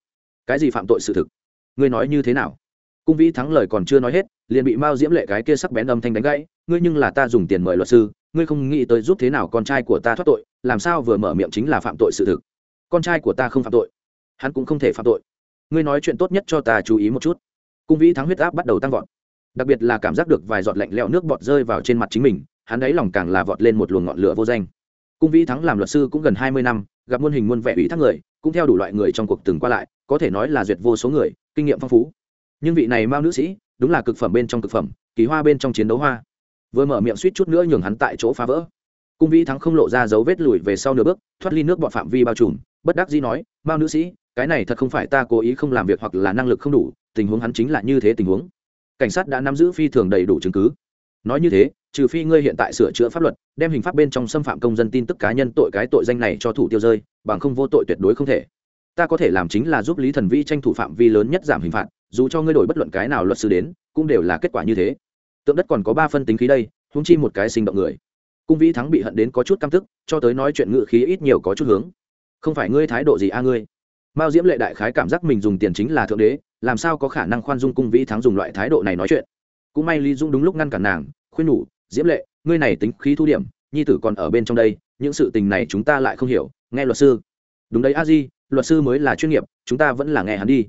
Cái gì phạm tội sự thực? Ngươi nói như thế nào? Cung vĩ thắng lời còn chưa nói hết, liền bị mao diễm lệ cái kia sắc bén âm thanh đánh gãy, ngươi nhưng là ta dùng tiền mời luật sư ngươi không nghĩ tới giúp thế nào con trai của ta thoát tội, làm sao vừa mở miệng chính là phạm tội sự thực. Con trai của ta không phạm tội, hắn cũng không thể phạm tội. Ngươi nói chuyện tốt nhất cho ta chú ý một chút. Cung vĩ thắng huyết áp bắt đầu tăng vọt. Đặc biệt là cảm giác được vài giọt lạnh lẽo nước bọt rơi vào trên mặt chính mình, hắn ấy lòng càng là vọt lên một luồng ngọn lửa vô danh. Cung vĩ thắng làm luật sư cũng gần hai mươi năm, gặp muôn hình muôn vẻ ủy thác người, cũng theo đủ loại người trong cuộc từng qua lại, có thể nói là duyệt vô số người, kinh nghiệm phong phú. Nhưng vị này mao nữ sĩ, đúng là cực phẩm bên trong cực phẩm, kỳ hoa bên trong chiến đấu hoa vừa mở miệng suýt chút nữa nhường hắn tại chỗ phá vỡ. Cung vĩ thắng không lộ ra dấu vết lùi về sau nửa bước, thoát ly nước bọn phạm vi bao trùm, bất đắc dĩ nói, mao nữ sĩ, cái này thật không phải ta cố ý không làm việc hoặc là năng lực không đủ, tình huống hắn chính là như thế tình huống. Cảnh sát đã nắm giữ phi thường đầy đủ chứng cứ. Nói như thế, trừ phi ngươi hiện tại sửa chữa pháp luật, đem hình pháp bên trong xâm phạm công dân tin tức cá nhân tội cái tội danh này cho thủ tiêu rơi, bằng không vô tội tuyệt đối không thể. Ta có thể làm chính là giúp lý thần vi tranh thủ phạm vi lớn nhất giảm hình phạt, dù cho ngươi đổi bất luận cái nào luật sư đến, cũng đều là kết quả như thế tượng đất còn có ba phân tính khí đây húng chi một cái sinh động người. Cung vĩ thắng bị hận đến có chút căm tức, cho tới nói chuyện ngự khí ít nhiều có chút hướng. Không phải ngươi thái độ gì a ngươi? Mao diễm lệ đại khái cảm giác mình dùng tiền chính là thượng đế, làm sao có khả năng khoan dung cung vĩ thắng dùng loại thái độ này nói chuyện? Cũng may lý dung đúng lúc ngăn cản nàng, khuyên nhủ, diễm lệ, ngươi này tính khí thu điểm, nhi tử còn ở bên trong đây, những sự tình này chúng ta lại không hiểu, nghe luật sư. Đúng đấy a di, luật sư mới là chuyên nghiệp, chúng ta vẫn là nghe hắn đi.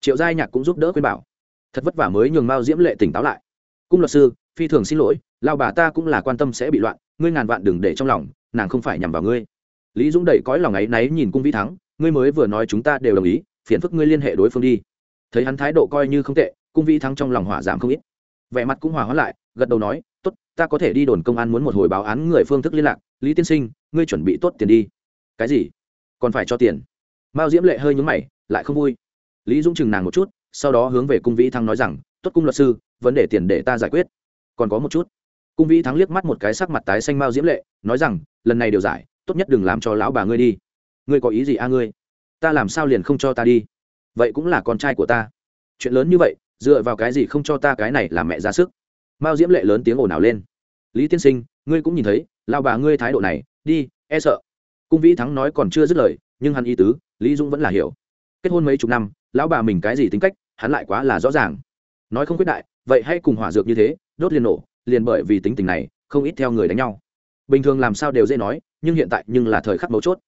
Triệu giai nhạc cũng giúp đỡ khuyên bảo. Thật vất vả mới nhường mao diễm lệ tỉnh táo lại cung luật sư, phi thường xin lỗi, lao bà ta cũng là quan tâm sẽ bị loạn, ngươi ngàn vạn đừng để trong lòng, nàng không phải nhằm vào ngươi. Lý dũng đẩy cõi lòng ấy náy nhìn cung vĩ thắng, ngươi mới vừa nói chúng ta đều đồng ý, phiền phức ngươi liên hệ đối phương đi. Thấy hắn thái độ coi như không tệ, cung vĩ thắng trong lòng hỏa giảm không ít. Vẻ mặt cũng hòa hóa lại, gật đầu nói, tốt, ta có thể đi đồn công an muốn một hồi báo án người phương thức liên lạc, lý tiên sinh, ngươi chuẩn bị tốt tiền đi. Cái gì? Còn phải cho tiền? Mao diễm lệ hơi nhúng mày, lại không vui. Lý dũng chừng nàng một chút, sau đó hướng về cung vĩ thắng nói rằng, tốt cung luật sư vấn đề tiền để ta giải quyết. Còn có một chút. Cung vĩ thắng liếc mắt một cái sắc mặt tái xanh mao diễm lệ, nói rằng, lần này điều giải, tốt nhất đừng làm cho lão bà ngươi đi. Ngươi có ý gì a ngươi? Ta làm sao liền không cho ta đi? Vậy cũng là con trai của ta. Chuyện lớn như vậy, dựa vào cái gì không cho ta cái này làm mẹ ra sức? Mao diễm lệ lớn tiếng ồn ào lên. Lý tiên sinh, ngươi cũng nhìn thấy lao bà ngươi thái độ này, đi e sợ. Cung vĩ thắng nói còn chưa dứt lời, nhưng hắn y tứ, lý dũng vẫn là hiểu. Kết hôn mấy chục năm, lão bà mình cái gì tính cách, hắn lại quá là rõ ràng. Nói không quyết đại vậy hãy cùng hỏa dược như thế, đốt liền nổ, liền bởi vì tính tình này, không ít theo người đánh nhau. Bình thường làm sao đều dễ nói, nhưng hiện tại nhưng là thời khắc mấu chốt.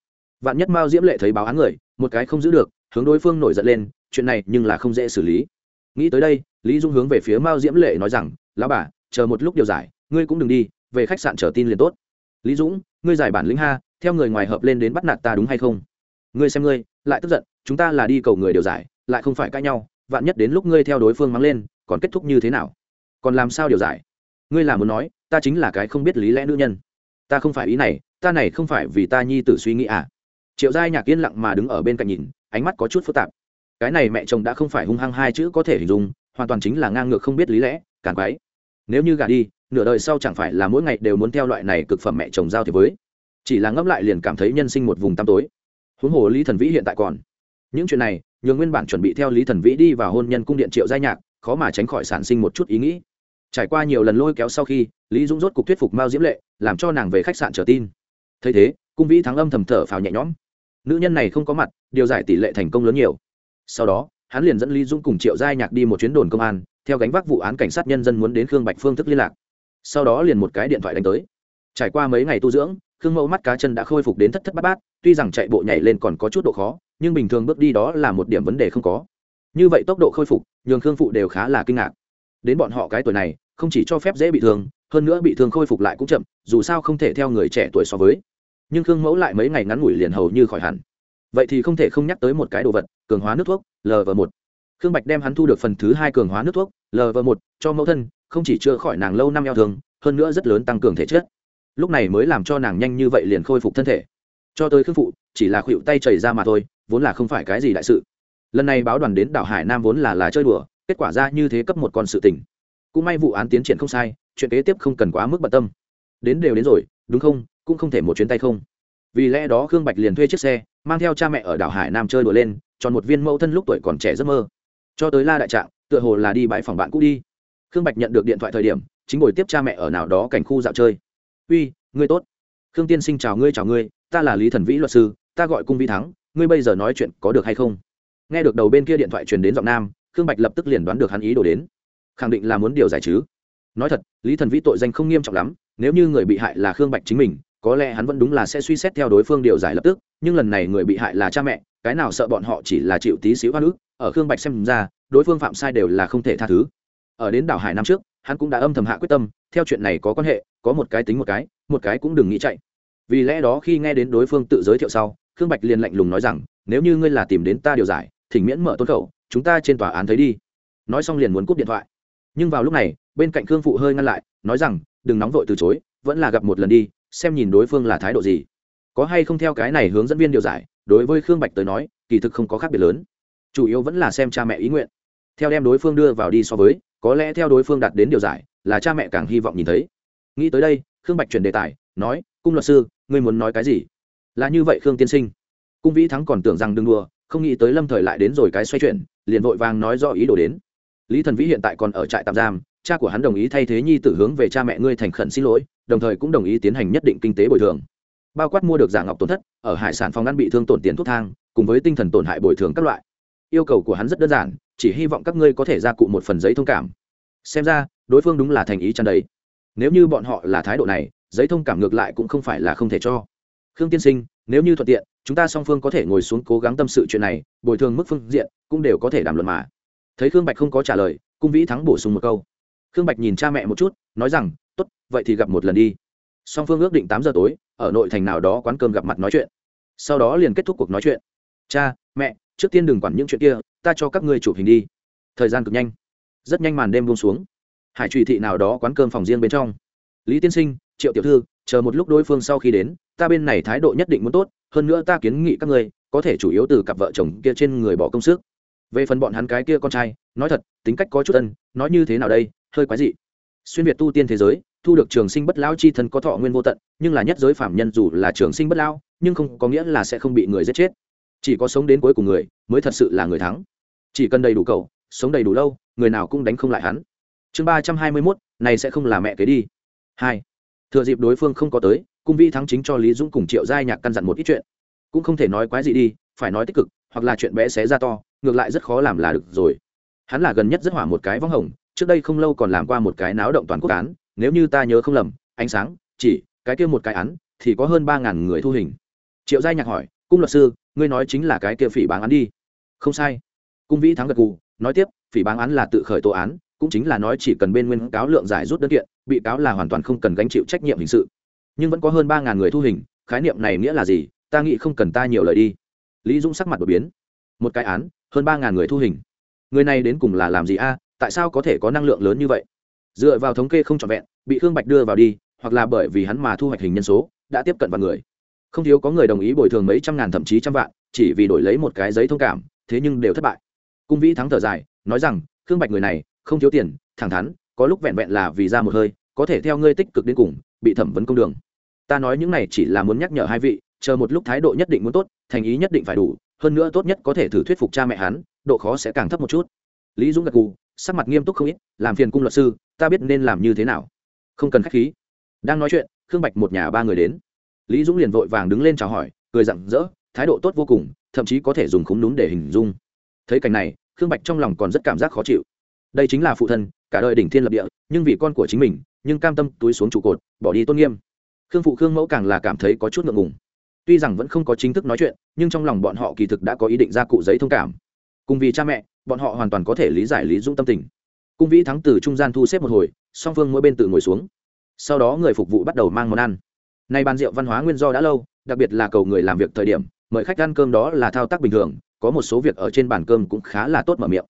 Vạn nhất mao diễm lệ thấy báo án người, một cái không giữ được, hướng đối phương nổi giận lên, chuyện này nhưng là không dễ xử lý. Nghĩ tới đây, lý dung hướng về phía mao diễm lệ nói rằng, lão bà, chờ một lúc điều giải, ngươi cũng đừng đi, về khách sạn chờ tin liền tốt. Lý dũng, ngươi giải bản lĩnh ha, theo người ngoài hợp lên đến bắt nạt ta đúng hay không? Ngươi xem ngươi, lại tức giận, chúng ta là đi cầu người điều giải, lại không phải cãi nhau vạn nhất đến lúc ngươi theo đối phương mắng lên, còn kết thúc như thế nào? Còn làm sao điều giải? Ngươi là muốn nói, ta chính là cái không biết lý lẽ nữ nhân. Ta không phải ý này, ta này không phải vì ta nhi tử suy nghĩ à? Triệu giai nhạc yên lặng mà đứng ở bên cạnh nhìn, ánh mắt có chút phức tạp. Cái này mẹ chồng đã không phải hung hăng hai chữ có thể hình dung, hoàn toàn chính là ngang ngược không biết lý lẽ, càng quái. Nếu như gà đi, nửa đời sau chẳng phải là mỗi ngày đều muốn theo loại này cực phẩm mẹ chồng giao thì với. Chỉ là ngẫm lại liền cảm thấy nhân sinh một vùng tăm tối. Huống hồ lý thần vĩ hiện tại còn. Những chuyện này nhường nguyên bản chuẩn bị theo lý thần vĩ đi vào hôn nhân cung điện triệu giai nhạc, khó mà tránh khỏi sản sinh một chút ý nghĩ. Trải qua nhiều lần lôi kéo sau khi, lý dũng rốt cục thuyết phục mao diễm lệ, làm cho nàng về khách sạn trở tin. Thấy thế, cung vĩ thắng âm thầm thở phào nhẹ nhõm. Nữ nhân này không có mặt, điều giải tỷ lệ thành công lớn nhiều. Sau đó, hắn liền dẫn lý dũng cùng triệu giai nhạc đi một chuyến đồn công an, theo gánh vác vụ án cảnh sát nhân dân muốn đến khương bạch phương thức liên lạc. Sau đó liền một cái điện thoại đánh tới. Trải qua mấy ngày tu dưỡng, khương mẫu mắt cá chân đã khôi phục đến thất thất bát bát, tuy rằng chạy bộ nhảy lên còn có chút độ khó nhưng bình thường bước đi đó là một điểm vấn đề không có. Như vậy tốc độ khôi phục, nhường khương phụ đều khá là kinh ngạc. Đến bọn họ cái tuổi này, không chỉ cho phép dễ bị thương, hơn nữa bị thương khôi phục lại cũng chậm, dù sao không thể theo người trẻ tuổi so với. Nhưng khương mẫu lại mấy ngày ngắn ngủi liền hầu như khỏi hẳn. Vậy thì không thể không nhắc tới một cái đồ vật, cường hóa nước thuốc lv một. Khương bạch đem hắn thu được phần thứ hai cường hóa nước thuốc lv một, cho mẫu thân, không chỉ chữa khỏi nàng lâu năm eo thương, hơn nữa rất lớn tăng cường thể chất. Lúc này mới làm cho nàng nhanh như vậy liền khôi phục thân thể. Cho tới khương phụ, chỉ là khuỵu tay chảy ra mà thôi vốn là không phải cái gì đại sự. Lần này báo đoàn đến đảo hải nam vốn là là chơi đùa, kết quả ra như thế cấp một con sự tình. Cũng may vụ án tiến triển không sai, chuyện kế tiếp không cần quá mức bận tâm. Đến đều đến rồi, đúng không? Cũng không thể một chuyến tay không. Vì lẽ đó khương bạch liền thuê chiếc xe, mang theo cha mẹ ở đảo hải nam chơi đùa lên tròn một viên mẫu thân lúc tuổi còn trẻ giấc mơ. Cho tới la đại trạng, tựa hồ là đi bãi phòng bạn cũ đi. Khương bạch nhận được điện thoại thời điểm, chính ngồi tiếp cha mẹ ở nào đó cảnh khu dạo chơi. Uy, ngươi tốt. Khương tiên sinh chào ngươi chào ngươi, ta là lý thần vĩ luật sư, ta gọi cung vi thắng ngươi bây giờ nói chuyện có được hay không? Nghe được đầu bên kia điện thoại truyền đến giọng nam, khương bạch lập tức liền đoán được hắn ý đồ đến. Khẳng định là muốn điều giải chứ. Nói thật, lý thần vĩ tội danh không nghiêm trọng lắm, nếu như người bị hại là khương bạch chính mình, có lẽ hắn vẫn đúng là sẽ suy xét theo đối phương điều giải lập tức, nhưng lần này người bị hại là cha mẹ, cái nào sợ bọn họ chỉ là chịu tí xíu hoa nữ ở khương bạch xem ra, đối phương phạm sai đều là không thể tha thứ. Ở đến đảo hải năm trước, hắn cũng đã âm thầm hạ quyết tâm, theo chuyện này có quan hệ, có một cái tính một cái một cái cũng đừng nghĩ chạy. Vì lẽ đó khi nghe đến đối phương tự giới thiệu sau khương bạch liền lạnh lùng nói rằng, nếu như ngươi là tìm đến ta điều giải, thỉnh miễn mở tôn khẩu, chúng ta trên tòa án thấy đi. Nói xong liền muốn cúp điện thoại. Nhưng vào lúc này, bên cạnh khương phụ hơi ngăn lại, nói rằng, đừng nóng vội từ chối, vẫn là gặp một lần đi, xem nhìn đối phương là thái độ gì. Có hay không theo cái này hướng dẫn viên điều giải, đối với khương bạch tới nói, kỳ thực không có khác biệt lớn. Chủ yếu vẫn là xem cha mẹ ý nguyện. Theo đem đối phương đưa vào đi so với, có lẽ theo đối phương đạt đến điều giải, là cha mẹ càng hy vọng nhìn thấy. Nghĩ tới đây, khương bạch chuyển đề tài, nói, cung luật sư, ngươi muốn nói cái gì? Là như vậy khương tiên sinh cung vĩ thắng còn tưởng rằng đừng đùa, không nghĩ tới lâm thời lại đến rồi cái xoay chuyển, liền vội vàng nói do ý đồ đến. Lý thần vĩ hiện tại còn ở trại tạm giam, cha của hắn đồng ý thay thế nhi tử hướng về cha mẹ ngươi thành khẩn xin lỗi, đồng thời cũng đồng ý tiến hành nhất định kinh tế bồi thường. Bao quát mua được giả ngọc tổn thất, ở hải sản phòng ngăn bị thương tổn tiền thuốc thang, cùng với tinh thần tổn hại bồi thường các loại. Yêu cầu của hắn rất đơn giản, chỉ hy vọng các ngươi có thể ra cụ một phần giấy thông cảm. Xem ra, đối phương đúng là thành ý chăn đấy nếu như bọn họ là thái độ này, giấy thông cảm ngược lại cũng không phải là không thể cho khương tiên sinh, nếu như thuận tiện, chúng ta song phương có thể ngồi xuống cố gắng tâm sự chuyện này, bồi thường mức phương diện cũng đều có thể đàm luận mà. Thấy khương bạch không có trả lời, cung vĩ thắng bổ sung một câu. Khương bạch nhìn cha mẹ một chút, nói rằng, tốt, vậy thì gặp một lần đi. Song phương ước định tám giờ tối, ở nội thành nào đó quán cơm gặp mặt nói chuyện. Sau đó liền kết thúc cuộc nói chuyện. Cha, mẹ, trước tiên đừng quản những chuyện kia, ta cho các ngươi chụp hình đi. Thời gian cực nhanh. Rất nhanh màn đêm buông xuống. Hải trụy thị nào đó quán cơm phòng riêng bên trong. Lý tiên sinh, triệu tiểu thư chờ một lúc đối phương sau khi đến, ta bên này thái độ nhất định muốn tốt, hơn nữa ta kiến nghị các ngươi, có thể chủ yếu từ cặp vợ chồng kia trên người bỏ công sức. Về phần bọn hắn cái kia con trai, nói thật, tính cách có chút ân, nói như thế nào đây, hơi quái dị. Xuyên việt tu tiên thế giới, thu được trường sinh bất lão chi thân có thọ nguyên vô tận, nhưng là nhất giới phạm nhân dù là trường sinh bất lão, nhưng không có nghĩa là sẽ không bị người giết chết. Chỉ có sống đến cuối cùng người, mới thật sự là người thắng. Chỉ cần đầy đủ cầu, sống đầy đủ lâu, người nào cũng đánh không lại hắn. Chương ba trăm hai mươi mốt, này sẽ không là mẹ kế đi. Hai thừa dịp đối phương không có tới, cung vi thắng chính cho lý dũng cùng triệu giai nhạc căn dặn một ít chuyện. Cũng không thể nói quái gì đi, phải nói tích cực, hoặc là chuyện bé xé ra to, ngược lại rất khó làm là được rồi. Hắn là gần nhất rất hỏa một cái vắng hồng, trước đây không lâu còn làm qua một cái náo động toàn quốc án, nếu như ta nhớ không lầm, ánh sáng, chỉ, cái kia một cái án, thì có hơn ba ngàn người thu hình. Triệu giai nhạc hỏi, cung luật sư, ngươi nói chính là cái kia phỉ báng án đi. Không sai. Cung vĩ thắng gật gù, nói tiếp, phỉ báng án là tự khởi tố án cũng chính là nói chỉ cần bên nguyên cáo lượng giải rút đơn kiện, bị cáo là hoàn toàn không cần gánh chịu trách nhiệm hình sự. Nhưng vẫn có hơn ba ngàn người thu hình, khái niệm này nghĩa là gì, ta nghĩ không cần ta nhiều lời đi. Lý dũng sắc mặt đột biến. Một cái án, hơn ba ngàn người thu hình. Người này đến cùng là làm gì a, tại sao có thể có năng lượng lớn như vậy? Dựa vào thống kê không trọn vẹn, bị khương bạch đưa vào đi, hoặc là bởi vì hắn mà thu hoạch hình nhân số, đã tiếp cận vào người. Không thiếu có người đồng ý bồi thường mấy trăm ngàn thậm chí trăm vạn, chỉ vì đổi lấy một cái giấy thông cảm, thế nhưng đều thất bại. Cung vĩ thắng thở dài, nói rằng, khương bạch người này không thiếu tiền, thẳng thắn, có lúc vẹn vẹn là vì ra một hơi, có thể theo ngươi tích cực đến cùng, bị thẩm vấn công đường. Ta nói những này chỉ là muốn nhắc nhở hai vị, chờ một lúc thái độ nhất định muốn tốt, thành ý nhất định phải đủ, hơn nữa tốt nhất có thể thử thuyết phục cha mẹ hắn, độ khó sẽ càng thấp một chút. Lý dũng gật gù, sắc mặt nghiêm túc không ít, làm phiền cung luật sư, ta biết nên làm như thế nào. Không cần k h á c h khí. Đang nói chuyện, khương bạch một nhà ba người đến. Lý dũng liền vội vàng đứng lên chào hỏi, cười rặng rỡ, thái độ tốt vô cùng, thậm chí có thể dùng khúng núm để hình dung. Thấy cảnh này, khương bạch trong lòng còn rất cảm giác khó chịu đây chính là phụ thân, cả đời đỉnh thiên lập địa, nhưng vì con của chính mình, nhưng cam tâm túi xuống trụ cột, bỏ đi tôn nghiêm. Khương phụ khương mẫu càng là cảm thấy có chút ngượng ngùng. Tuy rằng vẫn không có chính thức nói chuyện, nhưng trong lòng bọn họ kỳ thực đã có ý định ra cụ giấy thông cảm. Cùng vì cha mẹ, bọn họ hoàn toàn có thể lý giải lý dũng tâm tình. Cung vĩ thắng từ trung gian thu xếp một hồi, song phương mỗi bên tự ngồi xuống. Sau đó người phục vụ bắt đầu mang món ăn. Nay bàn rượu văn hóa nguyên do đã lâu, đặc biệt là cầu người làm việc thời điểm, mời khách ăn cơm đó là thao tác bình thường, có một số việc ở trên bàn cơm cũng khá là tốt mở miệng.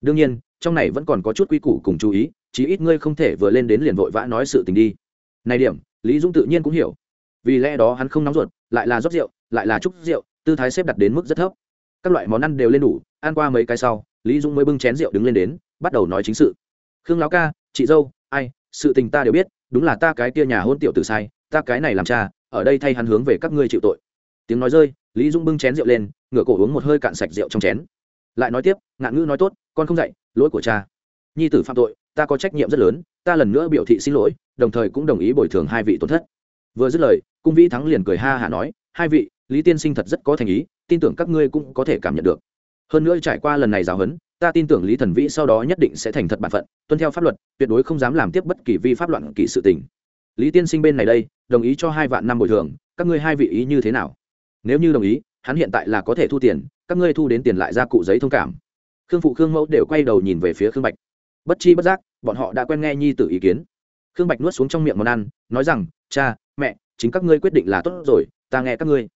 Đương nhiên trong này vẫn còn có chút quy củ cùng chú ý, chí ít ngươi không thể vừa lên đến liền vội vã nói sự tình đi. Này điểm, lý dũng tự nhiên cũng hiểu. Vì lẽ đó hắn không nóng ruột, lại là rót rượu, lại là chúc rượu, tư thái xếp đặt đến mức rất thấp. Các loại món ăn đều lên đủ, ăn qua mấy cái sau, lý dũng mới bưng chén rượu đứng lên đến, bắt đầu nói chính sự. Khương lão ca, chị dâu, ai, sự tình ta đều biết, đúng là ta cái kia nhà hôn tiểu từ sai, ta cái này làm cha, ở đây thay hắn hướng về các ngươi chịu tội. Tiếng nói rơi, lý dũng bưng chén rượu lên, ngửa cổ uống một hơi cạn sạch rượu trong chén lại nói tiếp, ngạn ngữ nói tốt, con không dạy, lỗi của cha. Nhi tử phạm tội, ta có trách nhiệm rất lớn, ta lần nữa biểu thị xin lỗi, đồng thời cũng đồng ý bồi thường hai vị tổn thất. Vừa dứt lời, cung vĩ thắng liền cười ha hả nói, hai vị, lý tiên sinh thật rất có thành ý, tin tưởng các ngươi cũng có thể cảm nhận được. Hơn nữa trải qua lần này giáo huấn, ta tin tưởng lý thần vĩ sau đó nhất định sẽ thành thật bản phận, tuân theo pháp luật, tuyệt đối không dám làm tiếp bất kỳ vi pháp loạn kỳ sự tình. Lý tiên sinh bên này đây, đồng ý cho hai vạn năm bồi thường, các ngươi hai vị ý như thế nào? Nếu như đồng ý hắn hiện tại là có thể thu tiền các ngươi thu đến tiền lại ra cụ giấy thông cảm. Khương phụ khương mẫu đều quay đầu nhìn về phía khương bạch. Bất chi bất giác bọn họ đã quen nghe nhi tử ý kiến. Khương bạch nuốt xuống trong miệng món ăn nói rằng cha mẹ chính các ngươi quyết định là tốt rồi ta nghe các ngươi.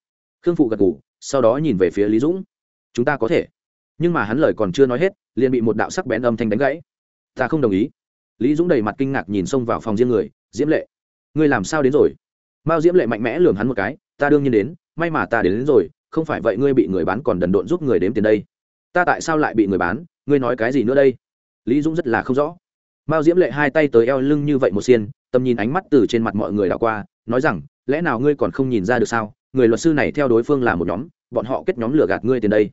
Khương phụ gật g ủ sau đó nhìn về phía lý dũng. Chúng ta có thể. Nhưng mà hắn lời còn chưa nói hết liền bị một đạo sắc bén âm thanh đánh gãy. Ta không đồng ý. Lý dũng đầy mặt kinh ngạc nhìn xông vào phòng riêng người diễm lệ ngươi làm sao đến rồi? Mao diễm lệ mạnh mẽ lường hắn một cái ta đương nhiên đến may mà ta đến, đến rồi không phải vậy ngươi bị người bán còn đần độn giúp người đếm tiền đây. Ta tại sao lại bị người bán? Ngươi nói cái gì nữa đây? Lý dũng rất là không rõ. Mao diễm lệ hai tay tới eo lưng như vậy một xiên, tầm nhìn ánh mắt từ trên mặt mọi người đã qua, nói rằng, lẽ nào ngươi còn không nhìn ra được sao? Người luật sư này theo đối phương là một nhóm, bọn họ kết nhóm lừa gạt ngươi tiền đây.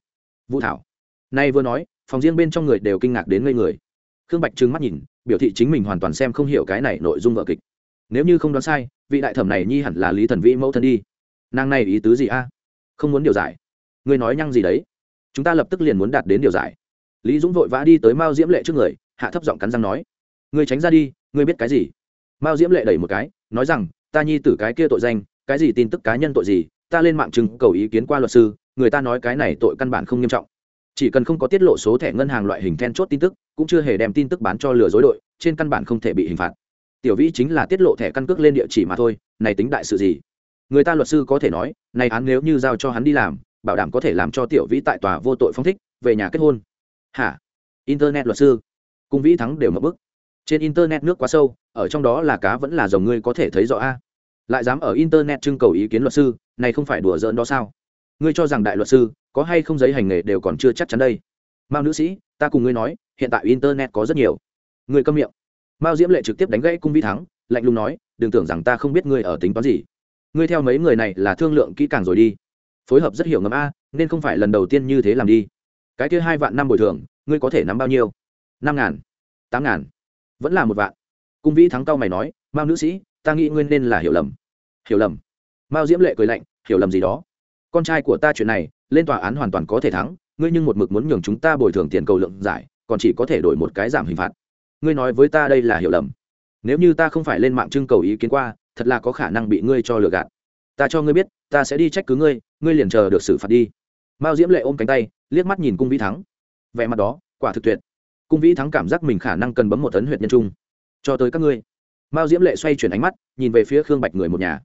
Vũ thảo. Nay vừa nói, phòng riêng bên trong người đều kinh ngạc đến ngây người. Khương bạch trừng mắt nhìn, biểu thị chính mình hoàn toàn xem không hiểu cái này nội dung vở kịch. Nếu như không đoán sai, vị đại thẩm này nhi hẳn là lý thần vĩ mẫu thân đi. Nàng này ý tứ gì a? Không muốn điều giải. Ngươi nói nhăng gì đấy? Chúng ta lập tức liền muốn đạt đến điều giải. Lý dũng vội vã đi tới mao diễm lệ trước người, hạ thấp giọng cắn răng nói. Ngươi tránh ra đi, ngươi biết cái gì? Mao diễm lệ đẩy một cái, nói rằng, ta nhi tử cái kia tội danh, cái gì tin tức cá nhân tội gì, ta lên mạng chứng cầu ý kiến qua luật sư, người ta nói cái này tội căn bản không nghiêm trọng. Chỉ cần không có tiết lộ số thẻ ngân hàng loại hình then chốt tin tức, cũng chưa hề đem tin tức bán cho lừa dối đội, trên căn bản không thể bị hình phạt. Tiểu vĩ chính là tiết lộ thẻ căn cước lên địa chỉ mà thôi, này tính đại sự gì? Người ta luật sư có thể nói, này án nếu như giao cho hắn đi làm, bảo đảm có thể làm cho tiểu vĩ tại tòa vô tội phong thích, về nhà kết hôn. Hả? Internet luật sư. Cung vĩ thắng đều mập bức. Trên internet nước quá sâu, ở trong đó là cá vẫn là dòng ngươi có thể thấy rõ a. Lại dám ở internet trưng cầu ý kiến luật sư, này không phải đùa giỡn đó sao? Ngươi cho rằng đại luật sư, có hay không giấy hành nghề đều còn chưa chắc chắn đây? Mao nữ sĩ, ta cùng ngươi nói, hiện tại internet có rất nhiều. Ngươi câm miệng. Mao diễm lệ trực tiếp đánh gãy cung vĩ thắng, lạnh lùng nói, đừng tưởng rằng ta không biết ngươi ở tính toán gì ngươi theo mấy người này là thương lượng kỹ càng rồi đi. Phối hợp rất hiểu ngầm a, nên không phải lần đầu tiên như thế làm đi. Cái kia hai vạn năm bồi thường, ngươi có thể nắm bao nhiêu? Năm ngàn, tám ngàn, vẫn là một vạn. Cung vĩ thắng cao mày nói, mao nữ sĩ, ta nghĩ ngươi nên là hiểu lầm. Hiểu lầm? Mao diễm lệ cười lạnh, hiểu lầm gì đó? Con trai của ta chuyện này, lên tòa án hoàn toàn có thể thắng, ngươi nhưng một mực muốn nhường chúng ta bồi thường tiền cầu lượng giải, còn chỉ có thể đổi một cái giảm hình phạt. Ngươi nói với ta đây là hiểu lầm. Nếu như ta không phải lên mạng trưng cầu ý kiến qua thật là có khả năng bị ngươi cho lừa gạt. Ta cho ngươi biết, ta sẽ đi trách cứ ngươi ngươi liền chờ được xử phạt đi. Mao diễm lệ ôm cánh tay, liếc mắt nhìn cung vĩ thắng. Vẻ mặt đó, quả thực tuyệt. Cung vĩ thắng cảm giác mình khả năng cần bấm một tấn huyệt nhân trung. Cho tới các ngươi. Mao diễm lệ xoay chuyển ánh mắt, nhìn về phía khương bạch người một nhà.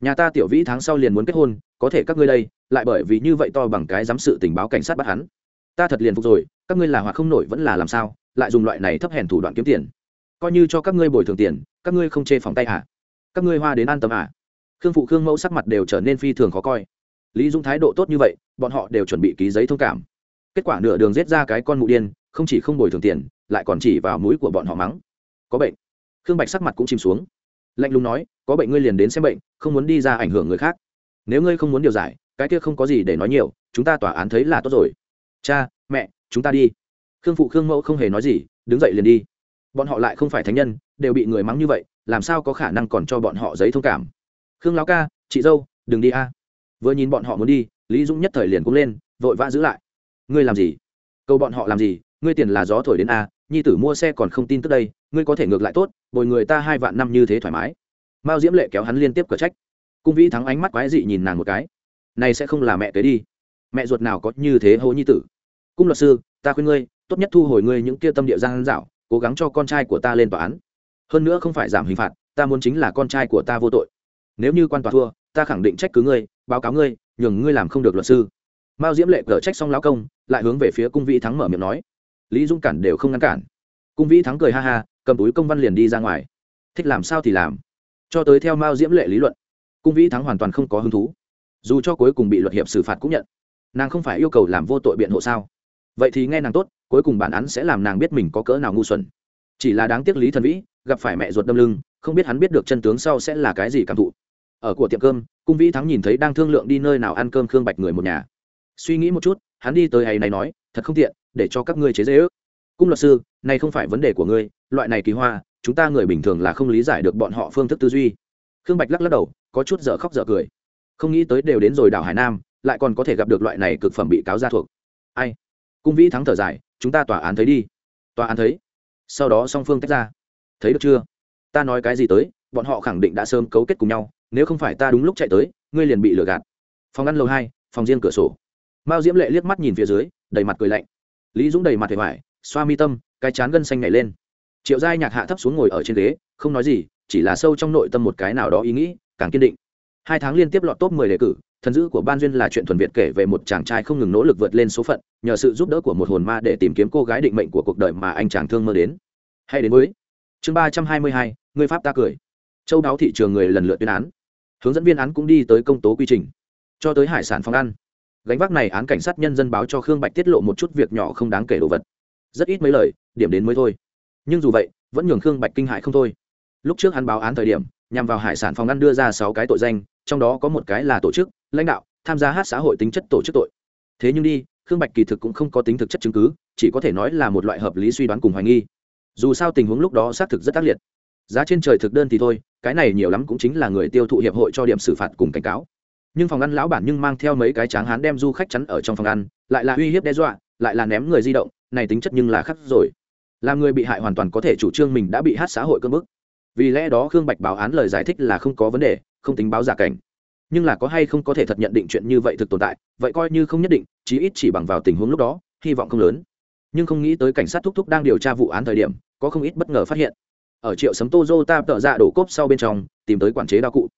Nhà ta tiểu vĩ tháng sau liền muốn kết hôn, có thể các ngươi đây, lại bởi vì như vậy to bằng cái giám sự tình báo cảnh sát bắt hắn. Ta thật liền phục rồi, các ngươi là hoặc không nổi vẫn là làm sao, lại dùng loại này thấp hèn thủ đoạn kiếm tiền. Coi như cho các ngươi bồi thường tiền, các ngươi không chê phòng tay hả? Các ngươi hoa đến an tâm à. Khương phụ khương mẫu sắc mặt đều trở nên phi thường khó coi. Lý dung thái độ tốt như vậy, bọn họ đều chuẩn bị ký giấy thông cảm. Kết quả nửa đường giết ra cái con mụ điên, không chỉ không bồi thường tiền, lại còn chỉ vào mũi của bọn họ mắng. Có bệnh. Khương bạch sắc mặt cũng chìm xuống. Lạnh lùng nói, có bệnh ngươi liền đến xem bệnh, không muốn đi ra ảnh hưởng người khác. Nếu ngươi không muốn điều giải, cái kia không có gì để nói nhiều, chúng ta tòa án thấy là tốt rồi. Cha, mẹ, chúng ta đi. Khương phụ khương mẫu không hề nói gì, đứng dậy liền đi bọn họ lại không phải thánh nhân, đều bị người mắng như vậy, làm sao có khả năng còn cho bọn họ giấy thông cảm? Khương lão ca, chị dâu, đừng đi a. Vừa nhìn bọn họ muốn đi, lý dũng nhất thời liền cũng lên, vội vã giữ lại. Ngươi làm gì? Câu bọn họ làm gì? Ngươi tiền là gió thổi đến a, nhi tử mua xe còn không tin tức đây, ngươi có thể ngược lại tốt, bồi người ta hai vạn năm như thế thoải mái. Mao diễm lệ kéo hắn liên tiếp cửa trách. Cung vĩ thắng ánh mắt quái dị nhìn nàng một cái. Này sẽ không là mẹ tới đi. Mẹ ruột nào có như thế hô nhi tử? Cung luật sư, ta khuyên ngươi, tốt nhất thu hồi ngươi những kia tâm địa gian dạo cố gắng cho con trai của ta lên tòa án. Hơn nữa không phải giảm hình phạt, ta muốn chính là con trai của ta vô tội. Nếu như quan tòa thua, ta khẳng định trách cứ ngươi, báo cáo ngươi, nhường ngươi làm không được luật sư. Mao diễm lệ cở trách xong lão công, lại hướng về phía cung vĩ thắng mở miệng nói. Lý dung cản đều không ngăn cản. Cung vĩ thắng cười ha ha, cầm túi công văn liền đi ra ngoài. Thích làm sao thì làm. Cho tới theo mao diễm lệ lý luận, cung vĩ thắng hoàn toàn không có hứng thú. Dù cho cuối cùng bị luật hiệp xử phạt cũng nhận. Nàng không phải yêu cầu làm vô tội biện hộ sao? Vậy thì nghe nàng tốt cuối cùng bản án sẽ làm nàng biết mình có cỡ nào ngu xuẩn. Chỉ là đáng tiếc lý thần vĩ gặp phải mẹ ruột đâm lưng, không biết hắn biết được chân tướng sau sẽ là cái gì cảm thụ. Ở của tiệm cơm, cung vĩ thắng nhìn thấy đang thương lượng đi nơi nào ăn cơm khương bạch người một nhà. Suy nghĩ một chút, hắn đi tới hay này nói, thật không tiện, để cho các ngươi chế dễ ước. Cung luật sư, này không phải vấn đề của ngươi, loại này kỳ hoa, chúng ta người bình thường là không lý giải được bọn họ phương thức tư duy. Khương bạch lắc lắc đầu, có chút dở khóc dở cười. Không nghĩ tới đều đến rồi đảo hải nam, lại còn có thể gặp được loại này cực phẩm bị cáo ra thuộc. Ai? Cung vĩ thắng thở dài, chúng ta tòa án thấy đi. Tòa án thấy. Sau đó song phương tách ra. Thấy được chưa? Ta nói cái gì tới, bọn họ khẳng định đã sớm cấu kết cùng nhau, nếu không phải ta đúng lúc chạy tới, ngươi liền bị lừa gạt. Phòng ăn lầu hai, phòng riêng cửa sổ. Mao diễm lệ liếc mắt nhìn phía dưới, đầy mặt cười lạnh. Lý dũng đầy mặt hề hoài, xoa mi tâm, cái chán gân xanh nhảy lên. Triệu giai nhạc hạ thấp xuống ngồi ở trên ghế, không nói gì, chỉ là sâu trong nội tâm một cái nào đó ý nghĩ, càng kiên định. Hai tháng liên tiếp lọt top mười đề cử thần dữ của ban duyên là chuyện thuần việt kể về một chàng trai không ngừng nỗ lực vượt lên số phận, nhờ sự giúp đỡ của một hồn ma để tìm kiếm cô gái định mệnh của cuộc đời mà anh chàng thương mơ đến. Hay đến với chương ba trăm hai mươi hai, người pháp ta cười. Châu đáo thị trường người lần lượt tuyên án. Hướng dẫn viên án cũng đi tới công tố quy trình. Cho tới hải sản phòng ăn. Gánh vác này án cảnh sát nhân dân báo cho khương bạch tiết lộ một chút việc nhỏ không đáng kể đồ vật. Rất ít mấy lời, điểm đến mới thôi. Nhưng dù vậy, vẫn nhường khương bạch kinh hại không thôi. Lúc trước hắn báo án thời điểm, nhằm vào hải sản phòng ăn đưa ra sáu cái tội danh, trong đó có một cái là tổ chức lãnh đạo, tham gia hát xã hội tính chất tổ chức tội. Thế nhưng đi, khương bạch kỳ thực cũng không có tính thực chất chứng cứ, chỉ có thể nói là một loại hợp lý suy đoán cùng hoài nghi. Dù sao tình huống lúc đó xác thực rất ác liệt. Giá trên trời thực đơn thì thôi, cái này nhiều lắm cũng chính là người tiêu thụ hiệp hội cho điểm xử phạt cùng cảnh cáo. Nhưng phòng ăn lão bản nhưng mang theo mấy cái tráng hán đem du khách chắn ở trong phòng ăn, lại là uy hiếp đe dọa, lại là ném người di động, này tính chất nhưng là khắc rồi. Làm người bị hại hoàn toàn có thể chủ trương mình đã bị hát xã hội cơn bức. Vì lẽ đó khương bạch báo án lời giải thích là không có vấn đề, không tính báo giả cảnh nhưng là có hay không có thể thật nhận định chuyện như vậy thực tồn tại, vậy coi như không nhất định, chí ít chỉ bằng vào tình huống lúc đó, hy vọng không lớn. Nhưng không nghĩ tới cảnh sát thúc thúc đang điều tra vụ án thời điểm, có không ít bất ngờ phát hiện. Ở triệu sấm tozo ta tợ ra đổ cốp sau bên trong, tìm tới quản chế đao cụ.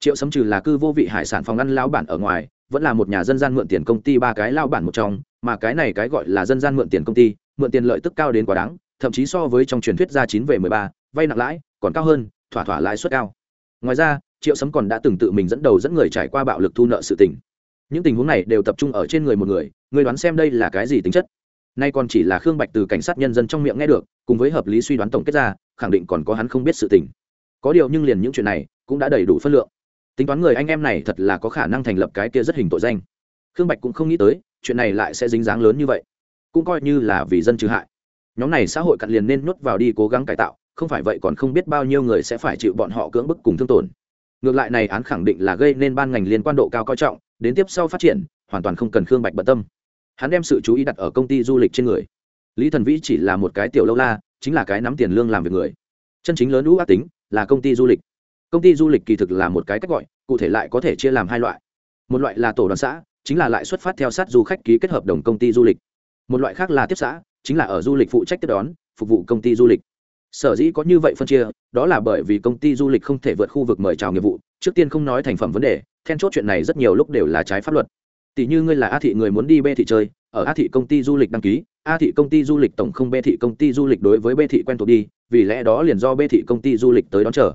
Triệu sấm trừ là cư vô vị hải sản phòng ăn lao bản ở ngoài, vẫn là một nhà dân gian mượn tiền công ty ba cái lao bản một trong, mà cái này cái gọi là dân gian mượn tiền công ty, mượn tiền lợi tức cao đến quá đáng, thậm chí so với trong truyền thuyết ra chín về mười ba, vay nặng lãi, còn cao hơn, thỏa thỏa lãi suất cao. Ngoài ra triệu sấm còn đã từng tự mình dẫn đầu dẫn người trải qua bạo lực thu nợ sự tình. Những tình huống này đều tập trung ở trên người một người người đoán xem đây là cái gì tính chất? Nay còn chỉ là khương bạch từ cảnh sát nhân dân trong miệng nghe được, cùng với hợp lý suy đoán tổng kết ra, khẳng định còn có hắn không biết sự tình. Có điều nhưng liền những chuyện này, cũng đã đầy đủ phân lượng. Tính toán người anh em này thật là có khả năng thành lập cái kia rất hình tội danh. Khương bạch cũng không nghĩ tới, chuyện này lại sẽ dính dáng lớn như vậy. Cũng coi như là vì dân trừ hại. Nhóm này xã hội cặn liền nên nuốt vào đi cố gắng cải tạo, không phải vậy còn không biết bao nhiêu người sẽ phải chịu bọn họ cưỡng bức cùng thương tổn ngược lại này án khẳng định là gây nên ban ngành liên quan độ cao coi trọng, đến tiếp sau phát triển, hoàn toàn không cần khương bạch bận tâm. Hắn đem sự chú ý đặt ở công ty du lịch trên người. Lý thần vĩ chỉ là một cái tiểu lâu la, chính là cái nắm tiền lương làm việc người. Chân chính lớn ú ác tính là công ty du lịch. Công ty du lịch kỳ thực là một cái cách gọi, cụ thể lại có thể chia làm hai loại. Một loại là tổ đoàn xã, chính là lại xuất phát theo sát du khách ký kết hợp đồng công ty du lịch. Một loại khác là tiếp xã, chính là ở du lịch phụ trách tiếp đón, phục vụ công ty du lịch sở dĩ có như vậy phân chia, đó là bởi vì công ty du lịch không thể vượt khu vực mời chào nghiệp vụ, trước tiên không nói thành phẩm vấn đề, then chốt chuyện này rất nhiều lúc đều là trái pháp luật. Tỷ như ngươi là a thị người muốn đi b thị chơi, ở a thị công ty du lịch đăng ký, a thị công ty du lịch tổng không b thị công ty du lịch đối với b thị quen thuộc đi, vì lẽ đó liền do b thị công ty du lịch tới đón chờ.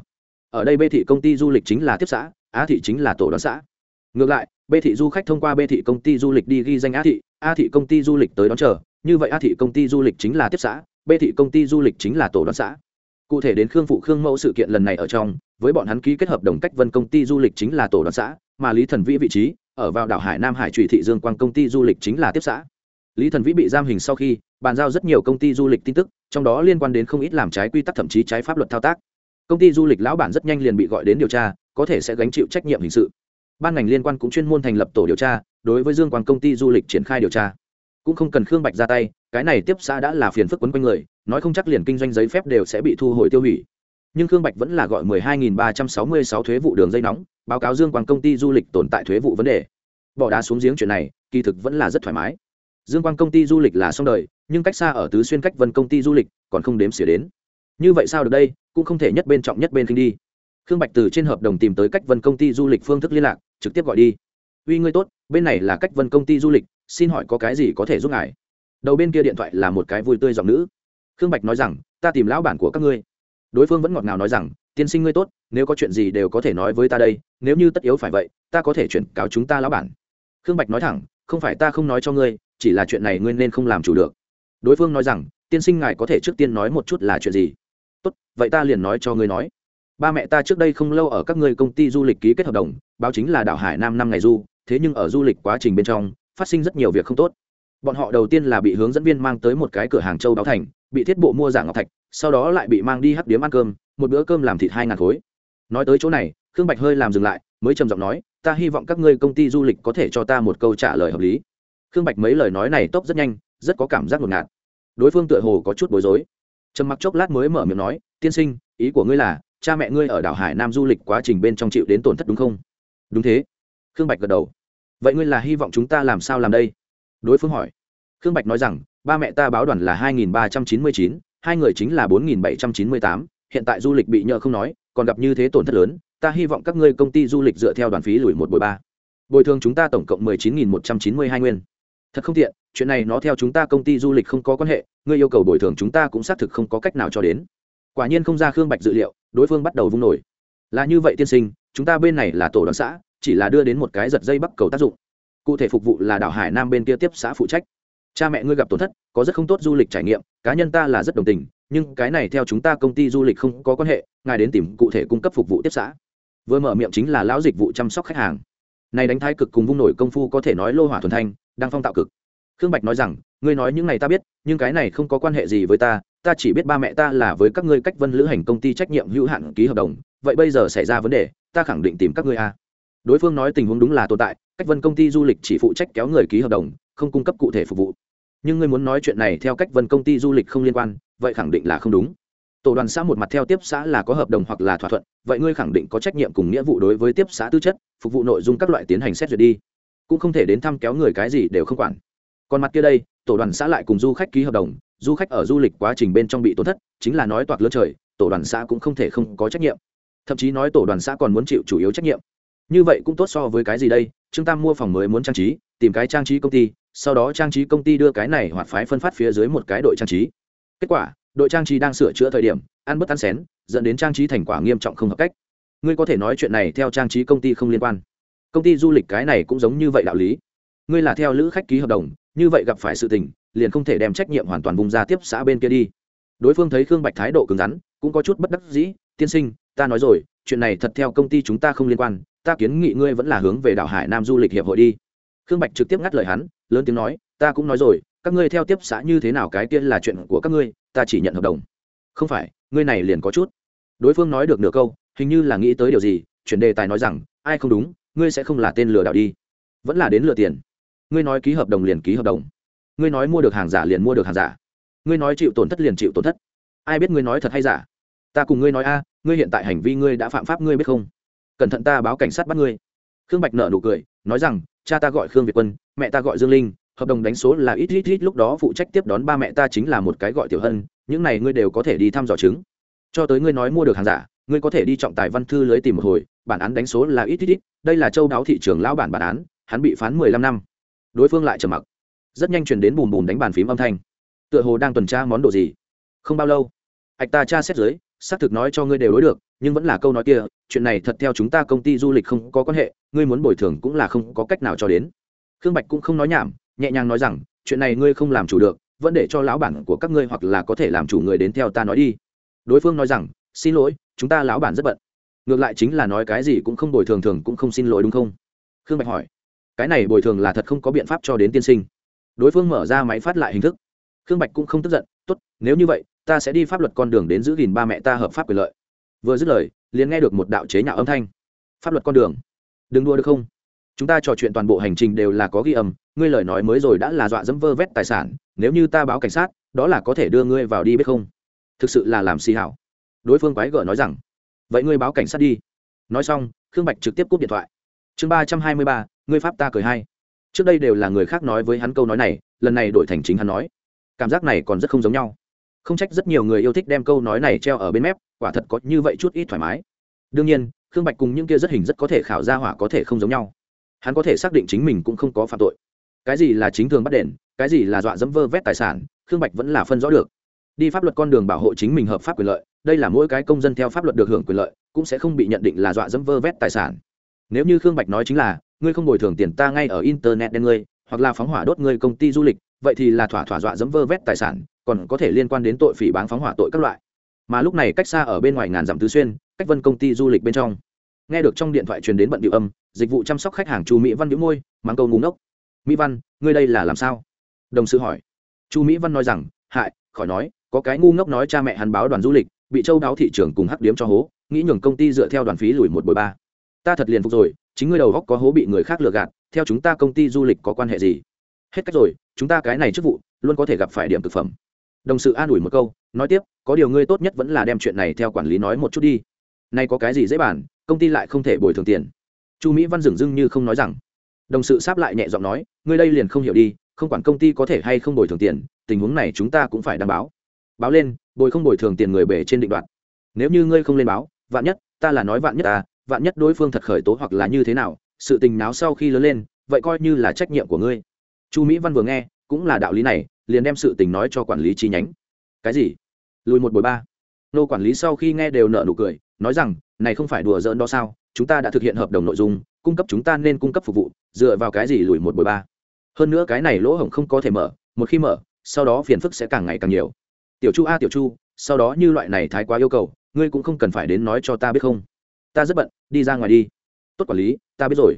Ở đây b thị công ty du lịch chính là tiếp xã, a thị chính là tổ đón xã. Ngược lại, b thị du khách thông qua b thị công ty du lịch đi ghi danh a thị a thị công ty du lịch tới đón chờ, như vậy a thị công ty du lịch chính là tiếp xã Bê thị công ty du lịch chính là tổ đoàn xã. Cụ thể đến khương phụ khương mẫu sự kiện lần này ở trong, với bọn hắn ký kết hợp đồng cách vân công ty du lịch chính là tổ đoàn xã, mà lý thần vĩ vị trí, ở vào đảo hải nam hải trụy thị dương quang công ty du lịch chính là tiếp xã. Lý thần vĩ bị giam hình sau khi, bàn giao rất nhiều công ty du lịch tin tức, trong đó liên quan đến không ít làm trái quy tắc thậm chí trái pháp luật thao tác. Công ty du lịch lão bản rất nhanh liền bị gọi đến điều tra, có thể sẽ gánh chịu trách nhiệm hình sự. Ban ngành liên quan cũng chuyên môn thành lập tổ điều tra, đối với dương quang công ty du lịch triển khai điều tra cũng không cần khương bạch ra tay, cái này tiếp xã đã là phiền phức quấn quanh người, nói không chắc liền kinh doanh giấy phép đều sẽ bị thu hồi tiêu hủy. Nhưng khương bạch vẫn là gọi 12.366 thuế vụ đường dây nóng, báo cáo dương quang công ty du lịch tồn tại thuế vụ vấn đề. Bỏ đá xuống giếng chuyện này, kỳ thực vẫn là rất thoải mái. Dương quang công ty du lịch là xong đời, nhưng cách xa ở tứ xuyên cách vân công ty du lịch còn không đếm xỉa đến. Như vậy sao được đây, cũng không thể nhất bên trọng nhất bên kinh đi. Khương bạch từ trên hợp đồng tìm tới cách vân công ty du lịch phương thức liên lạc, trực tiếp gọi đi. Uy, ngươi tốt, bên này là cách vân công ty du lịch xin hỏi có cái gì có thể giúp ngài? Đầu bên kia điện thoại là một cái vui tươi giọng nữ. Khương bạch nói rằng, ta tìm lão bản của các ngươi. Đối phương vẫn ngọt ngào nói rằng, tiên sinh ngươi tốt, nếu có chuyện gì đều có thể nói với ta đây, nếu như tất yếu phải vậy, ta có thể chuyển cáo chúng ta lão bản. Khương bạch nói thẳng, không phải ta không nói cho ngươi, chỉ là chuyện này ngươi nên không làm chủ được. Đối phương nói rằng, tiên sinh ngài có thể trước tiên nói một chút là chuyện gì? Tốt, vậy ta liền nói cho ngươi nói. Ba mẹ ta trước đây không lâu ở các ngươi công ty du lịch ký kết hợp đồng, báo chính là đảo hải nam năm ngày du, thế nhưng ở du lịch quá trình bên trong phát sinh rất nhiều việc không tốt. Bọn họ đầu tiên là bị hướng dẫn viên mang tới một cái cửa hàng châu báo thành, bị thiết bộ mua giả ngọc thạch, sau đó lại bị mang đi hấp điếm ăn cơm, một bữa cơm làm thịt hai ngàn khối. Nói tới chỗ này, khương bạch hơi làm dừng lại, mới trầm giọng nói, ta hy vọng các ngươi công ty du lịch có thể cho ta một câu trả lời hợp lý. Khương bạch mấy lời nói này tốc rất nhanh, rất có cảm giác ngột ngạt. Đối phương tựa hồ có chút bối rối. Trầm mặc chốc lát mới mở miệng nói, tiên sinh, ý của ngươi là, cha mẹ ngươi ở đảo hải nam du lịch quá trình bên trong chịu đến tổn thất đúng không? Đúng thế. Khương bạch gật đầu vậy ngươi là hy vọng chúng ta làm sao làm đây? Đối phương hỏi. Khương bạch nói rằng, ba mẹ ta báo đoàn là hai nghìn ba trăm chín mươi chín, hai người chính là bốn nghìn bảy trăm chín mươi tám, hiện tại du lịch bị nhỡ không nói, còn gặp như thế tổn thất lớn, ta hy vọng các ngươi công ty du lịch dựa theo đoàn phí lùi một bồi ba. Bồi thường chúng ta tổng cộng mười chín nghìn một trăm chín mươi hai nguyên. Thật không tiện, chuyện này nó theo chúng ta công ty du lịch không có quan hệ, ngươi yêu cầu bồi thường chúng ta cũng xác thực không có cách nào cho đến. Quả nhiên không ra khương bạch dự liệu, đối phương bắt đầu vung nổi. Là như vậy tiên sinh, chúng ta bên này là tổ đoàn xã chỉ là đưa đến một cái giật dây bắc cầu tác dụng. Cụ thể phục vụ là đảo hải nam bên kia tiếp xã phụ trách. Cha mẹ ngươi gặp tổn thất, có rất không tốt du lịch trải nghiệm, cá nhân ta là rất đồng tình, nhưng cái này theo chúng ta công ty du lịch không có quan hệ, ngài đến tìm cụ thể cung cấp phục vụ tiếp xã. Vừa mở miệng chính là lão dịch vụ chăm sóc khách hàng. Này đánh thái cực cùng vung nổi công phu có thể nói lô hỏa thuần thanh, đang phong tạo cực. Khương bạch nói rằng, ngươi nói những này ta biết, nhưng cái này không có quan hệ gì với ta ta chỉ biết ba mẹ ta là với các ngươi cách vân lữ hành công ty trách nhiệm hữu hạn ký hợp đồng, vậy bây giờ xảy ra vấn đề, ta khẳng định tìm các ngươi a đối phương nói tình huống đúng là tồn tại, cách vân công ty du lịch chỉ phụ trách kéo người ký hợp đồng, không cung cấp cụ thể phục vụ. Nhưng ngươi muốn nói chuyện này theo cách vân công ty du lịch không liên quan, vậy khẳng định là không đúng. Tổ đoàn xã một mặt theo tiếp xã là có hợp đồng hoặc là thỏa thuận, vậy ngươi khẳng định có trách nhiệm cùng nghĩa vụ đối với tiếp xã tư chất, phục vụ nội dung các loại tiến hành xét duyệt đi. Cũng không thể đến thăm kéo người cái gì đều không quản. Còn mặt kia đây, tổ đoàn xã lại cùng du khách ký hợp đồng, du khách ở du lịch quá trình bên trong bị tổn thất, chính là nói toạc lớn trời, tổ đoàn xã cũng không thể không có trách nhiệm. Thậm chí nói tổ đoàn xã còn muốn chịu chủ yếu trách nhiệm như vậy cũng tốt so với cái gì đây? Trương tam mua phòng mới muốn trang trí, tìm cái trang trí công ty, sau đó trang trí công ty đưa cái này hoạt phái phân phát phía dưới một cái đội trang trí. Kết quả, đội trang trí đang sửa chữa thời điểm, ăn bất ăn xén, dẫn đến trang trí thành quả nghiêm trọng không hợp cách. Ngươi có thể nói chuyện này theo trang trí công ty không liên quan. Công ty du lịch cái này cũng giống như vậy đạo lý. Ngươi là theo lữ khách ký hợp đồng, như vậy gặp phải sự tình, liền không thể đem trách nhiệm hoàn toàn vùng ra tiếp xã bên kia đi. Đối phương thấy khương bạch thái độ cứng rắn, cũng có chút bất đắc dĩ, tiên sinh, ta nói rồi, chuyện này thật theo công ty chúng ta không liên quan ta kiến nghị ngươi vẫn là hướng về đảo hải nam du lịch hiệp hội đi. Khương bạch trực tiếp ngắt lời hắn, lớn tiếng nói, ta cũng nói rồi, các ngươi theo tiếp xã như thế nào cái kia là chuyện của các ngươi, ta chỉ nhận hợp đồng. Không phải, ngươi này liền có chút. Đối phương nói được nửa câu, hình như là nghĩ tới điều gì, chuyển đề tài nói rằng, ai không đúng, ngươi sẽ không là tên lừa đảo đi. Vẫn là đến lừa tiền. Ngươi nói ký hợp đồng liền ký hợp đồng. Ngươi nói mua được hàng giả liền mua được hàng giả. Ngươi nói chịu tổn thất liền chịu tổn thất. Ai biết ngươi nói thật hay giả? Ta cùng ngươi nói a, ngươi hiện tại hành vi ngươi đã phạm pháp ngươi biết không? Cẩn thận ta báo cảnh sát bắt ngươi. Khương bạch nợ nụ cười, nói rằng, cha ta gọi khương việt quân, mẹ ta gọi dương linh, hợp đồng đánh số là ít ít ít, lúc đó phụ trách tiếp đón ba mẹ ta chính là một cái gọi tiểu hân, những này ngươi đều có thể đi thăm dò chứng. Cho tới ngươi nói mua được hàng giả, ngươi có thể đi trọng tài văn thư lưới tìm một hồi, bản án đánh số là ít ít ít, đây là châu đáo thị trường lão bản bản án, hắn bị phán mười lăm năm. Đối phương lại trầm mặc. Rất nhanh chuyển đến bùm bùm đánh bàn phím âm thanh. Tựa hồ đang tuần tra món đồ gì? Không bao lâu. Ạch ta tra xét dưới xác thực nói cho ngươi đều đối được, nhưng vẫn là câu nói kia, chuyện này thật theo chúng ta công ty du lịch không có quan hệ, ngươi muốn bồi thường cũng là không có cách nào cho đến. Khương bạch cũng không nói nhảm, nhẹ nhàng nói rằng, chuyện này ngươi không làm chủ được, vẫn để cho lão bản của các ngươi hoặc là có thể làm chủ người đến theo ta nói đi. Đối phương nói rằng, xin lỗi, chúng ta lão bản rất bận. Ngược lại chính là nói cái gì cũng không bồi thường thường cũng không xin lỗi đúng không? Khương bạch hỏi. Cái này bồi thường là thật không có biện pháp cho đến tiên sinh. Đối phương mở ra máy phát lại hình thức. Khương bạch cũng không tức giận, tốt nếu như vậy, ta sẽ đi pháp luật con đường đến giữ gìn ba mẹ ta hợp pháp quyền lợi. Vừa dứt lời, liền nghe được một đạo chế nhạo âm thanh. Pháp luật con đường. Đừng đua được không? Chúng ta trò chuyện toàn bộ hành trình đều là có ghi âm, ngươi lời nói mới rồi đã là dọa dẫm vơ vét tài sản, nếu như ta báo cảnh sát, đó là có thể đưa ngươi vào đi biết không? Thực sự là làm xì hảo đối phương quái gở nói rằng, vậy ngươi báo cảnh sát đi. Nói xong, khương bạch trực tiếp cúp điện thoại. Chương ba trăm hai mươi ba, ngươi pháp ta cười hay. Trước đây đều là người khác nói với hắn câu nói này, lần này đổi thành chính hắn nói. Cảm giác này còn rất không giống nhau không trách rất nhiều người yêu thích đem câu nói này treo ở bên mép, quả thật có như vậy chút ít thoải mái. Đương nhiên, khương bạch cùng những kia rất hình rất có thể khảo ra hỏa có thể không giống nhau. Hắn có thể xác định chính mình cũng không có phạm tội. Cái gì là chính thường bắt đền, cái gì là dọa dẫm vơ vét tài sản, khương bạch vẫn là phân rõ được. Đi pháp luật con đường bảo hộ chính mình hợp pháp quyền lợi, đây là mỗi cái công dân theo pháp luật được hưởng quyền lợi, cũng sẽ không bị nhận định là dọa dẫm vơ vét tài sản. Nếu như khương bạch nói chính là, ngươi không bồi thường tiền ta ngay ở internet đen ngươi, hoặc là phóng hỏa đốt ngươi công ty du lịch, vậy thì là thỏa thỏa dọa dẫm vơ vét tài sản còn có thể liên quan đến tội phỉ báng phóng hỏa tội các loại. Mà lúc này cách xa ở bên ngoài ngàn dặm tứ xuyên, cách vân công ty du lịch bên trong. Nghe được trong điện thoại truyền đến bận điệu âm, dịch vụ chăm sóc khách hàng chu mỹ văn nhữ môi, mắng câu ngúng ngốc. Mỹ văn, ngươi đây là làm sao? Đồng sự hỏi. Chu mỹ văn nói rằng, hại, khỏi nói, có cái ngu ngốc nói cha mẹ hắn báo đoàn du lịch, bị châu đáo thị trường cùng hắc điếm cho hố, nghĩ nhường công ty dựa theo đoàn phí lùi một bồi ba. Ta thật liền phục rồi, chính ngươi đầu góc có hố bị người khác lừa gạt, theo chúng ta công ty du lịch có quan hệ gì? Hết cách rồi, chúng ta cái này chức vụ, luôn có thể gặp phải điểm thực phẩm đồng sự an ủi một câu, nói tiếp, có điều ngươi tốt nhất vẫn là đem chuyện này theo quản lý nói một chút đi. Nay có cái gì dễ bàn, công ty lại không thể bồi thường tiền. Chu mỹ văn dừng dưng như không nói rằng. Đồng sự sáp lại nhẹ giọng nói, ngươi đây liền không hiểu đi, không quản công ty có thể hay không bồi thường tiền, tình huống này chúng ta cũng phải đảm báo báo lên, bồi không bồi thường tiền người bể trên định đoạn nếu như ngươi không lên báo, vạn nhất, ta là nói vạn nhất ta vạn nhất đối phương thật khởi tố hoặc là như thế nào, sự tình náo sau khi lớn lên, vậy coi như là trách nhiệm của ngươi. Chu mỹ văn vừa nghe, cũng là đạo lý này liền đem sự tình nói cho quản lý chi nhánh. Cái gì? Lùi một buổi ba. Nô quản lý sau khi nghe đều nợ nụ cười, nói rằng, này không phải đùa giỡn đó sao? Chúng ta đã thực hiện hợp đồng nội dung, cung cấp chúng ta nên cung cấp phục vụ, dựa vào cái gì lùi một buổi ba? Hơn nữa cái này lỗ hổng không có thể mở, một khi mở, sau đó phiền phức sẽ càng ngày càng nhiều. Tiểu chu a, tiểu chu, sau đó như loại này thái quá yêu cầu, ngươi cũng không cần phải đến nói cho ta biết không? Ta rất bận, đi ra ngoài đi. Tốt quản lý, ta biết rồi.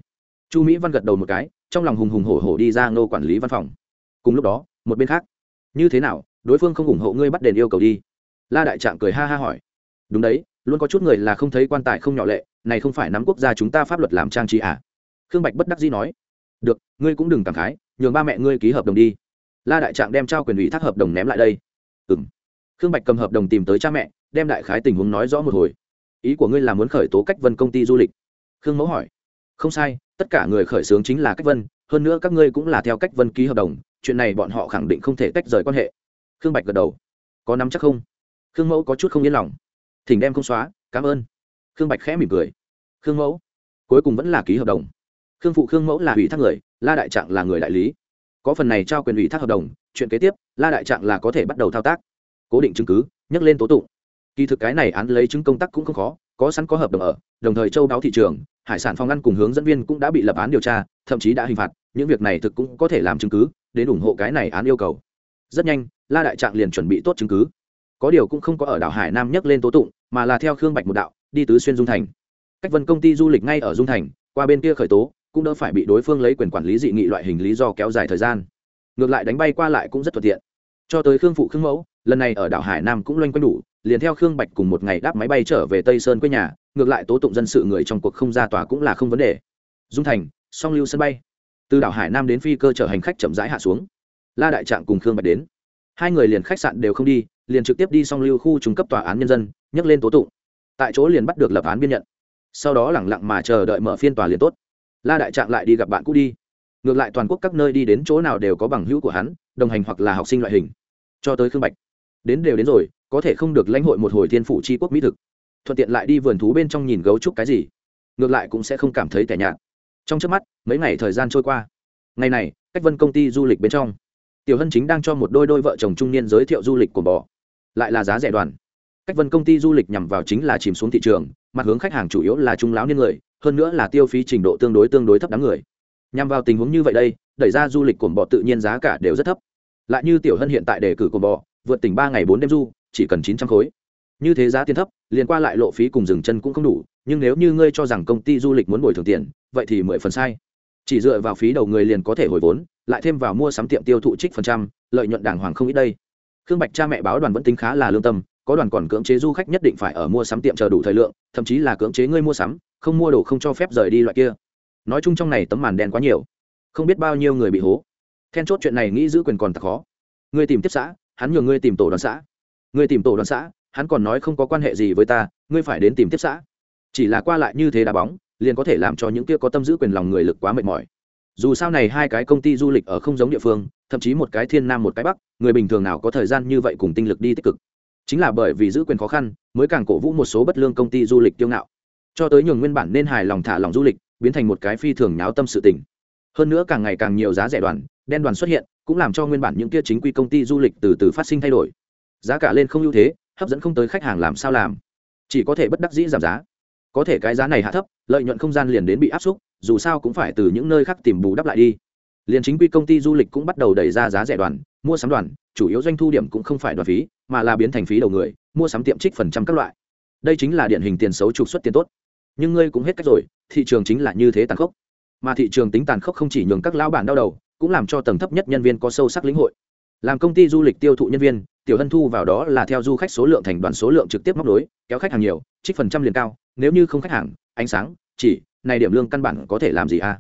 Chu mỹ văn gật đầu một cái, trong lòng hùng hùng hổ hổ đi ra ngô quản lý văn phòng. Cùng lúc đó một bên khác. Như thế nào, đối phương không ủng hộ ngươi bắt đền yêu cầu đi? La đại trạng cười ha ha hỏi. Đúng đấy, luôn có chút người là không thấy quan tài không nhỏ lệ, này không phải nắm quốc gia chúng ta pháp luật làm trang trí à? Khương bạch bất đắc dĩ nói. Được, ngươi cũng đừng cảm khái, nhường ba mẹ ngươi ký hợp đồng đi. La đại trạng đem trao quyền ủy thác hợp đồng ném lại đây. Ừ m khương bạch cầm hợp đồng tìm tới cha mẹ, đem đại khái tình huống nói rõ một hồi. Ý của ngươi là muốn khởi tố cách vân công ty du lịch? Khương mẫu hỏi. Không sai, tất cả người khởi xướng chính là cách vân, hơn nữa các ngươi cũng là theo cách vân ký hợp đồng chuyện này bọn họ khẳng định không thể tách rời quan hệ. Khương bạch gật đầu. Có nắm chắc không? Khương mẫu có chút không yên lòng. Thỉnh đem không xóa, cảm ơn. Khương bạch khẽ mỉm cười. Khương mẫu, cuối cùng vẫn là ký hợp đồng. Khương phụ khương mẫu là ủy thác người, la đại trạng là người đại lý. Có phần này trao quyền ủy thác hợp đồng, chuyện kế tiếp, la đại trạng là có thể bắt đầu thao tác. Cố định chứng cứ, nhắc lên tố tụng. Kỳ thực cái này án lấy chứng công tác cũng không khó, có sẵn có hợp đồng ở, đồng thời châu báo thị trường, hải sản phòng ngăn cùng hướng dẫn viên cũng đã bị lập án điều tra, thậm chí đã hình phạt, những việc này thực cũng có thể làm chứng cứ đến ủng hộ cái này án yêu cầu. Rất nhanh, la đại trạng liền chuẩn bị tốt chứng cứ. Có điều cũng không có ở đảo hải nam nhắc lên tố tụng, mà là theo khương bạch một đạo, đi tứ xuyên dung thành. Cách vân công ty du lịch ngay ở dung thành, qua bên kia khởi tố, cũng đỡ phải bị đối phương lấy quyền quản lý dị nghị loại hình lý do kéo dài thời gian. Ngược lại đánh bay qua lại cũng rất thuận tiện. Cho tới khương phụ khương mẫu, lần này ở đảo hải nam cũng loanh quanh đủ, liền theo khương bạch cùng một ngày đáp máy bay trở về tây sơn quê nhà, ngược lại tố tụng dân sự người trong cuộc không ra tòa cũng là không vấn đề. Dung thành, song lưu sân bay từ đảo hải nam đến phi cơ chở hành khách chậm rãi hạ xuống. La đại trạng cùng khương bạch đến. Hai người liền khách sạn đều không đi, liền trực tiếp đi song lưu khu trung cấp tòa án nhân dân nhắc lên tố tụng. Tại chỗ liền bắt được lập án biên nhận. Sau đó lẳng lặng mà chờ đợi mở phiên tòa liền tốt. La đại trạng lại đi gặp bạn cũ đi. Ngược lại toàn quốc các nơi đi đến chỗ nào đều có bằng hữu của hắn, đồng hành hoặc là học sinh loại hình. Cho tới khương bạch. Đến đều đến rồi, có thể không được lãnh hội một hồi thiên phủ c quốc mỹ thực. Thuận tiện lại đi vườn thú bên trong nhìn gấu trúc cái gì. Ngược lại cũng sẽ không cảm thấy tẻ nhạt trong trước mắt, mấy ngày thời gian trôi qua. Ngày này, cách vân công ty du lịch bên trong, tiểu hân chính đang cho một đôi đôi vợ chồng trung niên giới thiệu du lịch của bò. Lại là giá rẻ đoàn. Cách vân công ty du lịch nhằm vào chính là chìm xuống thị trường, mặt hướng khách hàng chủ yếu là trung lão niên người, hơn nữa là tiêu phí trình độ tương đối tương đối thấp đám người. Nhằm vào tình huống như vậy đây, đẩy ra du lịch của bò tự nhiên giá cả đều rất thấp. Lại như tiểu hân hiện tại đề cử của bò, vượt tỉnh ba ngày bốn đêm du, chỉ cần chín trăm khối. Như thế giá tiền thấp, liền qua lại lộ phí cùng dừng chân cũng không đủ nhưng nếu như ngươi cho rằng công ty du lịch muốn bồi thường tiền, vậy thì mười phần sai. Chỉ dựa vào phí đầu người liền có thể hồi vốn, lại thêm vào mua sắm tiệm tiêu thụ trích phần trăm, lợi nhuận đàng hoàng không ít đây. Khương bạch cha mẹ báo đoàn vẫn tính khá là lương tâm, có đoàn còn cưỡng chế du khách nhất định phải ở mua sắm tiệm chờ đủ thời lượng, thậm chí là cưỡng chế ngươi mua sắm, không mua đồ không cho phép rời đi loại kia. Nói chung trong này tấm màn đen quá nhiều, không biết bao nhiêu người bị hố. Then chốt chuyện này nghĩ giữ quyền còn thật khó. Ngươi tìm tiếp xã, hắn nhường ngươi tìm tổ đoàn xã. Ngươi tìm tổ đoàn xã, hắn còn nói không có quan hệ gì với ta, ngươi phải đến tìm tiếp xã chỉ là qua lại như thế đá bóng, liền có thể làm cho những kia có tâm giữ quyền lòng người lực quá mệt mỏi. Dù sao này hai cái công ty du lịch ở không giống địa phương, thậm chí một cái thiên nam một cái bắc, người bình thường nào có thời gian như vậy cùng tinh lực đi tích cực. Chính là bởi vì giữ quyền khó khăn, mới càng cổ vũ một số bất lương công ty du lịch tiêu ngạo. Cho tới nhường nguyên bản nên hài lòng thả lòng du lịch, biến thành một cái phi thường nháo tâm sự tình. Hơn nữa càng ngày càng nhiều giá rẻ đoàn, đen đoàn xuất hiện, cũng làm cho nguyên bản những kia chính quy công ty du lịch từ từ phát sinh thay đổi. Giá cả lên không ưu thế, hấp dẫn không tới khách hàng làm sao làm. Chỉ có thể bất đắc dĩ giảm giá có thể cái giá này hạ thấp, lợi nhuận không gian liền đến bị áp xúc, dù sao cũng phải từ những nơi khác tìm bù đắp lại đi. Liền chính quy công ty du lịch cũng bắt đầu đẩy ra giá rẻ đoàn, mua sắm đoàn, chủ yếu doanh thu điểm cũng không phải đoàn phí, mà là biến thành phí đầu người, mua sắm tiệm trích phần trăm các loại. Đây chính là điển hình tiền xấu trục xuất tiền tốt. Nhưng ngươi cũng hết cách rồi, thị trường chính là như thế tàn khốc. Mà thị trường tính tàn khốc không chỉ nhường các lão bản đau đầu, cũng làm cho tầng thấp nhất nhân viên có sâu sắc lĩnh hội. Làm công ty du lịch tiêu thụ nhân viên, tiểu hân thu vào đó là theo du khách số lượng thành đoàn số lượng trực tiếp móc nối, kéo khách hàng nhiều, trích phần trăm liền cao nếu như không khách hàng, ánh sáng, chỉ, này điểm lương căn bản có thể làm gì à?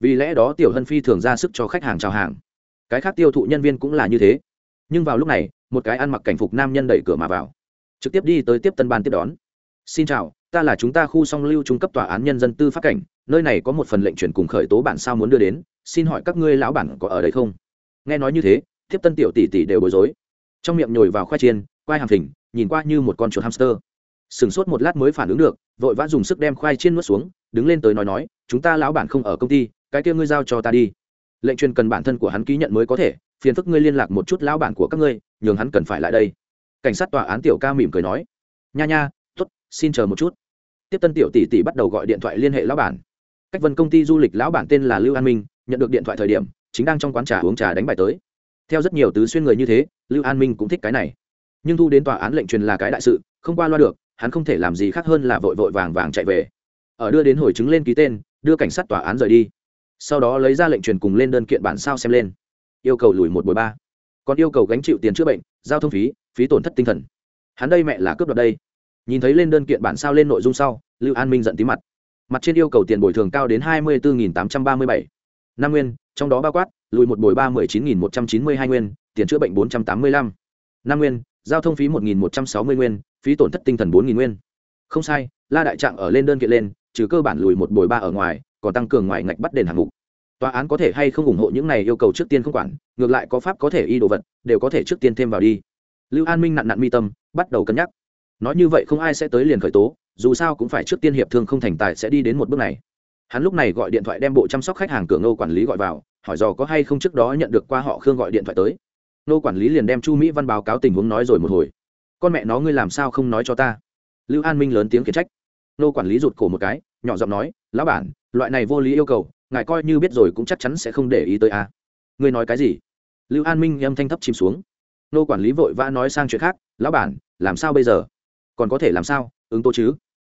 Vì lẽ đó tiểu hân phi thường ra sức cho khách hàng chào hàng. Cái khác tiêu thụ nhân viên cũng là như thế. Nhưng vào lúc này, một cái ăn mặc cảnh phục nam nhân đẩy cửa mà vào. Trực tiếp đi tới tiếp tân ban tiếp đón. Xin chào, ta là chúng ta khu song lưu trung cấp tòa án nhân dân tư pháp cảnh, nơi này có một phần lệnh chuyển cùng khởi tố bản sao muốn đưa đến, xin hỏi các ngươi lão bản có ở đây không? Nghe nói như thế, tiếp tân tiểu tỷ tỷ đều bối rối. Trong miệng nhồi vào khoai chiên, quai hàm phình, nhìn qua như một con chuột hamster sửng sốt một lát mới phản ứng được, vội vã dùng sức đem khoai chiên nuốt xuống, đứng lên tới nói nói, chúng ta lão bản không ở công ty, cái kia ngươi giao cho ta đi. Lệnh truyền cần bản thân của hắn ký nhận mới có thể, phiền phức ngươi liên lạc một chút lão bản của các ngươi, nhường hắn cần phải lại đây. Cảnh sát tòa án tiểu ca mỉm cười nói, nha nha t ố t xin chờ một chút. Tiếp tân tiểu tỷ tỷ bắt đầu gọi điện thoại liên hệ lão bản. Cách vân công ty du lịch lão bản tên là lưu an minh, nhận được điện thoại thời điểm, chính đang trong quán trà uống trà đánh bài tới. Theo rất nhiều tứ xuyên người như thế, lưu an minh cũng thích cái này. Nhưng thu đến tòa án lệnh truyền là cái đại sự, không qua loa được hắn không thể làm gì khác hơn là vội vội vàng vàng chạy về. Ở đưa đến hồi chứng lên ký tên, đưa cảnh sát tòa án rời đi. Sau đó lấy ra lệnh truyền cùng lên đơn kiện bản sao xem lên. Yêu cầu lùi một buổi ba. Còn yêu cầu gánh chịu tiền chữa bệnh, giao thông phí phí tổn thất tinh thần. Hắn đây mẹ là cướp đoạt đây. Nhìn thấy lên đơn kiện bản sao lên nội dung sau, lưu an minh giận tí mặt. Mặt trên yêu cầu tiền bồi thường cao đến hai mươi bốn tám trăm ba mươi bảy. Năm nguyên, trong đó bao quát, lùi một bồi ba mươi chín một trăm chín mươi hai nguyên, tiền chữa bệnh bốn trăm tám mươi lăm. Năm nguyên, giao thông phí một một trăm sáu mươi nguyên phí tổn thất tinh thần bốn nguyên. Không sai, la đại trạng ở lên đơn kiện lên, trừ cơ bản lùi một bồi ba ở ngoài, còn tăng cường ngoài ngạch bắt đền hạng mục. Tòa án có thể hay không ủng hộ những này yêu cầu trước tiên không quản, ngược lại có pháp có thể y đồ vật, đều có thể trước tiên thêm vào đi. Lưu an minh nặn nặn mi tâm, bắt đầu cân nhắc. Nói như vậy không ai sẽ tới liền khởi tố, dù sao cũng phải trước tiên hiệp thương không thành tài sẽ đi đến một bước này. Hắn lúc này gọi điện thoại đem bộ chăm sóc khách hàng cửa ngô quản lý gọi vào, hỏi dò có hay không trước đó nhận được qua họ khương gọi điện thoại tới. Nô quản lý liền đem chu mỹ văn báo cáo tình huống nói rồi một hồi con mẹ nó ngươi làm sao không nói cho ta? Lưu an minh lớn tiếng khiển trách. Nô quản lý rụt cổ một cái, nhỏ giọng nói, lão bản, loại này vô lý yêu cầu, ngài coi như biết rồi cũng chắc chắn sẽ không để ý tới a. Ngươi nói cái gì? Lưu an minh âm thanh thấp chìm xuống. Nô quản lý vội vã nói sang chuyện khác, lão bản, làm sao bây giờ? Còn có thể làm sao? Ứng tô chứ?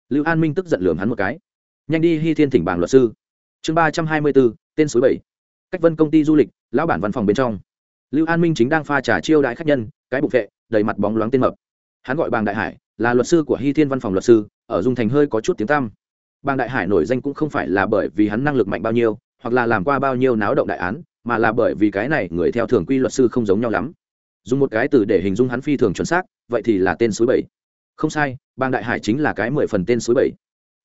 Lưu an minh tức giận lườm hắn một cái. Nhanh đi hy thiên thỉnh bảng luật sư. Chương ba trăm hai mươi bốn, tên suối bảy. Cách vân công ty du lịch, lão bản văn phòng bên trong. Lưu an minh chính đang pha trà chiêu đãi khách nhân, cái bục vệ, đầy mặt bóng loáng tên mập hắn gọi bàng đại hải, là luật sư của hy thiên văn phòng luật sư, ở dung thành hơi có chút tiếng tăm. Bàng đại hải nổi danh cũng không phải là bởi vì hắn năng lực mạnh bao nhiêu, hoặc là làm qua bao nhiêu náo động đại án, mà là bởi vì cái này người theo thường quy luật sư không giống nhau lắm. Dùng một cái từ để hình dung hắn phi thường chuẩn xác, vậy thì là tên suối bảy. Không sai, bàng đại hải chính là cái mười phần tên suối bảy.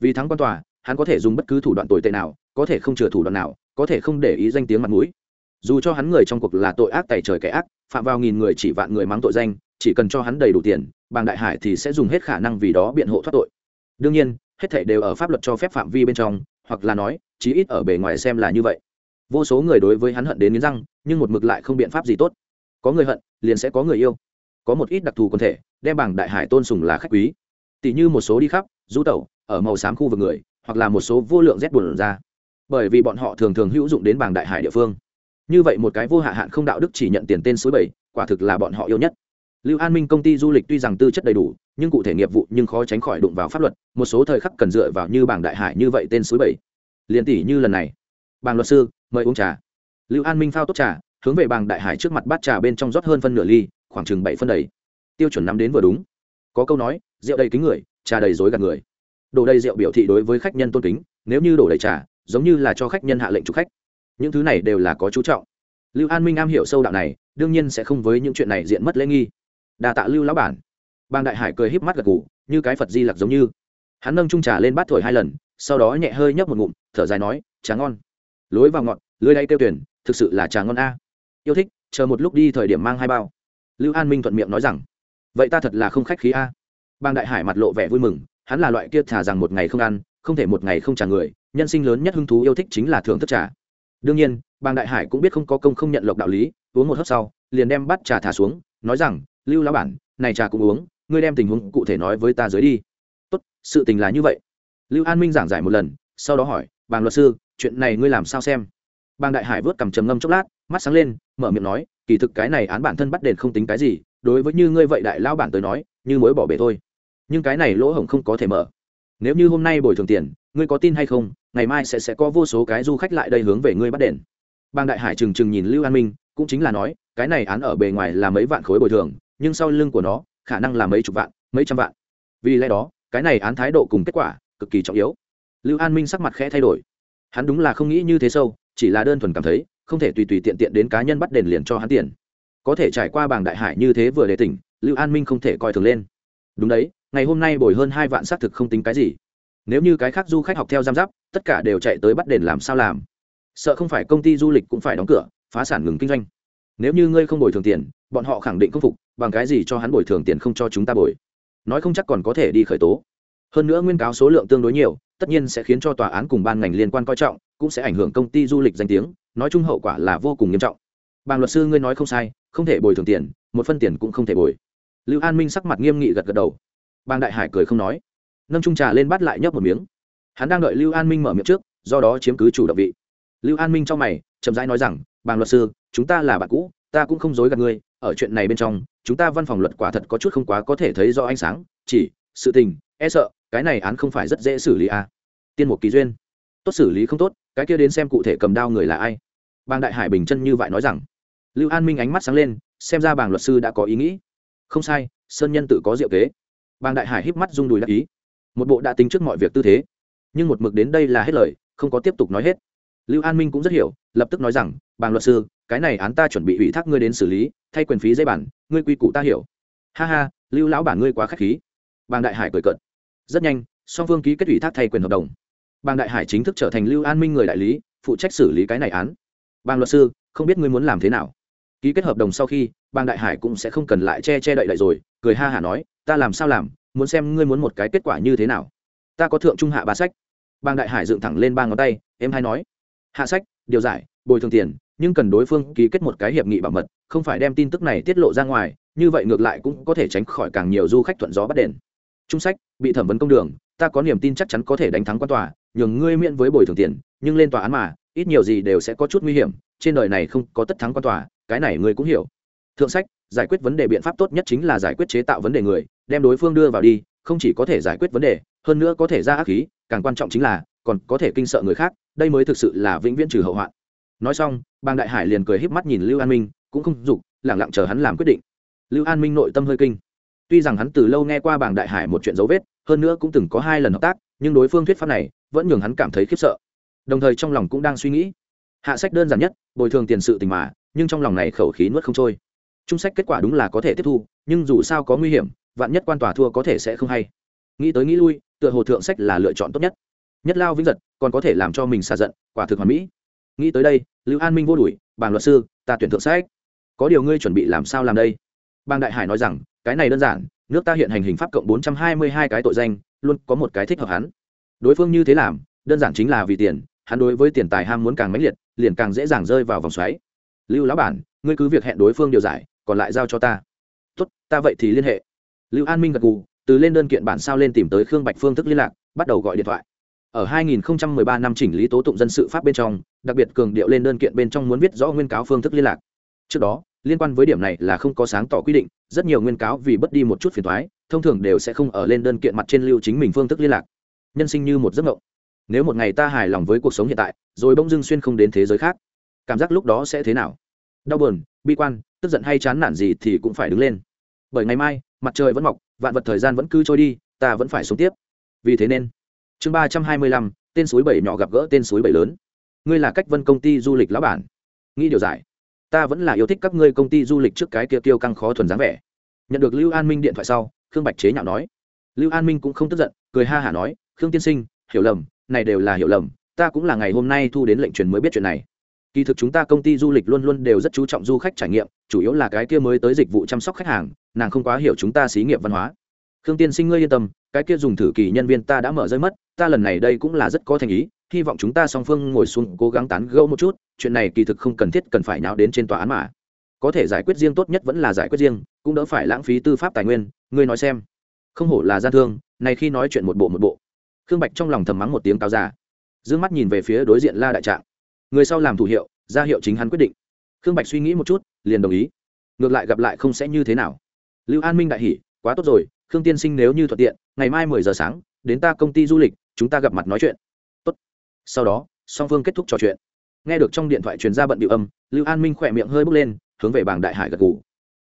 Vì thắng quan tòa, hắn có thể dùng bất cứ thủ đoạn tồi tệ nào, có thể không chừa thủ đoạn nào, có thể không để ý danh tiếng mặt mũi. Dù cho hắn người trong cuộc là tội ác tài trời kẻ ác, phạm vào nghìn người chỉ vạn người mắng tội danh chỉ cần cho hắn đầy đủ tiền, bàng đại hải thì sẽ dùng hết khả năng vì đó biện hộ thoát tội. Đương nhiên, hết thảy đều ở pháp luật cho phép phạm vi bên trong, hoặc là nói, chí ít ở bề ngoài xem là như vậy. Vô số người đối với hắn hận đến nghiến răng, nhưng một mực lại không biện pháp gì tốt. Có người hận, liền sẽ có người yêu. Có một ít đặc thù quần thể, đem bảng đại hải tôn sùng là khách quý. Tỷ như một số đi khắp, du tẩu, ở màu xám khu vực người, hoặc là một số vô lượng rét buồn ra. Bởi vì bọn họ thường thường hữu dụng đến bảng đại hải địa phương. Như vậy một cái vô hạ hạn không đạo đức chỉ nhận tiền tên suối bảy, quả thực là bọn họ yêu nhất lưu an minh công ty du lịch tuy rằng tư chất đầy đủ, nhưng cụ thể nghiệp vụ nhưng khó tránh khỏi đụng vào pháp luật, một số thời khắc cần dựa vào như bảng đại hải như vậy tên suối bảy. Liền tỷ như lần này. Bàng luật sư, mời uống trà. Lưu an minh phao tốt trà, hướng về bàng đại hải trước mặt bát trà bên trong rót hơn phân nửa ly, khoảng chừng bảy phân đầy. Tiêu chuẩn nắm đến vừa đúng. Có câu nói, rượu đầy kính người, trà đầy dối gạt người. Đổ đầy rượu biểu thị đối với khách nhân tôn kính, nếu như đổ đầy trà, giống như là cho khách nhân hạ lệnh chụp khách. Những thứ này đều là có chú trọng. Lưu an minh am hiểu sâu đạo này, đương nhiên sẽ không với những chuyện này diện mất lễ nghi đà tạ lưu lão bản. Bang đại hải cười híp mắt gật gù như cái phật di lặc giống như. Hắn nâng trung trà lên bát thổi hai lần sau đó nhẹ hơi nhấp một ngụm thở dài nói trà ngon. Lối vào ngọn, lưới đay tiêu tuyển thực sự là trà ngon a. Yêu thích chờ một lúc đi thời điểm mang hai bao. Lưu an minh thuận miệng nói rằng vậy ta thật là không khách khí a. Bang đại hải mặt lộ vẻ vui mừng hắn là loại kia thả rằng một ngày không ăn không thể một ngày không trả người nhân sinh lớn nhất hứng thú yêu thích chính là thưởng thức trà. Đương nhiên bang đại hải cũng biết không có công không nhận lộc đạo lý uống một hớp sau liền đem bắt trà thả xuống nói rằng lưu lão bản, này trà cũng uống, ngươi đem tình huống cụ thể nói với ta dưới đi. Tốt, sự tình là như vậy. Lưu an minh giảng giải một lần, sau đó hỏi, bàng luật sư, chuyện này ngươi làm sao xem? Bàng đại hải vớt cầm trầm ngâm chốc lát, mắt sáng lên, mở miệng nói, kỳ thực cái này án bản thân bắt đền không tính cái gì, đối với như ngươi vậy đại lao bản tới nói, như mối bỏ bể thôi. Nhưng cái này lỗ hổng không có thể mở. Nếu như hôm nay bồi thường tiền, ngươi có tin hay không, ngày mai sẽ sẽ có vô số cái du khách lại đây hướng về ngươi bắt đền. Bang đại hải trừng trừng nhìn lưu an minh, cũng chính là nói, cái này án ở bề ngoài là mấy vạn khối bồi thường nhưng sau lưng của nó, khả năng là mấy chục vạn, mấy trăm vạn. Vì lẽ đó, cái này án thái độ cùng kết quả, cực kỳ trọng yếu. Lưu an minh sắc mặt khẽ thay đổi. Hắn đúng là không nghĩ như thế sâu, chỉ là đơn thuần cảm thấy, không thể tùy tùy tiện tiện đến cá nhân bắt đền liền cho hắn tiền. Có thể trải qua bảng đại hải như thế vừa để tỉnh, lưu an minh không thể coi thường lên. Đúng đấy, ngày hôm nay bồi hơn hai vạn xác thực không tính cái gì. Nếu như cái khác du khách học theo giam giáp, tất cả đều chạy tới bắt đền làm sao làm? Sợ không phải công ty du lịch cũng phải đóng cửa, phá sản ngừng kinh doanh. Nếu như ngươi không bồi thường tiền bọn họ khẳng định không phục, bằng cái gì cho hắn bồi thường tiền không cho chúng ta bồi. Nói không chắc còn có thể đi khởi tố. Hơn nữa nguyên cáo số lượng tương đối nhiều, tất nhiên sẽ khiến cho tòa án cùng ban ngành liên quan coi trọng, cũng sẽ ảnh hưởng công ty du lịch danh tiếng, nói chung hậu quả là vô cùng nghiêm trọng. Bàng luật sư ngươi nói không sai, không thể bồi thường tiền, một phân tiền cũng không thể bồi. Lưu an minh sắc mặt nghiêm nghị gật gật đầu. Bàng đại hải cười không nói. Nâng trung trà lên bắt lại nhấp một miếng. Hắn đang đợi lưu an minh mở miệng trước, do đó chiếm cứ chủ động vị. Lưu an minh trong mày, chậm rãi nói rằng, bàng luật sư, chúng ta là bạn cũ ta cũng không dối gạt ngươi, ở chuyện này bên trong, chúng ta văn phòng luật quả thật có chút không quá có thể thấy rõ ánh sáng, chỉ, sự tình e sợ, cái này án không phải rất dễ xử lý à. tiên một kỳ duyên. Tốt xử lý không tốt, cái kia đến xem cụ thể cầm đao người là ai. Bang đại hải bình chân như vậy nói rằng. Lưu an minh ánh mắt sáng lên, xem ra bàng luật sư đã có ý nghĩ. Không sai, sơn nhân tự có diệu kế. Bang đại hải híp mắt rung đùi đắc ý. Một bộ đã tính trước mọi việc tư thế. Nhưng một mực đến đây là hết lời, không có tiếp tục nói hết lưu an minh cũng rất hiểu, lập tức nói rằng, bàng luật sư, cái này án ta chuẩn bị ủy thác ngươi đến xử lý, thay quyền phí dây bản, ngươi quy củ ta hiểu. Ha ha, lưu lão bản ngươi quá k h á c h khí. Bàng đại hải cười cợt. Rất nhanh, song phương ký kết ủy thác thay quyền hợp đồng. Bàng đại hải chính thức trở thành lưu an minh người đại lý, phụ trách xử lý cái này án. Bàng luật sư, không biết ngươi muốn làm thế nào? Ký kết hợp đồng sau khi, bàng đại hải cũng sẽ không cần lại che che đậy đậy rồi, cười ha hả nói, ta làm sao làm, muốn xem ngươi muốn một cái kết quả như thế nào? Ta có thượng trung hạ ba sách. Bàng đại hải dựng thẳng lên ba ngón tay em hay nói hạ sách, điều giải, bồi thường tiền, nhưng cần đối phương ký kết một cái hiệp nghị bảo mật, không phải đem tin tức này tiết lộ ra ngoài, như vậy ngược lại cũng có thể tránh khỏi càng nhiều du khách thuận gió bắt đền. Trung sách, bị thẩm vấn công đường, ta có niềm tin chắc chắn có thể đánh thắng quan tòa, nhường ngươi miễn với bồi thường tiền, nhưng lên tòa án mà, ít nhiều gì đều sẽ có chút nguy hiểm, trên đời này không có tất thắng quan tòa, cái này ngươi cũng hiểu. Thượng sách, giải quyết vấn đề biện pháp tốt nhất chính là giải quyết chế tạo vấn đề người, đem đối phương đưa vào đi, không chỉ có thể giải quyết vấn đề, hơn nữa có thể ra ác khí, càng quan trọng chính là còn có thể kinh sợ người khác, đây mới thực sự là vĩnh viễn trừ hậu hoạn. Nói xong bang đại hải liền cười híp mắt nhìn lưu an minh, cũng không dục, lẳng lặng chờ hắn làm quyết định. Lưu an minh nội tâm hơi kinh. Tuy rằng hắn từ lâu nghe qua bàng đại hải một chuyện dấu vết, hơn nữa cũng từng có hai lần hợp tác, nhưng đối phương thuyết pháp này vẫn nhường hắn cảm thấy khiếp sợ. Đồng thời trong lòng cũng đang suy nghĩ. Hạ sách đơn giản nhất, bồi thường tiền sự tình mà, nhưng trong lòng này khẩu khí nuốt không trôi. Trung sách kết quả đúng là có thể tiếp thu, nhưng dù sao có nguy hiểm, vạn nhất quan tòa thua có thể sẽ không hay. Nghĩ tới nghĩ lui, tựa hồ thượng sách là lựa chọn tốt nhất nhất lao vĩnh giật, còn có thể làm cho mình xả giận, quả thực hoàn mỹ. Nghĩ tới đây, lưu an minh vô đuổi, bàng luật sư, ta tuyển thượng sách. Có điều ngươi chuẩn bị làm sao làm đây? Bang đại hải nói rằng, cái này đơn giản, nước ta hiện hành hình pháp cộng bốn trăm hai mươi hai cái tội danh, luôn có một cái thích hợp hắn. Đối phương như thế làm, đơn giản chính là vì tiền, hắn đối với tiền tài ham muốn càng mãnh liệt, liền càng dễ dàng rơi vào vòng xoáy. Lưu lão bản, ngươi cứ việc hẹn đối phương điều giải, còn lại giao cho ta. Tốt, ta vậy thì liên hệ. Lưu an minh gật gù, từ lên đơn kiện bản sao lên tìm tới khương bạch phương thức liên lạc, bắt đầu gọi điện thoại ở 2013 năm chỉnh lý tố tụng dân sự pháp bên trong, đặc biệt cường điệu lên đơn kiện bên trong muốn viết rõ nguyên cáo phương thức liên lạc. Trước đó, liên quan với điểm này là không có sáng tỏ quy định, rất nhiều nguyên cáo vì bất đi một chút phiền thoái thông thường đều sẽ không ở lên đơn kiện mặt trên lưu chính mình phương thức liên lạc. Nhân sinh như một giấc mộng. Nếu một ngày ta hài lòng với cuộc sống hiện tại, rồi bỗng dưng xuyên không đến thế giới khác, cảm giác lúc đó sẽ thế nào? Đau buồn, bi quan, tức giận hay chán nản gì thì cũng phải đứng lên. Bởi ngày mai, mặt trời vẫn mọc, vạn vật thời gian vẫn cứ trôi đi, ta vẫn phải sống tiếp. Vì thế nên chương ba trăm hai mươi lăm, tên suối bảy nhỏ gặp gỡ tên suối bảy lớn. Ngươi là cách vân công ty du lịch lão bản. Nghĩ điều giải. Ta vẫn là yêu thích các ngươi công ty du lịch trước cái kia tiêu căng khó thuần dáng vẻ. Nhận được lưu an minh điện thoại sau, khương bạch chế nhạo nói. Lưu an minh cũng không tức giận, cười ha hả nói, khương tiên sinh, hiểu lầm, này đều là hiểu lầm, ta cũng là ngày hôm nay thu đến lệnh truyền mới biết chuyện này. Kỳ thực chúng ta công ty du lịch luôn luôn đều rất chú trọng du khách trải nghiệm, chủ yếu là cái kia mới tới dịch vụ chăm sóc khách hàng, nàng không quá hiểu chúng ta xí nghiệp văn hóa khương tiên sinh ngươi yên tâm cái kia dùng thử kỳ nhân viên ta đã mở rơi mất ta lần này đây cũng là rất có thành ý hy vọng chúng ta song phương ngồi xuống cố gắng tán gẫu một chút chuyện này kỳ thực không cần thiết cần phải nháo đến trên tòa án mà. Có thể giải quyết riêng tốt nhất vẫn là giải quyết riêng cũng đỡ phải lãng phí tư pháp tài nguyên ngươi nói xem. Không hổ là gian thương này khi nói chuyện một bộ một bộ. Khương bạch trong lòng thầm mắng một tiếng cao già. D mắt nhìn về phía đối diện la đại trạng. Người sau làm thủ hiệu ra hiệu chính hắn quyết định. Khương bạch suy nghĩ một chút liền đồng ý. Ngược lại gặp lại không sẽ như thế nào. Lưu an minh đại hỉ, quá tốt rồi khương tiên sinh nếu như thuận tiện, ngày mai mười giờ sáng, đến ta công ty du lịch, chúng ta gặp mặt nói chuyện. Tốt. Sau đó, song phương kết thúc trò chuyện. Nghe được trong điện thoại truyền ra bận điệu âm, lưu an minh khỏe miệng hơi bước lên, hướng về bảng đại hải gật gù.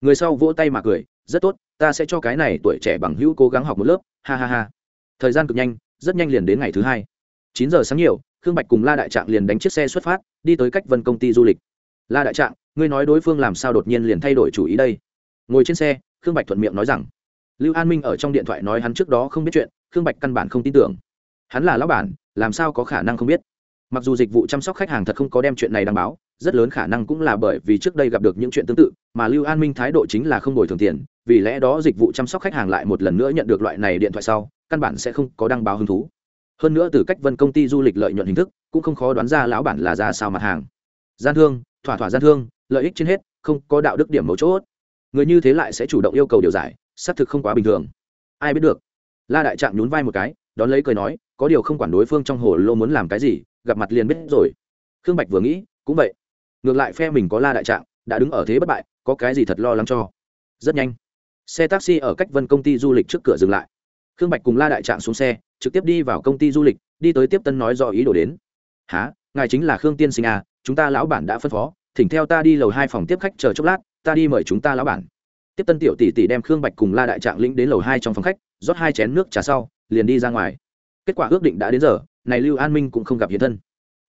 Người sau vỗ tay mà cười, rất tốt, ta sẽ cho cái này tuổi trẻ bằng hữu cố gắng học một lớp. Ha ha ha. Thời gian cực nhanh, rất nhanh liền đến ngày thứ hai. Chín giờ sáng nhiều, khương bạch cùng la đại trạng liền đánh chiếc xe xuất phát, đi tới cách vân công ty du lịch. La đại trạng, ngươi nói đối phương làm sao đột nhiên liền thay đổi chủ ý đây? Ngồi trên xe, khương bạch thuận miệng nói rằng lưu an minh ở trong điện thoại nói hắn trước đó không biết chuyện, khương bạch căn bản không tin tưởng. Hắn là lão bản, làm sao có khả năng không biết? Mặc dù dịch vụ chăm sóc khách hàng thật không có đem chuyện này đăng báo, rất lớn khả năng cũng là bởi vì trước đây gặp được những chuyện tương tự, mà lưu an minh thái độ chính là không đổi thường tiền, vì lẽ đó dịch vụ chăm sóc khách hàng lại một lần nữa nhận được loại này điện thoại sau, căn bản sẽ không có đăng báo hứng thú. Hơn nữa từ cách vân công ty du lịch lợi nhuận hình thức, cũng không khó đoán ra lão bản là ra sao mặt hàng. Gian thương, thỏa thỏa gian thương, lợi ích trên hết, không có đạo đức điểm mấu chốt. Người như thế lại sẽ chủ động yêu cầu điều giải xác thực không quá bình thường. Ai biết được. La đại trạng nhún vai một cái, đón lấy cười nói, có điều không quản đối phương trong hồ lô muốn làm cái gì, gặp mặt liền biết rồi. Khương bạch vừa nghĩ, cũng vậy. Ngược lại phe mình có la đại trạng đã đứng ở thế bất bại, có cái gì thật lo lắng cho? Rất nhanh. Xe taxi ở cách vân công ty du lịch trước cửa dừng lại. Khương bạch cùng la đại trạng xuống xe, trực tiếp đi vào công ty du lịch, đi tới tiếp tân nói do ý đồ đến. Há ngài chính là khương tiên sinh à chúng ta lão bản đã phân phó, thỉnh theo ta đi lầu hai phòng tiếp khách chờ chốc lát, ta đi mời chúng ta lão bản tiếp tân tiểu tỷ tỷ đem khương bạch cùng la đại trạng lĩnh đến lầu hai trong phòng khách, rót hai chén nước trà sau, liền đi ra ngoài. Kết quả ước định đã đến giờ, này lưu an minh cũng không gặp hiện thân.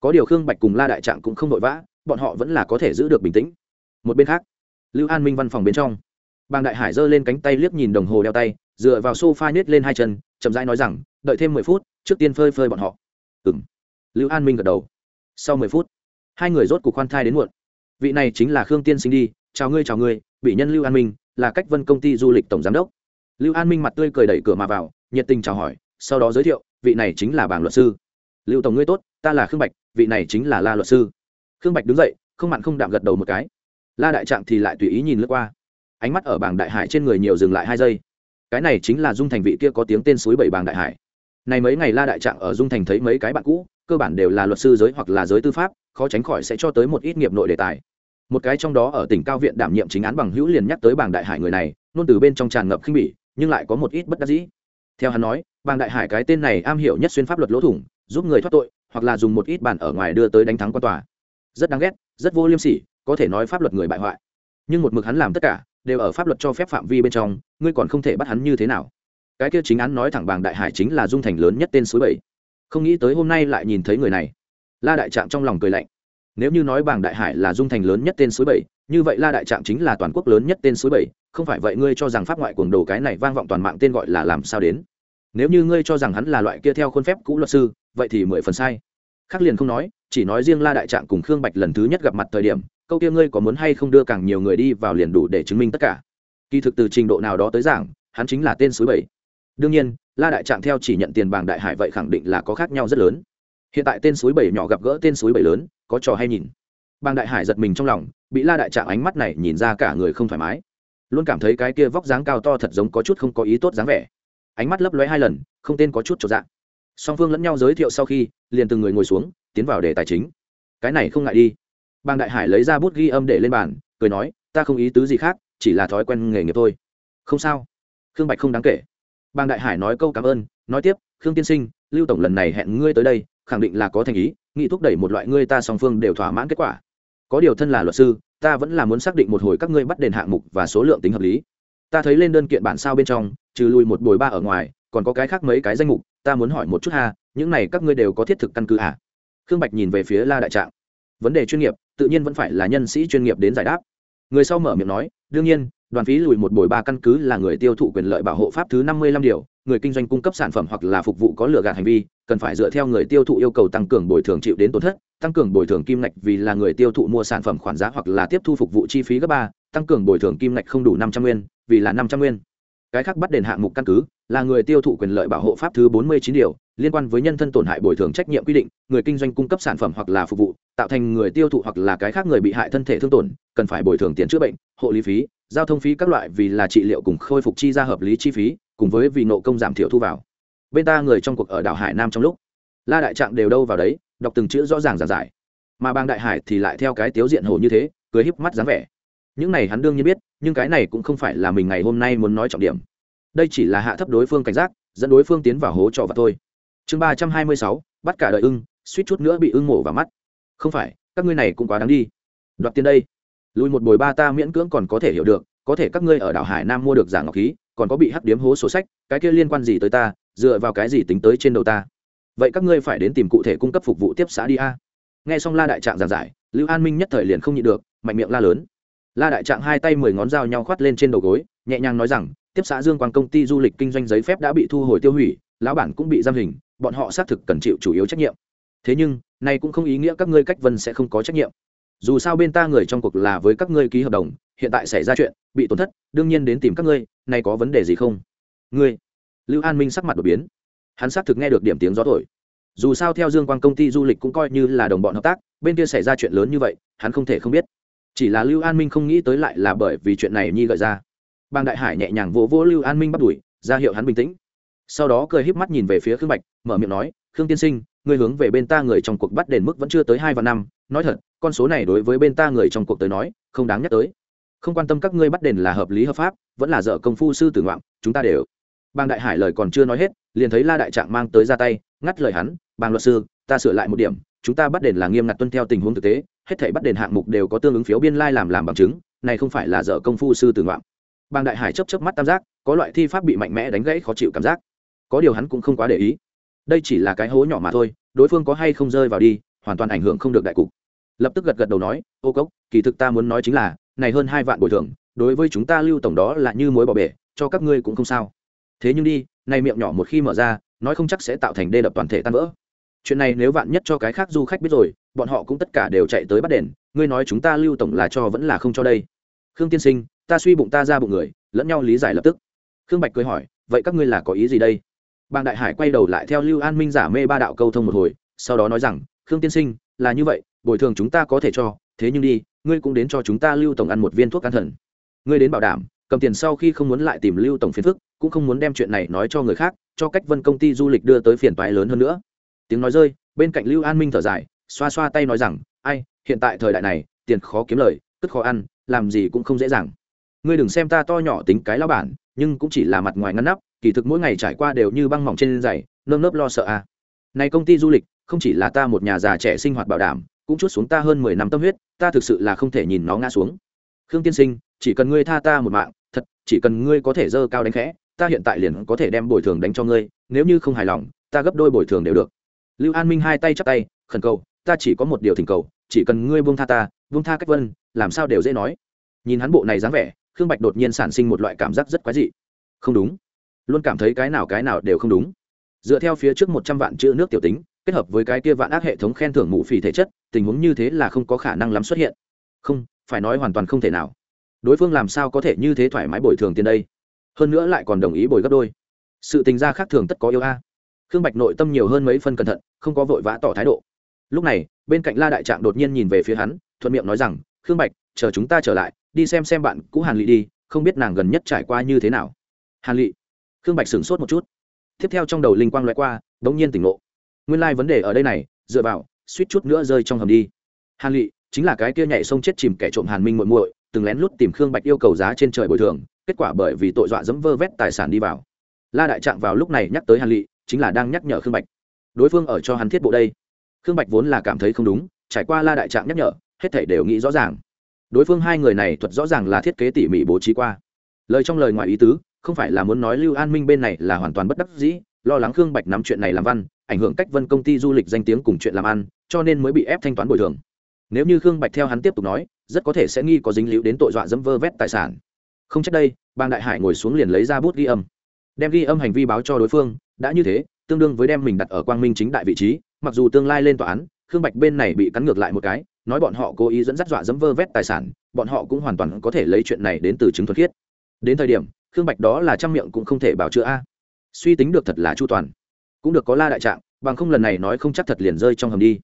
Có điều khương bạch cùng la đại trạng cũng không vội vã, bọn họ vẫn là có thể giữ được bình tĩnh. Một bên khác, lưu an minh văn phòng bên trong, bàng đại hải giơ lên cánh tay liếc nhìn đồng hồ đeo tay, dựa vào s o f a nhét lên hai chân, chậm rãi nói rằng, đợi thêm mười phút, trước tiên phơi phơi bọn họ. Ừ m lưu an minh gật đầu. Sau mười phút, hai người rốt cuộc khoan thai đến muộn. Vị này chính là khương tiên sinh đi, chào ngươi chào ngươi, bị nhân lưu an minh là cách vân công ty du lịch tổng giám đốc. Lưu an minh mặt tươi cười đẩy cửa mà vào, nhiệt tình chào hỏi, sau đó giới thiệu, vị này chính là bảng luật sư. Lưu tổng ngươi tốt, ta là khương bạch, vị này chính là la luật sư. Khương bạch đứng dậy, không mặn không đạm gật đầu một cái. La đại trạng thì lại tùy ý nhìn lướt qua. Ánh mắt ở bảng đại hải trên người nhiều dừng lại hai giây. Cái này chính là dung thành vị kia có tiếng tên suối bảy bảng đại hải. Này mấy ngày la đại trạng ở dung thành thấy mấy cái bạn cũ, cơ bản đều là luật sư giới hoặc là giới tư pháp, khó tránh khỏi sẽ cho tới một ít nghiệp nội đề tài một cái trong đó ở tỉnh cao viện đảm nhiệm chính án bằng hữu liền nhắc tới bảng đại hải người này luôn từ bên trong tràn ngập khinh bỉ, nhưng lại có một ít bất đắc dĩ. Theo hắn nói bảng đại hải cái tên này am hiểu nhất xuyên pháp luật lỗ thủng, giúp người thoát tội, hoặc là dùng một ít bản ở ngoài đưa tới đánh thắng quan tòa. Rất đáng ghét, rất vô liêm sỉ, có thể nói pháp luật người bại hoại. Nhưng một mực hắn làm tất cả, đều ở pháp luật cho phép phạm vi bên trong, ngươi còn không thể bắt hắn như thế nào. Cái kia chính án nói thẳng bàng đại hải chính là dung thành lớn nhất tên suối bảy. Không nghĩ tới hôm nay lại nhìn thấy người này. La đại trạng trong lòng cười lạnh nếu như nói bảng đại hải là dung thành lớn nhất tên suối bảy, như vậy la đại trạng chính là toàn quốc lớn nhất tên suối bảy, không phải vậy ngươi cho rằng pháp ngoại cuồng đồ cái này vang vọng toàn mạng tên gọi là làm sao đến? Nếu như ngươi cho rằng hắn là loại kia theo khuôn phép cũ luật sư, vậy thì mười phần sai. Khác liền không nói, chỉ nói riêng la đại trạng cùng khương bạch lần thứ nhất gặp mặt thời điểm, câu kia ngươi có muốn hay không đưa càng nhiều người đi vào liền đủ để chứng minh tất cả. Kỳ thực từ trình độ nào đó tới giảng, hắn chính là tên suối bảy. Đương nhiên, la đại trạng theo chỉ nhận tiền bảng đại hải vậy khẳng định là có khác nhau rất lớn. Hiện tại tên suối bảy nhỏ gặp gỡ tên suối bảy lớn có trò hay nhìn. Bàng đại hải giật mình trong lòng, bị la đại trạng ánh mắt này nhìn ra cả người không thoải mái. Luôn cảm thấy cái kia vóc dáng cao to thật giống có chút không có ý tốt dáng vẻ. Ánh mắt lấp lóe hai lần, không tên có chút trọn dạng song phương lẫn nhau giới thiệu sau khi, liền từng người ngồi xuống, tiến vào đề tài chính. Cái này không ngại đi. Bàng đại hải lấy ra bút ghi âm để lên bàn, cười nói, ta không ý tứ gì khác, chỉ là thói quen nghề nghiệp thôi. Không sao. Khương bạch không đáng kể. Bàng đại hải nói câu cảm ơn, nói tiếp, khương tiên sinh, lưu tổng lần này hẹn ngươi tới đây khẳng định là có thành ý nghị thúc đẩy một loại ngươi ta song phương đều thỏa mãn kết quả. Có điều thân là luật sư, ta vẫn là muốn xác định một hồi các ngươi bắt đền hạng mục và số lượng tính hợp lý. Ta thấy lên đơn kiện bản sao bên trong, trừ lùi một bồi ba ở ngoài, còn có cái khác mấy cái danh mục, ta muốn hỏi một chút ha, những này các ngươi đều có thiết thực căn cứ à? Khương bạch nhìn về phía la đại trạng. Vấn đề chuyên nghiệp, tự nhiên vẫn phải là nhân sĩ chuyên nghiệp đến giải đáp. Người sau mở miệng nói, đương nhiên, đoàn phí lùi một bồi ba căn cứ là người tiêu thụ quyền lợi bảo hộ pháp thứ năm mươi lăm điều người kinh doanh cung cấp sản phẩm hoặc là phục vụ có lừa gạt hành vi, cần phải dựa theo người tiêu thụ yêu cầu tăng cường bồi thường chịu đến tổn thất, tăng cường bồi thường kim ngạch vì là người tiêu thụ mua sản phẩm khoản giá hoặc là tiếp thu phục vụ chi phí gấp ba, tăng cường bồi thường kim ngạch không đủ năm trăm nguyên, vì là năm trăm nguyên. Cái khác bắt đền hạng mục căn cứ, là người tiêu thụ quyền lợi bảo hộ pháp thứ bốn mươi chín điều, liên quan với nhân thân tổn hại bồi thường trách nhiệm quy định, người kinh doanh cung cấp sản phẩm hoặc là phục vụ, tạo thành người tiêu thụ hoặc là cái khác người bị hại thân thể thương tổn, cần phải bồi thường tiền chữa bệnh, hộ lý phí, giao thông phí các loại vì là trị liệu cùng khôi phục chi ra hợp lý chi phí cùng với vì nộ công giảm thiểu thu vào. Bên ta người trong cuộc ở đảo hải nam trong lúc, la đại trạng đều đâu vào đấy, đọc từng chữ rõ ràng giản giải. Mà bang đại hải thì lại theo cái tiếu diện hồ như thế, cười híp mắt dáng vẻ. Những này hắn đương nhiên biết, nhưng cái này cũng không phải là mình ngày hôm nay muốn nói trọng điểm. Đây chỉ là hạ thấp đối phương cảnh giác, dẫn đối phương tiến vào hố trọ và thôi. Chương ba trăm hai mươi sáu, bắt cả đợi ưng, suýt chút nữa bị ưng mổ vào mắt. Không phải, các ngươi này cũng quá đáng đi. Đoạt tiền đây. Lùi một bồi ba ta miễn cưỡng còn có thể hiểu được, có thể các ngươi ở đảo hải nam mua được giả ngọc khí còn có bị hắc điếm hố sổ sách, cái kia liên quan gì tới ta, dựa vào cái gì tính tới trên đầu ta? Vậy các ngươi phải đến tìm cụ thể cung cấp phục vụ tiếp xã đi a. Nghe xong la đại trạng giảng giải, lưu an minh nhất thời liền không nhịn được, mạnh miệng la lớn. La đại trạng hai tay mười ngón dao nhau khoát lên trên đầu gối, nhẹ nhàng nói rằng, tiếp xã dương quang công ty du lịch kinh doanh giấy phép đã bị thu hồi tiêu hủy, lão bản cũng bị giam hình, bọn họ xác thực cần chịu chủ yếu trách nhiệm. Thế nhưng này cũng không ý nghĩa các ngươi cách vân sẽ không có trách nhiệm. Dù sao bên ta người trong cuộc là với các ngươi ký hợp đồng hiện tại xảy ra chuyện, bị tổn thất, đương nhiên đến tìm các ngươi này có vấn đề gì không? Ngươi. Lưu an minh sắc mặt đột biến. Hắn xác thực nghe được điểm tiếng gió thổi. Dù sao theo dương quang công ty du lịch cũng coi như là đồng bọn hợp tác, bên kia xảy ra chuyện lớn như vậy, hắn không thể không biết. Chỉ là lưu an minh không nghĩ tới lại là bởi vì chuyện này nhi gợi ra. Bang đại hải nhẹ nhàng vỗ vỗ lưu an minh bắt đuổi ra hiệu hắn bình tĩnh. Sau đó cười híp mắt nhìn về phía khương bạch, mở miệng nói, khương tiên sinh, ngươi hướng về bên ta người trong cuộc bắt đền mức vẫn chưa tới hai và năm, nói thật, con số này đối với bên ta người trong cuộc tới nói, không đáng nhắc tới không quan tâm các ngươi bắt đền là hợp lý hợp pháp, vẫn là dở công phu sư tử ngoạm, chúng ta đều. Bang đại hải lời còn chưa nói hết, liền thấy la đại trạng mang tới ra tay, ngắt lời hắn bang luật sư, ta sửa lại một điểm, chúng ta bắt đền là nghiêm ngặt tuân theo tình huống thực tế, hết thảy bắt đền hạng mục đều có tương ứng phiếu biên lai làm làm bằng chứng, này không phải là dở công phu sư tử ngoạm. Bang đại hải chấp chấp mắt tam giác, có loại thi pháp bị mạnh mẽ đánh gãy khó chịu cảm giác. Có điều hắn cũng không quá để ý. Đây chỉ là cái hố nhỏ mà thôi, đối phương có hay không rơi vào đi, hoàn toàn ảnh hưởng không được đại cục. Lập tức gật gật đầu nói, ô cốc, kỳ thực ta muốn nói chính là này hơn hai vạn bồi thường, đối với chúng ta lưu tổng đó là như mối bỏ bể, cho các ngươi cũng không sao. Thế nhưng đi, này miệng nhỏ một khi mở ra, nói không chắc sẽ tạo thành đê đập toàn thể tan vỡ. Chuyện này nếu vạn nhất cho cái khác du khách biết rồi, bọn họ cũng tất cả đều chạy tới bắt đền, ngươi nói chúng ta lưu tổng là cho vẫn là không cho đây? Khương tiên sinh, ta suy bụng ta ra bụng người, lẫn nhau lý giải lập tức. Khương bạch cười hỏi, vậy các ngươi là có ý gì đây? Bàng đại hải quay đầu lại theo lưu an minh giả mê ba đạo câu thông một hồi, sau đó nói rằng, khương tiên sinh, là như vậy, bồi thường chúng ta có thể cho thế nhưng đi, ngươi cũng đến cho chúng ta lưu tổng ăn một viên thuốc can thần. Ngươi đến bảo đảm, cầm tiền sau khi không muốn lại tìm lưu tổng phiền phức, cũng không muốn đem chuyện này nói cho người khác, cho cách vân công ty du lịch đưa tới phiền toái lớn hơn nữa. Tiếng nói rơi, bên cạnh lưu an minh thở dài, xoa xoa tay nói rằng, ai, hiện tại thời đại này, tiền khó kiếm lời, tức khó ăn, làm gì cũng không dễ dàng. Ngươi đừng xem ta to nhỏ tính cái lao bản, nhưng cũng chỉ là mặt ngoài ngăn nắp, kỳ thực mỗi ngày trải qua đều như băng mỏng trên giày nơm nớp lo sợ à. này công ty du lịch, không chỉ là ta một nhà già trẻ sinh hoạt bảo đảm cũng chút xuống ta hơn mười năm tâm huyết, ta thực sự là không thể nhìn nó ngã xuống. Khương tiên sinh, chỉ cần ngươi tha ta một mạng, thật, chỉ cần ngươi có thể dơ cao đánh khẽ, ta hiện tại liền có thể đem bồi thường đánh cho ngươi, nếu như không hài lòng, ta gấp đôi bồi thường đều được. Lưu an minh hai tay chắp tay, khẩn cầu, ta chỉ có một điều thỉnh cầu, chỉ cần ngươi buông tha ta, buông tha cách vân, làm sao đều dễ nói. Nhìn hắn bộ này dáng vẻ, khương bạch đột nhiên sản sinh một loại cảm giác rất quái dị. Không đúng. Luôn cảm thấy cái nào cái nào đều không đúng. Dựa theo phía trước một trăm vạn chữ nước tiểu tính kết hợp với cái kia vạn ác hệ thống khen thưởng mụ phì thể chất, tình huống như thế là không có khả năng lắm xuất hiện. Không, phải nói hoàn toàn không thể nào. Đối phương làm sao có thể như thế thoải mái bồi thường tiền đây? Hơn nữa lại còn đồng ý bồi gấp đôi. Sự tình gia khác thường tất có yêu a. Khương bạch nội tâm nhiều hơn mấy phân cẩn thận, không có vội vã tỏ thái độ. Lúc này, bên cạnh la đại trạng đột nhiên nhìn về phía hắn, thuận miệng nói rằng, khương bạch, chờ chúng ta trở lại, đi xem xem bạn cũ hàn lị đi, không biết nàng gần nhất trải qua như thế nào. Hàn lị? Khương bạch sửng sốt một chút. Tiếp theo trong đầu linh quang loại qua đ ỗ n g nhiên tỉnh ngộ nguyên lai、like、vấn đề ở đây này, dựa vào, suýt chút nữa rơi trong hầm đi. Hàn lị, chính là cái kia nhảy sông chết chìm kẻ trộm hàn minh muội muội, từng lén lút tìm khương bạch yêu cầu giá trên trời bồi thường, kết quả bởi vì tội dọa dẫm vơ vét tài sản đi vào. La đại trạng vào lúc này nhắc tới hàn lị, chính là đang nhắc nhở khương bạch. Đối phương ở cho hắn thiết bộ đây. Khương bạch vốn là cảm thấy không đúng, trải qua la đại trạng nhắc nhở, hết thảy đều nghĩ rõ ràng. Đối phương hai người này thuật rõ ràng là thiết kế tỉ mỉ bố trí qua. Lời trong lời ngoài ý tứ, không phải là muốn nói lưu an minh bên này là hoàn toàn bất đắc dĩ, lo lắng khương bạch nắm chuyện này làm văn ảnh hưởng cách vân công ty du lịch danh tiếng cùng chuyện làm ăn, cho nên mới bị ép thanh toán bồi thường. Nếu như khương bạch theo hắn tiếp tục nói, rất có thể sẽ nghi có dính líu đến tội dọa dẫm vơ vét tài sản. Không trách đây, bang đại hải ngồi xuống liền lấy ra bút ghi âm. Đem ghi âm hành vi báo cho đối phương, đã như thế, tương đương với đem mình đặt ở quang minh chính đại vị trí, mặc dù tương lai lên tòa án, khương bạch bên này bị cắn ngược lại một cái, nói bọn họ cố ý dẫn dắt dọa dẫm vơ vét tài sản, bọn họ cũng hoàn toàn có thể lấy chuyện này đến từ chứng thuật khiết. Đến thời điểm, khương bạch đó là trăm miệng cũng không thể bảo chữa a. Suy tính được thật là chu toàn cũng được có la đại trạng, bằng không lần này nói không chắc thật liền rơi trong hầm đi.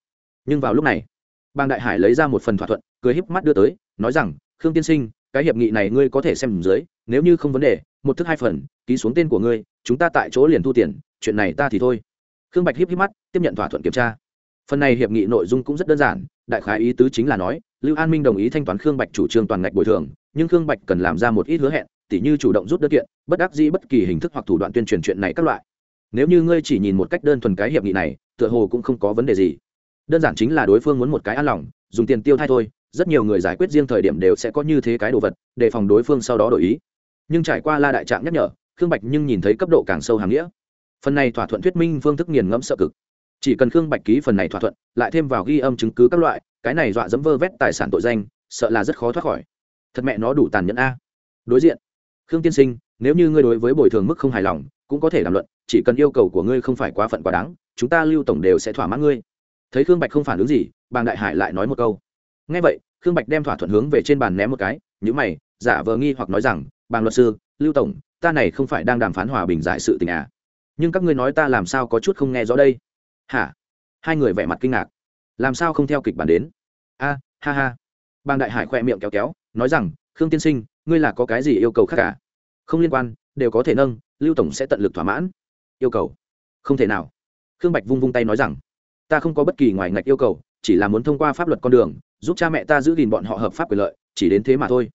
Nhưng vào lúc này bang đại hải lấy ra một phần thỏa thuận, cười híp mắt đưa tới, nói rằng, khương tiên sinh, cái hiệp nghị này ngươi có thể xem dưới, nếu như không vấn đề, một thức hai phần, ký xuống tên của ngươi, chúng ta tại chỗ liền thu tiền, chuyện này ta thì thôi. Khương bạch híp híp mắt, tiếp nhận thỏa thuận kiểm tra. Phần này hiệp nghị nội dung cũng rất đơn giản, đại khái ý tứ chính là nói, lưu an minh đồng ý thanh toán khương bạch chủ trương toàn ngạch bồi thường, nhưng khương bạch cần làm ra một ít hứa hẹn, tỉ như chủ động rút đơn kiện, bất đắc dĩ bất kỳ hình thức hoặc thủ đoạn tuyên truyền chuyện này các loại nếu như ngươi chỉ nhìn một cách đơn thuần cái hiệp nghị này, tựa hồ cũng không có vấn đề gì. Đơn giản chính là đối phương muốn một cái an lòng, dùng tiền tiêu thay thôi, rất nhiều người giải quyết riêng thời điểm đều sẽ có như thế cái đồ vật để phòng đối phương sau đó đổi ý. Nhưng trải qua la đại trạng nhắc nhở, khương bạch nhưng nhìn thấy cấp độ càng sâu hàng nghĩa. Phần này thỏa thuận thuyết minh phương thức nghiền ngẫm sợ cực. Chỉ cần khương bạch ký phần này thỏa thuận, lại thêm vào ghi âm chứng cứ các loại, cái này dọa dẫm vơ vét tài sản tội danh, sợ là rất khó thoát khỏi. Thật mẹ nó đủ tàn nhẫn a. Đối diện, khương tiên sinh, nếu như ngươi đối với bồi thường mức không hài lòng, cũng có thể làm luận chỉ cần yêu cầu của ngươi không phải quá phận quá đáng, chúng ta lưu tổng đều sẽ thỏa mãn ngươi. Thấy khương bạch không phản ứng gì, bàng đại hải lại nói một câu. Ngay vậy, khương bạch đem thỏa thuận hướng về trên bàn ném một cái Những mày, giả vờ nghi hoặc nói rằng, bàng luật sư, lưu tổng, ta này không phải đang đàm phán hòa bình giải sự tình à? Nhưng các ngươi nói ta làm sao có chút không nghe rõ đây? Hả? Hai người vẻ mặt kinh ngạc. Làm sao không theo kịch bản đến? A, ha ha. Bàng đại hải khoe miệng kéo kéo, nói rằng, khương tiên sinh, ngươi là có cái gì yêu cầu khác cả? Không liên quan, đều có thể nâng, lưu tổng sẽ tận lực thỏa mãn yêu cầu. Không thể nào. Khương bạch vung vung tay nói rằng, ta không có bất kỳ ngoài ngạch yêu cầu, chỉ là muốn thông qua pháp luật con đường, giúp cha mẹ ta giữ gìn bọn họ hợp pháp quyền lợi, chỉ đến thế mà thôi.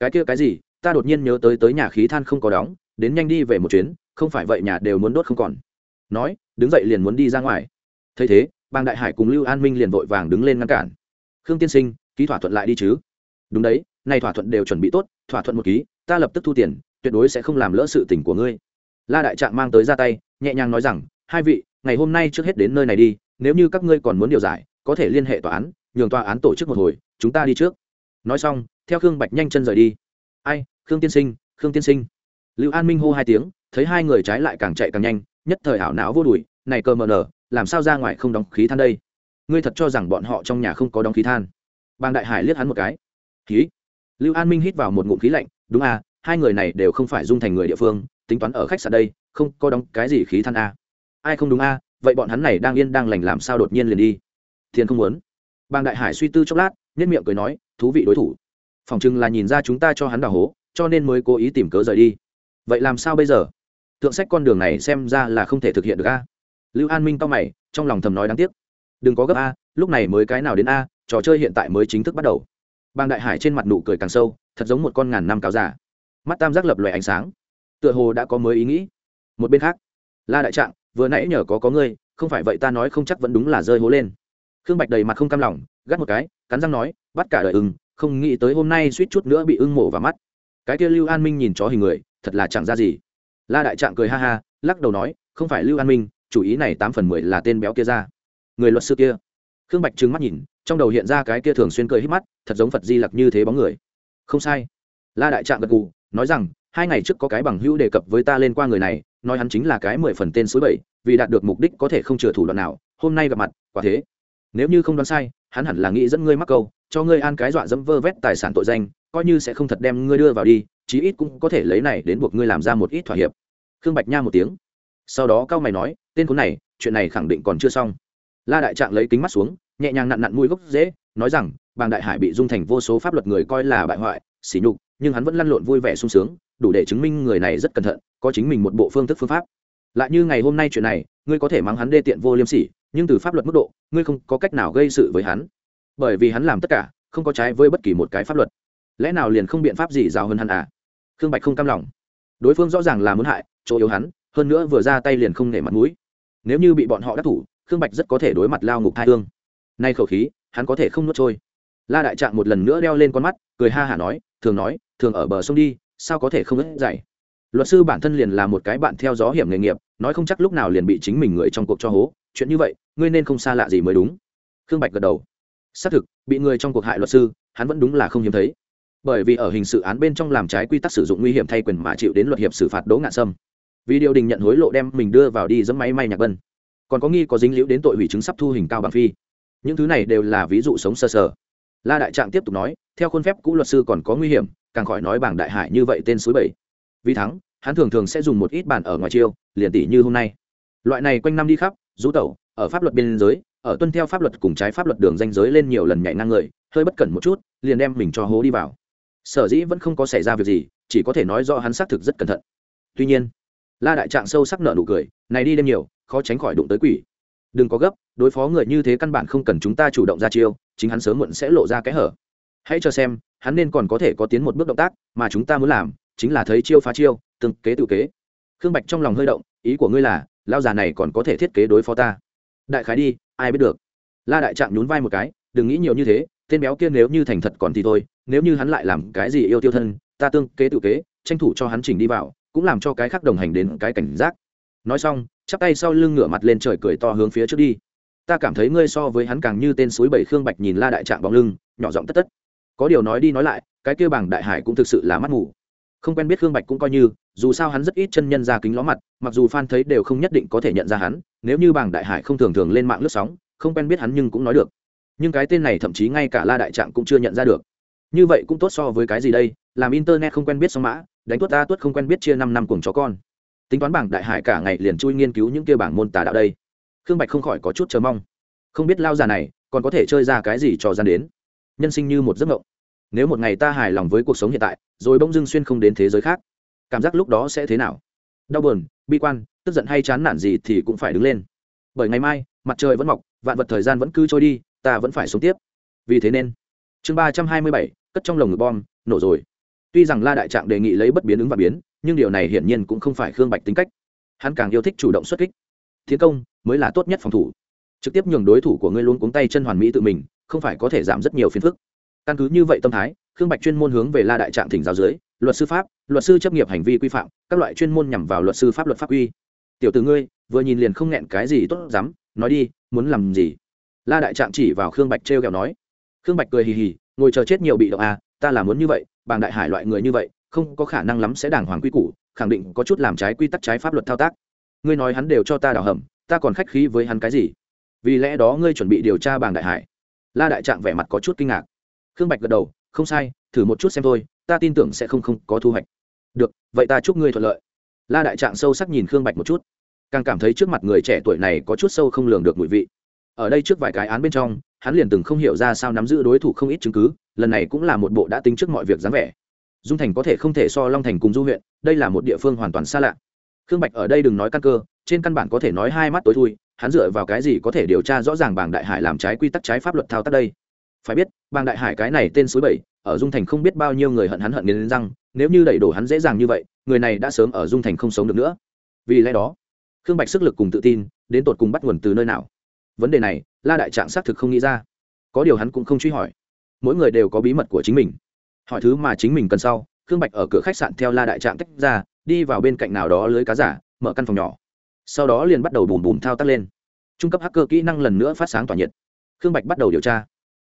Cái kia cái gì? Ta đột nhiên nhớ tới tới nhà khí than không có đóng, đến nhanh đi về một chuyến, không phải vậy nhà đều muốn đốt không còn. Nói, đứng dậy liền muốn đi ra ngoài. Thấy thế bang đại hải cùng lưu an minh liền vội vàng đứng lên ngăn cản. Khương tiên sinh, ký thỏa thuận lại đi chứ. Đúng đấy nay thỏa thuận đều chuẩn bị tốt, thỏa thuận một ký, ta lập tức thu tiền, tuyệt đối sẽ không làm lỡ sự tình của ngươi la đại trạng mang tới ra tay, nhẹ nhàng nói rằng, hai vị, ngày hôm nay trước hết đến nơi này đi, nếu như các ngươi còn muốn điều giải, có thể liên hệ tòa án, nhường tòa án tổ chức một hồi, chúng ta đi trước. Nói xong, theo khương bạch nhanh chân rời đi. Ai, khương tiên sinh, khương tiên sinh. Lưu an minh hô hai tiếng, thấy hai người trái lại càng chạy càng nhanh, nhất thời ảo não vô đùi này cơ mờ nở, làm sao ra ngoài không đóng khí than đây? Ngươi thật cho rằng bọn họ trong nhà không có đóng khí than? Bàng đại hải liếc hắn một cái. Khí? Lưu an minh hít vào một ngụm khí lạnh, đúng à hai người này đều không phải dung thành người địa phương tính toán ở khách sạn đây, không có đóng cái gì khí than a. Ai không đúng a, vậy bọn hắn này đang yên đang lành làm sao đột nhiên liền đi? Thiên không muốn. Bàng đại hải suy tư chốc lát nhất miệng cười nói, thú vị đối thủ. Phòng chừng là nhìn ra chúng ta cho hắn đào hố, cho nên mới cố ý tìm cớ rời đi. Vậy làm sao bây giờ? Thượng sách con đường này xem ra là không thể thực hiện được a. Lưu an minh to mày, trong lòng thầm nói đáng tiếc. Đừng có gấp a, lúc này mới cái nào đến a, trò chơi hiện tại mới chính thức bắt đầu. Bang đại hải trên mặt nụ cười càng sâu, thật giống một con ngàn năm cáo giả mắt tam giác lập loè ánh sáng tựa hồ đã có mới ý nghĩ. Một bên khác, la đại trạng, vừa nãy nhờ có có ngươi, không phải vậy ta nói không chắc vẫn đúng là rơi hố lên. Khương bạch đầy mặt không cam lòng, gắt một cái, cắn răng nói, bắt cả đời ưng, không nghĩ tới hôm nay suýt chút nữa bị ưng mổ vào mắt. Cái kia lưu an minh nhìn chó hình người, thật là chẳng ra gì. La đại trạng cười ha ha, lắc đầu nói, không phải lưu an minh, chủ ý này tám phần mười là tên béo kia ra. Người luật sư kia. Khương bạch trừng mắt nhìn, trong đầu hiện ra cái kia thường xuyên cười hít mắt, thật giống phật di lặc như thế bóng người. Không sai. La đại trạng gật gù, nói rằng hai ngày trước có cái bằng hữu đề cập với ta lên qua người này, nói hắn chính là cái mười phần tên suối bảy vì đạt được mục đích có thể không chừa thủ đoạn nào, hôm nay gặp mặt, quả thế. Nếu như không đoán sai, hắn hẳn là nghĩ dẫn ngươi mắc câu, cho ngươi an cái dọa dẫm vơ vét tài sản tội danh, coi như sẽ không thật đem ngươi đưa vào đi, chí ít cũng có thể lấy này đến buộc ngươi làm ra một ít thỏa hiệp. Khương bạch nha một tiếng. Sau đó cao mày nói, tên khốn này, chuyện này khẳng định còn chưa xong. La đại trạng lấy kính mắt xuống, nhẹ nhàng nặn nặn mũi gốc dễ, nói rằng, bàng đại hải bị dung thành vô số pháp luật người coi là bại hoại, sỉ nhục, nhưng hắn vẫn lăn lộn vui vẻ sung sướng đủ để chứng minh người này rất cẩn thận, có chính mình một bộ phương thức phương pháp. Lại như ngày hôm nay chuyện này, ngươi có thể mắng hắn đê tiện vô liêm sỉ, nhưng từ pháp luật mức độ, ngươi không có cách nào gây sự với hắn. Bởi vì hắn làm tất cả, không có trái với bất kỳ một cái pháp luật. Lẽ nào liền không biện pháp gì rào hơn hắn à? Khương bạch không cam lòng. Đối phương rõ ràng là muốn hại, chỗ yếu hắn, hơn nữa vừa ra tay liền không nể mặt mũi. Nếu như bị bọn họ đắc thủ, khương bạch rất có thể đối mặt lao ngục thai thương nay khẩu khí, hắn có thể không nuốt trôi. La đại trạng một lần nữa đeo lên con mắt, cười ha hả nói, thường nói, thường ở bờ sông đi sao có thể không ớt dày luật sư bản thân liền là một cái bạn theo gió hiểm nghề nghiệp nói không chắc lúc nào liền bị chính mình người trong cuộc cho hố. Chuyện như vậy ngươi nên không xa lạ gì mới đúng. Khương bạch gật đầu. Xác thực bị người trong cuộc hại luật sư hắn vẫn đúng là không hiếm thấy. Bởi vì ở hình sự án bên trong làm trái quy tắc sử dụng nguy hiểm thay quyền mà chịu đến luật hiệp xử phạt đỗ ngạn sâm. Vì điều đình nhận hối lộ đem mình đưa vào đi dẫm máy may nhạc vân. Còn có nghi có dính liễu đến tội hủy chứng sắp thu hình cao bằng phi. Những thứ này đều là ví dụ sống sơ sờ, sờ la đại trạng tiếp tục nói theo khuôn phép cũ luật sư còn có nguy hiểm, càng khỏi nói bảng đại hải như vậy tên suối bảy vì thắng, hắn thường thường sẽ dùng một ít bản ở ngoài chiêu, liền tỷ như hôm nay. Loại này quanh năm đi khắp rú tẩu, ở pháp luật biên giới, ở tuân theo pháp luật cùng trái pháp luật đường danh giới lên nhiều lần nhảy ngang người, hơi bất cẩn một chút, liền đem mình cho hố đi vào. Sở dĩ vẫn không có xảy ra việc gì, chỉ có thể nói do hắn xác thực rất cẩn thận. Tuy nhiên, la đại trạng sâu sắc nợ nụ cười, này đi đêm nhiều, khó tránh khỏi đụng tới quỷ. Đừng có gấp, đối phó người như thế căn bản không cần chúng ta chủ động ra chiêu, chính hắn sớm muộn sẽ lộ ra kẽ hở hãy cho xem, hắn nên còn có thể có tiến một bước động tác, mà chúng ta muốn làm chính là thấy chiêu phá chiêu từng kế tự kế. Khương bạch trong lòng hơi động, ý của ngươi là lao già này còn có thể thiết kế đối phó ta. Đại khái đi, ai biết được. La đại trạng nhún vai một cái, đừng nghĩ nhiều như thế, tên béo kia nếu như thành thật còn thì thôi, nếu như hắn lại làm cái gì yêu tiêu thân, ta tương kế tự kế, tranh thủ cho hắn chỉnh đi vào, cũng làm cho cái khác đồng hành đến cái cảnh giác. Nói xong, chắp tay sau lưng ngửa mặt lên trời cười to hướng phía trước đi. Ta cảm thấy ngươi so với hắn càng như tên suối bảy khương bạch nhìn la đại trạng bóng lưng, nhỏ giọng tất tất có điều nói đi nói lại, cái kêu bảng đại hải cũng thực sự là mắt ngủ không quen biết khương bạch cũng coi như, dù sao hắn rất ít chân nhân ra kính ló mặt, mặc dù f thấy đều không nhất định có thể nhận ra hắn, nếu như bảng đại hải không thường thường lên mạng lướt sóng, không quen biết hắn nhưng cũng nói được. Nhưng cái tên này thậm chí ngay cả la đại trạng cũng chưa nhận ra được. Như vậy cũng tốt so với cái gì đây, làm internet không quen biết song mã, đánh tuất ta tuất không quen biết chia năm năm cùng chó con. Tính toán bảng đại hải cả ngày liền chui nghiên cứu những kia bảng môn tà đạo đây. Khương bạch không khỏi có chút chờ mong. Không biết lao già này còn có thể chơi ra cái gì cho gian đến nhân sinh như một giấc mộng. Nếu một ngày ta hài lòng với cuộc sống hiện tại, rồi bỗng dưng xuyên không đến thế giới khác, cảm giác lúc đó sẽ thế nào? Đau buồn, bi quan, tức giận hay chán nản gì thì cũng phải đứng lên. Bởi ngày mai, mặt trời vẫn mọc, vạn vật thời gian vẫn cứ trôi đi, ta vẫn phải sống tiếp. Vì thế nên, chương ba trăm hai mươi bảy, cất trong lồng ngực bom, nổ rồi. Tuy rằng la đại trạng đề nghị lấy bất biến ứng và biến, nhưng điều này hiển nhiên cũng không phải khương bạch tính cách. Hắn càng yêu thích chủ động xuất kích. Tiến công mới là tốt nhất phòng thủ. Trực tiếp nhường đối thủ của ngươi luôn cuống tay chân hoàn mỹ tự mình không phải có thể giảm rất nhiều phiền phức. Căn cứ như vậy tâm thái, khương bạch chuyên môn hướng về la đại trạng thỉnh giáo dưới, luật sư pháp, luật sư chấp nghiệp hành vi quy phạm, các loại chuyên môn nhằm vào luật sư pháp luật pháp quy tiểu tử ngươi, vừa nhìn liền không nghẹn cái gì tốt dám nói đi, muốn làm gì? La đại trạng chỉ vào khương bạch t r kẹo nói. Khương bạch cười hì hì, ngồi chờ chết nhiều bị động à ta là muốn như vậy, bàng đại hải loại người như vậy, không có khả năng lắm sẽ đàng hoàng quy củ, khẳng định có chút làm trái quy tắc trái pháp luật thao tác. Ngươi nói hắn đều cho ta đào hầm, ta còn khách khí với hắn cái gì? Vì lẽ đó ngươi chuẩn bị điều tra bàng đại hải la đại trạng vẻ mặt có chút kinh ngạc. Khương bạch gật đầu, không sai, thử một chút xem thôi, ta tin tưởng sẽ không không có thu hoạch. Được, vậy ta chúc ngươi thuận lợi. La đại trạng sâu sắc nhìn khương bạch một chút, càng cảm thấy trước mặt người trẻ tuổi này có chút sâu không lường được mùi vị. Ở đây trước vài cái án bên trong, hắn liền từng không hiểu ra sao nắm giữ đối thủ không ít chứng cứ, lần này cũng là một bộ đã tính trước mọi việc dáng vẻ. Dung thành có thể không thể so long thành cùng du huyện, đây là một địa phương hoàn toàn xa lạ. Khương bạch ở đây đừng nói căn cơ, trên căn bản có thể nói hai mắt tối thui hắn dựa vào cái gì có thể điều tra rõ ràng bảng đại hải làm trái quy tắc trái pháp luật thao tác đây? Phải biết, bàng đại hải cái này tên suối bảy, ở dung thành không biết bao nhiêu người hận hắn hận nghiến răng, nếu như đẩy đổ hắn dễ dàng như vậy, người này đã sớm ở dung thành không sống được nữa. Vì lẽ đó, khương bạch sức lực cùng tự tin, đến tột cùng bắt nguồn từ nơi nào? Vấn đề này, la đại trạng xác thực không nghĩ ra. Có điều hắn cũng không truy hỏi. Mỗi người đều có bí mật của chính mình. Hỏi thứ mà chính mình cần sau, khương bạch ở cửa khách sạn theo la đại trạng tách ra, đi vào bên cạnh nào đó lưới cá giả, mở căn phòng nhỏ sau đó liền bắt đầu bùm bùm thao tác lên. Trung cấp hacker kỹ năng lần nữa phát sáng tỏa nhiệt. Khương bạch bắt đầu điều tra.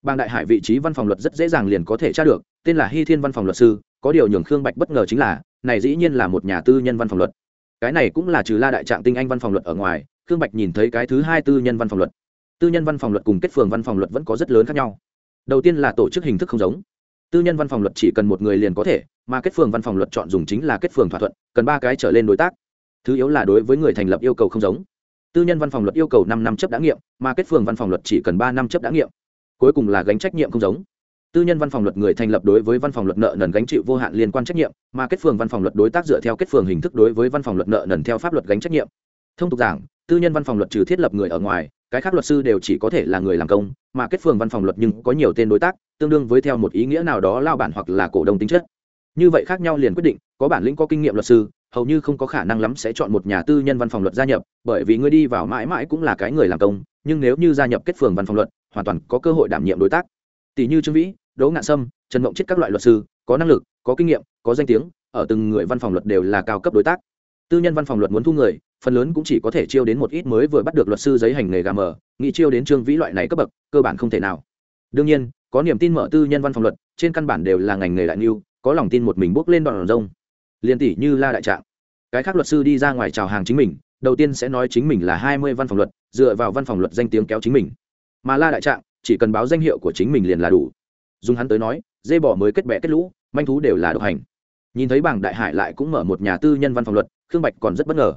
Bang đại hải vị trí văn phòng luật rất dễ dàng liền có thể tra được, tên là hy thiên văn phòng luật sư, có điều nhường khương bạch bất ngờ chính là, này dĩ nhiên là một nhà tư nhân văn phòng luật. Cái này cũng là trừ la đại trạng tinh anh văn phòng luật ở ngoài, khương bạch nhìn thấy cái thứ hai tư nhân văn phòng luật. Tư nhân văn phòng luật cùng kết phường văn phòng luật vẫn có rất lớn khác nhau. Đầu tiên là tổ chức hình thức không giống. Tư nhân văn phòng luật chỉ cần một người liền có thể, mà kết phường văn phòng luật chọn dùng chính là kết phường thỏa thuận, cần ba cái trở lên đối tác thứ yếu là đối với người thành lập yêu cầu không giống. Tư nhân văn phòng luật yêu cầu năm năm chấp đã nghiệm, mà kết phường văn phòng luật chỉ cần ba năm chấp đã nghiệm. Cuối cùng là gánh trách nhiệm không giống. Tư nhân văn phòng luật người thành lập đối với văn phòng luật nợ nần gánh chịu vô hạn liên quan trách nhiệm, mà kết phường văn phòng luật đối tác dựa theo kết phường hình thức đối với văn phòng luật nợ nần theo pháp luật gánh trách nhiệm. Thông tục giảng, tư nhân văn phòng luật trừ thiết lập người ở ngoài, cái khác luật sư đều chỉ có thể là người làm công, mà kết phường văn phòng luật nhưng có nhiều tên đối tác, tương đương với theo một ý nghĩa nào đó lao bản hoặc là cổ đông tính chất. Như vậy khác nhau liền quyết định, có bản lĩnh có kinh nghiệm luật sư hầu như không có khả năng lắm sẽ chọn một nhà tư nhân văn phòng luật gia nhập, bởi vì ngươi đi vào mãi mãi cũng là cái người làm công, nhưng nếu như gia nhập kết phường văn phòng luật, hoàn toàn có cơ hội đảm nhiệm đối tác. Tỷ như trương vĩ, đỗ ngạn sâm, trần mộng chết các loại luật sư, có năng lực, có kinh nghiệm, có danh tiếng, ở từng người văn phòng luật đều là cao cấp đối tác. Tư nhân văn phòng luật muốn thu người, phần lớn cũng chỉ có thể chiêu đến một ít mới vừa bắt được luật sư giấy hành nghề gà mờ nghị chiêu đến trương vĩ loại này cấp bậc, cơ bản không thể nào. Đương nhiên, có niềm tin mở tư nhân văn phòng luật, trên căn bản đều là ngành nghề đại niu có lòng tin một mình bước lên đòn rông liên tỷ như la đại trạng. Cái khác luật sư đi ra ngoài chào hàng chính mình, đầu tiên sẽ nói chính mình là hai mươi văn phòng luật, dựa vào văn phòng luật danh tiếng kéo chính mình. Mà la đại trạng, chỉ cần báo danh hiệu của chính mình liền là đủ. Dùng hắn tới nói, dê bỏ mới kết bẹ kết lũ, manh thú đều là độc hành. Nhìn thấy bảng đại hải lại cũng mở một nhà tư nhân văn phòng luật, khương bạch còn rất bất ngờ.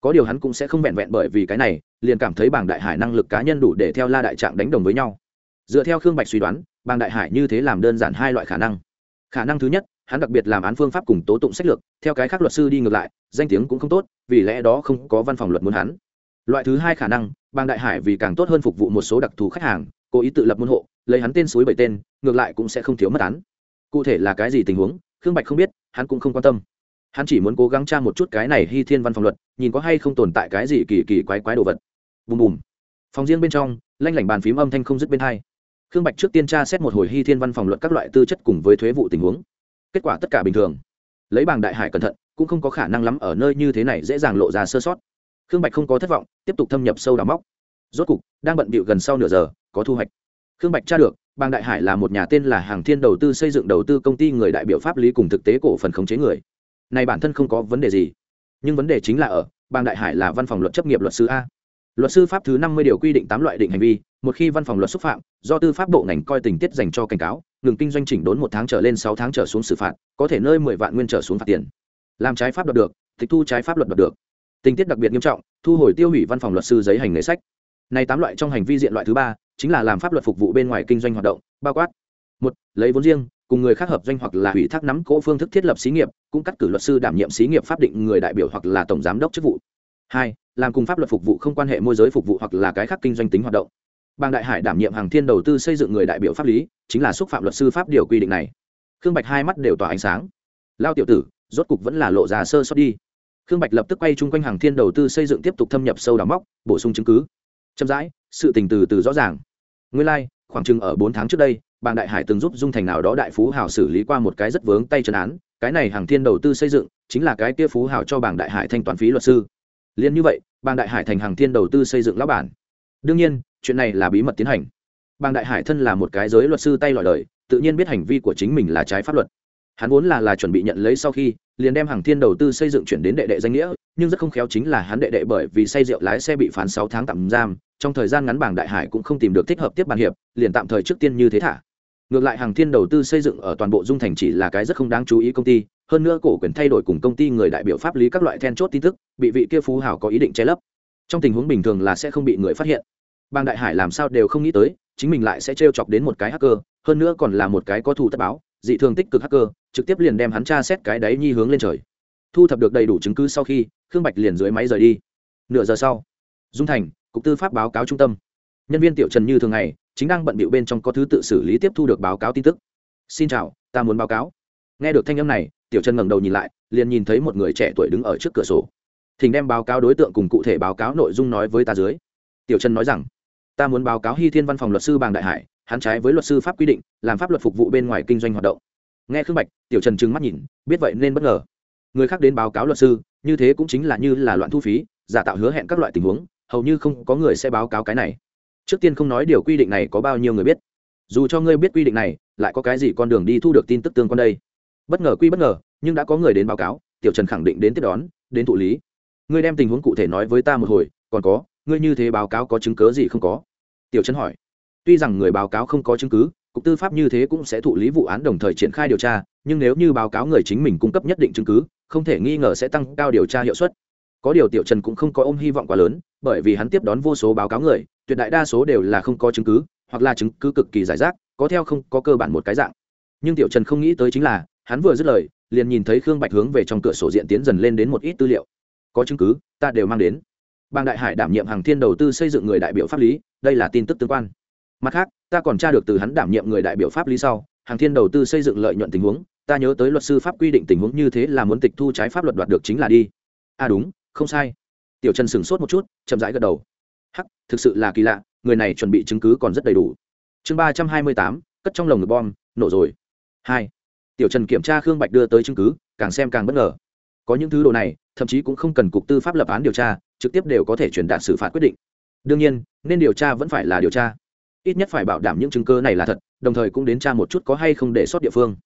Có điều hắn cũng sẽ không vẹn vẹn bởi vì cái này, liền cảm thấy bảng đại hải năng lực cá nhân đủ để theo la đại trạng đánh đồng với nhau. Dựa theo khương bạch suy đoán, bảng đại hải như thế làm đơn giản hai loại khả năng. Khả năng thứ nhất hắn đặc biệt làm án phương pháp cùng tố tụng sách lược, theo cái khác luật sư đi ngược lại, danh tiếng cũng không tốt, vì lẽ đó không có văn phòng luật muốn hắn. Loại thứ hai khả năng bang đại hải vì càng tốt hơn phục vụ một số đặc thù khách hàng, cố ý tự lập môn hộ, lấy hắn tên suối bảy tên, ngược lại cũng sẽ không thiếu mất án cụ thể là cái gì tình huống, khương bạch không biết, hắn cũng không quan tâm. Hắn chỉ muốn cố gắng tra một chút cái này hy thiên văn phòng luật, nhìn có hay không tồn tại cái gì kỳ kỳ quái quái đồ vật. Bùm bùm. Phòng riêng bên trong, lanh lảnh bàn phím âm thanh không dứt bên hai. Khương bạch trước tiên tra xét một hồi hy thiên văn phòng luật các loại tư chất cùng với thuế vụ tình huống kết quả tất cả bình thường. Lấy bảng đại hải cẩn thận, cũng không có khả năng lắm ở nơi như thế này dễ dàng lộ ra sơ sót. Khương bạch không có thất vọng, tiếp tục thâm nhập sâu đào móc. Rốt cục, đang bận bịu gần sau nửa giờ, có thu hoạch. Khương bạch tra được bang đại hải là một nhà tên là hàng thiên đầu tư xây dựng đầu tư công ty người đại biểu pháp lý cùng thực tế cổ phần khống chế người. Này bản thân không có vấn đề gì. Nhưng vấn đề chính là ở bang đại hải là văn phòng luật chấp nghiệp luật sư a. Luật sư pháp thứ năm mươi điều quy định tám loại định hành vi, một khi văn phòng luật xúc phạm, do tư pháp bộ ngành coi tình tiết dành cho cảnh cáo ngừng kinh doanh chỉnh đốn một tháng trở lên sáu tháng trở xuống xử phạt, có thể nơi mười vạn nguyên trở xuống phạt tiền. Làm trái pháp luật được, tịch thu trái pháp luật đoạt được. Tình tiết đặc biệt nghiêm trọng, thu hồi tiêu hủy văn phòng luật sư giấy hành nghề sách. Này tám loại trong hành vi diện loại thứ ba, chính là làm pháp luật phục vụ bên ngoài kinh doanh hoạt động, bao quát. Một, lấy vốn riêng, cùng người khác hợp doanh hoặc là ủy thác nắm cỗ phương thức thiết lập xí nghiệp, cũng cắt cử luật sư đảm nhiệm xí nghiệp pháp định người đại biểu hoặc là tổng giám đốc chức vụ. Hai, làm cùng pháp luật phục vụ không quan hệ môi giới phục vụ hoặc là cái khác kinh doanh tính hoạt động. Bang đại hải đảm nhiệm hàng thiên đầu tư xây dựng người đại biểu pháp lý chính là xúc phạm luật sư pháp điều quy định này. Khương bạch hai mắt đều tỏa ánh sáng. Lao tiểu tử rốt cục vẫn là lộ ra sơ sót đi. Khương bạch lập tức quay chung quanh hàng thiên đầu tư xây dựng tiếp tục thâm nhập sâu đào móc bổ sung chứng cứ. Chậm rãi sự tình từ từ rõ ràng. Nguyên lai、like, khoảng chừng ở bốn tháng trước đây Bang đại hải từng giúp dung thành nào đó đại phú hào xử lý qua một cái rất vướng tay trần án cái này hàng thiên đầu tư xây dựng chính là cái kia phú hào cho bảng đại hải thanh toán phí luật sư. Liên như vậy Bang đại hải thành hàng thiên đầu tư xây dựng lão bản. Đương nhiên chuyện này là bí mật tiến hành. Bàng đại hải thân là một cái giới luật sư tay lòi đời, tự nhiên biết hành vi của chính mình là trái pháp luật. Hắn vốn là là chuẩn bị nhận lấy sau khi, liền đem hàng thiên đầu tư xây dựng chuyển đến đệ đệ danh nghĩa, nhưng rất không khéo chính là hắn đệ đệ bởi vì say rượu lái xe bị phán sáu tháng tạm giam, trong thời gian ngắn bảng đại hải cũng không tìm được thích hợp tiếp bàn hiệp, liền tạm thời trước tiên như thế thả. Ngược lại hàng thiên đầu tư xây dựng ở toàn bộ dung thành chỉ là cái rất không đáng chú ý công ty, hơn nữa cổ quyền thay đổi cùng công ty người đại biểu pháp lý các loại then chốt tin tức, bị vị kia phú hảo có ý định che lấp. Trong tình huống bình thường là sẽ không bị người phát hiện bang đại hải làm sao đều không nghĩ tới, chính mình lại sẽ t chọc đến một cái hacker, hơn nữa còn là một cái có thù tất báo, dị thường tích cực hacker, trực tiếp liền đem hắn tra xét cái đáy nhi hướng lên trời. Thu thập được đầy đủ chứng cứ sau khi, khương bạch liền dưới máy rời đi. Nửa giờ sau, dung thành, cục tư pháp báo cáo trung tâm. Nhân viên tiểu trần như thường ngày, chính đang bận bịu bên trong có thứ tự xử lý tiếp thu được báo cáo tin tức. Xin chào, ta muốn báo cáo. Nghe được thanh âm này, tiểu trần ngẩng đầu nhìn lại, liền nhìn thấy một người trẻ tuổi đứng ở trước cửa sổ. Thỉnh đem báo cáo đối tượng cùng cụ thể báo cáo nội dung nói với ta dưới. Tiểu trần nói rằng ta muốn báo cáo hy thiên văn phòng luật sư bàng đại hải, hắn trái với luật sư pháp quy định, làm pháp luật phục vụ bên ngoài kinh doanh hoạt động. Nghe khương bạch, tiểu trần trừng mắt nhìn, biết vậy nên bất ngờ. Người khác đến báo cáo luật sư, như thế cũng chính là như là loạn thu phí, giả tạo hứa hẹn các loại tình huống, hầu như không có người sẽ báo cáo cái này. Trước tiên không nói điều quy định này có bao nhiêu người biết. Dù cho ngươi biết quy định này, lại có cái gì con đường đi thu được tin tức tương quan đây? Bất ngờ quy bất ngờ, nhưng đã có người đến báo cáo, tiểu trần khẳng định đến tiếp đón, đến thụ lý. Ngươi đem tình huống cụ thể nói với ta một hồi, còn có ngươi như thế báo cáo có chứng cớ gì không có? Tiểu trần hỏi. Tuy rằng người báo cáo không có chứng cứ, cục tư pháp như thế cũng sẽ thụ lý vụ án đồng thời triển khai điều tra, nhưng nếu như báo cáo người chính mình cung cấp nhất định chứng cứ, không thể nghi ngờ sẽ tăng cao điều tra hiệu suất. Có điều tiểu trần cũng không có ôm hy vọng quá lớn, bởi vì hắn tiếp đón vô số báo cáo người, tuyệt đại đa số đều là không có chứng cứ, hoặc là chứng cứ cực kỳ giải rác, có theo không có cơ bản một cái dạng. Nhưng tiểu trần không nghĩ tới chính là, hắn vừa dứt lời, liền nhìn thấy khương bạch hướng về trong cửa sổ diện tiến dần lên đến một ít tư liệu. Có chứng cứ, ta đều mang đến bang đại hải đảm nhiệm hàng thiên đầu tư xây dựng người đại biểu pháp lý, đây là tin tức tương quan. Mặt khác, ta còn tra được từ hắn đảm nhiệm người đại biểu pháp lý sau hàng thiên đầu tư xây dựng lợi nhuận tình huống, ta nhớ tới luật sư pháp quy định tình huống như thế là muốn tịch thu trái pháp luật đoạt được chính là đi. À đúng, không sai. Tiểu trần sửng sốt một chút, chậm rãi gật đầu. Hắc, thực sự là kỳ lạ, người này chuẩn bị chứng cứ còn rất đầy đủ. Chương ba trăm hai mươi tám, cất trong lồng ngực bom, nổ rồi. Hai. Tiểu trần kiểm tra khương bạch đưa tới chứng cứ, càng xem càng bất ngờ có những thứ đồ này, thậm chí cũng không cần cục tư pháp lập án điều tra, trực tiếp đều có thể truyền đạt xử phạt quyết định. Đương nhiên, nên điều tra vẫn phải là điều tra. Ít nhất phải bảo đảm những chứng cơ này là thật, đồng thời cũng đến tra một chút có hay không để sót địa phương.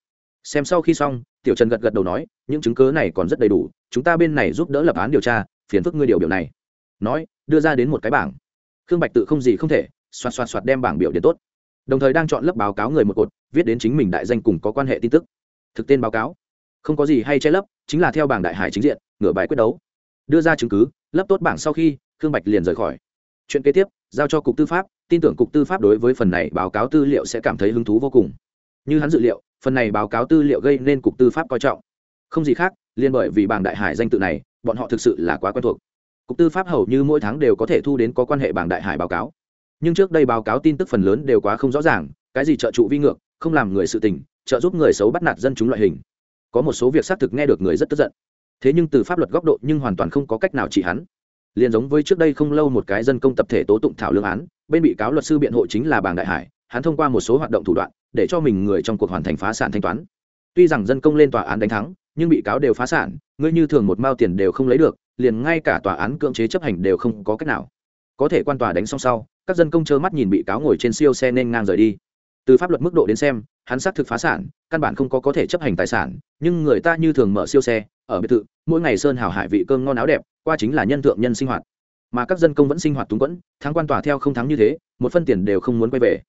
Xem sau khi xong, tiểu trần gật gật đầu nói, những chứng cớ này còn rất đầy đủ, chúng ta bên này giúp đỡ lập án điều tra, phiền phức ngươi điều biểu này. Nói, đưa ra đến một cái bảng. Khương bạch tự không gì không thể, xoạt xoạt xoạt đem bảng biểu điện tốt. Đồng thời đang chọn lớp báo cáo người một cột, viết đến chính mình đại danh cùng có quan hệ tin tức. Thực tên báo cáo không có gì hay che lấp, chính là theo bảng đại hải chính diện, ngửa bài quyết đấu. Đưa ra chứng cứ, lấp tốt bảng sau khi, khương bạch liền rời khỏi. Chuyện kế tiếp, giao cho cục tư pháp, tin tưởng cục tư pháp đối với phần này báo cáo tư liệu sẽ cảm thấy hứng thú vô cùng. Như hắn dự liệu, phần này báo cáo tư liệu gây nên cục tư pháp coi trọng. Không gì khác liên bởi vì bảng đại hải danh tự này, bọn họ thực sự là quá quen thuộc. Cục tư pháp hầu như mỗi tháng đều có thể thu đến có quan hệ bảng đại hải báo cáo. Nhưng trước đây báo cáo tin tức phần lớn đều quá không rõ ràng, cái gì trợ trụ vi ngược, không làm người sự tình, trợ giúp người xấu bắt nạt dân chúng loại hình có một số việc xác thực nghe được người rất tức giận. Thế nhưng từ pháp luật góc độ nhưng hoàn toàn không có cách nào trị hắn. Liền giống với trước đây không lâu một cái dân công tập thể tố tụng thảo lương án, bên bị cáo luật sư biện hộ chính là bàng đại hải, hắn thông qua một số hoạt động thủ đoạn, để cho mình người trong cuộc hoàn thành phá sản thanh toán. Tuy rằng dân công lên tòa án đánh thắng, nhưng bị cáo đều phá sản, ngươi như thường một mao tiền đều không lấy được, liền ngay cả tòa án cưỡng chế chấp hành đều không có cách nào. Có thể quan tòa đánh xong sau, các dân công trơ mắt nhìn bị cáo ngồi trên siêu xe nên ngang rời đi từ pháp luật mức độ đến xem, hắn xác thực phá sản, căn bản không có có thể chấp hành tài sản, nhưng người ta như thường mở siêu xe, ở biệt thự, mỗi ngày sơn hào hải vị cơm ngon áo đẹp, qua chính là nhân thượng nhân sinh hoạt. Mà các dân công vẫn sinh hoạt túng quẫn, thắng quan tòa theo không thắng như thế, một phân tiền đều không muốn quay về.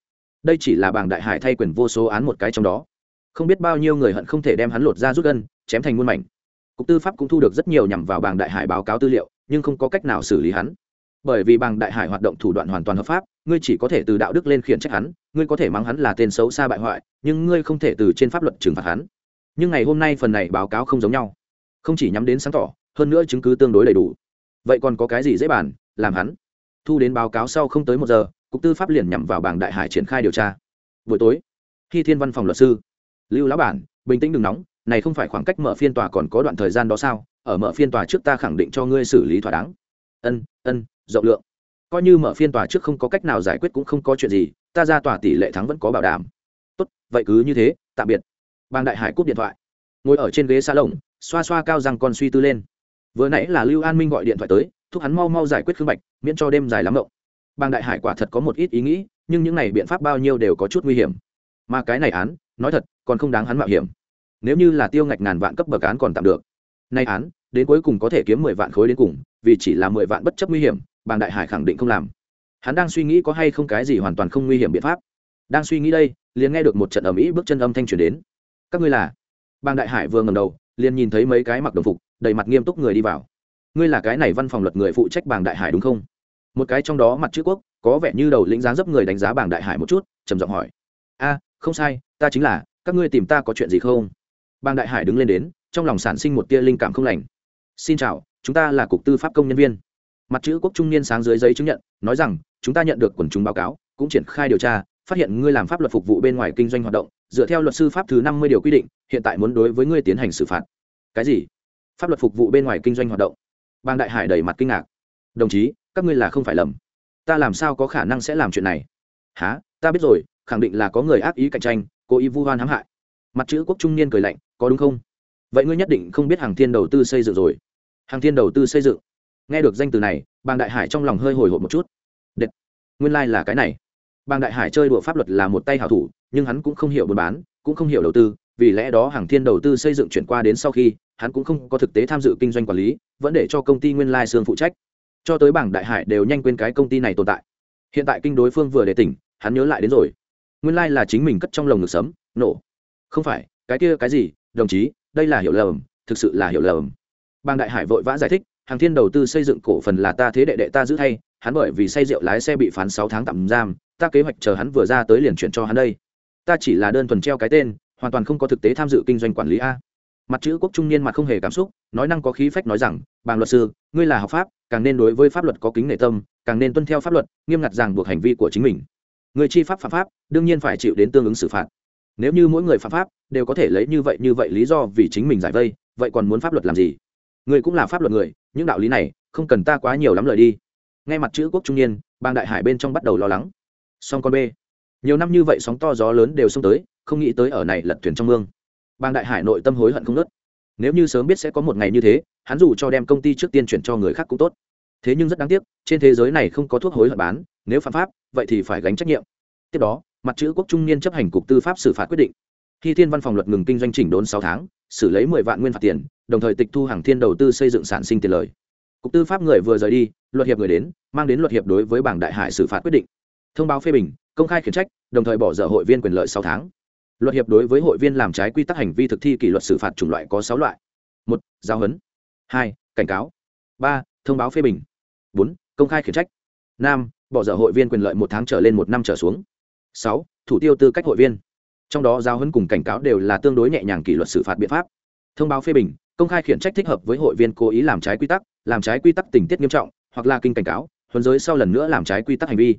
Đây chỉ là bảng đại hải thay quyền vô số án một cái trong đó. Không biết bao nhiêu người hận không thể đem hắn lột ra rút gân, chém thành muôn mảnh. Cục tư pháp cũng thu được rất nhiều nhằm vào bảng đại hải báo cáo tư liệu, nhưng không có cách nào xử lý hắn. Bởi vì bảng đại hải hoạt động thủ đoạn hoàn toàn hợp pháp ngươi chỉ có thể từ đạo đức lên khiển trách hắn, ngươi có thể mắng hắn là tên xấu xa bại hoại, nhưng ngươi không thể từ trên pháp luật trừng phạt hắn. Nhưng ngày hôm nay phần này báo cáo không giống nhau. Không chỉ nhắm đến sáng tỏ, hơn nữa chứng cứ tương đối đầy đủ. Vậy còn có cái gì dễ bàn, làm hắn? Thu đến báo cáo sau không tới một giờ, cục tư pháp liền nhằm vào bảng đại hải triển khai điều tra. Buổi tối khi thiên văn phòng luật sư. Lưu lão bản, bình tĩnh đừng nóng, này không phải khoảng cách mở phiên tòa còn có đoạn thời gian đó sao? Ở mở phiên tòa trước ta khẳng định cho ngươi xử lý thỏa đáng. Ân ân, rộng lượng coi như mở phiên tòa trước không có cách nào giải quyết cũng không có chuyện gì, ta ra tòa tỷ lệ thắng vẫn có bảo đảm. Tốt, vậy cứ như thế, tạm biệt. Bang đại hải cúp điện thoại. Ngồi ở trên ghế xa lồng, xoa xoa cao răng con suy tư lên. Vừa nãy là lưu an minh gọi điện thoại tới, thúc hắn mau mau giải quyết khương bạch, miễn cho đêm dài lắm động bang đại hải quả thật có một ít ý nghĩ, nhưng những này biện pháp bao nhiêu đều có chút nguy hiểm. Mà cái này án, nói thật, còn không đáng hắn mạo hiểm. Nếu như là tiêu ngạch ngàn vạn cấp bậc án còn tạm được. Nay án, đến cuối cùng có thể kiếm mười vạn khối đến cùng, vì chỉ là mười vạn bất chấp nguy hiểm bàng đại hải khẳng định không làm. Hắn đang suy nghĩ có hay không cái gì hoàn toàn không nguy hiểm biện pháp. Đang suy nghĩ đây, liền nghe được một trận ầm ĩ bước chân âm thanh truyền đến. Các ngươi là? Bàng đại hải vừa ngầm đầu, liền nhìn thấy mấy cái mặc đồng phục, đầy mặt nghiêm túc người đi vào. Ngươi là cái này văn phòng luật người phụ trách bàng đại hải đúng không? Một cái trong đó mặt chữ quốc, có vẻ như đầu lĩnh giá dấp người đánh giá bàng đại hải một chút, trầm giọng hỏi. A, không sai, ta chính là, các ngươi tìm ta có chuyện gì không? Bàng đại hải đứng lên đến, trong lòng sản sinh một tia linh cảm không lành. Xin chào, chúng ta là cục tư pháp công nhân viên mặt chữ quốc trung niên sáng dưới giấy chứng nhận, nói rằng, chúng ta nhận được quần chúng báo cáo, cũng triển khai điều tra, phát hiện ngươi làm pháp luật phục vụ bên ngoài kinh doanh hoạt động, dựa theo luật sư pháp thứ năm mươi điều quy định, hiện tại muốn đối với ngươi tiến hành xử phạt. Cái gì? Pháp luật phục vụ bên ngoài kinh doanh hoạt động. Bang đại hải đầy mặt kinh ngạc. Đồng chí, các ngươi là không phải lầm. Ta làm sao có khả năng sẽ làm chuyện này? Há ta biết rồi, khẳng định là có người ác ý cạnh tranh, cố ý vu hoan hãm hại. Mặt chữ quốc trung niên cười lạnh, có đúng không? Vậy ngươi nhất định không biết hàng thiên đầu tư xây dựng rồi. Hàng thiên đầu tư xây dựng? Nghe được danh từ này, bàng đại hải trong lòng hơi hồi hộp một chút. Đệt. nguyên lai、like、là cái này. Bàng đại hải chơi đùa pháp luật là một tay hảo thủ, nhưng hắn cũng không hiểu buôn bán, cũng không hiểu đầu tư, vì lẽ đó hàng thiên đầu tư xây dựng chuyển qua đến sau khi, hắn cũng không có thực tế tham dự kinh doanh quản lý, vẫn để cho công ty nguyên lai sương phụ trách. Cho tới bảng đại hải đều nhanh quên cái công ty này tồn tại. Hiện tại kinh đối phương vừa để tỉnh, hắn nhớ lại đến rồi. Nguyên lai là chính mình cất trong lồng ngực sấm, nổ. Không phải, cái kia cái gì, đồng chí, đây là hiểu lầm, thực sự là hiểu lầm. Bang đại hải vội vã giải thích hàng thiên đầu tư xây dựng cổ phần là ta thế đệ đệ ta giữ thay, hắn bởi vì say rượu lái xe bị phán sáu tháng tạm giam, ta kế hoạch chờ hắn vừa ra tới liền chuyển cho hắn đây. Ta chỉ là đơn thuần treo cái tên, hoàn toàn không có thực tế tham dự kinh doanh quản lý a. Mặt chữ quốc trung niên mặt không hề cảm xúc, nói năng có khí phách nói rằng, bàng luật sư, ngươi là học pháp, càng nên đối với pháp luật có kính nể tâm, càng nên tuân theo pháp luật, nghiêm ngặt ràng buộc hành vi của chính mình. Người chi pháp phạm pháp, đương nhiên phải chịu đến tương ứng xử phạt. Nếu như mỗi người phạm pháp, đều có thể lấy như vậy như vậy lý do vì chính mình giải vây, vậy còn muốn pháp luật làm gì? Người cũng là pháp luật người những đạo lý này không cần ta quá nhiều lắm lời đi. Ngay mặt chữ quốc trung niên, bang đại hải bên trong bắt đầu lo lắng. Song con b nhiều năm như vậy sóng to gió lớn đều xông tới, không nghĩ tới ở này lật thuyền trong mương. Bang đại hải nội tâm hối hận không nớt nếu như sớm biết sẽ có một ngày như thế, hắn dù cho đem công ty trước tiên chuyển cho người khác cũng tốt. Thế nhưng rất đáng tiếc, trên thế giới này không có thuốc hối hận bán, nếu phạm pháp, vậy thì phải gánh trách nhiệm. Tiếp đó, mặt chữ quốc trung niên chấp hành cục tư pháp xử phạt quyết định khi thiên văn phòng luật ngừng kinh doanh chỉnh đốn sáu tháng, xử lấy mười vạn nguyên phạt tiền, đồng thời tịch thu hàng thiên đầu tư xây dựng sản sinh tiền lời. Cục tư pháp người vừa rời đi, luật hiệp người đến, mang đến luật hiệp đối với bảng đại hải xử phạt quyết định. Thông báo phê bình, công khai khiển trách, đồng thời bỏ dở hội viên quyền lợi sáu tháng. Luật hiệp đối với hội viên làm trái quy tắc hành vi thực thi kỷ luật xử phạt chủng loại có sáu loại. Một, giao huấn hai, cảnh cáo. Ba, thông báo phê bình. Bốn, công khai khiển trách. Năm, bỏ dở hội viên quyền lợi một tháng trở lên một năm trở xuống. Sáu, thủ tiêu tư cách hội viên trong đó giao huấn cùng cảnh cáo đều là tương đối nhẹ nhàng kỷ luật xử phạt biện pháp. Thông báo phê bình, công khai khiển trách thích hợp với hội viên cố ý làm trái quy tắc, làm trái quy tắc tình tiết nghiêm trọng, hoặc là kinh cảnh cáo, huấn giới sau lần nữa làm trái quy tắc hành vi.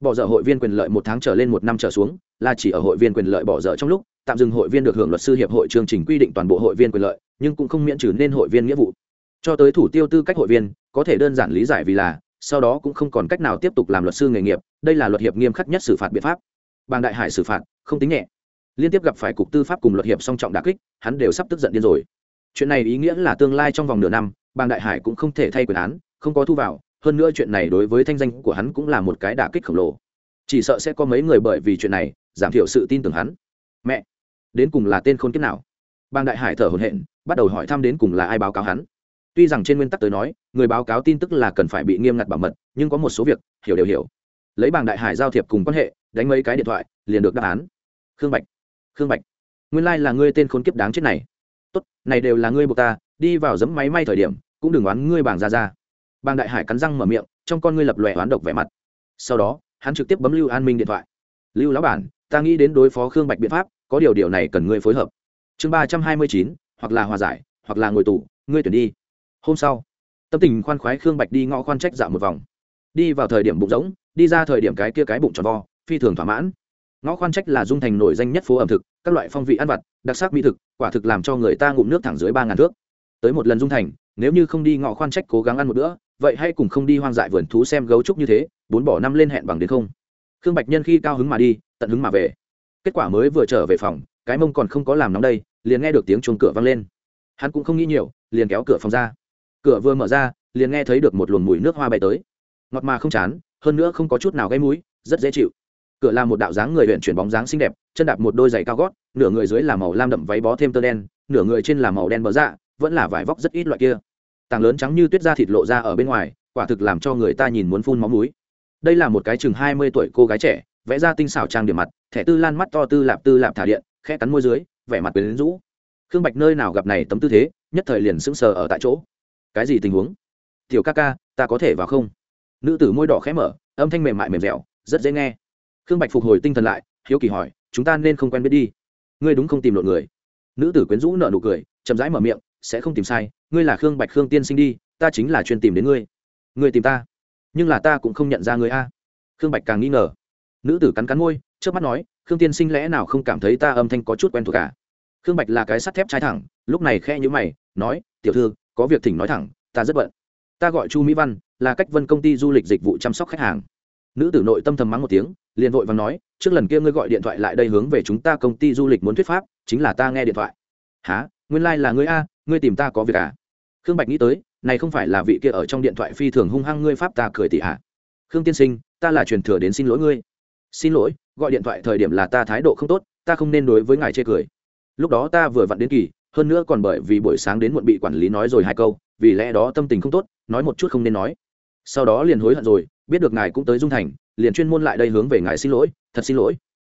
Bỏ dở hội viên quyền lợi một tháng trở lên một năm trở xuống, là chỉ ở hội viên quyền lợi bỏ dở trong lúc, tạm dừng hội viên được hưởng luật sư hiệp hội chương trình quy định toàn bộ hội viên quyền lợi, nhưng cũng không miễn trừ nên hội viên nghĩa vụ. Cho tới thủ tiêu tư cách hội viên, có thể đơn giản lý giải vì là, sau đó cũng không còn cách nào tiếp tục làm luật sư nghề nghiệp, đây là luật hiệp nghiêm khắc nhất xử phạt biện pháp. Bàng đại hải xử phạt, không tính nhẹ liên tiếp gặp phải cục tư pháp cùng luật hiệp song trọng đà kích, hắn đều sắp tức giận điên rồi. Chuyện này ý nghĩa là tương lai trong vòng nửa năm bàng đại hải cũng không thể thay quyền án, không có thu vào, hơn nữa chuyện này đối với thanh danh của hắn cũng là một cái đả kích khổng lồ. Chỉ sợ sẽ có mấy người bởi vì chuyện này, giảm thiểu sự tin tưởng hắn. Mẹ! Đến cùng là tên khôn kiếp nào? Bàng đại hải thở hổn hển, bắt đầu hỏi thăm đến cùng là ai báo cáo hắn. Tuy rằng trên nguyên tắc tới nói, người báo cáo tin tức là cần phải bị nghiêm ngặt bảo mật, nhưng có một số việc, hiểu đều hiểu. Lấy bảng đại hải giao thiệp cùng quan hệ, đánh mấy cái điện thoại, liền được đáp án. Khương bạch khương bạch, nguyên lai là ngươi tên khốn kiếp đáng chết này. Tốt, này đều là ngươi buộc ta, đi vào giấm máy may thời điểm, cũng đừng oán ngươi bảng ra ra. Bàng đại hải cắn răng mở miệng, trong con ngươi lập lòe oán độc vẻ mặt. Sau đó, hắn trực tiếp bấm lưu an minh điện thoại. Lưu lão bản, ta nghĩ đến đối phó khương bạch biện pháp, có điều điều này cần ngươi phối hợp. Chương ba trăm hai mươi chín, hoặc là hòa giải, hoặc là ngồi tù, ngươi tuyển đi. Hôm sau, tâm tình khoan khoái khương bạch đi ngõ khoan trách dạo một vòng. Đi vào thời điểm bụng rỗng, đi ra thời điểm cái kia cái bụng tròn vo, phi thường thỏa mãn ngõ khoan trách là dung thành nổi danh nhất phố ẩm thực, các loại phong vị ăn vặt, đặc sắc mỹ thực, quả thực làm cho người ta ngụm nước thẳng dưới ba ngàn thước. Tới một lần dung thành, nếu như không đi ngõ khoan trách cố gắng ăn một bữa, vậy hay cùng không đi hoang dại vườn thú xem gấu trúc như thế, bốn bỏ năm lên hẹn bằng đến không. Khương bạch nhân khi cao hứng mà đi, tận hứng mà về. Kết quả mới vừa trở về phòng, cái mông còn không có làm nóng đây, liền nghe được tiếng chuồng cửa vang lên. Hắn cũng không nghĩ nhiều, liền kéo cửa phòng ra. Cửa vừa mở ra, liền nghe thấy được một luồng mùi nước hoa bay tới. Ngọt mà không chán, hơn nữa không có chút nào gây mũi, rất dễ chịu cửa là một đạo dáng người huyện chuyển bóng dáng xinh đẹp, chân đạp một đôi giày cao gót, nửa người dưới là màu lam đậm váy bó thêm tơ đen, nửa người trên là màu đen bờ dạ vẫn là vải vóc rất ít loại kia. Tàng lớn trắng như tuyết da thịt lộ ra ở bên ngoài, quả thực làm cho người ta nhìn muốn phun máu núi đây là một cái chừng hai mươi tuổi cô gái trẻ, vẽ ra tinh xảo trang điểm mặt, thẻ tư lan mắt to tư lạp tư lạp thả điện, khẽ cắn môi dưới, vẻ mặt quyến rũ. Khương bạch nơi nào gặp này tấm tư thế, nhất thời liền sững sờ ở tại chỗ. Cái gì tình huống? Tiểu ca ca, ta có thể vào không? Nữ tử môi đỏ khẽ mở, âm thanh mềm mại mềm dẻo, rất dễ nghe khương bạch phục hồi tinh thần lại, hiếu kỳ hỏi, chúng ta nên không quen biết đi. Ngươi đúng không tìm lộn người? Nữ tử quyến rũ nợ nụ cười, chậm rãi mở miệng, sẽ không tìm sai, ngươi là khương bạch khương tiên sinh đi, ta chính là chuyên tìm đến ngươi. Ngươi tìm ta? Nhưng là ta cũng không nhận ra ngươi a. Khương bạch càng nghi ngờ. Nữ tử cắn cắn môi trước mắt nói, khương tiên sinh lẽ nào không cảm thấy ta âm thanh có chút quen thuộc cả khương bạch là cái sắt thép trái thẳng, lúc này khe nhữ mày, nói, tiểu thư, có việc thỉnh nói thẳng, ta rất bận. Ta gọi chu mỹ văn, là cách vân công ty du lịch dịch vụ chăm sóc khách hàng nữ tử nội tâm thầm mắng một tiếng, liền vội và nói, trước lần kia ngươi gọi điện thoại lại đây hướng về chúng ta công ty du lịch muốn thuyết pháp, chính là ta nghe điện thoại. Há nguyên lai、like、là ngươi a, ngươi tìm ta có việc à? Khương bạch nghĩ tới, này không phải là vị kia ở trong điện thoại phi thường hung hăng ngươi pháp ta cười tị hạ à? khương tiên sinh, ta là truyền thừa đến xin lỗi ngươi. Xin lỗi, gọi điện thoại thời điểm là ta thái độ không tốt, ta không nên đối với ngài chê cười. Lúc đó ta vừa vặn đến kỳ, hơn nữa còn bởi vì buổi sáng đến muộn bị quản lý nói rồi hai câu, vì lẽ đó tâm tình không tốt, nói một chút không nên nói. Sau đó liền hối hận rồi biết được ngài cũng tới dung thành, liền chuyên môn lại đây hướng về ngài xin lỗi, thật xin lỗi.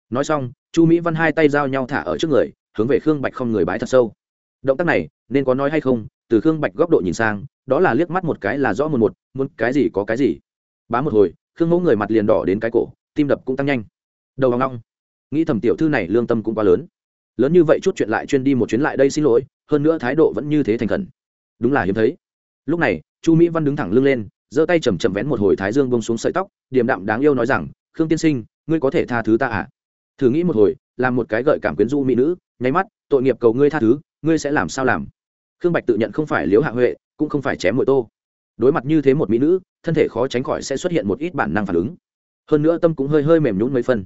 Nói xong, chu mỹ văn hai tay giao nhau thả ở trước người, hướng về khương bạch không người bái thật sâu. Động tác này, nên có nói hay không, từ khương bạch góc độ nhìn sang, đó là liếc mắt một cái là rõ một một, muốn cái gì có cái gì. Bá một hồi, khương mẫu người mặt liền đỏ đến cái cổ, tim đập cũng tăng nhanh. Đầu hoang long nghĩ thầm tiểu thư này lương tâm cũng quá lớn. Lớn như vậy chút chuyện lại chuyên đi một chuyến lại đây xin lỗi, hơn nữa thái độ vẫn như thế thành khẩn. Đúng là hiếm thấy. Lúc này, chu mỹ văn đứng thẳng lưng lên giơ tay chầm chầm vén một hồi thái dương bông xuống sợi tóc, điềm đạm đáng yêu nói rằng, khương tiên sinh, ngươi có thể tha thứ ta à? Thử nghĩ một hồi, làm một cái gợi cảm quyến du mỹ nữ, nháy mắt, tội nghiệp cầu ngươi tha thứ, ngươi sẽ làm sao làm? Khương bạch tự nhận không phải liếu hạ huệ, cũng không phải chém mội tô. Đối mặt như thế một mỹ nữ, thân thể khó tránh khỏi sẽ xuất hiện một ít bản năng phản ứng. Hơn nữa tâm cũng hơi hơi mềm nhún mấy phân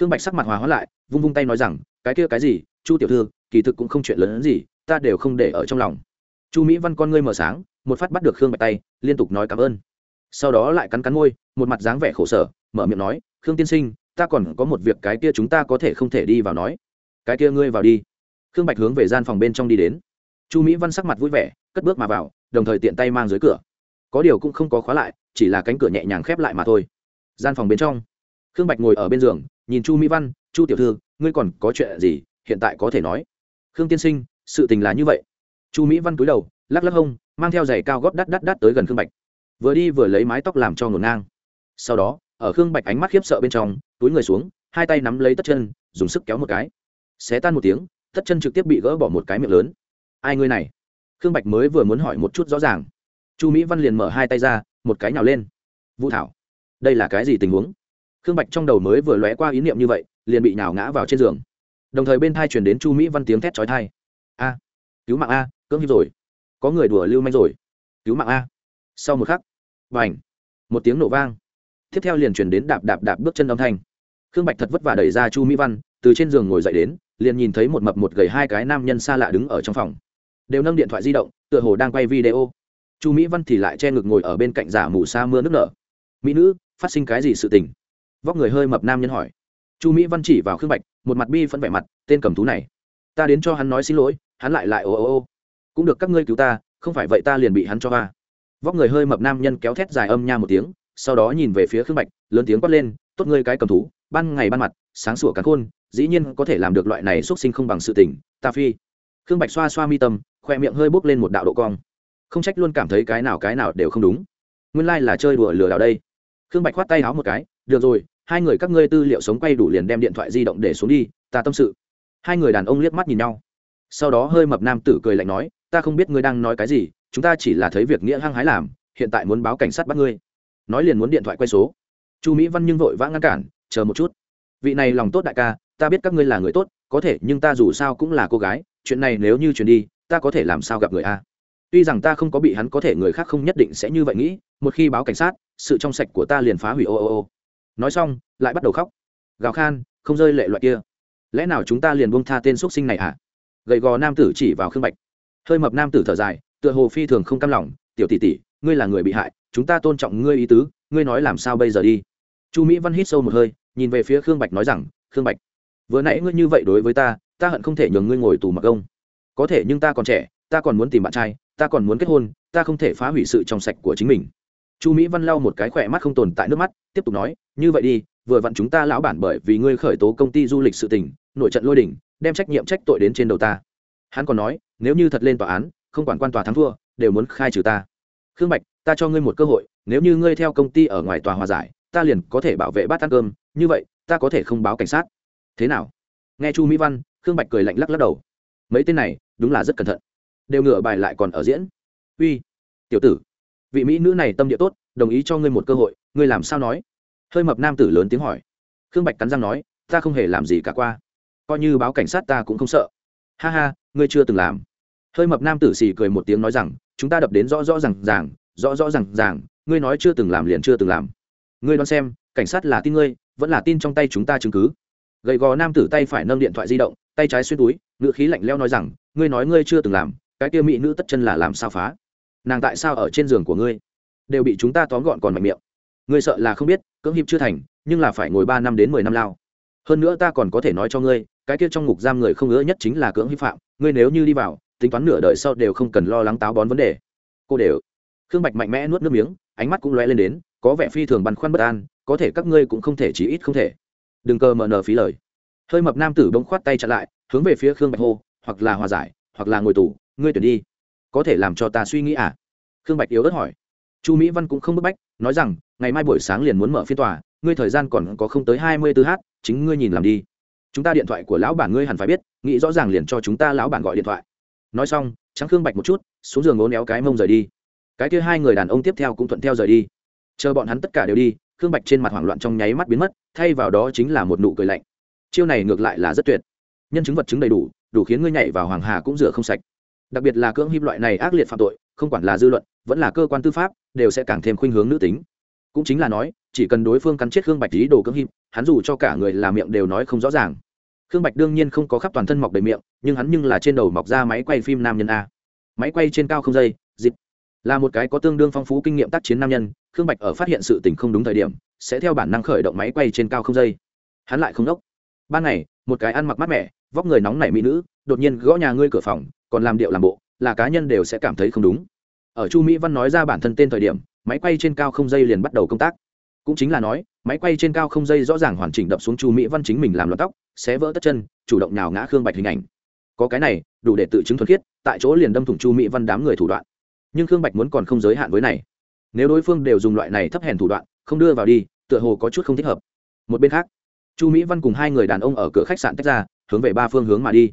khương bạch sắc mặt hòa hóa lại, vung vung tay nói rằng, cái kia cái gì, chu tiểu thư, kỳ thực cũng không chuyện lớn hơn gì, ta đều không để ở trong lòng chu mỹ văn con ngươi mở sáng, một phát bắt được khương bạch tay, liên tục nói cảm ơn. Sau đó lại cắn cắn môi, một mặt dáng vẻ khổ sở, mở miệng nói, khương tiên sinh, ta còn có một việc cái kia chúng ta có thể không thể đi vào nói. Cái kia ngươi vào đi. Khương bạch hướng về gian phòng bên trong đi đến. Chu mỹ văn sắc mặt vui vẻ, cất bước mà vào, đồng thời tiện tay mang dưới cửa. Có điều cũng không có khóa lại, chỉ là cánh cửa nhẹ nhàng khép lại mà thôi. Gian phòng bên trong, khương bạch ngồi ở bên giường, nhìn chu mỹ văn, chu tiểu thư, ngươi còn có chuyện gì hiện tại có thể nói? Khương tiên sinh, sự tình là như vậy chu mỹ văn cúi đầu, lắc lắc hông, mang theo giày cao gót đắt đắt đắt tới gần khương bạch. Vừa đi vừa lấy mái tóc làm cho ngổn ngang. Sau đó, ở khương bạch ánh mắt khiếp sợ bên trong, túi người xuống, hai tay nắm lấy tất chân, dùng sức kéo một cái. Xé tan một tiếng, tất chân trực tiếp bị gỡ bỏ một cái miệng lớn. Ai ngươi này? Khương bạch mới vừa muốn hỏi một chút rõ ràng. Chu mỹ văn liền mở hai tay ra, một cái nhào lên. Vũ thảo, đây là cái gì tình huống? Khương bạch trong đầu mới vừa lóe qua ý niệm như vậy, liền bị nhào ngã vào trên giường. Đồng thời bên thai chuyển đến chu mỹ văn tiếng thét trói thai a, cứu mạng a cưỡng hiếp rồi. Có người đùa lưu manh rồi. Cứu mạng a. Sau một khắc và h một tiếng nổ vang. Tiếp theo liền chuyển đến đạp đạp đạp bước chân âm thanh. Khương bạch thật vất vả đẩy ra chu mỹ văn, từ trên giường ngồi dậy đến, liền nhìn thấy một mập một gầy hai cái nam nhân xa lạ đứng ở trong phòng. Đều nâng điện thoại di động, tựa hồ đang quay video. Chu mỹ văn thì lại che ngực ngồi ở bên cạnh giả mù sa mưa nước nở. Mỹ nữ, phát sinh cái gì sự tình? Vóc người hơi mập nam nhân hỏi. Chu mỹ văn chỉ vào khương bạch, một mặt bi phân vẻ mặt, tên cầm thú này, ta đến cho hắn nói xin lỗi, hắn lại lại ô ô ô cũng được các ngươi cứu ta, không phải vậy ta liền bị hắn cho va. Vóc người hơi mập nam nhân kéo thét dài âm nha một tiếng, sau đó nhìn về phía khương bạch, lớn tiếng quát lên, tốt ngươi cái cầm thú, ban ngày ban mặt, sáng sủa cắn khôn, dĩ nhiên có thể làm được loại này x u ấ t sinh không bằng sự tỉnh ta phi. Khương bạch xoa xoa mi tâm, khoe miệng hơi bốc lên một đạo độ cong. Không trách luôn cảm thấy cái nào cái nào đều không đúng. Nguyên lai、like、là chơi đùa lừa đảo đây. Khương bạch khoát tay háo một cái, được rồi, hai người các ngươi tư liệu sống quay đủ liền đem điện thoại di động để xuống đi, ta tâm sự. Hai người đàn ông liếc mắt nhìn nhau. Sau đó hơi mập nam tử cười lạnh nói ta không biết ngươi đang nói cái gì, chúng ta chỉ là thấy việc nghĩa hăng hái làm, hiện tại muốn báo cảnh sát bắt ngươi. Nói liền muốn điện thoại quay số. Chu mỹ văn nhưng vội vã ngăn cản, chờ một chút. Vị này lòng tốt đại ca, ta biết các ngươi là người tốt, có thể, nhưng ta dù sao cũng là cô gái, chuyện này nếu như chuyển đi, ta có thể làm sao gặp người a? Tuy rằng ta không có bị hắn có thể, người khác không nhất định sẽ như vậy nghĩ, một khi báo cảnh sát, sự trong sạch của ta liền phá hủy ô ô ô. Nói xong, lại bắt đầu khóc. Gào khan, không rơi lệ loại kia. Lẽ nào chúng ta liền buông tha tên x sinh này à? Gầy gò nam tử chỉ vào khương bạch hơi mập nam tử thở dài, tựa hồ phi thường không cam lòng, tiểu tỷ tỷ, ngươi là người bị hại, chúng ta tôn trọng ngươi ý tứ, ngươi nói làm sao bây giờ đi? Chu mỹ văn hít sâu một hơi, nhìn về phía khương bạch nói rằng, khương bạch, vừa nãy ngươi như vậy đối với ta ta hận không thể nhường ngươi ngồi tù mặc công. có thể nhưng ta còn trẻ, ta còn muốn tìm bạn trai, ta còn muốn kết hôn, ta không thể phá hủy sự trong sạch của chính mình. Chu mỹ văn lau một cái khỏe mắt không tồn tại nước mắt, tiếp tục nói, như vậy đi, vừa vặn chúng ta lão bản bởi vì ngươi khởi tố công ty du lịch sự tình, nội trận lôi đỉnh, đem trách nhiệm trách tội đến trên đầu ta. Hắn còn nói nếu như thật lên tòa án, không quản quan tòa thắng thua, đều muốn khai trừ ta. Khương bạch, ta cho ngươi một cơ hội, nếu như ngươi theo công ty ở ngoài tòa hòa giải, ta liền có thể bảo vệ bát ăn cơm, như vậy, ta có thể không báo cảnh sát. Thế nào? Nghe chu mỹ văn, khương bạch cười lạnh lắc lắc đầu. Mấy tên này, đúng là rất cẩn thận. Đều ngửa bài lại còn ở diễn. Uy, tiểu tử, vị mỹ nữ này tâm địa tốt, đồng ý cho ngươi một cơ hội, ngươi làm sao nói? Hơi mập nam tử lớn tiếng hỏi. Khương bạch cắn răng nói, ta không hề làm gì cả qua. Coi như báo cảnh sát ta cũng không sợ. Ha ha ngươi chưa từng làm. Hơi mập nam tử xì cười một tiếng nói rằng, chúng ta đập đến rõ rõ r à n g ràng, rõ rõ r à n g ràng, ngươi nói chưa từng làm liền chưa từng làm. Ngươi đoán xem, cảnh sát là tin ngươi, vẫn là tin trong tay chúng ta chứng cứ. Gầy gò nam tử tay phải nâng điện thoại di động, tay trái xuyên túi, ngữ khí lạnh leo nói rằng, ngươi nói ngươi chưa từng làm, cái kia mỹ nữ tất chân là làm sao phá? Nàng tại sao ở trên giường của ngươi? Đều bị chúng ta tóm gọn còn mạnh miệng. Ngươi sợ là không biết, cưỡng hiệp chưa thành, nhưng là phải ngồi ba năm đến mười năm lao. Hơn nữa ta còn có thể nói cho ngươi, cái kia trong ngục giam người không ngỡ nhất chính là cưỡng hiệp phạm ngươi nếu như đi vào, tính toán nửa đời sau đều không cần lo lắng táo bón vấn đề. Cô đều. Khương bạch mạnh mẽ nuốt nước miếng, ánh mắt cũng lóe lên đến, có vẻ phi thường băn khoăn bất an, có thể các ngươi cũng không thể chỉ ít không thể. Đừng cờ mở nở phí lời. Hơi mập nam tử bỗng khoát tay chặn lại, hướng về phía khương bạch hô, hoặc là hòa giải, hoặc là ngồi tù, ngươi tuyển đi. Có thể làm cho ta suy nghĩ à? Khương bạch yếu ớt hỏi. Chu mỹ văn cũng không bức bách, nói rằng, ngày mai buổi sáng liền muốn mở phiên tòa, ngươi thời gian còn có không tới hai mươi tư h chính ngươi nhìn làm đi chúng ta điện thoại của lão bản ngươi hẳn phải biết, nghĩ rõ ràng liền cho chúng ta lão bản gọi điện thoại. Nói xong, trắng khương bạch một chút, xuống giường ố néo cái mông rời đi. Cái kia hai người đàn ông tiếp theo cũng thuận theo rời đi. Chờ bọn hắn tất cả đều đi, khương bạch trên mặt hoảng loạn trong nháy mắt biến mất, thay vào đó chính là một nụ cười lạnh. Chiêu này ngược lại là rất tuyệt. Nhân chứng vật chứng đầy đủ đủ khiến ngươi nhảy vào hoàng hà cũng rửa không sạch. Đặc biệt là cưỡng hiếp loại này ác liệt phạm tội, không quản là dư luận, vẫn là cơ quan tư pháp, đều sẽ càng thêm khuynh hướng nữ tính. Cũng chính là nói, chỉ cần đối phương cắn chết khương bạch ý đồ cưỡng hiếp, hắn dù cho cả người làm miệng đều nói không rõ ràng khương bạch đương nhiên không có khắp toàn thân mọc đầy miệng, nhưng hắn nhưng là trên đầu mọc ra máy quay phim nam nhân a. Máy quay trên cao không dây, dịp. Là một cái có tương đương phong phú kinh nghiệm tác chiến nam nhân, khương bạch ở phát hiện sự tình không đúng thời điểm, sẽ theo bản năng khởi động máy quay trên cao không dây. Hắn lại không đốc. Ban ngày, một cái ăn mặc mát mẻ, vóc người nóng nảy mỹ nữ, đột nhiên gõ nhà ngươi cửa phòng, còn làm điệu làm bộ, là cá nhân đều sẽ cảm thấy không đúng. Ở chu mỹ văn nói ra bản thân tên thời điểm, máy quay trên cao không dây liền bắt đầu công tác. Cũng chính là nói máy quay trên cao không dây rõ ràng hoàn chỉnh đập xuống chu mỹ văn chính mình làm loạn tóc, xé vỡ tất chân, chủ động nào ngã khương bạch hình ảnh. Có cái này, đủ để tự chứng thuật khiết, tại chỗ liền đâm thủng chu mỹ văn đám người thủ đoạn. Nhưng khương bạch muốn còn không giới hạn với này. Nếu đối phương đều dùng loại này thấp hèn thủ đoạn, không đưa vào đi, tựa hồ có chút không thích hợp. Một bên khác, chu mỹ văn cùng hai người đàn ông ở cửa khách sạn tách ra, hướng về ba phương hướng mà đi.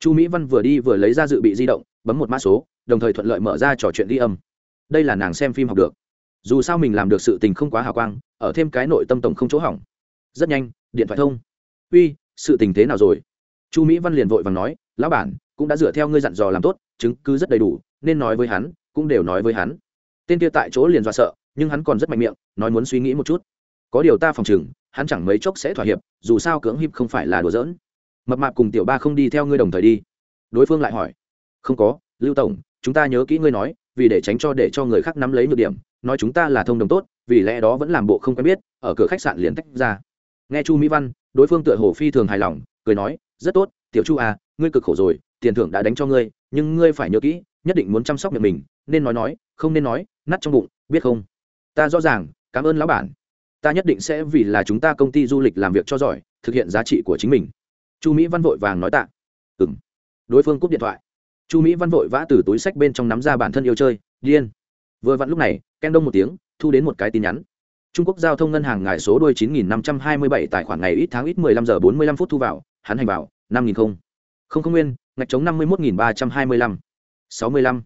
Chu mỹ văn vừa đi vừa lấy ra dự bị di động, bấm một mã số, đồng thời thuận lợi mở ra trò chuyện ghi âm. Đây là nàng xem phim học được dù sao mình làm được sự tình không quá hào quang, ở thêm cái nội tâm tổng không chỗ hỏng. Rất nhanh, điện thoại thông. Uy, sự tình thế nào rồi? Chu mỹ văn liền vội vàng nói, lão bản, cũng đã dựa theo ngươi dặn dò làm tốt, chứng cứ rất đầy đủ, nên nói với hắn, cũng đều nói với hắn. Tên kia tại chỗ liền do sợ, nhưng hắn còn rất mạnh miệng, nói muốn suy nghĩ một chút. Có điều ta phòng chừng, hắn chẳng mấy chốc sẽ thỏa hiệp, dù sao cưỡng hiếp không phải là đùa giỡn. Mập mạp cùng tiểu ba không đi theo ngươi đồng thời đi. Đối phương lại hỏi. Không có, lưu tổng, chúng ta nhớ kỹ ngươi nói vì để tránh cho để cho người khác nắm lấy nhược điểm, nói chúng ta là thông đồng tốt, vì lẽ đó vẫn làm bộ không quen biết, ở cửa khách sạn liền tách ra. Nghe chu mỹ văn, đối phương tựa hồ phi thường hài lòng, cười nói, rất tốt, tiểu chu à ngươi cực khổ rồi, tiền thưởng đã đánh cho ngươi, nhưng ngươi phải nhớ kỹ, nhất định muốn chăm sóc miệng mình, nên nói nói, không nên nói nắt trong bụng, biết không? Ta rõ ràng, cảm ơn lão bản. Ta nhất định sẽ vì là chúng ta công ty du lịch làm việc cho giỏi, thực hiện giá trị của chính mình. Chu mỹ văn vội vàng nói tạ. Ừ m đối phương cúp điện thoại chu mỹ văn vội vã từ túi sách bên trong nắm ra bản thân yêu chơi, điên. Vừa vặn lúc này, ken đông một tiếng, thu đến một cái tin nhắn. Trung quốc giao thông ngân hàng ngài số đôi chín nghìn năm trăm hai mươi bảy, tài khoản ngày ít tháng ít mười lăm giờ bốn mươi lăm phút thu vào, hắn hành vào, năm nghìn không. Không không nguyên, ngạch chống năm mươi một nghìn ba trăm hai mươi lăm. sáu mươi lăm.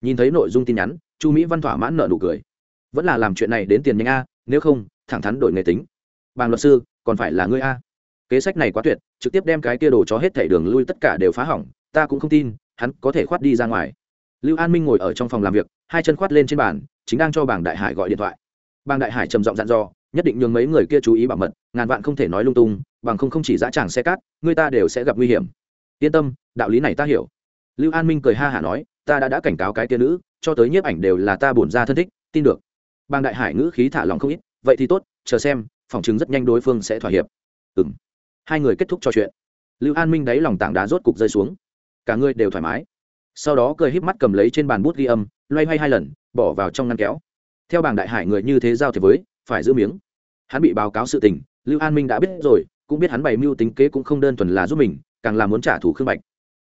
Nhìn thấy nội dung tin nhắn, chu mỹ văn thỏa mãn nợ nụ cười. Vẫn là làm chuyện này đến tiền nhanh a, nếu không, thẳng thắn đổi nghề tính. Bàng luật sư, còn phải là ngươi a. Kế sách này quá tuyệt, trực tiếp đem cái kia đồ chó hết thảy đường lui tất cả đều phá hỏng, ta cũng không tin hắn có thể khoát đi ra ngoài. Lưu an minh ngồi ở trong phòng làm việc, hai chân khoát lên trên bàn, chính đang cho bàng đại hải gọi điện thoại. Bàng đại hải trầm giọng dặn dò, nhất định nhường mấy người kia chú ý bảo mật, ngàn vạn không thể nói lung tung, bằng không không chỉ dã tràng xe cát, người ta đều sẽ gặp nguy hiểm. Yên tâm, đạo lý này ta hiểu. Lưu an minh cười ha hả nói, ta đã đã cảnh cáo cái kia nữ, cho tới nhiếp ảnh đều là ta bổn ra thân thích, tin được. Bàng đại hải ngữ khí thả lòng không ít, vậy thì tốt, chờ xem phỏng chứng rất nhanh đối phương sẽ thỏa hiệp. Ừ m hai người kết thúc trò chuyện. Lưu an minh đáy lòng tảng đá rốt cục rơi xuống cả người đều thoải mái. Sau đó cười híp mắt cầm lấy trên bàn bút ghi âm, loay hoay hai lần, bỏ vào trong ngăn kéo. Theo bảng đại hải người như thế giao thiệp với, phải giữ miếng. Hắn bị báo cáo sự tình, lưu an minh đã biết rồi, cũng biết hắn bày mưu tính kế cũng không đơn thuần là giúp mình, càng là muốn trả thù khương bạch.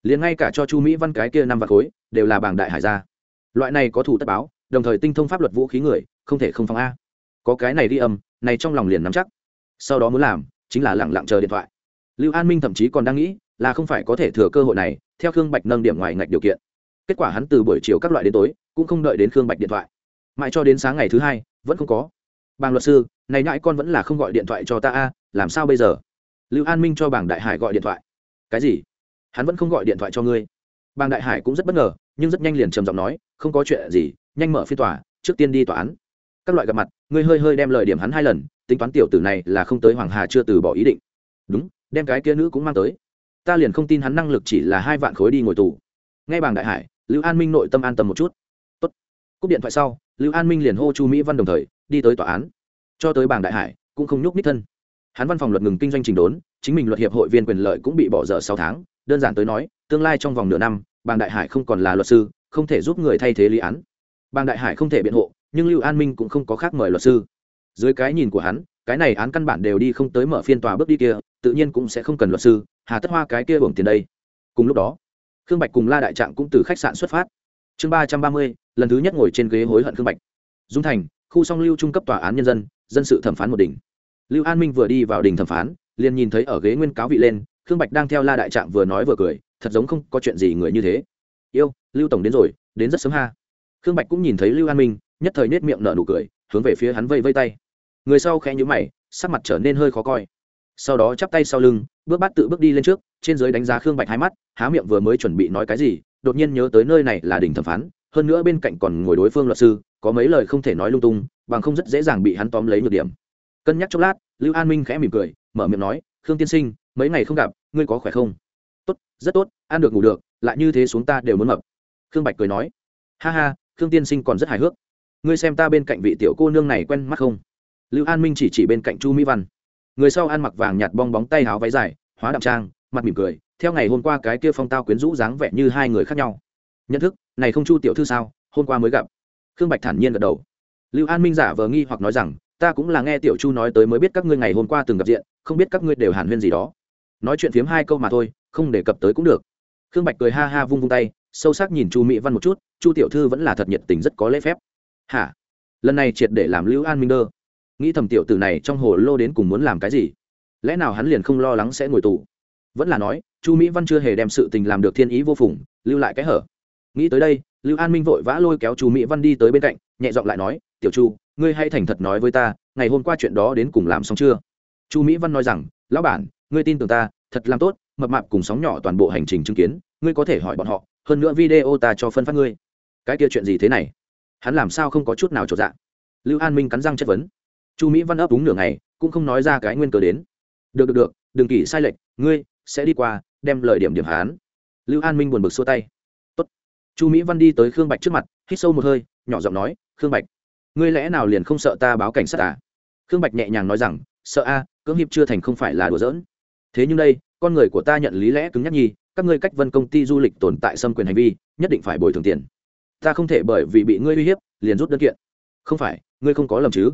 Liền ngay cả cho chu mỹ văn cái kia năm vạt khối, đều là bảng đại hải ra. Loại này có thủ tất báo, đồng thời tinh thông pháp luật vũ khí người, không thể không phong a. Có cái này đi âm, này trong lòng liền nắm chắc. Sau đó muốn làm, chính là lẳng lặng chờ điện thoại. Lưu an minh thậm chí còn đang nghĩ, là không phải có thể thừa cơ hội này theo khương bạch nâng điểm ngoài ngạch điều kiện. Kết quả hắn từ buổi chiều các loại đến tối, cũng không đợi đến khương bạch điện thoại. Mãi cho đến sáng ngày thứ hai, vẫn không có. Bàng luật sư, này nhãi con vẫn là không gọi điện thoại cho ta a, làm sao bây giờ? Lưu an minh cho bảng đại hải gọi điện thoại. Cái gì? Hắn vẫn không gọi điện thoại cho ngươi. Bàng đại hải cũng rất bất ngờ, nhưng rất nhanh liền trầm giọng nói, không có chuyện gì, nhanh mở phiên tòa, trước tiên đi tòa án. Các loại gặp mặt, ngươi hơi hơi đem lời điểm hắn hai lần, tính toán tiểu tử này là không tới hoàng hà chưa từ bỏ ý định. Đúng, đem cái kia nữ cũng mang tới ta liền không tin hắn năng lực chỉ là hai vạn khối đi ngồi tù. Ngay bàng đại hải, lưu an minh nội tâm an tâm một chút. Tốt. cúp điện thoại sau, lưu an minh liền hô chu mỹ văn đồng thời, đi tới tòa án. Cho tới bàng đại hải, cũng không nhúc ních thân. Hắn văn phòng luật ngừng kinh doanh trình đốn, chính mình luật hiệp hội viên quyền lợi cũng bị bỏ dở sáu tháng. Đơn giản tới nói, tương lai trong vòng nửa năm, bàng đại hải không còn là luật sư, không thể giúp người thay thế lý án. Bàng đại hải không thể biện hộ, nhưng lưu an minh cũng không có khác mời luật sư. Dưới cái nhìn của hắn cái này án căn bản đều đi không tới mở phiên tòa bước đi kia, tự nhiên cũng sẽ không cần luật sư, hà tất hoa cái kia hưởng tiền đây. Cùng lúc đó, khương bạch cùng la đại trạng cũng từ khách sạn xuất phát. Chương ba trăm ba mươi, lần thứ nhất ngồi trên ghế hối hận khương bạch. Dung thành, khu song lưu trung cấp tòa án nhân dân dân sự thẩm phán một đỉnh. Lưu an minh vừa đi vào đình thẩm phán, liền nhìn thấy ở ghế nguyên cáo vị lên, khương bạch đang theo la đại trạng vừa nói vừa cười, thật giống không có chuyện gì người như thế. Yêu, lưu tổng đến rồi, đến rất sớm ha. Khương bạch cũng nhìn thấy lưu an minh, nhất thời nết miệng nở nụ cười, hướng về phía hắn vây vây tay người sau khẽ nhíu mày, sắc mặt trở nên hơi khó coi. Sau đó chắp tay sau lưng, bước bát tự bước đi lên trước, trên dưới đánh giá khương bạch hai mắt, há miệng vừa mới chuẩn bị nói cái gì, đột nhiên nhớ tới nơi này là đỉnh thẩm phán, hơn nữa bên cạnh còn ngồi đối phương luật sư, có mấy lời không thể nói lung tung, bằng không rất dễ dàng bị hắn tóm lấy nhược điểm. Cân nhắc chốc lát, lưu an minh khẽ mỉm cười, mở miệng nói, khương tiên sinh, mấy ngày không gặp, ngươi có khỏe không? Tốt, rất tốt, ăn được ngủ được, lại như thế xuống ta đều muốn mập. Khương bạch cười nói, ha ha, khương tiên sinh còn rất hài hước. Ngươi xem ta bên cạnh vị tiểu cô nương này quen mắt không? Lưu an minh chỉ chỉ bên cạnh chu mỹ văn. Người sau ăn mặc vàng nhạt bong bóng tay áo váy dài, hóa đạm trang, mặt mỉm cười, theo ngày hôm qua cái kia phong tao quyến rũ dáng vẻ như hai người khác nhau. Nhận thức, này không chu tiểu thư sao, hôm qua mới gặp. Khương bạch thản nhiên gật đầu. Lưu an minh giả vờ nghi hoặc nói rằng, ta cũng là nghe tiểu chu nói tới mới biết các ngươi ngày hôm qua từng gặp diện, không biết các ngươi đều hàn huyên gì đó. Nói chuyện phiếm hai câu mà thôi, không đề cập tới cũng được. Khương bạch cười ha ha vung vung tay, sâu sắc nhìn chu mỹ văn một chút, chu tiểu thư vẫn là thật nhiệt tình rất có lễ phép. Hả? Lần này triệt để làm lưu an minh đơ nghĩ thầm tiểu tử này trong hồ lô đến cùng muốn làm cái gì? Lẽ nào hắn liền không lo lắng sẽ ngồi tù? Vẫn là nói, chu mỹ văn chưa hề đem sự tình làm được thiên ý vô phùng, lưu lại cái hở. Nghĩ tới đây, lưu an minh vội vã lôi kéo chu mỹ văn đi tới bên cạnh, nhẹ giọng lại nói, tiểu chu, ngươi hay thành thật nói với ta, ngày hôm qua chuyện đó đến cùng làm xong chưa? Chu mỹ văn nói rằng, lão bản, ngươi tin tưởng ta, thật làm tốt, mập mạp cùng sóng nhỏ toàn bộ hành trình chứng kiến, ngươi có thể hỏi bọn họ, hơn nữa video ta cho phân phát ngươi. Cái kia chuyện gì thế này? Hắn làm sao không có chút nào trộn dạ? Lưu an minh cắn răng chất vấn chu mỹ văn ấp đúng nửa ngày, cũng không nói ra cái nguyên cớ đến. Được được được, đừng kỳ sai lệch, ngươi sẽ đi qua, đem lời điểm điểm hán. Lưu an minh buồn bực xua tay. Tốt. chu mỹ văn đi tới khương bạch trước mặt, hít sâu một hơi, nhỏ giọng nói, khương bạch, ngươi lẽ nào liền không sợ ta báo cảnh sát à? Khương bạch nhẹ nhàng nói rằng, sợ a, cưỡng hiệp chưa thành không phải là đùa giỡn. Thế nhưng đây, con người của ta nhận lý lẽ cứng nhắc nhi, các ngươi cách vân công ty du lịch tồn tại xâm quyền hành vi, nhất định phải bồi thường tiền. Ta không thể bởi vì bị ngươi uy hiếp, liền rút đơn kiện. Không phải, ngươi không có lầm chứ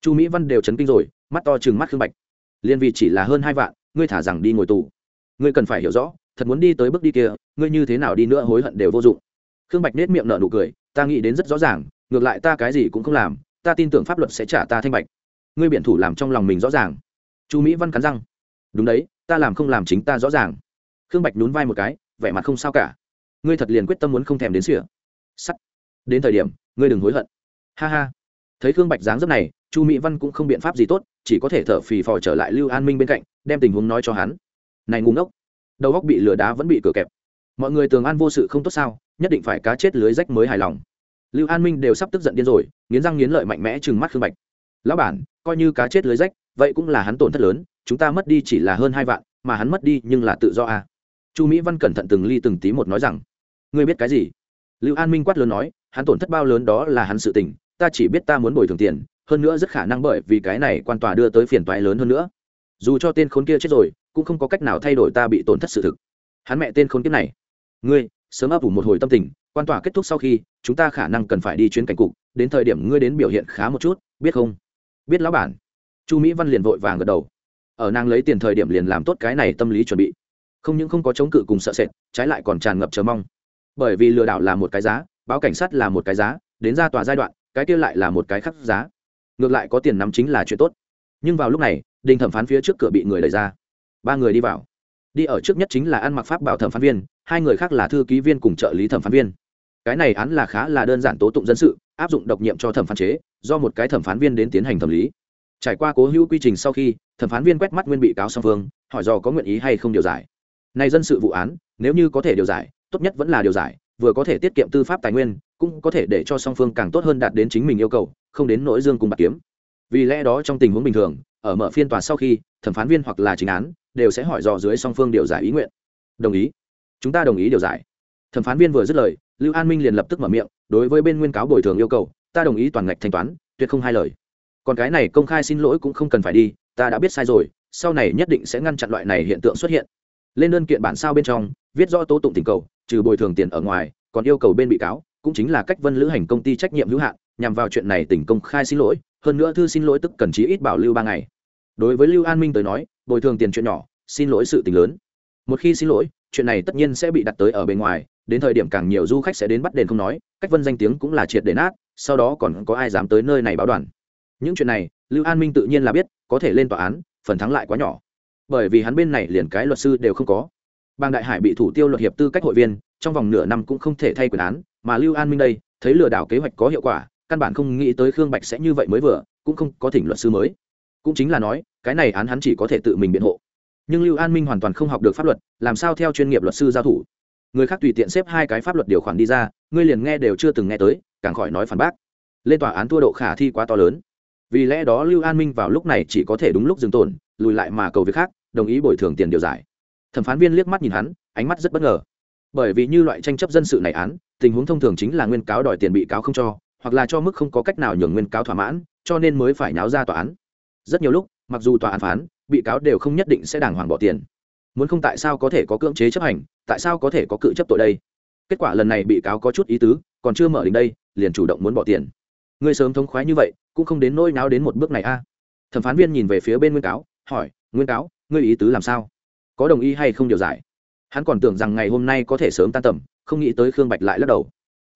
chu mỹ văn đều chấn kinh rồi, mắt to chừng mắt khương bạch. Liên vì chỉ là hơn hai vạn, ngươi thả rằng đi ngồi tù. Ngươi cần phải hiểu rõ, thật muốn đi tới bước đi kia, ngươi như thế nào đi nữa hối hận đều vô dụng. Khương bạch nết miệng nở nụ cười, ta nghĩ đến rất rõ ràng, ngược lại ta cái gì cũng không làm, ta tin tưởng pháp luật sẽ trả ta thanh bạch. Ngươi biện thủ làm trong lòng mình rõ ràng. Chu mỹ văn cắn răng. Đúng đấy, ta làm không làm chính ta rõ ràng. Khương bạch nhún vai một cái, vẻ mặt không sao cả. Ngươi thật liền quyết tâm muốn không thèm đến sỉa. Sắt. Đến thời điểm, ngươi đừng hối hận. Ha ha. Thấy khương bạch dáng dấp này chu mỹ văn cũng không biện pháp gì tốt, chỉ có thể thở phì phò trở lại lưu an minh bên cạnh, đem tình huống nói cho hắn. Này ngu ngốc, đầu góc bị lửa đá vẫn bị cửa kẹp. Mọi người tường an vô sự không tốt sao, nhất định phải cá chết lưới rách mới hài lòng. Lưu an minh đều sắp tức giận điên rồi, nghiến răng nghiến lợi mạnh mẽ chừng mắt khương bạch. Lão bản, coi như cá chết lưới rách, vậy cũng là hắn tổn thất lớn, chúng ta mất đi chỉ là hơn hai vạn, mà hắn mất đi nhưng là tự do à. chu mỹ văn cẩn thận từng ly từng tí một nói rằng, ngươi biết cái gì? Lưu an minh quát lớn nói, hắn tổn thất bao lớn đó là hắn sự tình, ta chỉ biết ta muốn bồi thường tiền hơn nữa rất khả năng bởi vì cái này quan tòa đưa tới phiền toái lớn hơn nữa. Dù cho tên khốn kia chết rồi, cũng không có cách nào thay đổi ta bị tổn thất sự thực. Hắn mẹ tên khốn kiếp này. Ngươi, sớm ấp ủ một hồi tâm tình, quan tòa kết thúc sau khi, chúng ta khả năng cần phải đi chuyến cảnh cục, đến thời điểm ngươi đến biểu hiện khá một chút, biết không? Biết lão bản. Chu mỹ văn liền vội vàng gật đầu. Ở nàng lấy tiền thời điểm liền làm tốt cái này tâm lý chuẩn bị. Không những không có chống cự cùng sợ sệt, trái lại còn tràn ngập chờ mong. Bởi vì lừa đảo là một cái giá, báo cảnh sát là một cái giá, đến ra tòa giai đoạn, cái kia lại là một cái khác giá ngược lại có tiền nắm chính là chuyện tốt. Nhưng vào lúc này, đình thẩm phán phía trước cửa bị người đẩy ra. Ba người đi vào. Đi ở trước nhất chính là ăn mặc pháp bảo thẩm phán viên, hai người khác là thư ký viên cùng trợ lý thẩm phán viên. Cái này án là khá là đơn giản tố tụng dân sự, áp dụng độc nhiệm cho thẩm phán chế, do một cái thẩm phán viên đến tiến hành thẩm lý. Trải qua cố hữu quy trình sau khi, thẩm phán viên quét mắt nguyên bị cáo song phương, hỏi do có nguyện ý hay không điều giải. Này dân sự vụ án, nếu như có thể điều giải, tốt nhất vẫn là điều giải, vừa có thể tiết kiệm tư pháp tài nguyên, cũng có thể để cho song phương càng tốt hơn đạt đến chính mình yêu cầu không đến nỗi dương cùng bạc kiếm. Vì lẽ đó trong tình huống bình thường, ở mở phiên tòa sau khi, thẩm phán viên hoặc là chính án đều sẽ hỏi dò dưới song phương điều giải ý nguyện. Đồng ý. Chúng ta đồng ý điều giải. Thẩm phán viên vừa dứt lời, lưu an minh liền lập tức mở miệng, đối với bên nguyên cáo bồi thường yêu cầu, ta đồng ý toàn ngạch thanh toán, tuyệt không hai lời. Còn cái này công khai xin lỗi cũng không cần phải đi, ta đã biết sai rồi, sau này nhất định sẽ ngăn chặn loại này hiện tượng xuất hiện. Lên đơn kiện bản sao bên trong, viết rõ tố tụng tình cầu, trừ bồi thường tiền ở ngoài, còn yêu cầu bên bị cáo, cũng chính là cách vân lữ hành công ty trách nhiệm hữu hạn nhằm vào chuyện này tỉnh công khai xin lỗi, hơn nữa thư xin lỗi tức cần chí ít bảo lưu ba ngày. Đối với lưu an minh tới nói, bồi thường tiền chuyện nhỏ, xin lỗi sự tình lớn. Một khi xin lỗi, chuyện này tất nhiên sẽ bị đặt tới ở bên ngoài, đến thời điểm càng nhiều du khách sẽ đến bắt đền không nói, cách vân danh tiếng cũng là triệt để nát, sau đó còn có ai dám tới nơi này báo đoàn. Những chuyện này, lưu an minh tự nhiên là biết, có thể lên tòa án, phần thắng lại quá nhỏ. Bởi vì hắn bên này liền cái luật sư đều không có. Bang đại hải bị thủ tiêu luật hiệp tư cách hội viên, trong vòng nửa năm cũng không thể thay quyền án, mà lưu an minh đây, thấy lừa đảo kế hoạch có hiệu quả căn bản không nghĩ tới khương bạch sẽ như vậy mới vừa, cũng không có thỉnh luật sư mới. Cũng chính là nói, cái này án hắn chỉ có thể tự mình biện hộ. Nhưng lưu an minh hoàn toàn không học được pháp luật, làm sao theo chuyên nghiệp luật sư giao thủ? Người khác tùy tiện xếp hai cái pháp luật điều khoản đi ra, ngươi liền nghe đều chưa từng nghe tới, càng khỏi nói phản bác. Lên tòa án thua độ khả thi quá to lớn. Vì lẽ đó lưu an minh vào lúc này chỉ có thể đúng lúc dừng tồn, lùi lại mà cầu việc khác, đồng ý bồi thường tiền điều giải. Thẩm phán viên liếc mắt nhìn hắn, ánh mắt rất bất ngờ. Bởi vì như loại tranh chấp dân sự này án, tình huống thông thường chính là nguyên cáo đòi tiền bị cáo không cho hoặc là cho mức không có cách nào nhường nguyên cáo thỏa mãn, cho nên mới phải náo ra tòa án. Rất nhiều lúc, mặc dù tòa án phán, bị cáo đều không nhất định sẽ đàng hoàng bỏ tiền. Muốn không tại sao có thể có cưỡng chế chấp hành, tại sao có thể có cự chấp tội đây? Kết quả lần này bị cáo có chút ý tứ, còn chưa mở đến đây, liền chủ động muốn bỏ tiền. Người sớm thống khoái như vậy, cũng không đến nỗi náo đến một bước này a. Thẩm phán viên nhìn về phía bên nguyên cáo, hỏi, nguyên cáo, ngươi ý tứ làm sao? Có đồng ý hay không điều giải? Hắn còn tưởng rằng ngày hôm nay có thể sớm tan tầm, không nghĩ tới khương bạch lại lắc đầu.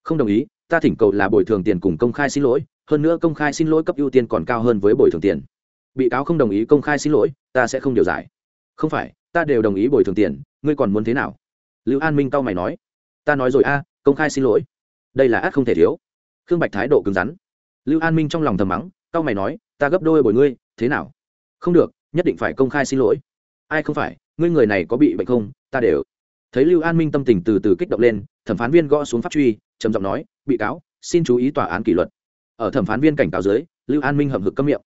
Không đồng ý ta thỉnh cầu là bồi thường tiền cùng công khai xin lỗi, hơn nữa công khai xin lỗi cấp ưu tiên còn cao hơn với bồi thường tiền. Bị cáo không đồng ý công khai xin lỗi, ta sẽ không điều giải. Không phải, ta đều đồng ý bồi thường tiền, ngươi còn muốn thế nào? Lưu an minh cau mày nói. Ta nói rồi a, công khai xin lỗi. Đây là ác không thể thiếu. Khương bạch thái độ cứng rắn. Lưu an minh trong lòng thầm mắng, cau mày nói, ta gấp đôi bồi ngươi, thế nào? Không được, nhất định phải công khai xin lỗi. Ai không phải, ngươi người này có bị bệnh không? Ta đều thấy lưu an minh tâm tình từ từ kích động lên, thẩm phán viên gõ xuống pháp truy, trầm giọng nói, bị cáo, xin chú ý tòa án kỷ luật. Ở thẩm phán viên cảnh cáo dưới, lưu an minh hậm hực cấm miệng.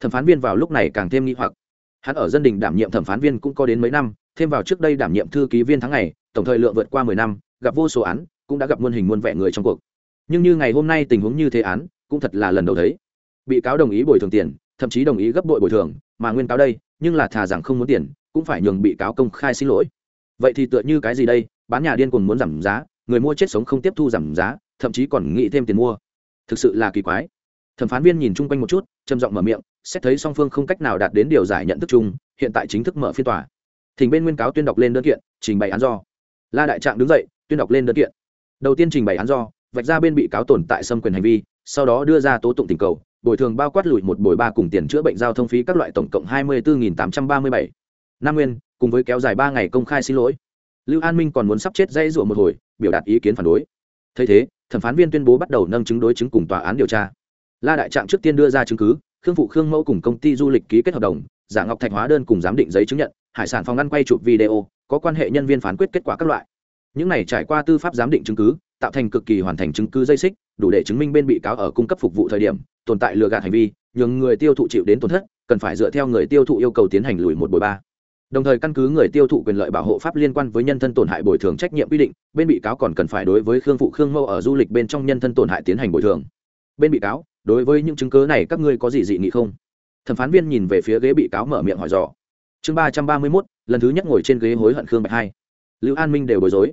Thẩm phán viên vào lúc này càng thêm nghi hoặc. Hắn ở dân đình đảm nhiệm thẩm phán viên cũng có đến mấy năm, thêm vào trước đây đảm nhiệm thư ký viên tháng ngày, tổng thời lượng vượt qua mười năm, gặp vô số án, cũng đã gặp muôn hình muôn vẻ người trong cuộc. Nhưng như ngày hôm nay tình huống như thế án, cũng thật là lần đầu thấy. Bị cáo đồng ý bồi thường tiền, thậm chí đồng ý gấp bội bồi thường, mà nguyên cáo đây, nhưng là thà rằng không muốn tiền, cũng phải nhường bị cáo công khai xin lỗi vậy thì tựa như cái gì đây? Bán nhà điên cùng muốn giảm giá, người mua chết sống không tiếp thu giảm giá, thậm chí còn nghĩ thêm tiền mua. Thực sự là kỳ quái. Thẩm phán viên nhìn chung quanh một chút, trầm giọng mở miệng, xét thấy song phương không cách nào đạt đến điều giải nhận thức chung, hiện tại chính thức mở phiên tòa. Thỉnh bên nguyên cáo tuyên đọc lên đơn kiện, trình bày án do. La đại trạng đứng dậy, tuyên đọc lên đơn kiện. Đầu tiên trình bày án do, vạch ra bên bị cáo tồn tại xâm quyền hành vi, sau đó đưa ra tố tụng tình cầu, bồi thường bao quát lùi một bồi ba cùng tiền chữa bệnh giao thông phí các loại tổng cộng hai mươi bốn tám trăm ba mươi bảy. Năm nguyên cùng với kéo dài ba ngày công khai xin lỗi. Lưu an minh còn muốn sắp chết dây rụa một hồi, biểu đạt ý kiến phản đối. Thấy thế, thẩm phán viên tuyên bố bắt đầu nâng chứng đối chứng cùng tòa án điều tra. La đại trạng trước tiên đưa ra chứng cứ, khương phụ khương mẫu cùng công ty du lịch ký kết hợp đồng, giả ngọc thạch hóa đơn cùng giám định giấy chứng nhận, hải sản phòng ngăn quay chụp video, có quan hệ nhân viên phán quyết kết quả các loại. Những này trải qua tư pháp giám định chứng cứ, tạo thành cực kỳ hoàn thành chứng cứ dây xích, đủ để chứng minh bên bị cáo ở cung cấp phục vụ thời điểm, tồn tại lừa gạt hành vi, nhường người tiêu thụ chịu đến tổn thất, cần phải dựa theo người tiêu thụ yêu cầu tiến hành lùi một bồi ba đồng thời căn cứ người tiêu thụ quyền lợi bảo hộ pháp liên quan với nhân thân tổn hại bồi thường trách nhiệm quy định, bên bị cáo còn cần phải đối với khương phụ khương mâu ở du lịch bên trong nhân thân tổn hại tiến hành bồi thường. Bên bị cáo, đối với những chứng cứ này các ngươi có gì dị nghị không? Thẩm phán viên nhìn về phía ghế bị cáo mở miệng hỏi dò. Chương ba trăm ba mươi mốt, lần thứ nhất ngồi trên ghế hối hận khương bạch hai. Lưu an minh đều bối rối.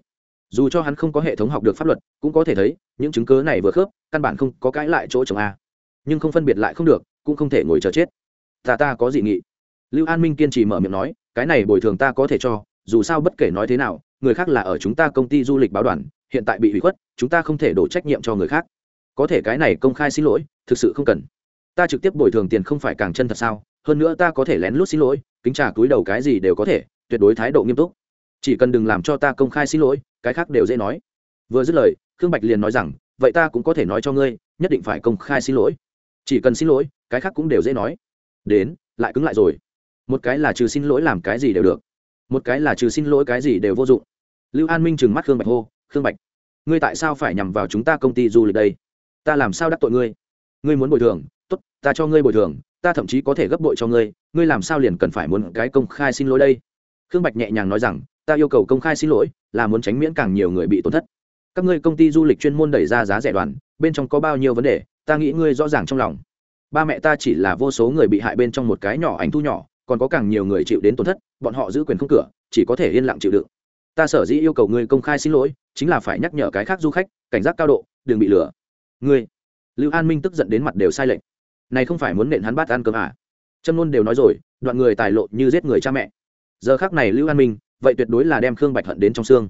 Dù cho hắn không có hệ thống học được pháp luật, cũng có thể thấy, những chứng cứ này vừa khớp, căn bản không có cãi lại chỗ chồng a. Nhưng không phân biệt lại không được, cũng không thể ngồi chờ chết. Ta ta có dị nghị. Lưu an minh kiên trì mở miệng nói cái này bồi thường ta có thể cho, dù sao bất kể nói thế nào, người khác là ở chúng ta công ty du lịch báo đoàn, hiện tại bị hủy khuất, chúng ta không thể đổ trách nhiệm cho người khác. Có thể cái này công khai xin lỗi, thực sự không cần. Ta trực tiếp bồi thường tiền không phải càng chân thật sao? Hơn nữa ta có thể lén lút xin lỗi, kính trả túi đầu cái gì đều có thể, tuyệt đối thái độ nghiêm túc. Chỉ cần đừng làm cho ta công khai xin lỗi, cái khác đều dễ nói. Vừa dứt lời, khương bạch liền nói rằng, vậy ta cũng có thể nói cho ngươi, nhất định phải công khai xin lỗi. Chỉ cần xin lỗi, cái khác cũng đều dễ nói. Đến, lại cứng lại rồi một cái là trừ xin lỗi làm cái gì đều được, một cái là trừ xin lỗi cái gì đều vô dụng. Lưu an minh trừng mắt khương bạch hô, khương bạch, ngươi tại sao phải nhằm vào chúng ta công ty du lịch đây? Ta làm sao đắc tội ngươi? Ngươi muốn bồi thường, tốt, ta cho ngươi bồi thường, ta thậm chí có thể gấp bội cho ngươi ngươi làm sao liền cần phải muốn cái công khai xin lỗi đây? Khương bạch nhẹ nhàng nói rằng, ta yêu cầu công khai xin lỗi là muốn tránh miễn càng nhiều người bị tổn thất. Các ngươi công ty du lịch chuyên môn đẩy ra giá rẻ đoàn, bên trong có bao nhiêu vấn đề, ta nghĩ ngươi rõ ràng trong lòng. Ba mẹ ta chỉ là vô số người bị hại bên trong một cái nhỏ ảnh thu nhỏ còn có càng nhiều người chịu đến tổn thất, bọn họ giữ quyền không cửa, chỉ có thể yên lặng chịu đựng. Ta sở dĩ yêu cầu ngươi công khai xin lỗi, chính là phải nhắc nhở cái khác du khách, cảnh giác cao độ, đừng bị lừa. Ngươi. Lưu an minh tức giận đến mặt đều sai lệch. Này không phải muốn nện hắn bát ăn cơm à? Trâm luôn đều nói rồi, đoạn người tài lộ như giết người cha mẹ. Giờ khác này lưu an minh, vậy tuyệt đối là đem khương bạch hận đến trong xương.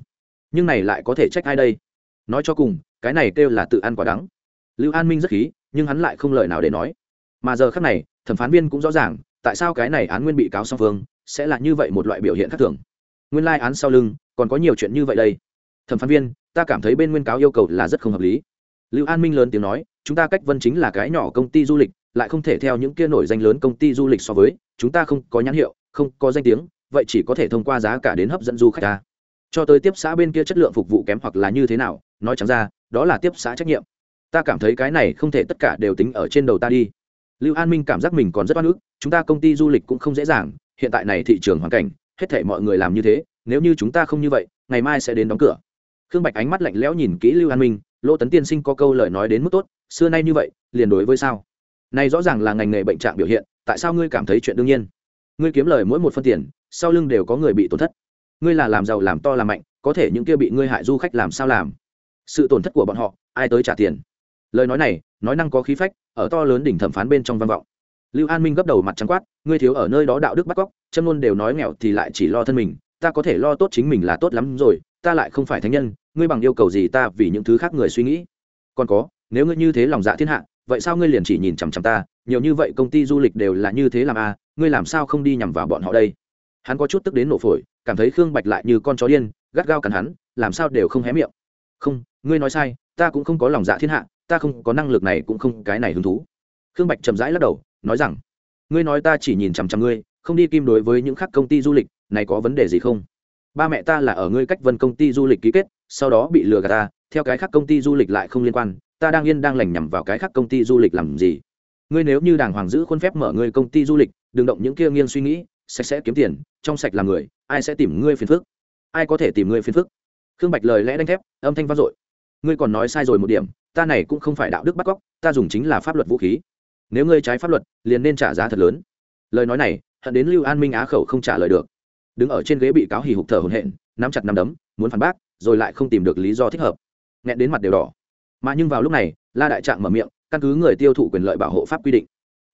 Nhưng này lại có thể trách ai đây? Nói cho cùng, cái này kêu là tự ăn quả đắng. Lưu an minh rất khí, nhưng hắn lại không lời nào để nói. Mà giờ khác này, thẩm phán viên cũng rõ ràng tại sao cái này án nguyên bị cáo song phương sẽ là như vậy một loại biểu hiện khác thường? Nguyên lai án sau lưng còn có nhiều chuyện như vậy đây. Thẩm phán viên, ta cảm thấy bên nguyên cáo yêu cầu là rất không hợp lý. Lưu an minh lớn tiếng nói, chúng ta cách vân chính là cái nhỏ công ty du lịch, lại không thể theo những kia nổi danh lớn công ty du lịch so với, chúng ta không có nhãn hiệu, không có danh tiếng, vậy chỉ có thể thông qua giá cả đến hấp dẫn du khách ta. Cho tới tiếp xã bên kia chất lượng phục vụ kém hoặc là như thế nào, nói chẳng ra, đó là tiếp xã trách nhiệm. Ta cảm thấy cái này không thể tất cả đều tính ở trên đầu ta đi lưu an minh cảm giác mình còn rất oan ức, chúng ta công ty du lịch cũng không dễ dàng, hiện tại này thị trường hoàn cảnh, hết thể mọi người làm như thế, nếu như chúng ta không như vậy, ngày mai sẽ đến đóng cửa. Khương bạch ánh mắt lạnh lẽo nhìn kỹ lưu an minh, lỗ tấn tiên sinh có câu lời nói đến mức tốt, xưa nay như vậy, liền đối với sao? Này rõ ràng là ngành nghề bệnh trạng biểu hiện, tại sao ngươi cảm thấy chuyện đương nhiên? Ngươi kiếm lời mỗi một phân tiền, sau lưng đều có người bị tổn thất. Ngươi là làm giàu làm to làm mạnh, có thể những kia bị ngươi hại du khách làm sao làm? Sự tổn thất của bọn họ, ai tới trả tiền? Lời nói này nói năng có khí phách ở to lớn đỉnh thẩm phán bên trong văn vọng. Lưu an minh gấp đầu mặt trắng quát ngươi thiếu ở nơi đó đạo đức bắt cóc châm luôn đều nói nghèo thì lại chỉ lo thân mình ta có thể lo tốt chính mình là tốt lắm rồi ta lại không phải thánh nhân ngươi bằng yêu cầu gì ta vì những thứ khác người suy nghĩ? Còn có nếu ngươi như thế lòng dạ thiên hạ vậy sao ngươi liền chỉ nhìn chằm chằm ta nhiều như vậy công ty du lịch đều là như thế làm a à, ngươi làm sao không đi nhằm vào bọn họ đây? Hắn có chút tức đến nổ phổi cảm thấy khương bạch lại như con chó điên gắt gao cắn hắn làm sao đều không hé miệng. Không ngươi nói sai ta cũng không có lòng dạ thiên hạ ta không có năng lực này cũng không cái này hứng thú. Khương bạch chậm rãi lắc đầu, nói rằng, ngươi nói ta chỉ nhìn chằm chằm ngươi, không đi kim đối với những khác công ty du lịch, này có vấn đề gì không? Ba mẹ ta là ở ngươi cách vân công ty du lịch ký kết, sau đó bị lừa gạt ta, theo cái khác công ty du lịch lại không liên quan, ta đang yên đang lành nhằm vào cái khác công ty du lịch làm gì? Ngươi nếu như đàng hoàng giữ khuôn phép mở ngươi công ty du lịch, đừng động những kia nghiêng suy nghĩ, sạch sẽ kiếm tiền, trong sạch làm người, ai sẽ tìm ngươi phiền phức? Ai có thể tìm ngươi phiền phức? Khương bạch lời lẽ đanh thép, âm thanh vang dội. Ngươi còn nói sai rồi một điểm ta này cũng không phải đạo đức bắt cóc, ta dùng chính là pháp luật vũ khí. Nếu ngươi trái pháp luật, liền nên trả giá thật lớn. Lời nói này, hận đến lưu an minh á khẩu không trả lời được. Đứng ở trên ghế bị cáo hì hục thở hồn hện nắm chặt nắm đấm, muốn phản bác, rồi lại không tìm được lý do thích hợp. Nghẹn đến mặt đều đỏ. Mà nhưng vào lúc này, la đại trạng mở miệng, căn cứ người tiêu thụ quyền lợi bảo hộ pháp quy định.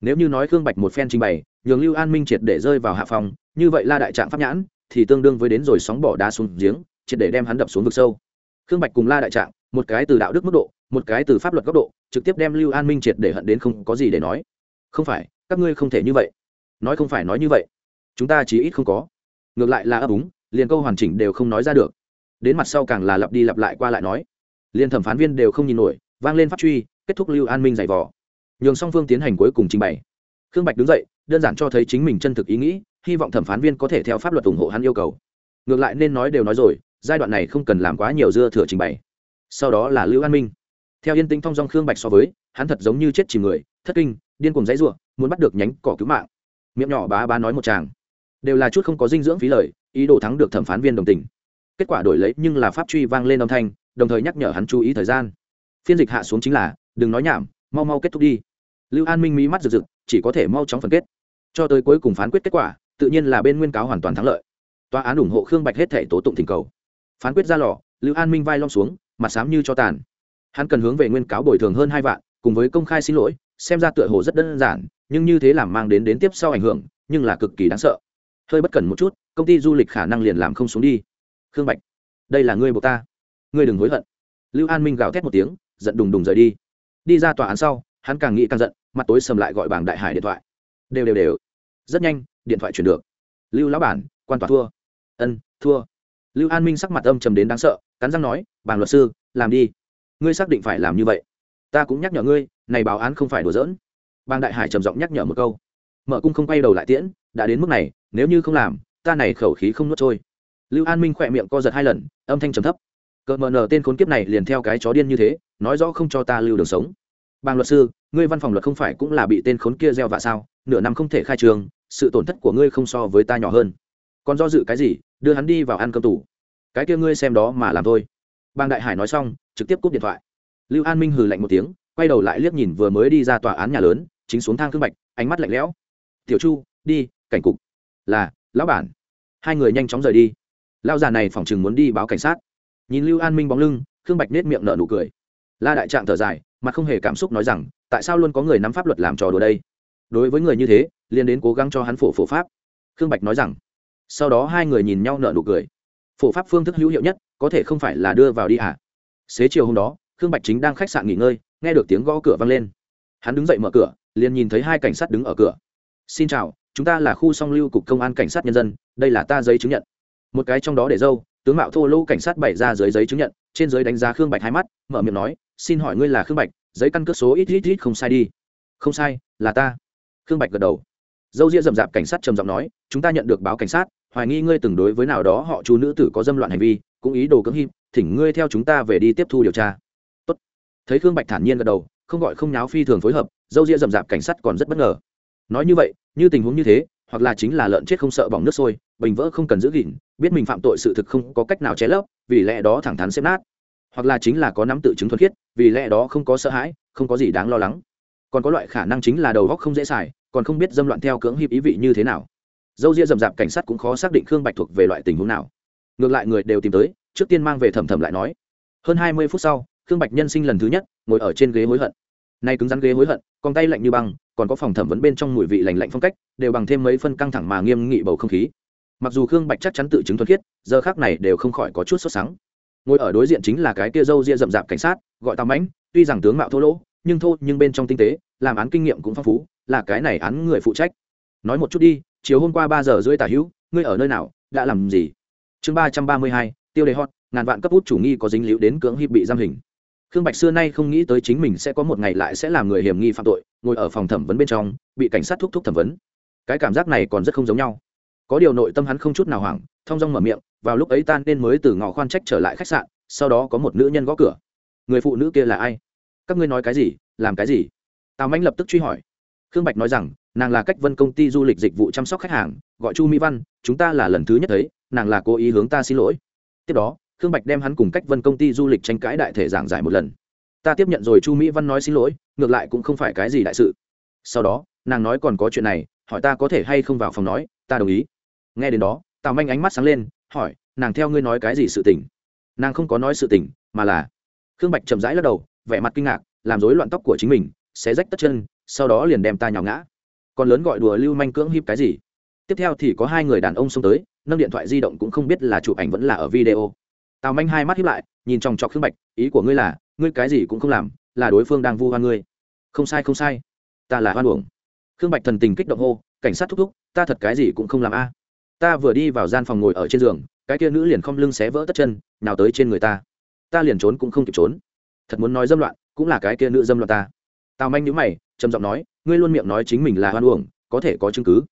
Nếu như nói khương bạch một phen trình bày, nhường lưu an minh triệt để rơi vào hạ phòng như vậy la đại trạng pháp nhãn, thì tương đương với đến rồi sóng bỏ đá xuống giếng, triệt để đem hắn đập xuống vực sâu khương bạch cùng la đại trạng, một cái từ đạo đức mức độ, một cái từ pháp luật góc độ, trực tiếp đem lưu an minh triệt để hận đến không có gì để nói. Không phải, các ngươi không thể như vậy. Nói không phải nói như vậy. Chúng ta chỉ ít không có. Ngược lại là ấp úng, liền câu hoàn chỉnh đều không nói ra được. Đến mặt sau càng là lặp đi lặp lại qua lại nói. Liền thẩm phán viên đều không nhìn nổi, vang lên phát truy, kết thúc lưu an minh giày vò. Nhường song phương tiến hành cuối cùng trình bày. Khương bạch đứng dậy, đơn giản cho thấy chính mình chân thực ý nghĩ, hy vọng thẩm phán viên có thể theo pháp luật ủng hộ hắn yêu cầu. Ngược lại nên nói đều nói rồi giai đoạn này không cần làm quá nhiều dưa thừa trình bày. Sau đó là lưu an minh. Theo yên tĩnh thong dong khương bạch so với, hắn thật giống như chết chìm người, thất kinh, điên cùng dãy r u ộ muốn bắt được nhánh cỏ cứu mạng. Miệng nhỏ bá bá nói một chàng đều là chút không có dinh dưỡng phí lời, ý đồ thắng được thẩm phán viên đồng tình. Kết quả đổi lấy nhưng là pháp truy vang lên âm thanh, đồng thời nhắc nhở hắn chú ý thời gian. Phiên dịch hạ xuống chính là, đừng nói nhảm, mau mau kết thúc đi. Lưu an minh mỹ mắt rực rực, chỉ có thể mau chóng phần kết. Cho tới cuối cùng phán quyết kết quả, tự nhiên là bên nguyên cáo hoàn toàn thắng lợi. Tòa án ủng hộ khương bạch hết thể tố tụng thỉnh cầu phán quyết ra lò, lưu an minh vai lom xuống, mặt xám như cho tàn. Hắn cần hướng về nguyên cáo bồi thường hơn hai vạn, cùng với công khai xin lỗi, xem ra tựa hồ rất đơn giản, nhưng như thế làm mang đến đến tiếp sau ảnh hưởng, nhưng là cực kỳ đáng sợ. Hơi bất cẩn một chút, công ty du lịch khả năng liền làm không xuống đi. Khương bạch, đây là ngươi buộc ta. Ngươi đừng hối hận. Lưu an minh gào thét một tiếng, giận đùng đùng rời đi. Đi ra tòa án sau, hắn càng nghĩ càng giận, mặt tối sầm lại gọi bảng đại hải điện thoại. Đều đều đều. Rất nhanh, điện thoại chuyển được. Lưu lão bản, quan tòa thua. Ân, thua lưu an minh sắc mặt âm trầm đến đáng sợ, cắn răng nói, bàng luật sư, làm đi. Ngươi xác định phải làm như vậy. Ta cũng nhắc nhở ngươi, này báo án không phải đùa giỡn. Bàng đại hải trầm giọng nhắc nhở một câu. Mở cung không quay đầu lại tiễn, đã đến mức này, nếu như không làm, ta này khẩu khí không nuốt trôi. Lưu an minh khỏe miệng co giật hai lần, âm thanh trầm thấp. Cờ mờ nở tên khốn kiếp này liền theo cái chó điên như thế, nói rõ không cho ta lưu đường sống. Bàng luật sư, ngươi văn phòng luật không phải cũng là bị tên khốn kia gieo vạ sao? Nửa năm không thể khai trường, sự tổn thất của ngươi không so với ta nhỏ hơn còn do dự cái gì, đưa hắn đi vào ăn cơm tủ cái kia ngươi xem đó mà làm thôi. Bàng đại hải nói xong, trực tiếp cúp điện thoại. Lưu an minh hừ lạnh một tiếng, quay đầu lại liếc nhìn vừa mới đi ra tòa án nhà lớn, chính xuống thang thương bạch, ánh mắt lạnh lẽo. Tiểu chu, đi, cảnh cục. Là, lão bản. Hai người nhanh chóng rời đi. Lao già này phỏng chừng muốn đi báo cảnh sát. Nhìn lưu an minh bóng lưng, khương bạch nết miệng nở nụ cười. La đại trạng thở dài, mặt không hề cảm xúc nói rằng, tại sao luôn có người nắm pháp luật làm trò đùa đây? Đối với người như thế, liền đến cố gắng cho hắn phổ phổ pháp. Khương bạch nói rằng sau đó hai người nhìn nhau nở nụ cười. Phổ pháp phương thức hữu hiệu nhất, có thể không phải là đưa vào đi à? Xế chiều hôm đó, khương bạch chính đang khách sạn nghỉ ngơi, nghe được tiếng gõ cửa vang lên. Hắn đứng dậy mở cửa, liền nhìn thấy hai cảnh sát đứng ở cửa. Xin chào, chúng ta là khu song lưu cục công an cảnh sát nhân dân, đây là ta giấy chứng nhận. Một cái trong đó để dâu, tướng mạo thô lỗ cảnh sát bày ra dưới giấy chứng nhận, trên giấy đánh giá khương bạch hai mắt, mở miệng nói, xin hỏi ngươi là khương bạch, giấy căn cước số ít ít ít không sai đi. Không sai, là ta. Khương bạch gật đầu. Dâu ria rậm rạp cảnh sát trầm giọng nói, chúng ta nhận được báo cảnh sát hoài nghi ngươi từng đối với nào đó họ chú nữ tử có dâm loạn hành vi, cũng ý đồ cưỡng hiếp, thỉnh ngươi theo chúng ta về đi tiếp thu điều tra. Tốt. thấy khương bạch thản nhiên gật đầu, không gọi không nháo phi thường phối hợp, dâu ria rậm rạp cảnh sát còn rất bất ngờ. Nói như vậy, như tình huống như thế, hoặc là chính là lợn chết không sợ bỏng nước sôi, bình vỡ không cần giữ gìn, biết mình phạm tội sự thực không có cách nào che lấp, vì lẽ đó thẳng thắn xếp nát. Hoặc là chính là có nắm tự chứng thuần khiết, vì lẽ đó không có sợ hãi, không có gì đáng lo lắng. Còn có loại khả năng chính là đầu góc không dễ xài, còn không biết dâm loạn theo cưỡng hiệp ý vị như thế nào dâu ria rậm rạp cảnh sát cũng khó xác định khương bạch thuộc về loại tình huống nào. Ngược lại người đều tìm tới, trước tiên mang về thẩm thẩm lại nói. Hơn hai mươi phút sau, khương bạch nhân sinh lần thứ nhất, ngồi ở trên ghế hối hận. Nay cứng rắn ghế hối hận con tay lạnh như băng, còn có phòng thẩm vấn bên trong mùi vị lành lạnh phong cách, đều bằng thêm mấy phân căng thẳng mà nghiêm nghị bầu không khí. Mặc dù khương bạch chắc chắn tự chứng thuật khiết, giờ khác này đều không khỏi có chút sốt sắng. Ngồi ở đối diện chính là cái kia dâu ria rậm rạp cảnh sát, gọi tao mãnh, tuy rằng tướng mạo thô lỗ, nhưng thô, nhưng bên trong tinh tế, làm án kinh nghiệm cũng phong phú, là cái này án người phụ trách. Nói một chút đi chiều hôm qua ba giờ rưỡi tả hữu, ngươi ở nơi nào, đã làm gì? Chương ba trăm ba mươi hai, tiêu đề hot, ngàn vạn cấp út chủ nghi có dính líu đến cưỡng hiệp bị giam hình. Khương bạch xưa nay không nghĩ tới chính mình sẽ có một ngày lại sẽ làm người hiểm nghi phạm tội, ngồi ở phòng thẩm vấn bên trong, bị cảnh sát thúc thúc thẩm vấn. Cái cảm giác này còn rất không giống nhau. Có điều nội tâm hắn không chút nào hoảng, thong dong mở miệng, vào lúc ấy tan nên mới từ ngõ khoan trách trở lại khách sạn, sau đó có một nữ nhân gõ cửa. Người phụ nữ kia là ai? Các ngươi nói cái gì, làm cái gì? Tào manh lập tức truy hỏi. Khương bạch nói rằng nàng là cách vân công ty du lịch dịch vụ chăm sóc khách hàng, gọi chu mỹ văn, chúng ta là lần thứ nhất thấy, nàng là cố ý hướng ta xin lỗi. Tiếp đó, khương bạch đem hắn cùng cách vân công ty du lịch tranh cãi đại thể giảng giải một lần. Ta tiếp nhận rồi chu mỹ văn nói xin lỗi, ngược lại cũng không phải cái gì đại sự. Sau đó, nàng nói còn có chuyện này, hỏi ta có thể hay không vào phòng nói, ta đồng ý. Nghe đến đó, tào manh ánh mắt sáng lên, hỏi, nàng theo ngươi nói cái gì sự tình? Nàng không có nói sự tình, mà là khương bạch chậm rãi lắc đầu, vẻ mặt kinh ngạc, làm rối loạn tóc của chính mình, xé rách tất chân, sau đó liền đem ta nhào ngã còn lớn gọi đùa lưu manh cưỡng hiếp cái gì? Tiếp theo thì có hai người đàn ông xông tới, nâng điện thoại di động cũng không biết là chụp ảnh vẫn là ở video. Tào manh hai mắt hiếp lại, nhìn chòng chọc khương bạch, ý của ngươi là, ngươi cái gì cũng không làm, là đối phương đang vu hoa ngươi. Không sai không sai. Ta là hoan uổng. Khương bạch thần tình kích động hô, cảnh sát thúc thúc, ta thật cái gì cũng không làm a. Ta vừa đi vào gian phòng ngồi ở trên giường, cái kia nữ liền không lưng xé vỡ tất chân nào tới trên người ta. Ta liền trốn cũng không kịp trốn. Thật muốn nói dâm loạn, cũng là cái kia nữ dâm loạn ta. Tào manh nhữ mày, trầm giọng nói ngươi luôn miệng nói chính mình là hoan uổng, có thể có chứng cứ?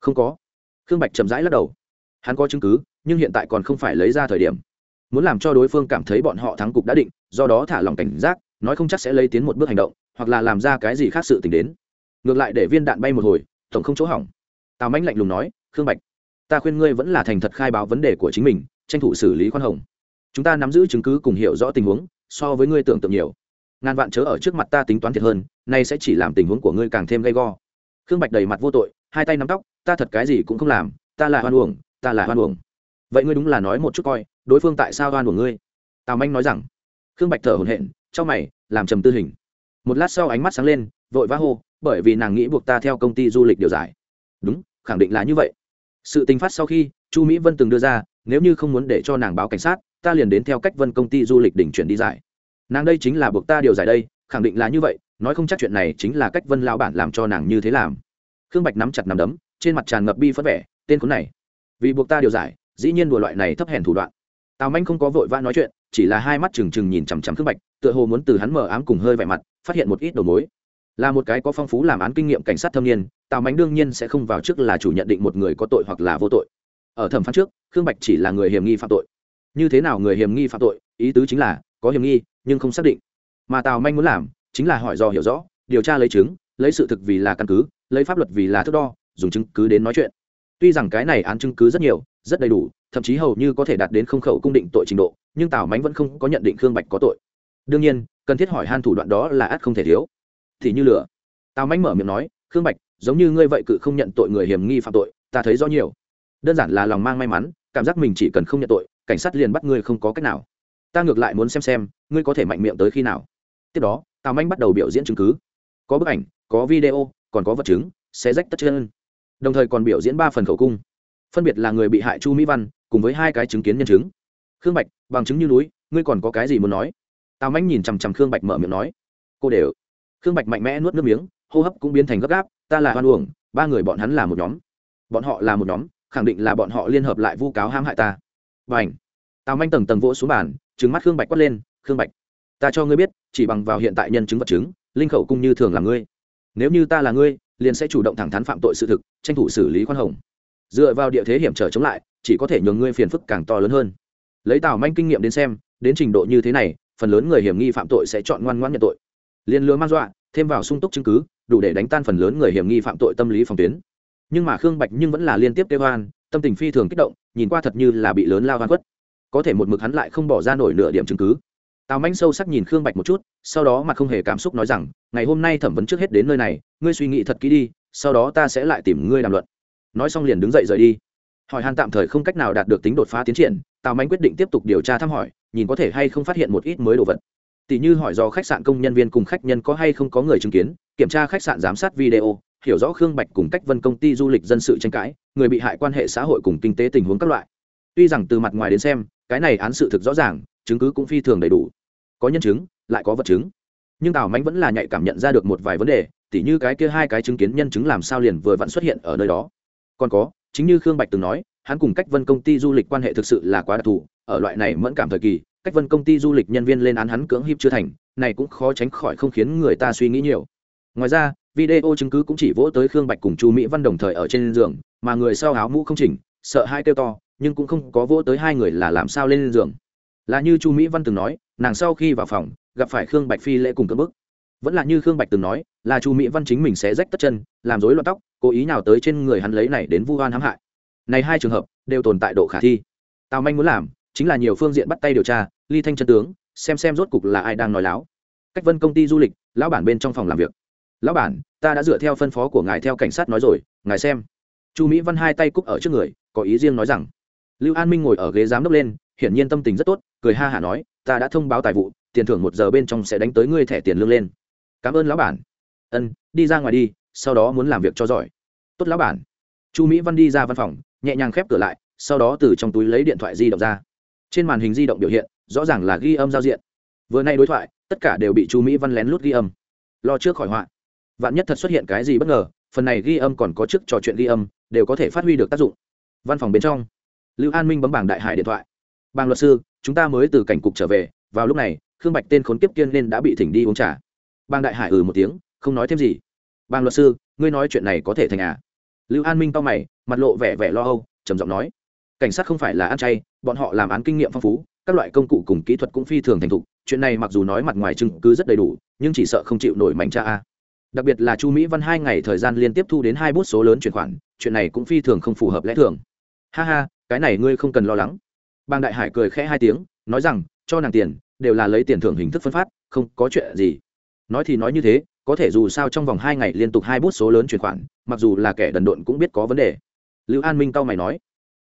Không có. Khương bạch chậm rãi lắc đầu. Hắn có chứng cứ, nhưng hiện tại còn không phải lấy ra thời điểm. Muốn làm cho đối phương cảm thấy bọn họ thắng cục đã định, do đó thả lòng cảnh giác, nói không chắc sẽ lấy tiến một bước hành động, hoặc là làm ra cái gì khác sự t ì n h đến. Ngược lại để viên đạn bay một hồi, tổng không chỗ hỏng. Tào mãnh lạnh lùng nói, khương bạch, ta khuyên ngươi vẫn là thành thật khai báo vấn đề của chính mình, tranh thủ xử lý khoan hồng. Chúng ta nắm giữ chứng cứ cùng hiểu rõ tình huống, so với ngươi tưởng tượng nhiều ngàn vạn chớ ở trước mặt ta tính toán thiệt hơn nay sẽ chỉ làm tình huống của ngươi càng thêm gay go. Khương bạch đầy mặt vô tội hai tay nắm tóc ta thật cái gì cũng không làm ta là hoan uổng ta là hoan uổng. Vậy ngươi đúng là nói một chút coi đối phương tại sao hoan uổng ngươi? Tào manh nói rằng. Khương bạch thở hổn hển, trong mày làm trầm tư hình. Một lát sau ánh mắt sáng lên vội vã hô bởi vì nàng nghĩ buộc ta theo công ty du lịch điều giải. Đúng khẳng định là như vậy. Sự tình phát sau khi chu mỹ vân từng đưa ra nếu như không muốn để cho nàng báo cảnh sát ta liền đến theo cách vân công ty du lịch đỉnh chuyển đi giải nàng đây chính là buộc ta điều giải đây, khẳng định là như vậy, nói không chắc chuyện này chính là cách vân lao bản làm cho nàng như thế làm. Khương bạch nắm chặt nắm đấm, trên mặt tràn ngập bi phất vẻ, tên khốn này. Vì buộc ta điều giải, dĩ nhiên đùa loại này thấp hèn thủ đoạn. Tào manh không có vội vã nói chuyện, chỉ là hai mắt trừng trừng nhìn chằm chằm khương bạch, tựa hồ muốn từ hắn mở ám cùng hơi vẻ mặt, phát hiện một ít đầu mối. Là một cái có phong phú làm án kinh nghiệm cảnh sát thâm niên, tào mánh đương nhiên sẽ không vào trước là chủ nhận định một người có tội hoặc là vô tội. Ở thẩm phán trước, khương bạch chỉ là người hiểm nghi phạm tội. Như thế nào người hiểm nghi phạm tội? Ý tứ chính là, có hiểm nghi nhưng không xác định. Mà tào manh muốn làm chính là hỏi do hiểu rõ, điều tra lấy chứng, lấy sự thực vì là căn cứ, lấy pháp luật vì là thước đo, dùng chứng cứ đến nói chuyện. Tuy rằng cái này án chứng cứ rất nhiều, rất đầy đủ, thậm chí hầu như có thể đạt đến không khẩu cung định tội trình độ, nhưng tào mánh vẫn không có nhận định khương bạch có tội. Đương nhiên, cần thiết hỏi han thủ đoạn đó là ắt không thể thiếu. Thì như lửa. Tào mánh mở miệng nói, khương bạch, giống như ngươi vậy cự không nhận tội người hiểm nghi phạm tội, ta thấy rõ nhiều. Đơn giản là lòng mang may mắn, cảm giác mình chỉ cần không nhận tội, cảnh sát liền bắt ngươi không có cách nào ta ngược lại muốn xem xem, ngươi có thể mạnh miệng tới khi nào. Tiếp đó, tào manh bắt đầu biểu diễn chứng cứ. Có bức ảnh, có video, còn có vật chứng sẽ rách tất chân. Đồng thời còn biểu diễn ba phần khẩu cung. Phân biệt là người bị hại chu mỹ văn, cùng với hai cái chứng kiến nhân chứng. Khương bạch, bằng chứng như núi, ngươi còn có cái gì muốn nói? Tào manh nhìn chằm chằm khương bạch mở miệng nói. Cô đều. Khương bạch mạnh mẽ nuốt nước miếng, hô hấp cũng biến thành gấp gáp, ta là hoan uổng, ba người bọn hắn là một nhóm. Bọn họ là một nhóm, khẳng định là bọn họ liên hợp lại vu cáo hãm hại ta. Và ảnh tào manh tầng tầng vỗ xuống bàn trứng mắt khương bạch quát lên, khương bạch, ta cho ngươi biết, chỉ bằng vào hiện tại nhân chứng vật chứng, linh khẩu cung như thường là ngươi. Nếu như ta là ngươi, liền sẽ chủ động thẳng thắn phạm tội sự thực, tranh thủ xử lý khoan hồng. Dựa vào địa thế hiểm trở chống lại, chỉ có thể nhường ngươi phiền phức càng to lớn hơn. Lấy tào manh kinh nghiệm đến xem, đến trình độ như thế này, phần lớn người hiểm nghi phạm tội sẽ chọn ngoan ngoãn nhận tội. Liên lứa man dọa, thêm vào sung túc chứng cứ, đủ để đánh tan phần lớn người hiểm nghi phạm tội tâm lý phòng tuyến. Nhưng mà khương bạch nhưng vẫn là liên tiếp kêu hoan tâm tình phi thường kích động, nhìn qua thật như là bị lớn lao hoan quất có thể một mực hắn lại không bỏ ra nổi nửa điểm chứng cứ. Tào manh sâu sắc nhìn khương bạch một chút, sau đó mặt không hề cảm xúc nói rằng, ngày hôm nay thẩm vấn trước hết đến nơi này, ngươi suy nghĩ thật kỹ đi, sau đó ta sẽ lại tìm ngươi đàm luận. Nói xong liền đứng dậy rời đi. Hỏi han tạm thời không cách nào đạt được tính đột phá tiến triển, tào manh quyết định tiếp tục điều tra thăm hỏi, nhìn có thể hay không phát hiện một ít mới đồ vật. Tỷ như hỏi do khách sạn công nhân viên cùng khách nhân có hay không có người chứng kiến, kiểm tra khách sạn giám sát video, hiểu rõ khương bạch cùng cách vân công ty du lịch dân sự tranh cãi, người bị hại quan hệ xã hội cùng kinh tế tình huống các loại. Tuy rằng từ mặt ngoài đến xem cái này án sự thực rõ ràng, chứng cứ cũng phi thường đầy đủ. Có nhân chứng, lại có vật chứng. Nhưng tào mánh vẫn là nhạy cảm nhận ra được một vài vấn đề, tỉ như cái kia hai cái chứng kiến nhân chứng làm sao liền vừa vặn xuất hiện ở nơi đó. Còn có, chính như khương bạch từng nói, hắn cùng cách vân công ty du lịch quan hệ thực sự là quá đặc thù, ở loại này mẫn cảm thời kỳ, cách vân công ty du lịch nhân viên lên án hắn cưỡng hiếp chưa thành, này cũng khó tránh khỏi không khiến người ta suy nghĩ nhiều. Ngoài ra, video chứng cứ cũng chỉ vỗ tới khương bạch cùng chu mỹ văn đồng thời ở trên giường, mà người sau áo mũ không chỉnh, sợ hai kêu to nhưng cũng không có vỗ tới hai người là làm sao lên giường. Là như chu mỹ văn từng nói, nàng sau khi vào phòng, gặp phải khương bạch phi lễ cùng cỡ bức. Vẫn là như khương bạch từng nói, là chu mỹ văn chính mình sẽ rách tất chân, làm rối loạn tóc, cố ý nào tới trên người hắn lấy này đến vu oan hãm hại. Này hai trường hợp, đều tồn tại độ khả thi. Tào manh muốn làm, chính là nhiều phương diện bắt tay điều tra, ly thanh chân tướng, xem xem rốt cục là ai đang nói láo. Cách vân công ty du lịch, lão bản bên trong phòng làm việc. Lão bản, ta đã dựa theo phân phó của ngài theo cảnh sát nói rồi, ngài xem. Chu mỹ văn hai tay cúc ở trước người, có ý riêng nói rằng lưu an minh ngồi ở ghế giám đốc lên, hiển nhiên tâm tình rất tốt, cười ha hả nói, ta đã thông báo tài vụ, tiền thưởng một giờ bên trong sẽ đánh tới ngươi thẻ tiền lương lên. Cảm ơn lão bản. Ân, đi ra ngoài đi, sau đó muốn làm việc cho giỏi. Tốt lão bản. Chu mỹ văn đi ra văn phòng, nhẹ nhàng khép cửa lại, sau đó từ trong túi lấy điện thoại di động ra. Trên màn hình di động biểu hiện, rõ ràng là ghi âm giao diện. Vừa nay đối thoại, tất cả đều bị chu mỹ văn lén lút ghi âm. Lo trước khỏi họa. Vạn nhất thật xuất hiện cái gì bất ngờ, phần này ghi âm còn có chức trò chuyện ghi âm, đều có thể phát huy được tác dụng. Văn phòng bên trong lưu an minh bấm bảng đại hải điện thoại. Bang luật sư, chúng ta mới từ cảnh cục trở về, vào lúc này, khương bạch tên khốn kiếp kiên nên đã bị thỉnh đi uống trà. Bang đại hải ừ một tiếng, không nói thêm gì. Bang luật sư, ngươi nói chuyện này có thể thành à? Lưu an minh to mày, mặt lộ vẻ vẻ lo âu, trầm giọng nói. Cảnh sát không phải là ăn chay, bọn họ làm án kinh nghiệm phong phú, các loại công cụ cùng kỹ thuật cũng phi thường thành thục, chuyện này mặc dù nói mặt ngoài chứng cứ rất đầy đủ, nhưng chỉ sợ không chịu nổi mảnh cha a. Đặc biệt là chu mỹ văn hai ngày thời gian liên tiếp thu đến hai bút số lớn chuyển khoản, chuyện này cũng phi thường không phù hợp lẽ thường. Ha ha cái này ngươi không cần lo lắng. Bang đại hải cười khẽ hai tiếng, nói rằng, cho nàng tiền, đều là lấy tiền thưởng hình thức phân phát, không có chuyện gì. Nói thì nói như thế, có thể dù sao trong vòng hai ngày liên tục hai bút số lớn chuyển khoản, mặc dù là kẻ đần độn cũng biết có vấn đề. Lưu an minh cao mày nói,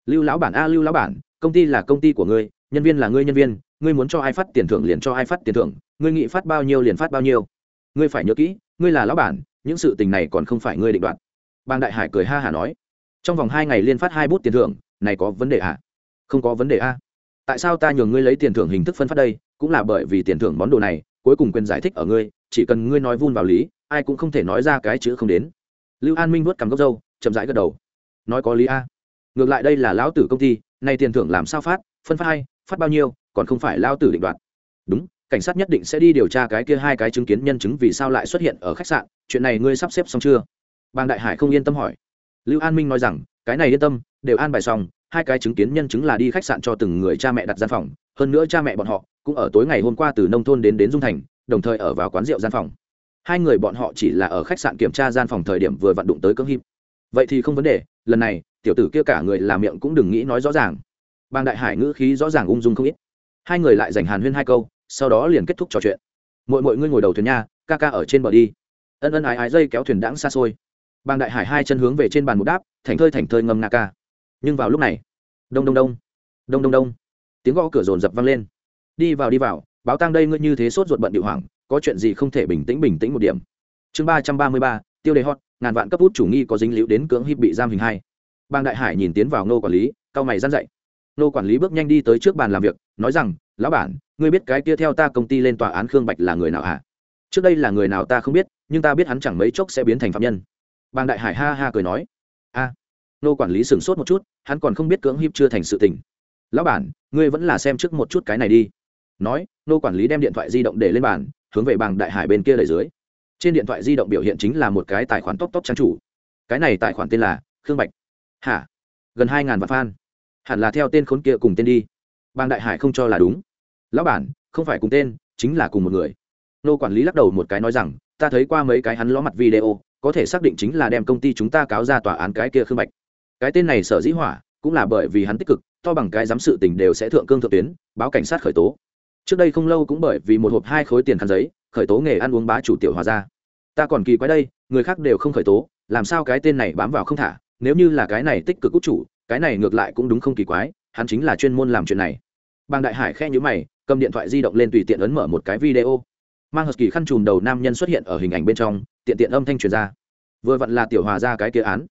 lưu lão bản a, lưu lão bản, công ty là công ty của ngươi, nhân viên là ngươi nhân viên, ngươi muốn cho ai phát tiền thưởng liền cho ai phát tiền thưởng, ngươi nghĩ phát bao nhiêu liền phát bao nhiêu. Ngươi phải nhớ kỹ, ngươi là lão bản, những sự tình này còn không phải ngươi định đoạt. Bang đại hải cười ha hả nói, trong vòng hai ngày liên phát hai bút tiền thưởng này có vấn đề à? không có vấn đề a tại sao ta nhường ngươi lấy tiền thưởng hình thức phân phát đây, cũng là bởi vì tiền thưởng món đồ này, cuối cùng quyền giải thích ở ngươi, chỉ cần ngươi nói vun vào lý, ai cũng không thể nói ra cái chữ không đến. Lưu an minh vuốt cằm gốc râu, chậm rãi gật đầu. Nói có lý a ngược lại đây là lão tử công ty nay tiền thưởng làm sao phát, phân phát hay phát bao nhiêu, còn không phải lao tử định đoạt. Đúng, cảnh sát nhất định sẽ đi điều tra cái kia hai cái chứng kiến nhân chứng vì sao lại xuất hiện ở khách sạn, chuyện này ngươi sắp xếp xong chưa? Bàng đại hải không yên tâm hỏi. Lưu an minh nói rằng cái này yên tâm, đều an bài xong, hai cái chứng kiến nhân chứng là đi khách sạn cho từng người cha mẹ đặt gian phòng, hơn nữa cha mẹ bọn họ cũng ở tối ngày hôm qua từ nông thôn đến đến dung thành, đồng thời ở vào quán rượu gian phòng. Hai người bọn họ chỉ là ở khách sạn kiểm tra gian phòng thời điểm vừa vặn đụng tới cưỡng hiếp vậy thì không vấn đề, lần này, tiểu tử kia cả người làm miệng cũng đừng nghĩ nói rõ ràng. Bàng đại hải ngữ khí rõ ràng ung dung không ít. Hai người lại dành hàn huyên hai câu, sau đó liền kết thúc trò chuyện. Mọi mọi ngươi ngồi đầu thuyền nha, ca ca ở trên bờ đi. Ân ân ái ái dây kéo thuyền đãng xa xôi bàng đại hải hai chân hướng về trên bàn một đáp thành thơi thành thơi ngâm nga ca. Nhưng vào lúc này, đông đông đông đông đông đông, tiếng gõ cửa rồn rập vang lên. Đi vào đi vào, báo tang đây ngươi như thế sốt ruột bận điệu hoảng, có chuyện gì không thể bình tĩnh bình tĩnh một điểm. Chương ba trăm ba mươi ba, tiêu đề hot, ngàn vạn cấp út chủ nghi có dính liễu đến cưỡng hiếp bị giam hình hai. Bang đại hải nhìn tiến vào nô quản lý cao mày gian dậy nô quản lý bước nhanh đi tới trước bàn làm việc, nói rằng, lão bản, ngươi biết cái kia theo ta công ty lên tòa án khương bạch là người nào hả? À? trước đây là người nào ta không biết, nhưng ta biết hắn chẳng mấy chốc sẽ biến thành phạm nhân. Bàng đại hải ha ha cười nói, a, nô quản lý sửng sốt một chút, hắn còn không biết cưỡng hiếp chưa thành sự tình. Lão bản, ngươi vẫn là xem trước một chút cái này đi. Nói, nô quản lý đem điện thoại di động để lên bàn, hướng về bàng đại hải bên kia đẩy dưới. Trên điện thoại di động biểu hiện chính là một cái tài khoản top top trang chủ. Cái này tài khoản tên là khương bạch. Hả? Gần hai ngàn vạn fan. Hẳn là theo tên khốn kia cùng tên đi. Bàng đại hải không cho là đúng. Lão bản, không phải cùng tên, chính là cùng một người. Nô quản lý lắc đầu một cái nói rằng, ta thấy qua mấy cái hắn ló mặt video có thể xác định chính là đem công ty chúng ta cáo ra tòa án cái kia khương bạch. Cái tên này sở dĩ hỏa, cũng là bởi vì hắn tích cực, to bằng cái giám sự tình đều sẽ thượng cương thượng tuyến, báo cảnh sát khởi tố. Trước đây không lâu cũng bởi vì một hộp hai khối tiền khăn giấy, khởi tố nghề ăn uống bá chủ tiểu hòa ra ta còn kỳ quái đây, người khác đều không khởi tố, làm sao cái tên này bám vào không thả? Nếu như là cái này tích cực cúc chủ, cái này ngược lại cũng đúng không kỳ quái, hắn chính là chuyên môn làm chuyện này. Bàng đại hải khe nhữ mày, cầm điện thoại di động lên tùy tiện ấn mở một cái video. Mang hờ kỳ khăn chùm đầu nam nhân xuất hiện ở hình ảnh bên trong tiện tiện âm thanh truyền ra. Vừa vặn là tiểu hòa ra cái kia án.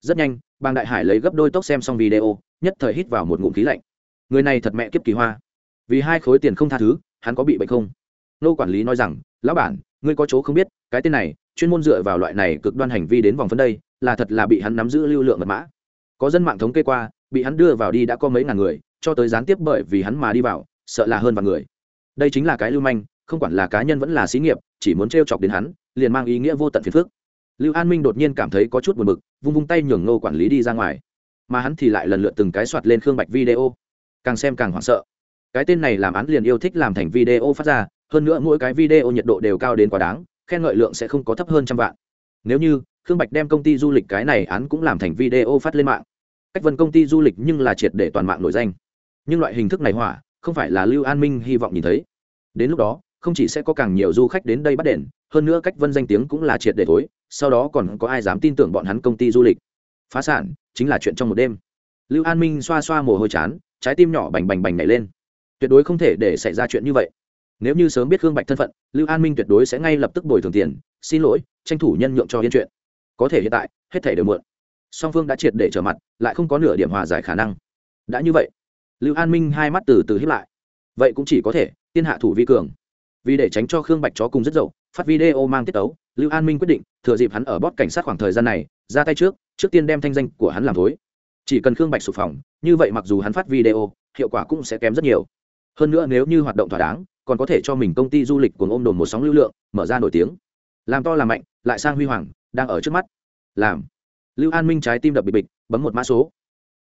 Rất nhanh, bang đại hải lấy gấp đôi tốc xem xong video, nhất thời hít vào một ngụm khí lạnh. Người này thật mẹ kiếp kỳ hoa. Vì hai khối tiền không tha thứ, hắn có bị bệnh không? Nô quản lý nói rằng, lão bản, ngươi có chỗ không biết, cái tên này, chuyên môn dựa vào loại này cực đoan hành vi đến vòng phân đây, là thật là bị hắn nắm giữ lưu lượng mật mã. Có dân mạng thống kê qua, bị hắn đưa vào đi đã có mấy ngàn người, cho tới gián tiếp bởi vì hắn mà đi vào, sợ là hơn vài người. Đây chính là cái lưu manh không quản là cá nhân vẫn là xí nghiệp, chỉ muốn t chọc đến hắn, liền mang ý nghĩa vô tận phiền phước lưu an minh đột nhiên cảm thấy có chút buồn bực, vung vung tay nhường ngô quản lý đi ra ngoài. Mà hắn thì lại lần lượt từng cái soạt lên khương bạch video. Càng xem càng hoảng sợ. Cái tên này làm án liền yêu thích làm thành video phát ra, hơn nữa mỗi cái video nhiệt độ đều cao đến quá đáng, khen ngợi lượng sẽ không có thấp hơn trăm vạn. Nếu như, khương bạch đem công ty du lịch cái này án cũng làm thành video phát lên mạng. Cách vân công ty du lịch nhưng là triệt để toàn mạng nổi danh. Nhưng loại hình thức này hỏa, không phải là lưu an minh hy vọng nhìn thấy. Đến lúc đó không chỉ sẽ có càng nhiều du khách đến đây bắt đền, hơn nữa cách vân danh tiếng cũng là triệt để thối, sau đó còn có ai dám tin tưởng bọn hắn công ty du lịch. Phá sản chính là chuyện trong một đêm. Lưu an minh xoa xoa mồ hôi chán, trái tim nhỏ bành bành bành nhảy lên. Tuyệt đối không thể để xảy ra chuyện như vậy. Nếu như sớm biết khương bạch thân phận, lưu an minh tuyệt đối sẽ ngay lập tức bồi thường tiền, xin lỗi, tranh thủ nhân nhượng cho yên chuyện. Có thể hiện tại, hết thể đều muộn. Song phương đã triệt để trở mặt, lại không có nửa điểm hòa giải khả năng. Đã như vậy, lưu an minh hai mắt từ từ hiếp lại. Vậy cũng chỉ có thể, tiên hạ thủ vi cường vì để tránh cho khương bạch chó cùng rất dậu, phát video mang tiết tấu, lưu an minh quyết định thừa dịp hắn ở bót cảnh sát khoảng thời gian này, ra tay trước trước tiên đem thanh danh của hắn làm thối. Chỉ cần khương bạch sụp phòng, như vậy mặc dù hắn phát video, hiệu quả cũng sẽ kém rất nhiều. Hơn nữa nếu như hoạt động thỏa đáng, còn có thể cho mình công ty du lịch của ôm đồn một sóng lưu lượng, mở ra nổi tiếng. Làm to làm mạnh, lại sang huy hoàng, đang ở trước mắt. Làm. Lưu an minh trái tim đập bịch bịch, bấm một mã số.